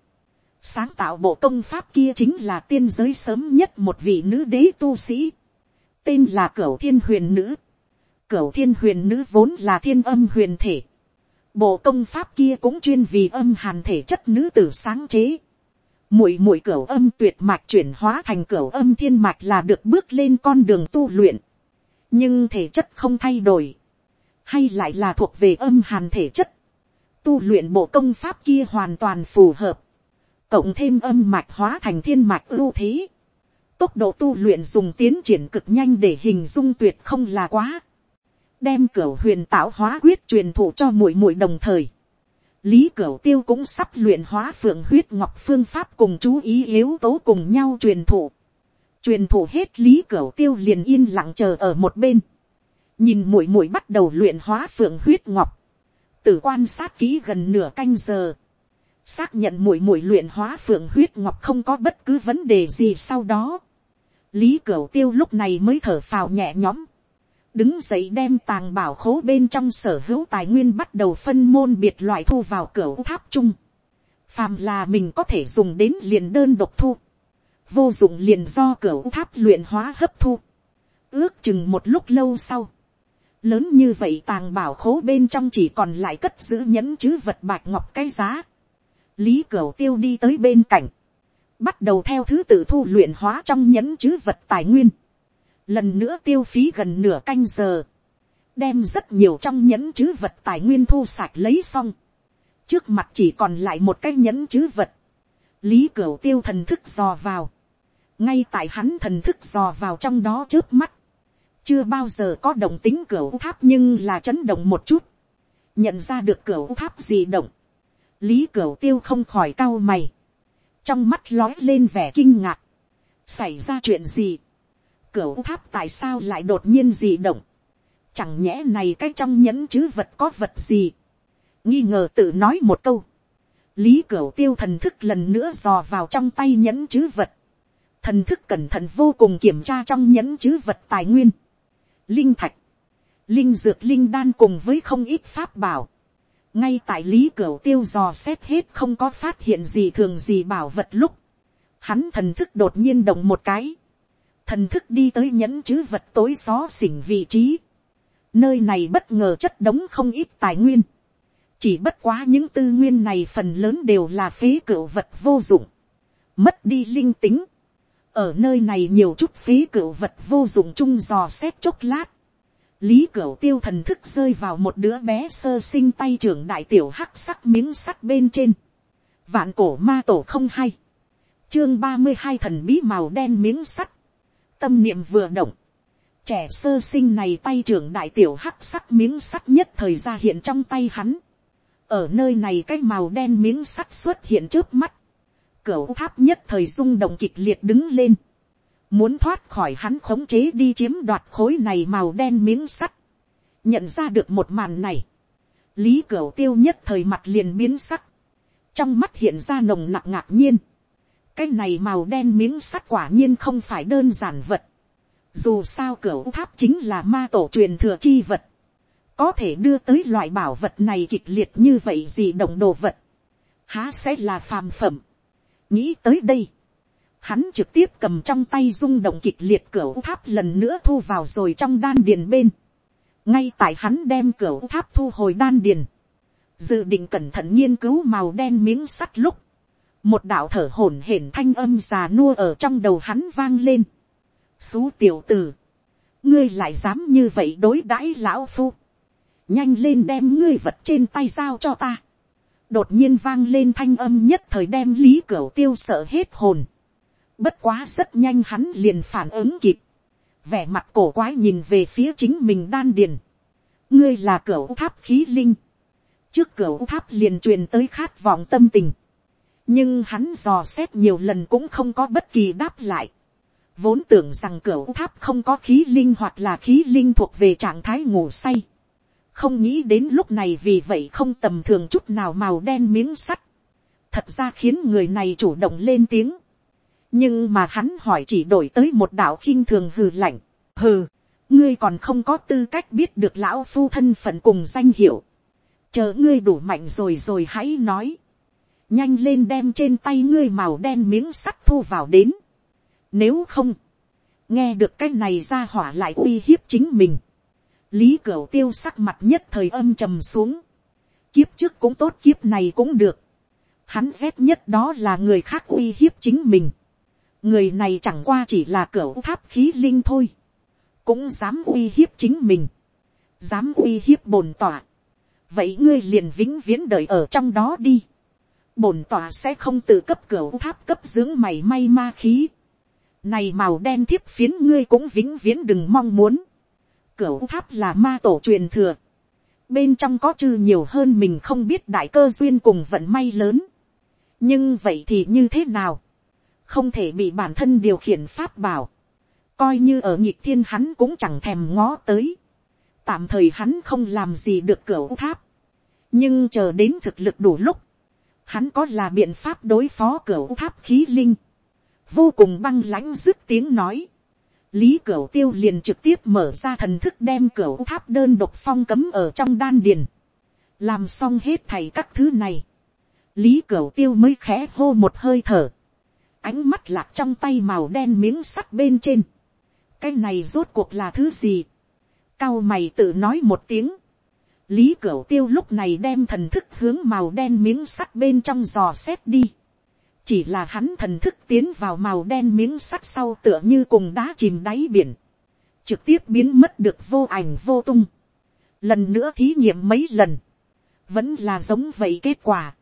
Sáng tạo bộ công pháp kia chính là tiên giới sớm nhất một vị nữ đế tu sĩ, tên là cửu thiên huyền nữ. Cửu thiên huyền nữ vốn là thiên âm huyền thể. Bộ công pháp kia cũng chuyên vì âm hàn thể chất nữ tử sáng chế. Muội muội cửu âm tuyệt mạch chuyển hóa thành cửu âm thiên mạch là được bước lên con đường tu luyện, nhưng thể chất không thay đổi, hay lại là thuộc về âm hàn thể chất, tu luyện bộ công pháp kia hoàn toàn phù hợp, cộng thêm âm mạch hóa thành thiên mạch ưu thế, tốc độ tu luyện dùng tiến triển cực nhanh để hình dung tuyệt không là quá, đem cửa huyền tạo hóa quyết truyền thụ cho muội muội đồng thời, Lý cửa Tiêu cũng sắp luyện hóa phượng huyết ngọc phương pháp cùng chú ý yếu tố cùng nhau truyền thụ. Truyền thụ hết Lý cửa Tiêu liền yên lặng chờ ở một bên. Nhìn muội muội bắt đầu luyện hóa phượng huyết ngọc. Tử quan sát kỹ gần nửa canh giờ. Xác nhận muội muội luyện hóa phượng huyết ngọc không có bất cứ vấn đề gì sau đó. Lý Cửu Tiêu lúc này mới thở phào nhẹ nhõm đứng dậy đem tàng bảo khố bên trong sở hữu tài nguyên bắt đầu phân môn biệt loại thu vào cửa tháp chung. Phàm là mình có thể dùng đến liền đơn độc thu. Vô dụng liền do cửa tháp luyện hóa hấp thu. Ước chừng một lúc lâu sau. Lớn như vậy tàng bảo khố bên trong chỉ còn lại cất giữ nhẫn chứ vật bạch ngọc cái giá. Lý cửa tiêu đi tới bên cạnh. bắt đầu theo thứ tự thu luyện hóa trong nhẫn chứ vật tài nguyên, lần nữa tiêu phí gần nửa canh giờ, đem rất nhiều trong nhẫn chữ vật tài nguyên thu sạch lấy xong, trước mặt chỉ còn lại một cái nhẫn chữ vật, lý cửu tiêu thần thức dò vào, ngay tại hắn thần thức dò vào trong đó trước mắt, chưa bao giờ có động tính cửa tháp nhưng là chấn động một chút, nhận ra được cửa tháp gì động, lý cửu tiêu không khỏi cau mày, trong mắt lói lên vẻ kinh ngạc, xảy ra chuyện gì, cửa tháp tại sao lại đột nhiên gì động, chẳng nhẽ này cái trong nhẫn chứ vật có vật gì, nghi ngờ tự nói một câu, lý cửa tiêu thần thức lần nữa dò vào trong tay nhẫn chứ vật, thần thức cẩn thận vô cùng kiểm tra trong nhẫn chứ vật tài nguyên, linh thạch, linh dược linh đan cùng với không ít pháp bảo, ngay tại lý cửu tiêu dò xét hết không có phát hiện gì thường gì bảo vật lúc, hắn thần thức đột nhiên động một cái, thần thức đi tới nhẫn chứ vật tối xó xỉnh vị trí, nơi này bất ngờ chất đống không ít tài nguyên, chỉ bất quá những tư nguyên này phần lớn đều là phế cửu vật vô dụng, mất đi linh tính, ở nơi này nhiều chút phế cửu vật vô dụng chung dò xét chốc lát, lý cửu tiêu thần thức rơi vào một đứa bé sơ sinh tay trưởng đại tiểu hắc sắc miếng sắt bên trên, vạn cổ ma tổ không hay, chương ba mươi hai thần bí màu đen miếng sắt, tâm niệm vừa động, trẻ sơ sinh này tay trưởng đại tiểu hắc sắc miếng sắt nhất thời ra hiện trong tay hắn, ở nơi này cái màu đen miếng sắt xuất hiện trước mắt, Cửu tháp nhất thời rung động kịch liệt đứng lên, muốn thoát khỏi hắn khống chế đi chiếm đoạt khối này màu đen miếng sắt, nhận ra được một màn này, lý cửu tiêu nhất thời mặt liền biến sắc, trong mắt hiện ra nồng nặc ngạc nhiên, cái này màu đen miếng sắt quả nhiên không phải đơn giản vật, dù sao cửa tháp chính là ma tổ truyền thừa chi vật, có thể đưa tới loại bảo vật này kịch liệt như vậy gì động đồ vật, há sẽ là phàm phẩm. nghĩ tới đây, hắn trực tiếp cầm trong tay rung động kịch liệt cửa tháp lần nữa thu vào rồi trong đan điền bên. ngay tại hắn đem cửa tháp thu hồi đan điền, dự định cẩn thận nghiên cứu màu đen miếng sắt lúc, một đạo thở hổn hển thanh âm già nua ở trong đầu hắn vang lên. xú tiểu tử, ngươi lại dám như vậy đối đãi lão phu, nhanh lên đem ngươi vật trên tay giao cho ta. đột nhiên vang lên thanh âm nhất thời đem lý cửu tiêu sợ hết hồn. bất quá rất nhanh hắn liền phản ứng kịp. vẻ mặt cổ quái nhìn về phía chính mình đan điền. ngươi là cửu tháp khí linh. trước cửu tháp liền truyền tới khát vọng tâm tình nhưng hắn dò xét nhiều lần cũng không có bất kỳ đáp lại. Vốn tưởng rằng cửa tháp không có khí linh hoặc là khí linh thuộc về trạng thái ngủ say. Không nghĩ đến lúc này vì vậy không tầm thường chút nào màu đen miếng sắt, thật ra khiến người này chủ động lên tiếng, nhưng mà hắn hỏi chỉ đổi tới một đạo khinh thường hừ lạnh, hừ, ngươi còn không có tư cách biết được lão phu thân phận cùng danh hiệu, chờ ngươi đủ mạnh rồi rồi hãy nói, nhanh lên đem trên tay ngươi màu đen miếng sắt thu vào đến, nếu không, nghe được cái này ra hỏa lại uy hiếp chính mình, lý cửu tiêu sắc mặt nhất thời âm trầm xuống. kiếp trước cũng tốt kiếp này cũng được. hắn ghét nhất đó là người khác uy hiếp chính mình. người này chẳng qua chỉ là cửu tháp khí linh thôi. cũng dám uy hiếp chính mình. dám uy hiếp bồn tỏa. vậy ngươi liền vĩnh viễn đợi ở trong đó đi bổn tòa sẽ không tự cấp cửa tháp cấp dưỡng mày may ma khí. này màu đen thiếp phiến ngươi cũng vĩnh viễn đừng mong muốn Cửa tháp là ma tổ truyền thừa. Bên trong có chư nhiều hơn mình không biết đại cơ duyên cùng vận may lớn. Nhưng vậy thì như thế nào? Không thể bị bản thân điều khiển pháp bảo. Coi như ở nhịp thiên hắn cũng chẳng thèm ngó tới. Tạm thời hắn không làm gì được cửa tháp. Nhưng chờ đến thực lực đủ lúc. Hắn có là biện pháp đối phó cửu tháp khí linh. Vô cùng băng lãnh dứt tiếng nói lý cửu tiêu liền trực tiếp mở ra thần thức đem cửu tháp đơn độc phong cấm ở trong đan điền. làm xong hết thầy các thứ này. lý cửu tiêu mới khẽ hô một hơi thở. ánh mắt lạc trong tay màu đen miếng sắt bên trên. cái này rốt cuộc là thứ gì. cao mày tự nói một tiếng lý cửu tiêu lúc này đem thần thức hướng màu đen miếng sắt bên trong giò xét đi. chỉ là hắn thần thức tiến vào màu đen miếng sắt sau tựa như cùng đá chìm đáy biển, trực tiếp biến mất được vô ảnh vô tung. Lần nữa thí nghiệm mấy lần, vẫn là giống vậy kết quả.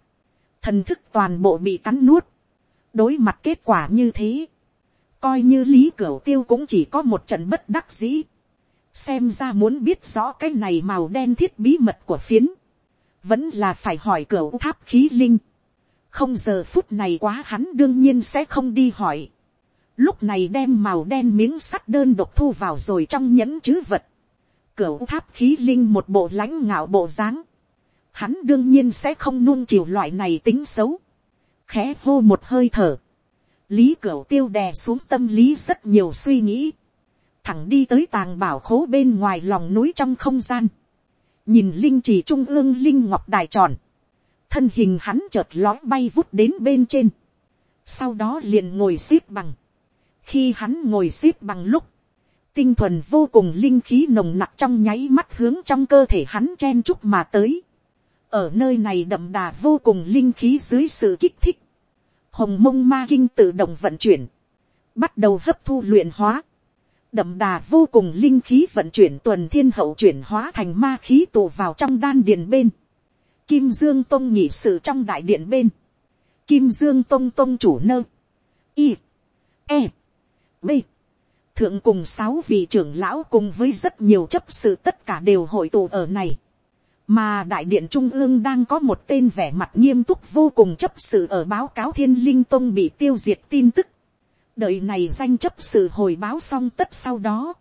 Thần thức toàn bộ bị cắn nuốt. Đối mặt kết quả như thế, coi như lý cửu tiêu cũng chỉ có một trận bất đắc dĩ xem ra muốn biết rõ cái này màu đen thiết bí mật của phiến, vẫn là phải hỏi cửa tháp khí linh. không giờ phút này quá hắn đương nhiên sẽ không đi hỏi. lúc này đem màu đen miếng sắt đơn độc thu vào rồi trong nhẫn chứ vật. cửa tháp khí linh một bộ lãnh ngạo bộ dáng. hắn đương nhiên sẽ không nuông chiều loại này tính xấu. khẽ hô một hơi thở lý cửa tiêu đè xuống tâm lý rất nhiều suy nghĩ, thẳng đi tới tàng bảo khố bên ngoài lòng núi trong không gian, nhìn linh trì trung ương linh ngọc đài tròn, thân hình hắn chợt lói bay vút đến bên trên, sau đó liền ngồi x ế p bằng, khi hắn ngồi x ế p bằng lúc, tinh thuần vô cùng linh khí nồng nặc trong nháy mắt hướng trong cơ thể hắn chen chúc mà tới, ở nơi này đậm đà vô cùng linh khí dưới sự kích thích, hồng mông ma kinh tự động vận chuyển, bắt đầu hấp thu luyện hóa, đậm đà vô cùng linh khí vận chuyển tuần thiên hậu chuyển hóa thành ma khí tụ vào trong đan điện bên, kim dương tông nhị sự trong đại điện bên, kim dương tông tông chủ nơ, y, e, b, thượng cùng sáu vị trưởng lão cùng với rất nhiều chấp sự tất cả đều hội tụ ở này. Mà đại điện trung ương đang có một tên vẻ mặt nghiêm túc vô cùng chấp sự ở báo cáo thiên linh tông bị tiêu diệt tin tức đợi này danh chấp sự hồi báo xong tất sau đó.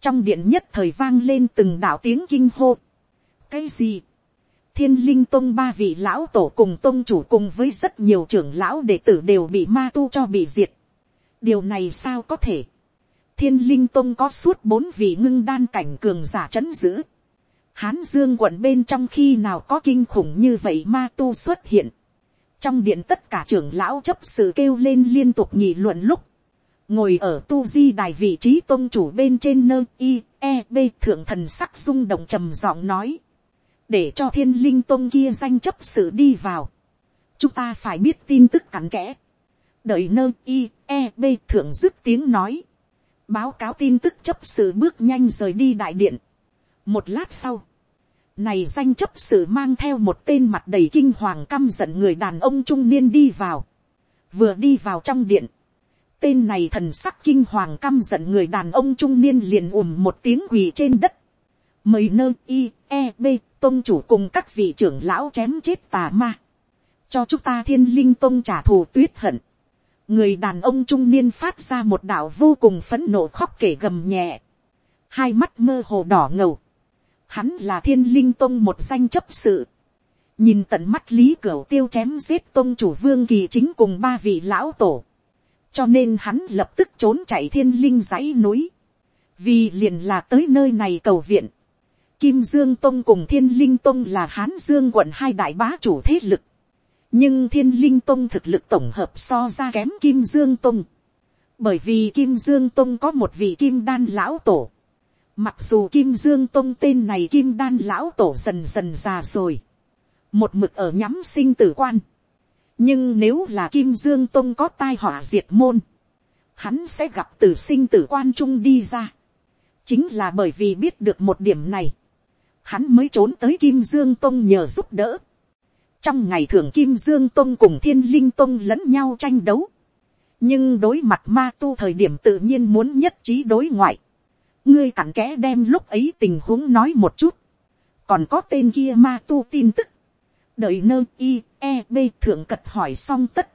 trong điện nhất thời vang lên từng đạo tiếng kinh hô. cái gì. thiên linh tông ba vị lão tổ cùng tông chủ cùng với rất nhiều trưởng lão đệ tử đều bị ma tu cho bị diệt. điều này sao có thể. thiên linh tông có suốt bốn vị ngưng đan cảnh cường giả chấn giữ Hán Dương quận bên trong khi nào có kinh khủng như vậy ma tu xuất hiện. Trong điện tất cả trưởng lão chấp sự kêu lên liên tục nhị luận lúc. Ngồi ở tu di đài vị trí tôn chủ bên trên nơ i e b thượng thần sắc rung động trầm giọng nói. Để cho thiên linh tôn kia danh chấp sự đi vào. Chúng ta phải biết tin tức cặn kẽ. Đợi nơ i e b thượng dứt tiếng nói. Báo cáo tin tức chấp sự bước nhanh rời đi đại điện một lát sau, này danh chấp sự mang theo một tên mặt đầy kinh hoàng căm giận người đàn ông trung niên đi vào. Vừa đi vào trong điện. Tên này thần sắc kinh hoàng căm giận người đàn ông trung niên liền ùm một tiếng quỳ trên đất. Mời nơ i e b tôn chủ cùng các vị trưởng lão chém chết tà ma. Cho chúng ta thiên linh tôn trả thù tuyết hận. Người đàn ông trung niên phát ra một đạo vô cùng phấn nộ khóc kể gầm nhẹ. Hai mắt mơ hồ đỏ ngầu Hắn là thiên linh tông một danh chấp sự. Nhìn tận mắt lý cửu tiêu chém giết tông chủ vương kỳ chính cùng ba vị lão tổ. Cho nên hắn lập tức trốn chạy thiên linh dãy núi. Vì liền là tới nơi này cầu viện. Kim Dương Tông cùng Thiên Linh Tông là Hán Dương quận hai đại bá chủ thế lực. Nhưng Thiên Linh Tông thực lực tổng hợp so ra kém Kim Dương Tông. Bởi vì Kim Dương Tông có một vị Kim Đan lão tổ. Mặc dù Kim Dương Tông tên này Kim Đan lão tổ dần dần già rồi. Một mực ở nhắm sinh tử quan. Nhưng nếu là Kim Dương Tông có tai họa diệt môn. Hắn sẽ gặp tử sinh tử quan trung đi ra. Chính là bởi vì biết được một điểm này. Hắn mới trốn tới Kim Dương Tông nhờ giúp đỡ. Trong ngày thường Kim Dương Tông cùng Thiên Linh Tông lẫn nhau tranh đấu. Nhưng đối mặt ma tu thời điểm tự nhiên muốn nhất trí đối ngoại ngươi cặn kẽ đem lúc ấy tình huống nói một chút, còn có tên kia ma tu tin tức, đợi nơ i e b thượng cật hỏi xong tất,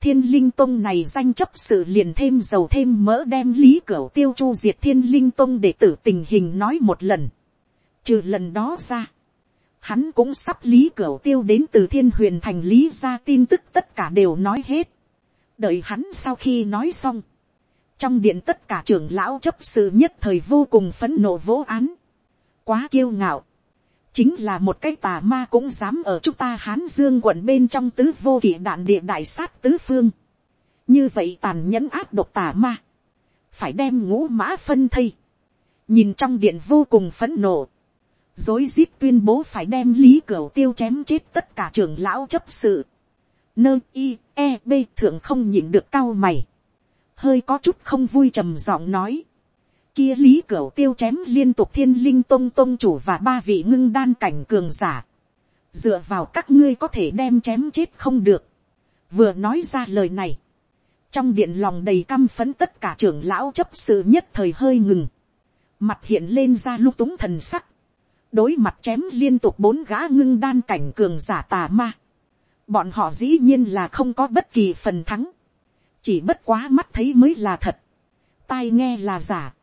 thiên linh tông này danh chấp sự liền thêm dầu thêm mỡ đem lý cửa tiêu chu diệt thiên linh tông để tử tình hình nói một lần, trừ lần đó ra, hắn cũng sắp lý cửa tiêu đến từ thiên huyền thành lý ra tin tức tất cả đều nói hết, đợi hắn sau khi nói xong, trong điện tất cả trưởng lão chấp sự nhất thời vô cùng phấn nộ vỗ án, quá kiêu ngạo, chính là một cái tà ma cũng dám ở chúng ta hán dương quận bên trong tứ vô kỷ đạn địa đại sát tứ phương, như vậy tàn nhẫn áp độc tà ma, phải đem ngũ mã phân thây, nhìn trong điện vô cùng phấn nộ, dối rít tuyên bố phải đem lý cửu tiêu chém chết tất cả trưởng lão chấp sự, Nơ y, e b thượng không nhịn được cao mày. Hơi có chút không vui trầm giọng nói. Kia lý cửu tiêu chém liên tục thiên linh tông tông chủ và ba vị ngưng đan cảnh cường giả. Dựa vào các ngươi có thể đem chém chết không được. Vừa nói ra lời này. Trong điện lòng đầy căm phấn tất cả trưởng lão chấp sự nhất thời hơi ngừng. Mặt hiện lên ra lúc túng thần sắc. Đối mặt chém liên tục bốn gã ngưng đan cảnh cường giả tà ma bọn họ dĩ nhiên là không có bất kỳ phần thắng, chỉ bất quá mắt thấy mới là thật, tai nghe là giả,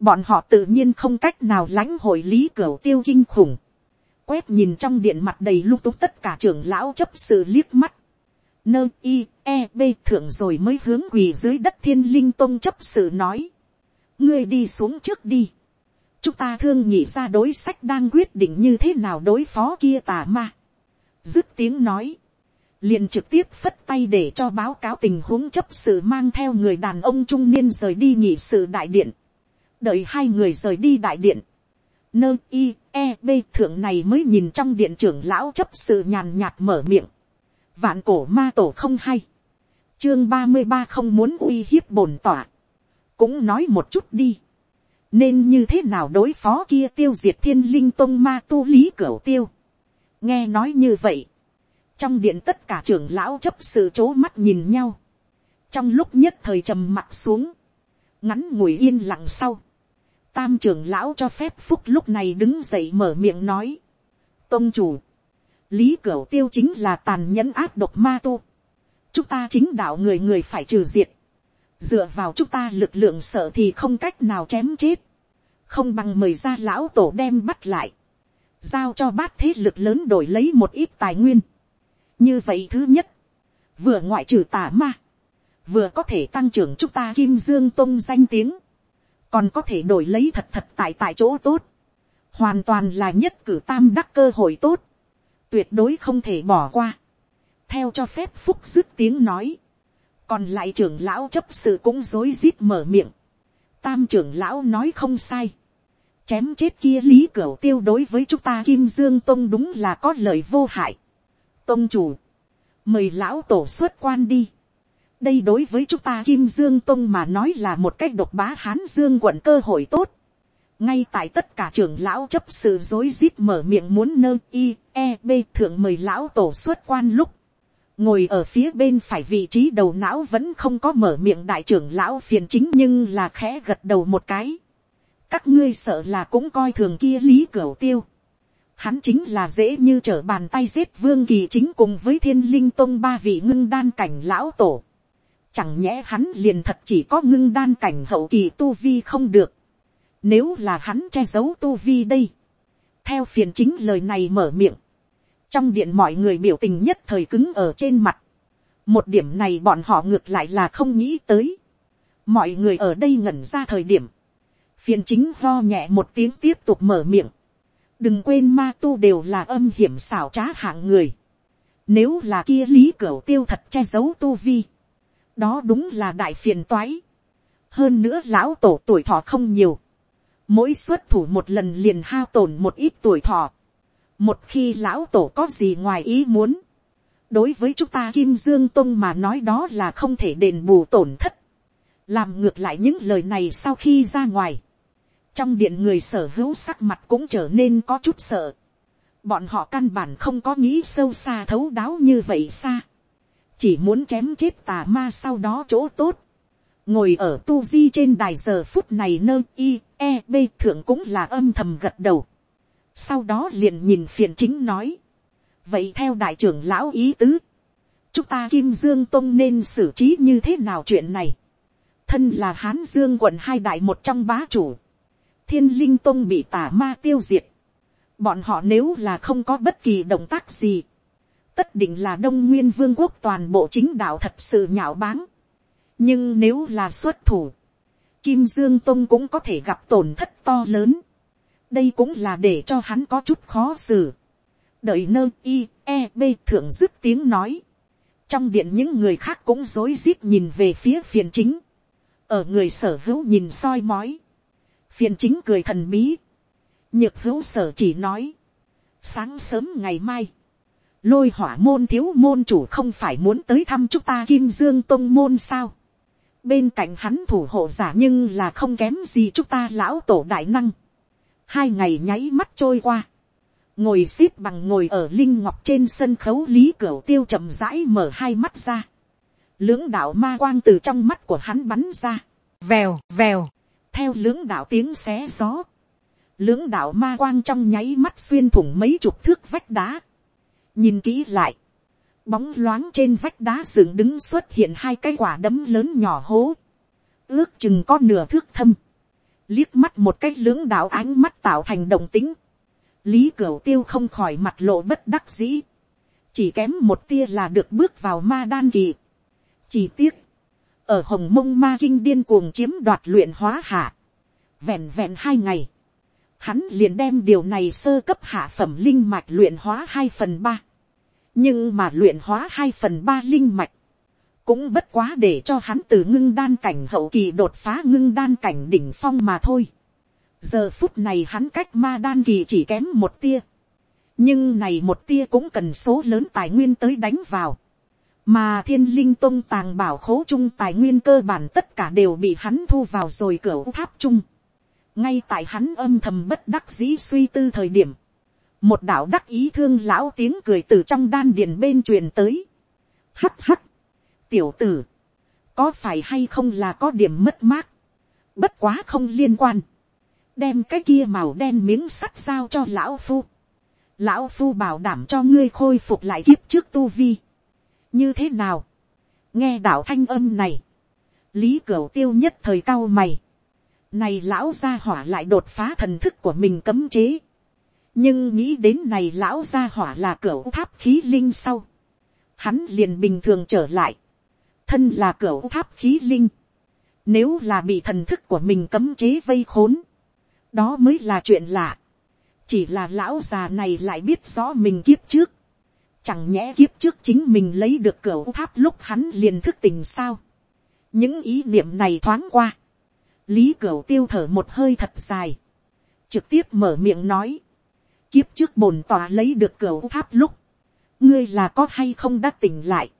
bọn họ tự nhiên không cách nào lãnh hội lý cửa tiêu kinh khủng, quét nhìn trong điện mặt đầy lung túng tất cả trưởng lão chấp sự liếc mắt, nơ i e b thượng rồi mới hướng quỳ dưới đất thiên linh tông chấp sự nói, ngươi đi xuống trước đi, chúng ta thương nhị ra đối sách đang quyết định như thế nào đối phó kia tà ma, dứt tiếng nói, liền trực tiếp phất tay để cho báo cáo tình huống chấp sự mang theo người đàn ông trung niên rời đi nhị sự đại điện. đợi hai người rời đi đại điện. nơ i e b, thượng này mới nhìn trong điện trưởng lão chấp sự nhàn nhạt mở miệng. vạn cổ ma tổ không hay. chương ba mươi ba không muốn uy hiếp bổn tỏa. cũng nói một chút đi. nên như thế nào đối phó kia tiêu diệt thiên linh tông ma tu lý cửu tiêu. nghe nói như vậy trong điện tất cả trưởng lão chấp sự c h ố mắt nhìn nhau, trong lúc nhất thời trầm mặt xuống, ngắn ngủi yên lặng sau, tam trưởng lão cho phép phúc lúc này đứng dậy mở miệng nói, tôn chủ, lý cửa tiêu chính là tàn nhẫn áp độc ma tu, chúng ta chính đạo người người phải trừ diệt, dựa vào chúng ta lực lượng sợ thì không cách nào chém chết, không bằng mời ra lão tổ đem bắt lại, giao cho bát thế lực lớn đổi lấy một ít tài nguyên, như vậy thứ nhất, vừa ngoại trừ tà ma, vừa có thể tăng trưởng chúng ta kim dương tôn danh tiếng, còn có thể đổi lấy thật thật tại tại chỗ tốt, hoàn toàn là nhất cử tam đắc cơ hội tốt, tuyệt đối không thể bỏ qua, theo cho phép phúc dứt tiếng nói, còn lại trưởng lão chấp sự cũng rối rít mở miệng, tam trưởng lão nói không sai, chém chết kia lý cửa tiêu đối với chúng ta kim dương tôn đúng là có lời vô hại, tôn chủ, mời lão tổ xuất quan đi. đây đối với chúng ta kim dương tông mà nói là một cách độc bá hán dương quận cơ hội tốt. ngay tại tất cả trưởng lão chấp sự dối rít mở miệng muốn nơ i e b thượng mời lão tổ xuất quan lúc. ngồi ở phía bên phải vị trí đầu não vẫn không có mở miệng đại trưởng lão phiền chính nhưng là khẽ gật đầu một cái. các ngươi sợ là cũng coi thường kia lý cửu tiêu Hắn chính là dễ như trở bàn tay giết vương kỳ chính cùng với thiên linh tông ba vị ngưng đan cảnh lão tổ. Chẳng nhẽ hắn liền thật chỉ có ngưng đan cảnh hậu kỳ tu vi không được. Nếu là hắn che giấu tu vi đây. Theo phiền chính lời này mở miệng. Trong điện mọi người biểu tình nhất thời cứng ở trên mặt. Một điểm này bọn họ ngược lại là không nghĩ tới. Mọi người ở đây ngẩn ra thời điểm. Phiền chính lo nhẹ một tiếng tiếp tục mở miệng đừng quên ma tu đều là âm hiểm xảo trá hạng người. Nếu là kia lý cửu tiêu thật che giấu tu vi. Đó đúng là đại phiền toái. Hơn nữa lão tổ tuổi thọ không nhiều. Mỗi xuất thủ một lần liền hao tổn một ít tuổi thọ. Một khi lão tổ có gì ngoài ý muốn. Đối với chúng ta Kim Dương Tông mà nói đó là không thể đền bù tổn thất. Làm ngược lại những lời này sau khi ra ngoài trong điện người sở hữu sắc mặt cũng trở nên có chút sợ. bọn họ căn bản không có nghĩ sâu xa thấu đáo như vậy xa. chỉ muốn chém chết tà ma sau đó chỗ tốt. ngồi ở tu di trên đài giờ phút này nơ i e b thượng cũng là âm thầm gật đầu. sau đó liền nhìn phiền chính nói. vậy theo đại trưởng lão ý tứ, chúng ta kim dương tông nên xử trí như thế nào chuyện này. thân là hán dương quận hai đại một trong bá chủ thiên linh tông bị tà ma tiêu diệt. Bọn họ nếu là không có bất kỳ động tác gì. Tất định là đông nguyên vương quốc toàn bộ chính đạo thật sự nhạo báng. Nhưng nếu là xuất thủ. Kim Dương Tông cũng có thể gặp tổn thất to lớn. Đây cũng là để cho hắn có chút khó xử. Đợi nơ i, e, b thượng dứt tiếng nói. Trong điện những người khác cũng rối rít nhìn về phía phiền chính. Ở người sở hữu nhìn soi mói phiền chính cười thần bí, nhược hữu sở chỉ nói, sáng sớm ngày mai, lôi hỏa môn thiếu môn chủ không phải muốn tới thăm chúng ta kim dương tông môn sao. bên cạnh hắn thủ hộ giả nhưng là không kém gì chúng ta lão tổ đại năng. hai ngày nháy mắt trôi qua. ngồi x ế p bằng ngồi ở linh ngọc trên sân khấu lý cửa tiêu chậm rãi mở hai mắt ra. lưỡng đạo ma quang từ trong mắt của hắn bắn ra. vèo vèo, theo lưỡng đạo tiếng xé gió. lưỡng đạo ma quang trong nháy mắt xuyên thủng mấy chục thước vách đá. Nhìn kỹ lại, bóng loáng trên vách đá dựng đứng xuất hiện hai cái quả đấm lớn nhỏ hố, ước chừng có nửa thước thâm, liếc mắt một cái lưỡng đạo ánh mắt tạo thành đồng tính, lý cửu tiêu không khỏi mặt lộ bất đắc dĩ, chỉ kém một tia là được bước vào ma đan kỳ. chỉ tiếc, ở hồng mông ma kinh điên cuồng chiếm đoạt luyện hóa hạ, vẹn vẹn hai ngày, hắn liền đem điều này sơ cấp hạ phẩm linh mạch luyện hóa hai phần ba. nhưng mà luyện hóa hai phần ba linh mạch, cũng bất quá để cho hắn từ ngưng đan cảnh hậu kỳ đột phá ngưng đan cảnh đỉnh phong mà thôi. giờ phút này hắn cách ma đan kỳ chỉ kém một tia. nhưng này một tia cũng cần số lớn tài nguyên tới đánh vào mà thiên linh tôn tàng bảo khố trung tài nguyên cơ bản tất cả đều bị hắn thu vào rồi cửa tháp trung. Ngay tại hắn âm thầm bất đắc dĩ suy tư thời điểm, một đạo đắc ý thương lão tiếng cười từ trong đan điền bên truyền tới. hắt hắt, tiểu tử, có phải hay không là có điểm mất mát, bất quá không liên quan, đem cái kia màu đen miếng sắt giao cho lão phu, lão phu bảo đảm cho ngươi khôi phục lại kiếp trước tu vi, như thế nào, nghe đạo thanh âm này, lý cửu tiêu nhất thời cao mày, này lão gia hỏa lại đột phá thần thức của mình cấm chế. Nhưng nghĩ đến này lão gia hỏa là cửu tháp khí linh sau. Hắn liền bình thường trở lại. Thân là cửu tháp khí linh. Nếu là bị thần thức của mình cấm chế vây khốn. Đó mới là chuyện lạ. Chỉ là lão già này lại biết rõ mình kiếp trước. Chẳng nhẽ kiếp trước chính mình lấy được cửa tháp lúc hắn liền thức tình sao. Những ý niệm này thoáng qua. Lý cửa tiêu thở một hơi thật dài, trực tiếp mở miệng nói, kiếp trước bồn tòa lấy được cửa tháp lúc, ngươi là có hay không đã tỉnh lại,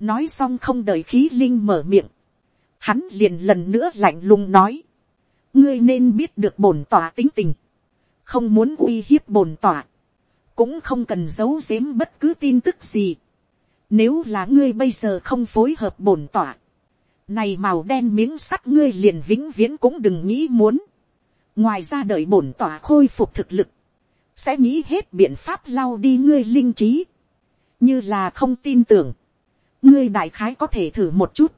nói xong không đợi khí linh mở miệng, hắn liền lần nữa lạnh lùng nói, ngươi nên biết được bồn tòa tính tình, không muốn uy hiếp bồn tòa, cũng không cần giấu giếm bất cứ tin tức gì. Nếu là ngươi bây giờ không phối hợp bổn tỏa, này màu đen miếng sắt ngươi liền vĩnh viễn cũng đừng nghĩ muốn. ngoài ra đợi bổn tỏa khôi phục thực lực, sẽ nghĩ hết biện pháp lau đi ngươi linh trí, như là không tin tưởng, ngươi đại khái có thể thử một chút.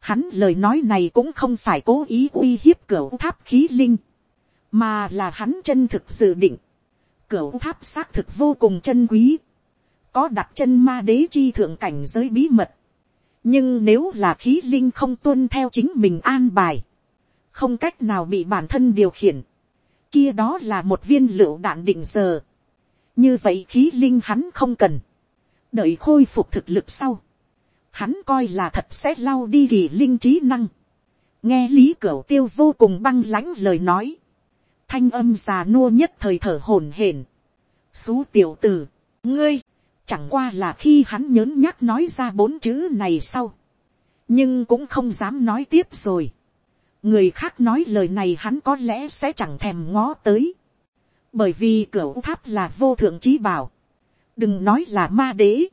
Hắn lời nói này cũng không phải cố ý uy hiếp cửa tháp khí linh, mà là hắn chân thực dự định. Cửa tháp xác thực vô cùng chân quý, có đặt chân ma đế chi thượng cảnh giới bí mật, nhưng nếu là khí linh không tuân theo chính mình an bài, không cách nào bị bản thân điều khiển, kia đó là một viên lựu đạn định giờ. như vậy khí linh hắn không cần, đợi khôi phục thực lực sau, hắn coi là thật sẽ lau đi kỳ linh trí năng, nghe lý cửu tiêu vô cùng băng lãnh lời nói, thanh âm già nua nhất thời thở hổn hển, xú tiểu tử, ngươi, Chẳng qua là khi hắn nhớn nhắc nói ra bốn chữ này sau. Nhưng cũng không dám nói tiếp rồi. Người khác nói lời này hắn có lẽ sẽ chẳng thèm ngó tới. Bởi vì cửa tháp là vô thượng trí bảo. Đừng nói là ma đế.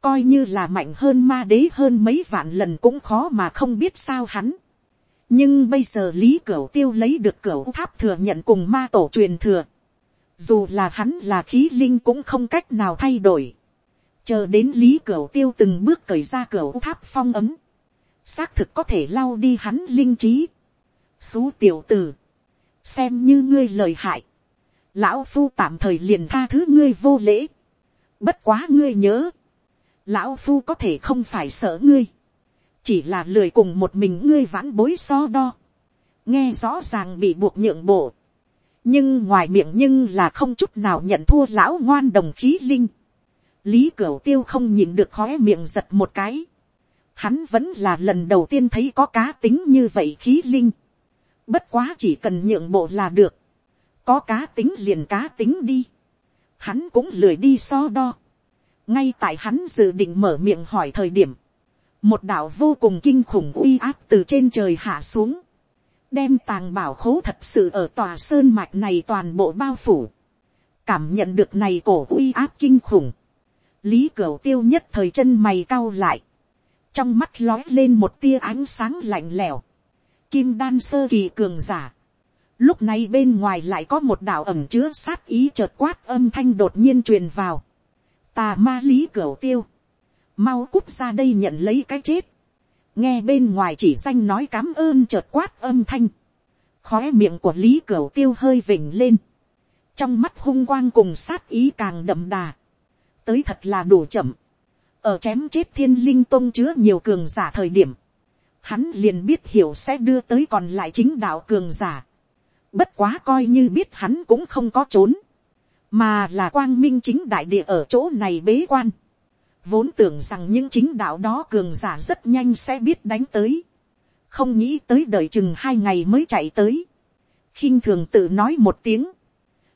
Coi như là mạnh hơn ma đế hơn mấy vạn lần cũng khó mà không biết sao hắn. Nhưng bây giờ Lý Cửu Tiêu lấy được Cửu Tháp thừa nhận cùng ma tổ truyền thừa. Dù là hắn là khí linh cũng không cách nào thay đổi. Chờ đến lý cửu tiêu từng bước cởi ra cửu tháp phong ấm, xác thực có thể lau đi hắn linh trí. xú tiểu tử, xem như ngươi lời hại, lão phu tạm thời liền tha thứ ngươi vô lễ, bất quá ngươi nhớ, lão phu có thể không phải sợ ngươi, chỉ là lười cùng một mình ngươi vãn bối so đo, nghe rõ ràng bị buộc nhượng bộ, nhưng ngoài miệng nhưng là không chút nào nhận thua lão ngoan đồng khí linh, lý cửu tiêu không nhìn được khói miệng giật một cái. Hắn vẫn là lần đầu tiên thấy có cá tính như vậy khí linh. Bất quá chỉ cần nhượng bộ là được. Có cá tính liền cá tính đi. Hắn cũng lười đi so đo. ngay tại hắn dự định mở miệng hỏi thời điểm, một đạo vô cùng kinh khủng uy áp từ trên trời hạ xuống, đem tàng bảo khố thật sự ở tòa sơn mạch này toàn bộ bao phủ, cảm nhận được này cổ uy áp kinh khủng, lý cửu tiêu nhất thời chân mày cau lại, trong mắt lói lên một tia ánh sáng lạnh lẽo, kim đan sơ kỳ cường giả, lúc này bên ngoài lại có một đạo ẩm chứa sát ý chợt quát âm thanh đột nhiên truyền vào, tà ma lý cửu tiêu, mau cút ra đây nhận lấy cái chết, nghe bên ngoài chỉ danh nói cám ơn chợt quát âm thanh, khó miệng của lý cửu tiêu hơi vỉnh lên, trong mắt hung quang cùng sát ý càng đậm đà, tới thật là đủ chậm, ở chém chết thiên linh tôn chứa nhiều cường giả thời điểm, hắn liền biết hiểu sẽ đưa tới còn lại chính đạo cường giả, bất quá coi như biết hắn cũng không có trốn, mà là quang minh chính đại địa ở chỗ này bế quan, vốn tưởng rằng những chính đạo đó cường giả rất nhanh sẽ biết đánh tới, không nghĩ tới đợi chừng hai ngày mới chạy tới, khinh thường tự nói một tiếng,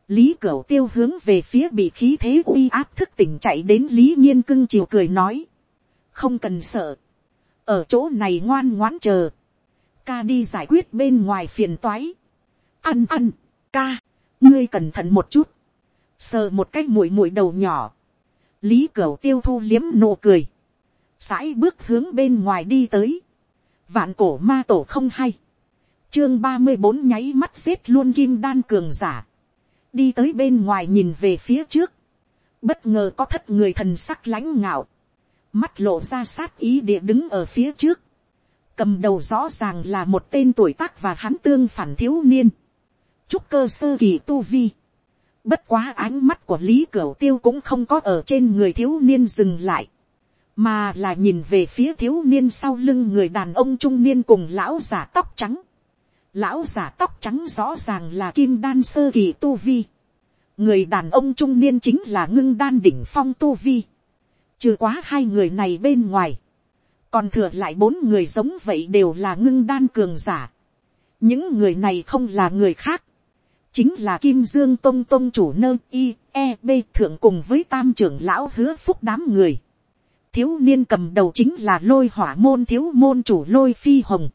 lý cửu tiêu hướng về phía bị khí thế uy áp thức tỉnh chạy đến lý nhiên cưng chiều cười nói, không cần sợ, ở chỗ này ngoan ngoãn chờ, ca đi giải quyết bên ngoài phiền toái, ăn ăn, ca, ngươi cẩn thận một chút, sờ một cái mũi mũi đầu nhỏ, lý cửu tiêu thu liếm nụ cười, sãi bước hướng bên ngoài đi tới, vạn cổ ma tổ không hay, chương ba mươi bốn nháy mắt xếp luôn kim đan cường giả, đi tới bên ngoài nhìn về phía trước, bất ngờ có thất người thần sắc lãnh ngạo, mắt lộ ra sát ý địa đứng ở phía trước, cầm đầu rõ ràng là một tên tuổi tác và hắn tương phản thiếu niên, chúc cơ sơ kỳ tu vi, bất quá ánh mắt của lý cửu tiêu cũng không có ở trên người thiếu niên dừng lại, mà là nhìn về phía thiếu niên sau lưng người đàn ông trung niên cùng lão giả tóc trắng, lão giả tóc trắng rõ ràng là kim đan sơ kỳ tu vi, người đàn ông trung niên chính là ngưng đan đỉnh phong tu vi, trừ quá hai người này bên ngoài, còn thừa lại bốn người giống vậy đều là ngưng đan cường giả. những người này không là người khác, chính là kim dương tôn tôn chủ nơ i e b thượng cùng với tam trưởng lão hứa phúc đám người. thiếu niên cầm đầu chính là lôi hỏa môn thiếu môn chủ lôi phi hồng,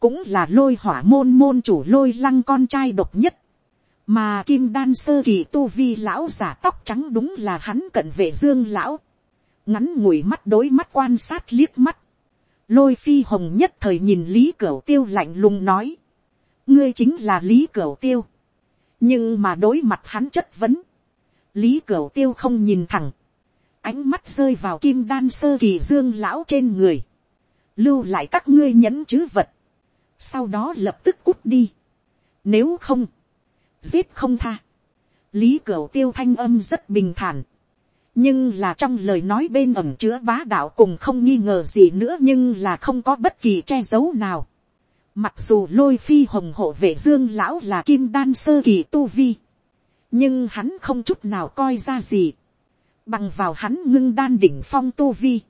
cũng là lôi hỏa môn môn chủ lôi lăng con trai độc nhất, mà kim đan sơ kỳ tu vi lão giả tóc trắng đúng là hắn cận vệ dương lão, ngắn ngủi mắt đối mắt quan sát liếc mắt, lôi phi hồng nhất thời nhìn lý cửu tiêu lạnh lùng nói, ngươi chính là lý cửu tiêu, nhưng mà đối mặt hắn chất vấn, lý cửu tiêu không nhìn thẳng, ánh mắt rơi vào kim đan sơ kỳ dương lão trên người, lưu lại các ngươi nhẫn chứ vật, sau đó lập tức cút đi, nếu không, giết không tha, lý cửu tiêu thanh âm rất bình thản, nhưng là trong lời nói bên ẩm chứa bá đạo cùng không nghi ngờ gì nữa nhưng là không có bất kỳ che giấu nào. Mặc dù lôi phi hồng hộ vệ dương lão là kim đan sơ kỳ tu vi, nhưng hắn không chút nào coi ra gì. Bằng vào hắn ngưng đan đỉnh phong tu vi,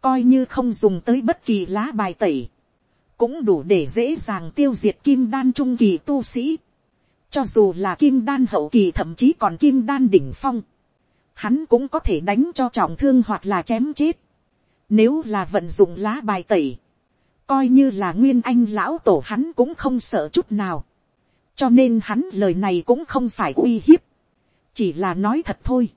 coi như không dùng tới bất kỳ lá bài tẩy, cũng đủ để dễ dàng tiêu diệt kim đan trung kỳ tu sĩ. Cho dù là kim đan hậu kỳ thậm chí còn kim đan đỉnh phong, hắn cũng có thể đánh cho trọng thương hoặc là chém chết. Nếu là vận dụng lá bài tẩy, coi như là nguyên anh lão tổ hắn cũng không sợ chút nào. cho nên hắn lời này cũng không phải uy hiếp, chỉ là nói thật thôi.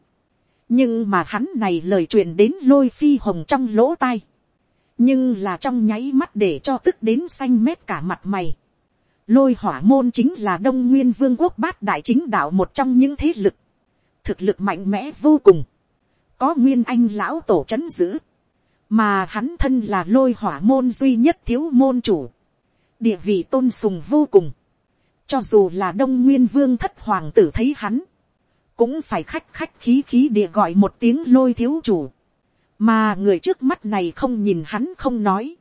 nhưng mà hắn này lời truyền đến lôi phi hồng trong lỗ tai. nhưng là trong nháy mắt để cho tức đến xanh mét cả mặt mày. lôi hỏa môn chính là đông nguyên vương quốc bát đại chính đạo một trong những thế lực thực lực mạnh mẽ vô cùng, có nguyên anh lão tổ c h ấ n giữ, mà hắn thân là lôi hỏa môn duy nhất thiếu môn chủ, địa vị tôn sùng vô cùng, cho dù là đông nguyên vương thất hoàng tử thấy hắn, cũng phải khách khách khí khí địa gọi một tiếng lôi thiếu chủ, mà người trước mắt này không nhìn hắn không nói,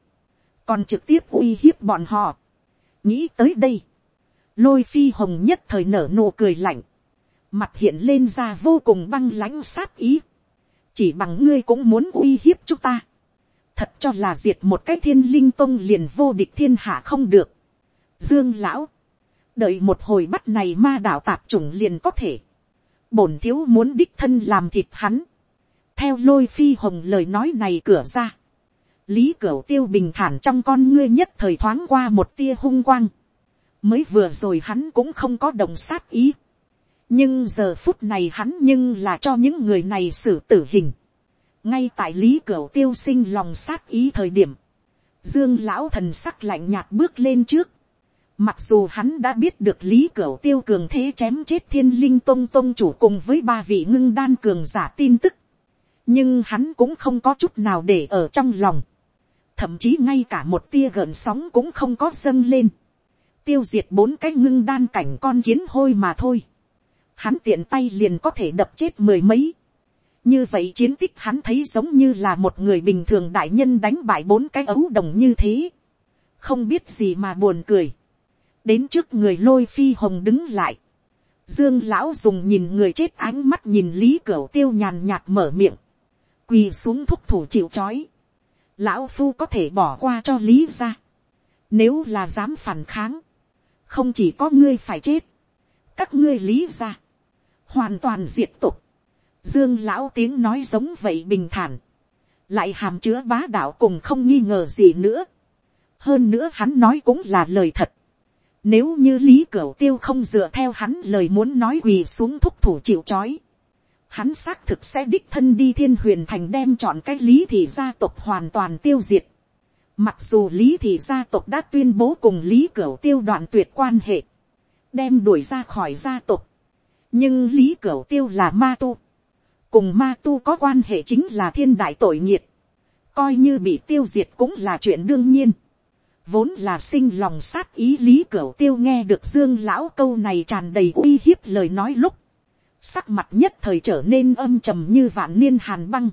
còn trực tiếp uy hiếp bọn họ. nghĩ tới đây, lôi phi hồng nhất thời nở nụ cười lạnh, mặt hiện lên ra vô cùng băng lãnh sát ý, chỉ bằng ngươi cũng muốn uy hiếp chúng ta, thật cho là diệt một cái thiên linh tông liền vô địch thiên hạ không được. Dương lão, đợi một hồi bắt này ma đạo tạp chủng liền có thể, bổn thiếu muốn đích thân làm thịt hắn, theo lôi phi hồng lời nói này cửa ra. lý cửu tiêu bình thản trong con ngươi nhất thời thoáng qua một tia hung quang. mới vừa rồi hắn cũng không có đồng sát ý. nhưng giờ phút này hắn nhưng là cho những người này xử tử hình ngay tại lý cửu tiêu sinh lòng sát ý thời điểm, dương lão thần sắc lạnh nhạt bước lên trước Mặc dù hắn đã biết được lý cửu tiêu cường thế chém chết thiên linh tông tông chủ cùng với ba vị ngưng đan cường giả tin tức. Nhưng hắn cũng không có chút nào để ở trong lòng. Thậm chí ngay cả một tia gợn sóng cũng không có dâng lên. Tiêu diệt bốn cái ngưng đan cảnh con kiến hôi mà thôi. Hắn tiện tay liền có thể đập chết mười mấy. Như vậy chiến tích hắn thấy giống như là một người bình thường đại nhân đánh bại bốn cái ấu đồng như thế. Không biết gì mà buồn cười đến trước người lôi phi hồng đứng lại. Dương lão dùng nhìn người chết ánh mắt nhìn lý cửa tiêu nhàn nhạt mở miệng. Quỳ xuống thúc thủ chịu chói. Lão phu có thể bỏ qua cho lý ra. Nếu là dám phản kháng. Không chỉ có ngươi phải chết. Các ngươi lý ra. Hoàn toàn diệt tục. Dương lão tiếng nói giống vậy bình thản. Lại hàm chứa bá đạo cùng không nghi ngờ gì nữa. Hơn nữa hắn nói cũng là lời thật nếu như Lý Cửu Tiêu không dựa theo hắn lời muốn nói quỳ xuống thúc thủ chịu chói. Hắn xác thực sẽ đích thân đi thiên huyền thành đem chọn cái Lý thị gia tộc hoàn toàn tiêu diệt. Mặc dù Lý thị gia tộc đã tuyên bố cùng Lý Cửu Tiêu đoạn tuyệt quan hệ. Đem đuổi ra khỏi gia tộc. Nhưng Lý Cửu Tiêu là ma tu. Cùng ma tu có quan hệ chính là thiên đại tội nghiệt. Coi như bị tiêu diệt cũng là chuyện đương nhiên. Vốn là sinh lòng sát ý lý cửu tiêu nghe được dương lão câu này tràn đầy uy hiếp lời nói lúc, sắc mặt nhất thời trở nên âm trầm như vạn niên hàn băng,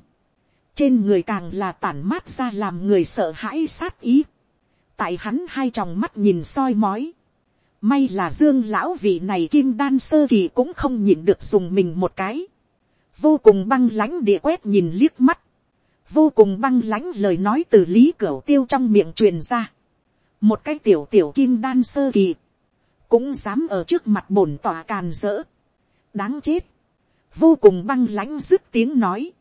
trên người càng là tản mát ra làm người sợ hãi sát ý, tại hắn hai tròng mắt nhìn soi mói, may là dương lão vị này kim đan sơ kỳ cũng không nhìn được dùng mình một cái, vô cùng băng lãnh địa quét nhìn liếc mắt, vô cùng băng lãnh lời nói từ lý cửu tiêu trong miệng truyền ra, một cái tiểu tiểu kim đan sơ kỳ, cũng dám ở trước mặt bổn tòa càn rỡ, đáng chết, vô cùng băng lãnh dứt tiếng nói,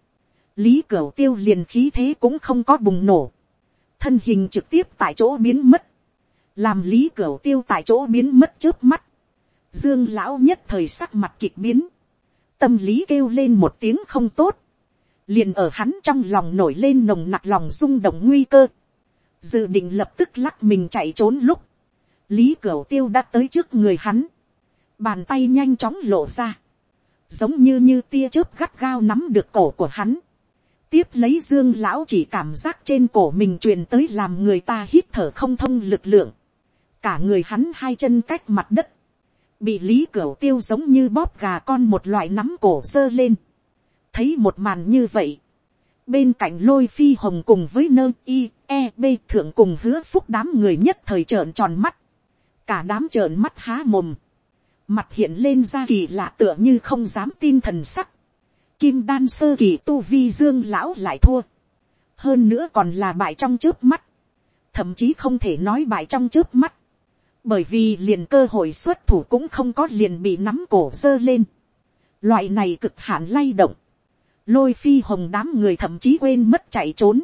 lý cửu tiêu liền khí thế cũng không có bùng nổ, thân hình trực tiếp tại chỗ biến mất, làm lý cửu tiêu tại chỗ biến mất trước mắt, dương lão nhất thời sắc mặt kịch biến, tâm lý kêu lên một tiếng không tốt, liền ở hắn trong lòng nổi lên nồng nặc lòng rung động nguy cơ, dự định lập tức lắc mình chạy trốn lúc, lý cửu tiêu đã tới trước người hắn, bàn tay nhanh chóng lộ ra, giống như như tia chớp gắt gao nắm được cổ của hắn, tiếp lấy dương lão chỉ cảm giác trên cổ mình truyền tới làm người ta hít thở không thông lực lượng, cả người hắn hai chân cách mặt đất, bị lý cửu tiêu giống như bóp gà con một loại nắm cổ dơ lên, thấy một màn như vậy, bên cạnh lôi phi hồng cùng với nơ i e b thượng cùng hứa phúc đám người nhất thời trợn tròn mắt, cả đám trợn mắt há mồm, mặt hiện lên ra kỳ lạ tựa như không dám tin thần sắc, kim đan sơ kỳ tu vi dương lão lại thua, hơn nữa còn là bại trong trước mắt, thậm chí không thể nói bại trong trước mắt, bởi vì liền cơ hội xuất thủ cũng không có liền bị nắm cổ dơ lên, loại này cực hạn lay động, lôi phi hồng đám người thậm chí quên mất chạy trốn,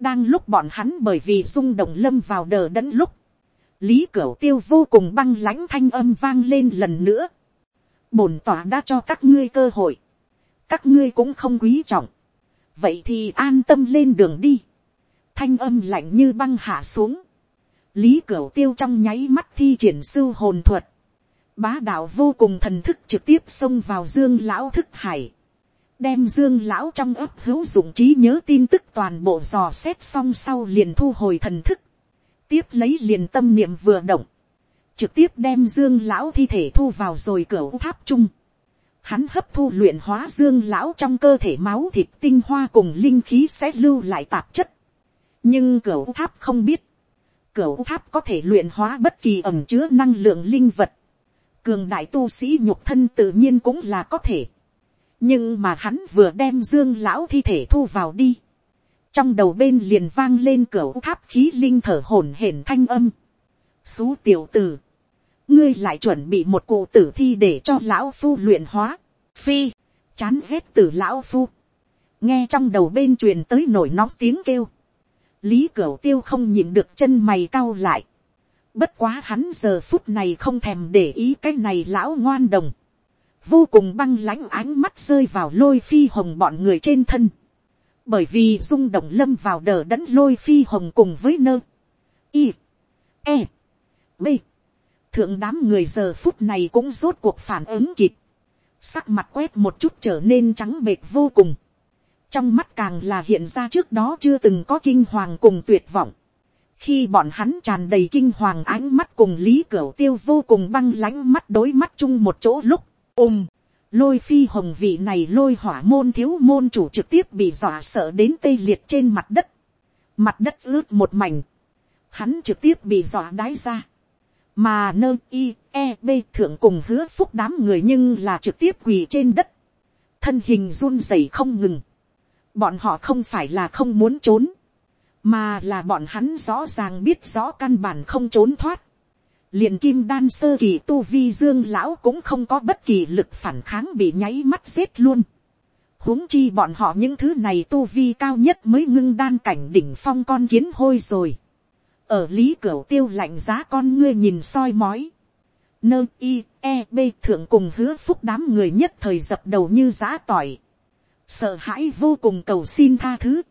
đang lúc bọn hắn bởi vì rung động lâm vào đờ đẫn lúc, lý cửu tiêu vô cùng băng lãnh thanh âm vang lên lần nữa. bổn tỏa đã cho các ngươi cơ hội, các ngươi cũng không quý trọng, vậy thì an tâm lên đường đi. thanh âm lạnh như băng hạ xuống, lý cửu tiêu trong nháy mắt thi triển sư hồn thuật, bá đạo vô cùng thần thức trực tiếp xông vào dương lão thức hải. Đem dương lão trong ấp hữu dụng trí nhớ tin tức toàn bộ dò xét xong sau liền thu hồi thần thức, tiếp lấy liền tâm niệm vừa động, trực tiếp đem dương lão thi thể thu vào rồi cửu tháp chung. Hắn hấp thu luyện hóa dương lão trong cơ thể máu thịt tinh hoa cùng linh khí sẽ lưu lại tạp chất. nhưng cửu tháp không biết, cửa tháp có thể luyện hóa bất kỳ ẩm chứa năng lượng linh vật. cường đại tu sĩ nhục thân tự nhiên cũng là có thể. Nhưng mà hắn vừa đem dương lão thi thể thu vào đi, trong đầu bên liền vang lên cửa tháp khí linh thở hổn hển thanh âm. xú tiểu tử, ngươi lại chuẩn bị một cụ tử thi để cho lão phu luyện hóa, phi, chán ghét tử lão phu, nghe trong đầu bên truyền tới nổi nóng tiếng kêu, lý cửu tiêu không nhìn được chân mày cau lại, bất quá hắn giờ phút này không thèm để ý cái này lão ngoan đồng, vô cùng băng lãnh ánh mắt rơi vào lôi phi hồng bọn người trên thân, bởi vì rung động lâm vào đờ đẫn lôi phi hồng cùng với nơ, y, e, b, thượng đám người giờ phút này cũng rốt cuộc phản ứng kịp, sắc mặt quét một chút trở nên trắng bệt vô cùng, trong mắt càng là hiện ra trước đó chưa từng có kinh hoàng cùng tuyệt vọng, khi bọn hắn tràn đầy kinh hoàng ánh mắt cùng lý cửu tiêu vô cùng băng lãnh mắt đối mắt chung một chỗ lúc, ùm, lôi phi hồng vị này lôi hỏa môn thiếu môn chủ trực tiếp bị dọa sợ đến tê liệt trên mặt đất, mặt đất ướt một mảnh, hắn trực tiếp bị dọa đái ra, mà nơ i e b thượng cùng hứa phúc đám người nhưng là trực tiếp quỳ trên đất, thân hình run rẩy không ngừng, bọn họ không phải là không muốn trốn, mà là bọn hắn rõ ràng biết rõ căn bản không trốn thoát, liền kim đan sơ kỳ tu vi dương lão cũng không có bất kỳ lực phản kháng bị nháy mắt giết luôn. huống chi bọn họ những thứ này tu vi cao nhất mới ngưng đan cảnh đỉnh phong con kiến hôi rồi ở lý cửa tiêu lạnh giá con ngươi nhìn soi mói. Nơ i e b thượng cùng hứa phúc đám người nhất thời dập đầu như giá tỏi. Sợ hãi vô cùng cầu xin tha thứ.